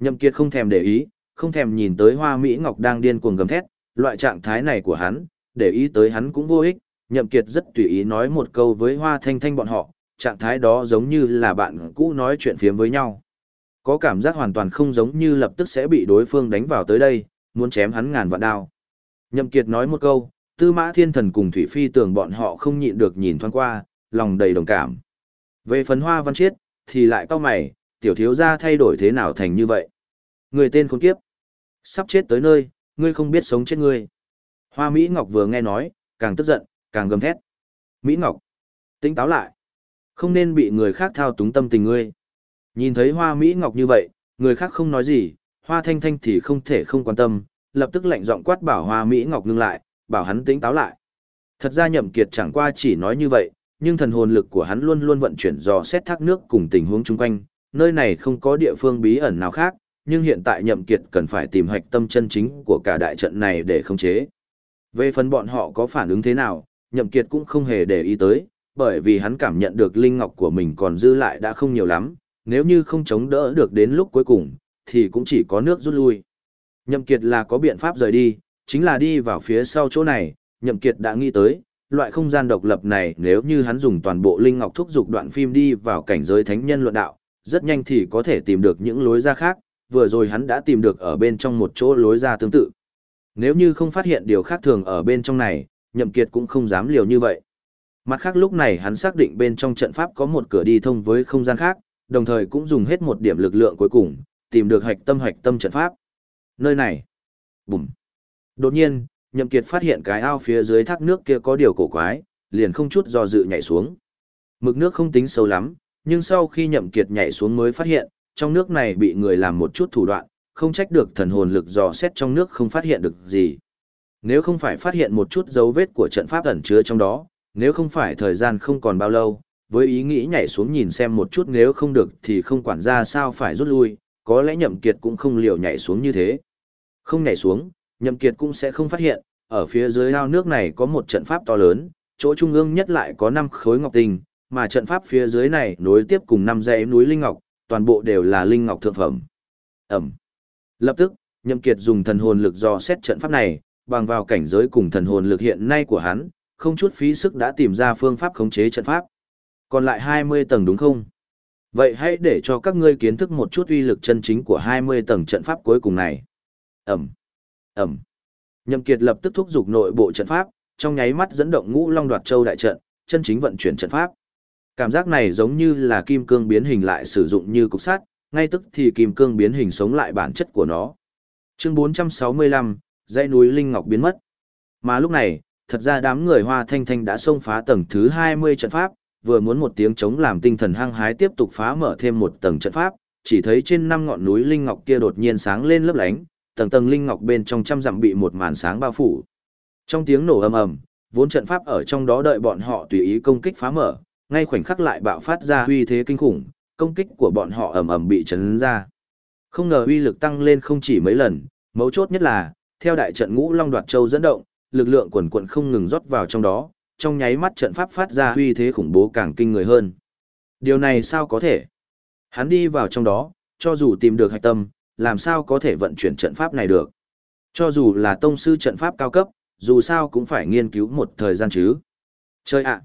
Nhậm Kiệt không thèm để ý, không thèm nhìn tới Hoa Mỹ Ngọc đang điên cuồng gầm thét, loại trạng thái này của hắn, để ý tới hắn cũng vô ích. Nhậm Kiệt rất tùy ý nói một câu với Hoa Thanh Thanh bọn họ, trạng thái đó giống như là bạn cũ nói chuyện phiếm với nhau. Có cảm giác hoàn toàn không giống như lập tức sẽ bị đối phương đánh vào tới đây, muốn chém hắn ngàn vạn đao. Nhậm Kiệt nói một câu, Tư Mã Thiên Thần cùng Thủy Phi tưởng bọn họ không nhịn được nhìn thoáng qua, lòng đầy đồng cảm. Về phần Hoa Văn Chiết, thì lại cau mày, tiểu thiếu gia thay đổi thế nào thành như vậy? Người tên khốn kiếp, sắp chết tới nơi, ngươi không biết sống chết ngươi. Hoa Mỹ Ngọc vừa nghe nói, càng tức giận, càng gầm thét. Mỹ Ngọc, tỉnh táo lại. Không nên bị người khác thao túng tâm tình ngươi. Nhìn thấy hoa Mỹ Ngọc như vậy, người khác không nói gì, hoa thanh thanh thì không thể không quan tâm, lập tức lạnh giọng quát bảo hoa Mỹ Ngọc ngưng lại, bảo hắn tính táo lại. Thật ra nhậm kiệt chẳng qua chỉ nói như vậy, nhưng thần hồn lực của hắn luôn luôn vận chuyển dò xét thác nước cùng tình huống chung quanh, nơi này không có địa phương bí ẩn nào khác, nhưng hiện tại nhậm kiệt cần phải tìm hạch tâm chân chính của cả đại trận này để khống chế. Về phần bọn họ có phản ứng thế nào, nhậm kiệt cũng không hề để ý tới, bởi vì hắn cảm nhận được linh ngọc của mình còn dư lại đã không nhiều lắm, nếu như không chống đỡ được đến lúc cuối cùng, thì cũng chỉ có nước rút lui. Nhậm Kiệt là có biện pháp rời đi, chính là đi vào phía sau chỗ này, Nhậm Kiệt đã nghĩ tới, loại không gian độc lập này nếu như hắn dùng toàn bộ linh ngọc thúc dục đoạn phim đi vào cảnh giới thánh nhân luận đạo, rất nhanh thì có thể tìm được những lối ra khác, vừa rồi hắn đã tìm được ở bên trong một chỗ lối ra tương tự. Nếu như không phát hiện điều khác thường ở bên trong này, Nhậm Kiệt cũng không dám liều như vậy. Mặt khác lúc này hắn xác định bên trong trận pháp có một cửa đi thông với không gian khác, đồng thời cũng dùng hết một điểm lực lượng cuối cùng, tìm được hạch tâm hạch tâm trận pháp. Nơi này. Bùm. Đột nhiên, Nhậm Kiệt phát hiện cái ao phía dưới thác nước kia có điều cổ quái, liền không chút do dự nhảy xuống. Mực nước không tính sâu lắm, nhưng sau khi Nhậm Kiệt nhảy xuống mới phát hiện, trong nước này bị người làm một chút thủ đoạn, không trách được thần hồn lực dò xét trong nước không phát hiện được gì. Nếu không phải phát hiện một chút dấu vết của trận pháp ẩn chứa trong đó, nếu không phải thời gian không còn bao lâu, với ý nghĩ nhảy xuống nhìn xem một chút nếu không được thì không quản ra sao phải rút lui, có lẽ nhậm kiệt cũng không liều nhảy xuống như thế. Không nhảy xuống, nhậm kiệt cũng sẽ không phát hiện, ở phía dưới ao nước này có một trận pháp to lớn, chỗ trung ương nhất lại có 5 khối ngọc tinh, mà trận pháp phía dưới này nối tiếp cùng 5 dãy núi linh ngọc, toàn bộ đều là linh ngọc thượng phẩm. Ẩm. Lập tức, nhậm kiệt dùng thần hồn lực dò xét trận pháp này, bằng vào cảnh giới cùng thần hồn lực hiện nay của hắn, không chút phí sức đã tìm ra phương pháp khống chế trận pháp. Còn lại 20 tầng đúng không? Vậy hãy để cho các ngươi kiến thức một chút uy lực chân chính của 20 tầng trận pháp cuối cùng này. Ẩm, Ẩm. Nhậm Kiệt lập tức thúc giục nội bộ trận pháp, trong nháy mắt dẫn động ngũ long đoạt châu đại trận, chân chính vận chuyển trận pháp. Cảm giác này giống như là kim cương biến hình lại sử dụng như cục sắt, ngay tức thì kim cương biến hình sống lại bản chất của nó. Chương 465, dãy núi Linh Ngọc biến mất. Mà lúc này, thật ra đám người hoa thanh thanh đã xông phá tầng thứ 20 trận pháp, vừa muốn một tiếng chống làm tinh thần hăng hái tiếp tục phá mở thêm một tầng trận pháp, chỉ thấy trên năm ngọn núi linh ngọc kia đột nhiên sáng lên lấp lánh, tầng tầng linh ngọc bên trong trăm dặm bị một màn sáng bao phủ. Trong tiếng nổ ầm ầm, vốn trận pháp ở trong đó đợi bọn họ tùy ý công kích phá mở, ngay khoảnh khắc lại bạo phát ra uy thế kinh khủng, công kích của bọn họ ầm ầm bị chấn ra. Không ngờ uy lực tăng lên không chỉ mấy lần, mấu chốt nhất là, theo đại trận ngũ long đoạt châu dẫn động, lực lượng quần quần không ngừng rót vào trong đó, trong nháy mắt trận pháp phát ra uy thế khủng bố càng kinh người hơn. Điều này sao có thể? Hắn đi vào trong đó, cho dù tìm được hạch tâm, làm sao có thể vận chuyển trận pháp này được? Cho dù là tông sư trận pháp cao cấp, dù sao cũng phải nghiên cứu một thời gian chứ. Chơi ạ!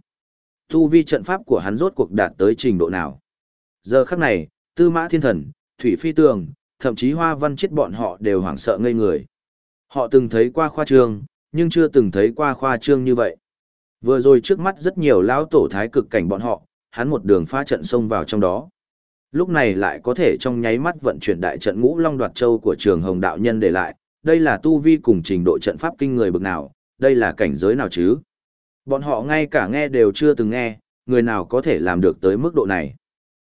Tu vi trận pháp của hắn rốt cuộc đạt tới trình độ nào? Giờ khắc này, tư mã thiên thần, thủy phi tường, thậm chí hoa văn chết bọn họ đều hoảng sợ ngây người. Họ từng thấy qua khoa trương, nhưng chưa từng thấy qua khoa trương như vậy. Vừa rồi trước mắt rất nhiều lão tổ thái cực cảnh bọn họ, hắn một đường phá trận xông vào trong đó. Lúc này lại có thể trong nháy mắt vận chuyển đại trận ngũ long đoạt châu của trường hồng đạo nhân để lại, đây là tu vi cùng trình độ trận pháp kinh người bực nào, đây là cảnh giới nào chứ? Bọn họ ngay cả nghe đều chưa từng nghe, người nào có thể làm được tới mức độ này.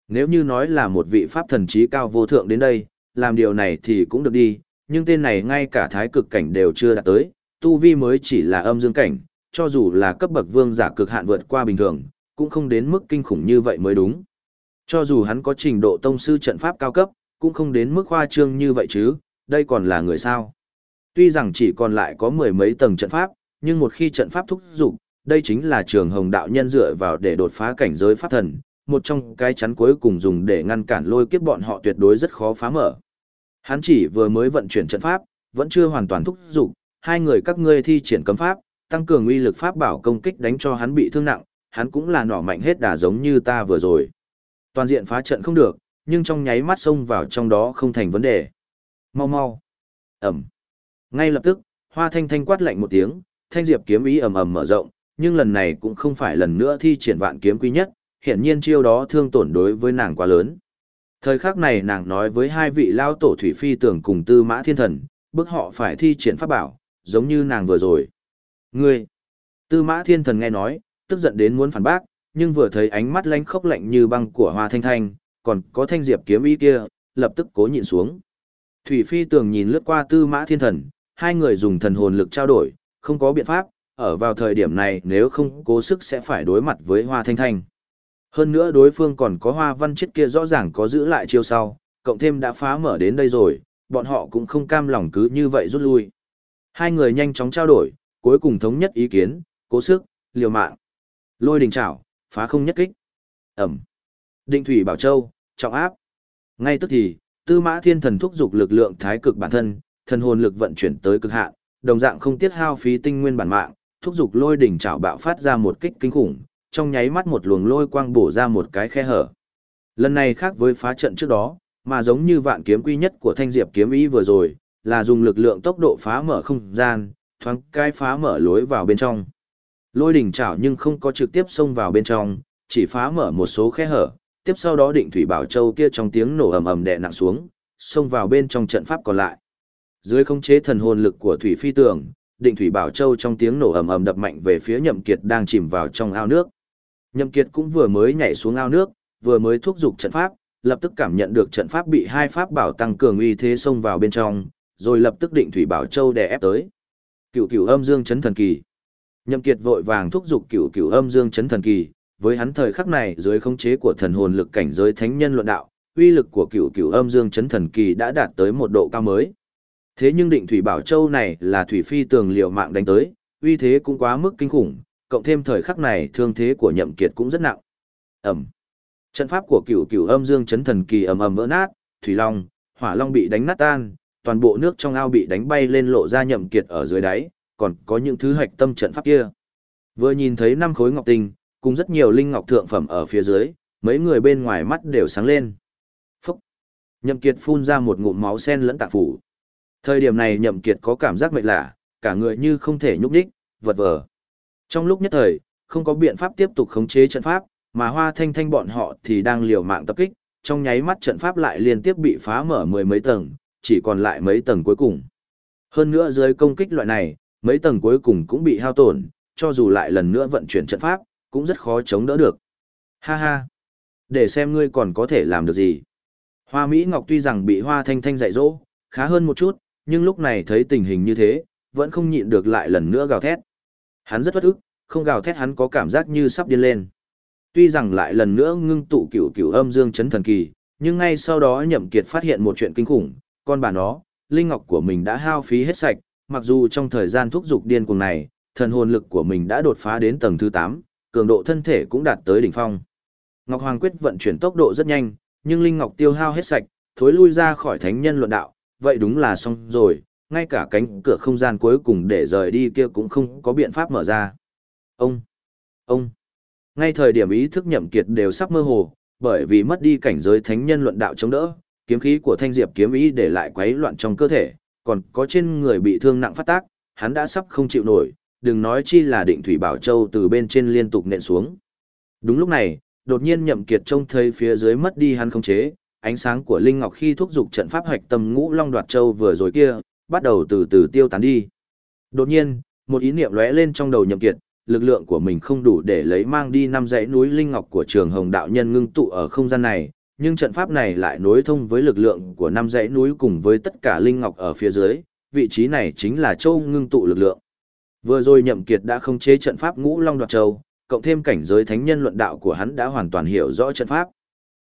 Nếu như nói là một vị pháp thần trí cao vô thượng đến đây, làm điều này thì cũng được đi, nhưng tên này ngay cả thái cực cảnh đều chưa đạt tới, tu vi mới chỉ là âm dương cảnh, cho dù là cấp bậc vương giả cực hạn vượt qua bình thường, cũng không đến mức kinh khủng như vậy mới đúng. Cho dù hắn có trình độ tông sư trận pháp cao cấp, cũng không đến mức khoa trương như vậy chứ, đây còn là người sao. Tuy rằng chỉ còn lại có mười mấy tầng trận pháp, nhưng một khi trận pháp thúc dục, đây chính là trường hồng đạo nhân dựa vào để đột phá cảnh giới pháp thần, một trong cái chắn cuối cùng dùng để ngăn cản lôi kiếp bọn họ tuyệt đối rất khó phá mở. Hắn chỉ vừa mới vận chuyển trận pháp, vẫn chưa hoàn toàn thúc dục, hai người các ngươi thi triển cấm pháp, tăng cường uy lực pháp bảo công kích đánh cho hắn bị thương nặng, hắn cũng là nỏ mạnh hết đà giống như ta vừa rồi. Toàn diện phá trận không được, nhưng trong nháy mắt xông vào trong đó không thành vấn đề. Mau mau. Ẩm. Ngay lập tức, hoa thanh thanh quát lạnh một tiếng, thanh diệp kiếm ý ầm ầm mở rộng, nhưng lần này cũng không phải lần nữa thi triển vạn kiếm quý nhất, hiển nhiên chiêu đó thương tổn đối với nàng quá lớn. Thời khắc này nàng nói với hai vị lao tổ thủy phi tưởng cùng tư mã thiên thần, bức họ phải thi triển pháp bảo, giống như nàng vừa rồi. Ngươi! Tư mã thiên thần nghe nói, tức giận đến muốn phản bác, nhưng vừa thấy ánh mắt lánh khốc lạnh như băng của hoa thanh thanh, còn có thanh diệp kiếm ý kia, lập tức cố nhịn xuống. Thủy phi tường nhìn lướt qua tư mã thiên thần, hai người dùng thần hồn lực trao đổi, không có biện pháp, ở vào thời điểm này nếu không cố sức sẽ phải đối mặt với hoa thanh thanh. Hơn nữa đối phương còn có hoa văn chết kia rõ ràng có giữ lại chiêu sau, cộng thêm đã phá mở đến đây rồi, bọn họ cũng không cam lòng cứ như vậy rút lui. Hai người nhanh chóng trao đổi, cuối cùng thống nhất ý kiến, cố sức, liều mạng. Lôi đình chảo, phá không nhất kích. Ẩm. Định thủy bảo châu, trọng áp. Ngay tức thì, tư mã thiên thần thúc giục lực lượng thái cực bản thân, thần hồn lực vận chuyển tới cực hạn, đồng dạng không tiết hao phí tinh nguyên bản mạng, thúc giục lôi đỉnh trảo bạo phát ra một kích kinh khủng, trong nháy mắt một luồng lôi quang bổ ra một cái khe hở. Lần này khác với phá trận trước đó, mà giống như vạn kiếm quy nhất của thanh diệp kiếm ý vừa rồi, là dùng lực lượng tốc độ phá mở không gian, thoáng cái phá mở lối vào bên trong. Lôi đỉnh chảo nhưng không có trực tiếp xông vào bên trong, chỉ phá mở một số khe hở, tiếp sau đó định thủy bảo châu kia trong tiếng nổ ầm ầm đè nặng xuống, xông vào bên trong trận pháp còn lại. Dưới khống chế thần hồn lực của thủy phi tường, định thủy bảo châu trong tiếng nổ ầm ầm đập mạnh về phía nhậm kiệt đang chìm vào trong ao nước. Nhậm kiệt cũng vừa mới nhảy xuống ao nước, vừa mới thúc giục trận pháp, lập tức cảm nhận được trận pháp bị hai pháp bảo tăng cường uy thế xông vào bên trong, rồi lập tức định thủy bảo châu đè ép tới. Cửu cửu âm dương chấn thần kỳ. Nhậm Kiệt vội vàng thúc giục cửu cửu âm dương chấn thần kỳ, với hắn thời khắc này dưới khống chế của thần hồn lực cảnh giới thánh nhân luận đạo, uy lực của cửu cửu âm dương chấn thần kỳ đã đạt tới một độ cao mới. Thế nhưng định thủy bảo châu này là thủy phi tường liều mạng đánh tới, uy thế cũng quá mức kinh khủng, cộng thêm thời khắc này thương thế của Nhậm Kiệt cũng rất nặng. Ầm. Trận pháp của cửu cửu âm dương chấn thần kỳ ầm ầm vỡ nát, thủy long, hỏa long bị đánh nát tan, toàn bộ nước trong ao bị đánh bay lên lộ ra Nhậm Kiệt ở dưới đáy, còn có những thứ hạch tâm trận pháp kia. Vừa nhìn thấy năm khối ngọc tinh, cùng rất nhiều linh ngọc thượng phẩm ở phía dưới, mấy người bên ngoài mắt đều sáng lên. Phúc! Nhậm Kiệt phun ra một ngụm máu sen lẫn tạng phủ. Thời điểm này Nhậm Kiệt có cảm giác mệt lạ, cả người như không thể nhúc nhích, vật vờ. Trong lúc nhất thời, không có biện pháp tiếp tục khống chế trận pháp, mà Hoa Thanh Thanh bọn họ thì đang liều mạng tập kích, trong nháy mắt trận pháp lại liên tiếp bị phá mở mười mấy tầng, chỉ còn lại mấy tầng cuối cùng. Hơn nữa dưới công kích loại này, mấy tầng cuối cùng cũng bị hao tổn, cho dù lại lần nữa vận chuyển trận pháp, cũng rất khó chống đỡ được. Ha ha! Để xem ngươi còn có thể làm được gì. Hoa Mỹ Ngọc tuy rằng bị Hoa Thanh Thanh dạy dỗ, khá hơn một chút, nhưng lúc này thấy tình hình như thế, vẫn không nhịn được lại lần nữa gào thét. Hắn rất bất ức, không gào thét hắn có cảm giác như sắp điên lên. Tuy rằng lại lần nữa ngưng tụ cửu cửu âm dương chấn thần kỳ, nhưng ngay sau đó Nhậm Kiệt phát hiện một chuyện kinh khủng, con bà nó, linh ngọc của mình đã hao phí hết sạch, mặc dù trong thời gian thúc dục điên cuồng này, thần hồn lực của mình đã đột phá đến tầng thứ 8, cường độ thân thể cũng đạt tới đỉnh phong. Ngọc Hoàng quyết vận chuyển tốc độ rất nhanh, nhưng linh ngọc tiêu hao hết sạch, thối lui ra khỏi thánh nhân luận đạo, vậy đúng là xong rồi, ngay cả cánh cửa không gian cuối cùng để rời đi kia cũng không có biện pháp mở ra. Ông, ông, ngay thời điểm ý thức nhậm kiệt đều sắp mơ hồ, bởi vì mất đi cảnh giới thánh nhân luận đạo chống đỡ, kiếm khí của thanh diệp kiếm ý để lại quấy loạn trong cơ thể, còn có trên người bị thương nặng phát tác, hắn đã sắp không chịu nổi, đừng nói chi là định thủy bảo châu từ bên trên liên tục nện xuống. Đúng lúc này, đột nhiên nhậm kiệt trông thấy phía dưới mất đi hắn không chế, ánh sáng của linh ngọc khi thúc dục trận pháp hoạch tâm ngũ long đoạt châu vừa rồi kia, bắt đầu từ từ tiêu tán đi. Đột nhiên, một ý niệm lóe lên trong đầu nhậm kiệt, lực lượng của mình không đủ để lấy mang đi năm dãy núi linh ngọc của trường hồng đạo nhân ngưng tụ ở không gian này, nhưng trận pháp này lại nối thông với lực lượng của năm dãy núi cùng với tất cả linh ngọc ở phía dưới, vị trí này chính là châu ngưng tụ lực lượng. Vừa rồi Nhậm Kiệt đã không chế trận pháp Ngũ Long Đoạt Châu, cộng thêm cảnh giới thánh nhân luận đạo của hắn đã hoàn toàn hiểu rõ trận pháp.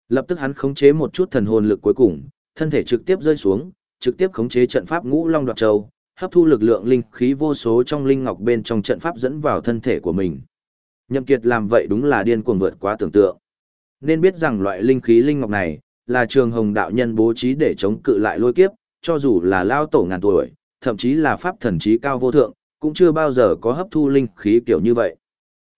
Lập tức hắn khống chế một chút thần hồn lực cuối cùng, thân thể trực tiếp rơi xuống, trực tiếp khống chế trận pháp Ngũ Long Đoạt Châu, hấp thu lực lượng linh khí vô số trong linh ngọc bên trong trận pháp dẫn vào thân thể của mình. Nhậm Kiệt làm vậy đúng là điên cuồng vượt quá tưởng tượng. Nên biết rằng loại linh khí linh ngọc này là trường hồng đạo nhân bố trí để chống cự lại lôi kiếp, cho dù là lao tổ ngàn tuổi, thậm chí là pháp thần trí cao vô thượng, cũng chưa bao giờ có hấp thu linh khí kiểu như vậy.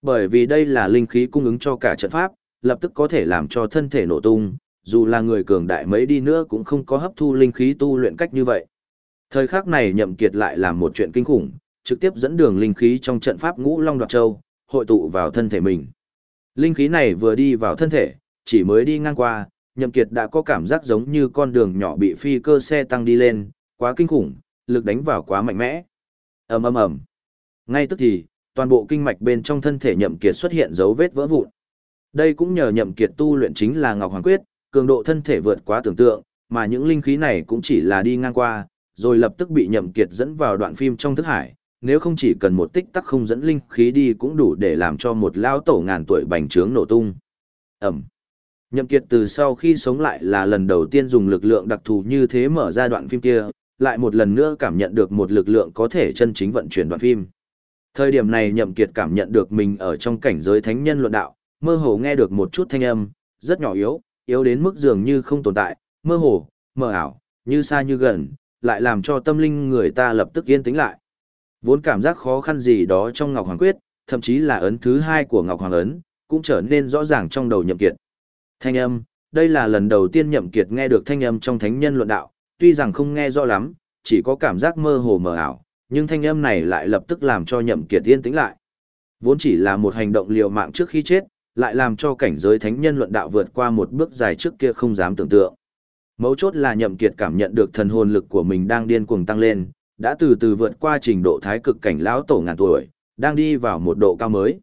Bởi vì đây là linh khí cung ứng cho cả trận pháp, lập tức có thể làm cho thân thể nổ tung, dù là người cường đại mấy đi nữa cũng không có hấp thu linh khí tu luyện cách như vậy. Thời khắc này nhậm kiệt lại làm một chuyện kinh khủng, trực tiếp dẫn đường linh khí trong trận pháp ngũ long đoạt châu, hội tụ vào thân thể mình. Linh khí này vừa đi vào thân thể, chỉ mới đi ngang qua, nhậm kiệt đã có cảm giác giống như con đường nhỏ bị phi cơ xe tăng đi lên, quá kinh khủng, lực đánh vào quá mạnh mẽ. ầm ầm ầm. Ngay tức thì, toàn bộ kinh mạch bên trong thân thể nhậm kiệt xuất hiện dấu vết vỡ vụn. Đây cũng nhờ nhậm kiệt tu luyện chính là Ngọc Hoàng Quyết, cường độ thân thể vượt quá tưởng tượng, mà những linh khí này cũng chỉ là đi ngang qua, rồi lập tức bị nhậm kiệt dẫn vào đoạn phim trong thức hải. Nếu không chỉ cần một tích tắc không dẫn linh khí đi cũng đủ để làm cho một lao tổ ngàn tuổi bành trướng nổ tung. Ẩm. Nhậm kiệt từ sau khi sống lại là lần đầu tiên dùng lực lượng đặc thù như thế mở ra đoạn phim kia, lại một lần nữa cảm nhận được một lực lượng có thể chân chính vận chuyển đoạn phim. Thời điểm này Nhậm Kiệt cảm nhận được mình ở trong cảnh giới thánh nhân luận đạo, mơ hồ nghe được một chút thanh âm, rất nhỏ yếu, yếu đến mức dường như không tồn tại, mơ hồ, mơ ảo, như xa như gần, lại làm cho tâm linh người ta lập tức yên tĩnh lại. Vốn cảm giác khó khăn gì đó trong Ngọc Hoàng Quyết, thậm chí là ấn thứ hai của Ngọc Hoàng Ấn, cũng trở nên rõ ràng trong đầu Nhậm Kiệt. Thanh âm, đây là lần đầu tiên Nhậm Kiệt nghe được thanh âm trong thánh nhân luận đạo, tuy rằng không nghe rõ lắm, chỉ có cảm giác mơ hồ mờ ảo, nhưng thanh âm này lại lập tức làm cho Nhậm Kiệt yên tĩnh lại. Vốn chỉ là một hành động liều mạng trước khi chết, lại làm cho cảnh giới thánh nhân luận đạo vượt qua một bước dài trước kia không dám tưởng tượng. Mấu chốt là Nhậm Kiệt cảm nhận được thần hồn lực của mình đang điên cuồng tăng lên, đã từ từ vượt qua trình độ thái cực cảnh lão tổ ngàn tuổi, đang đi vào một độ cao mới.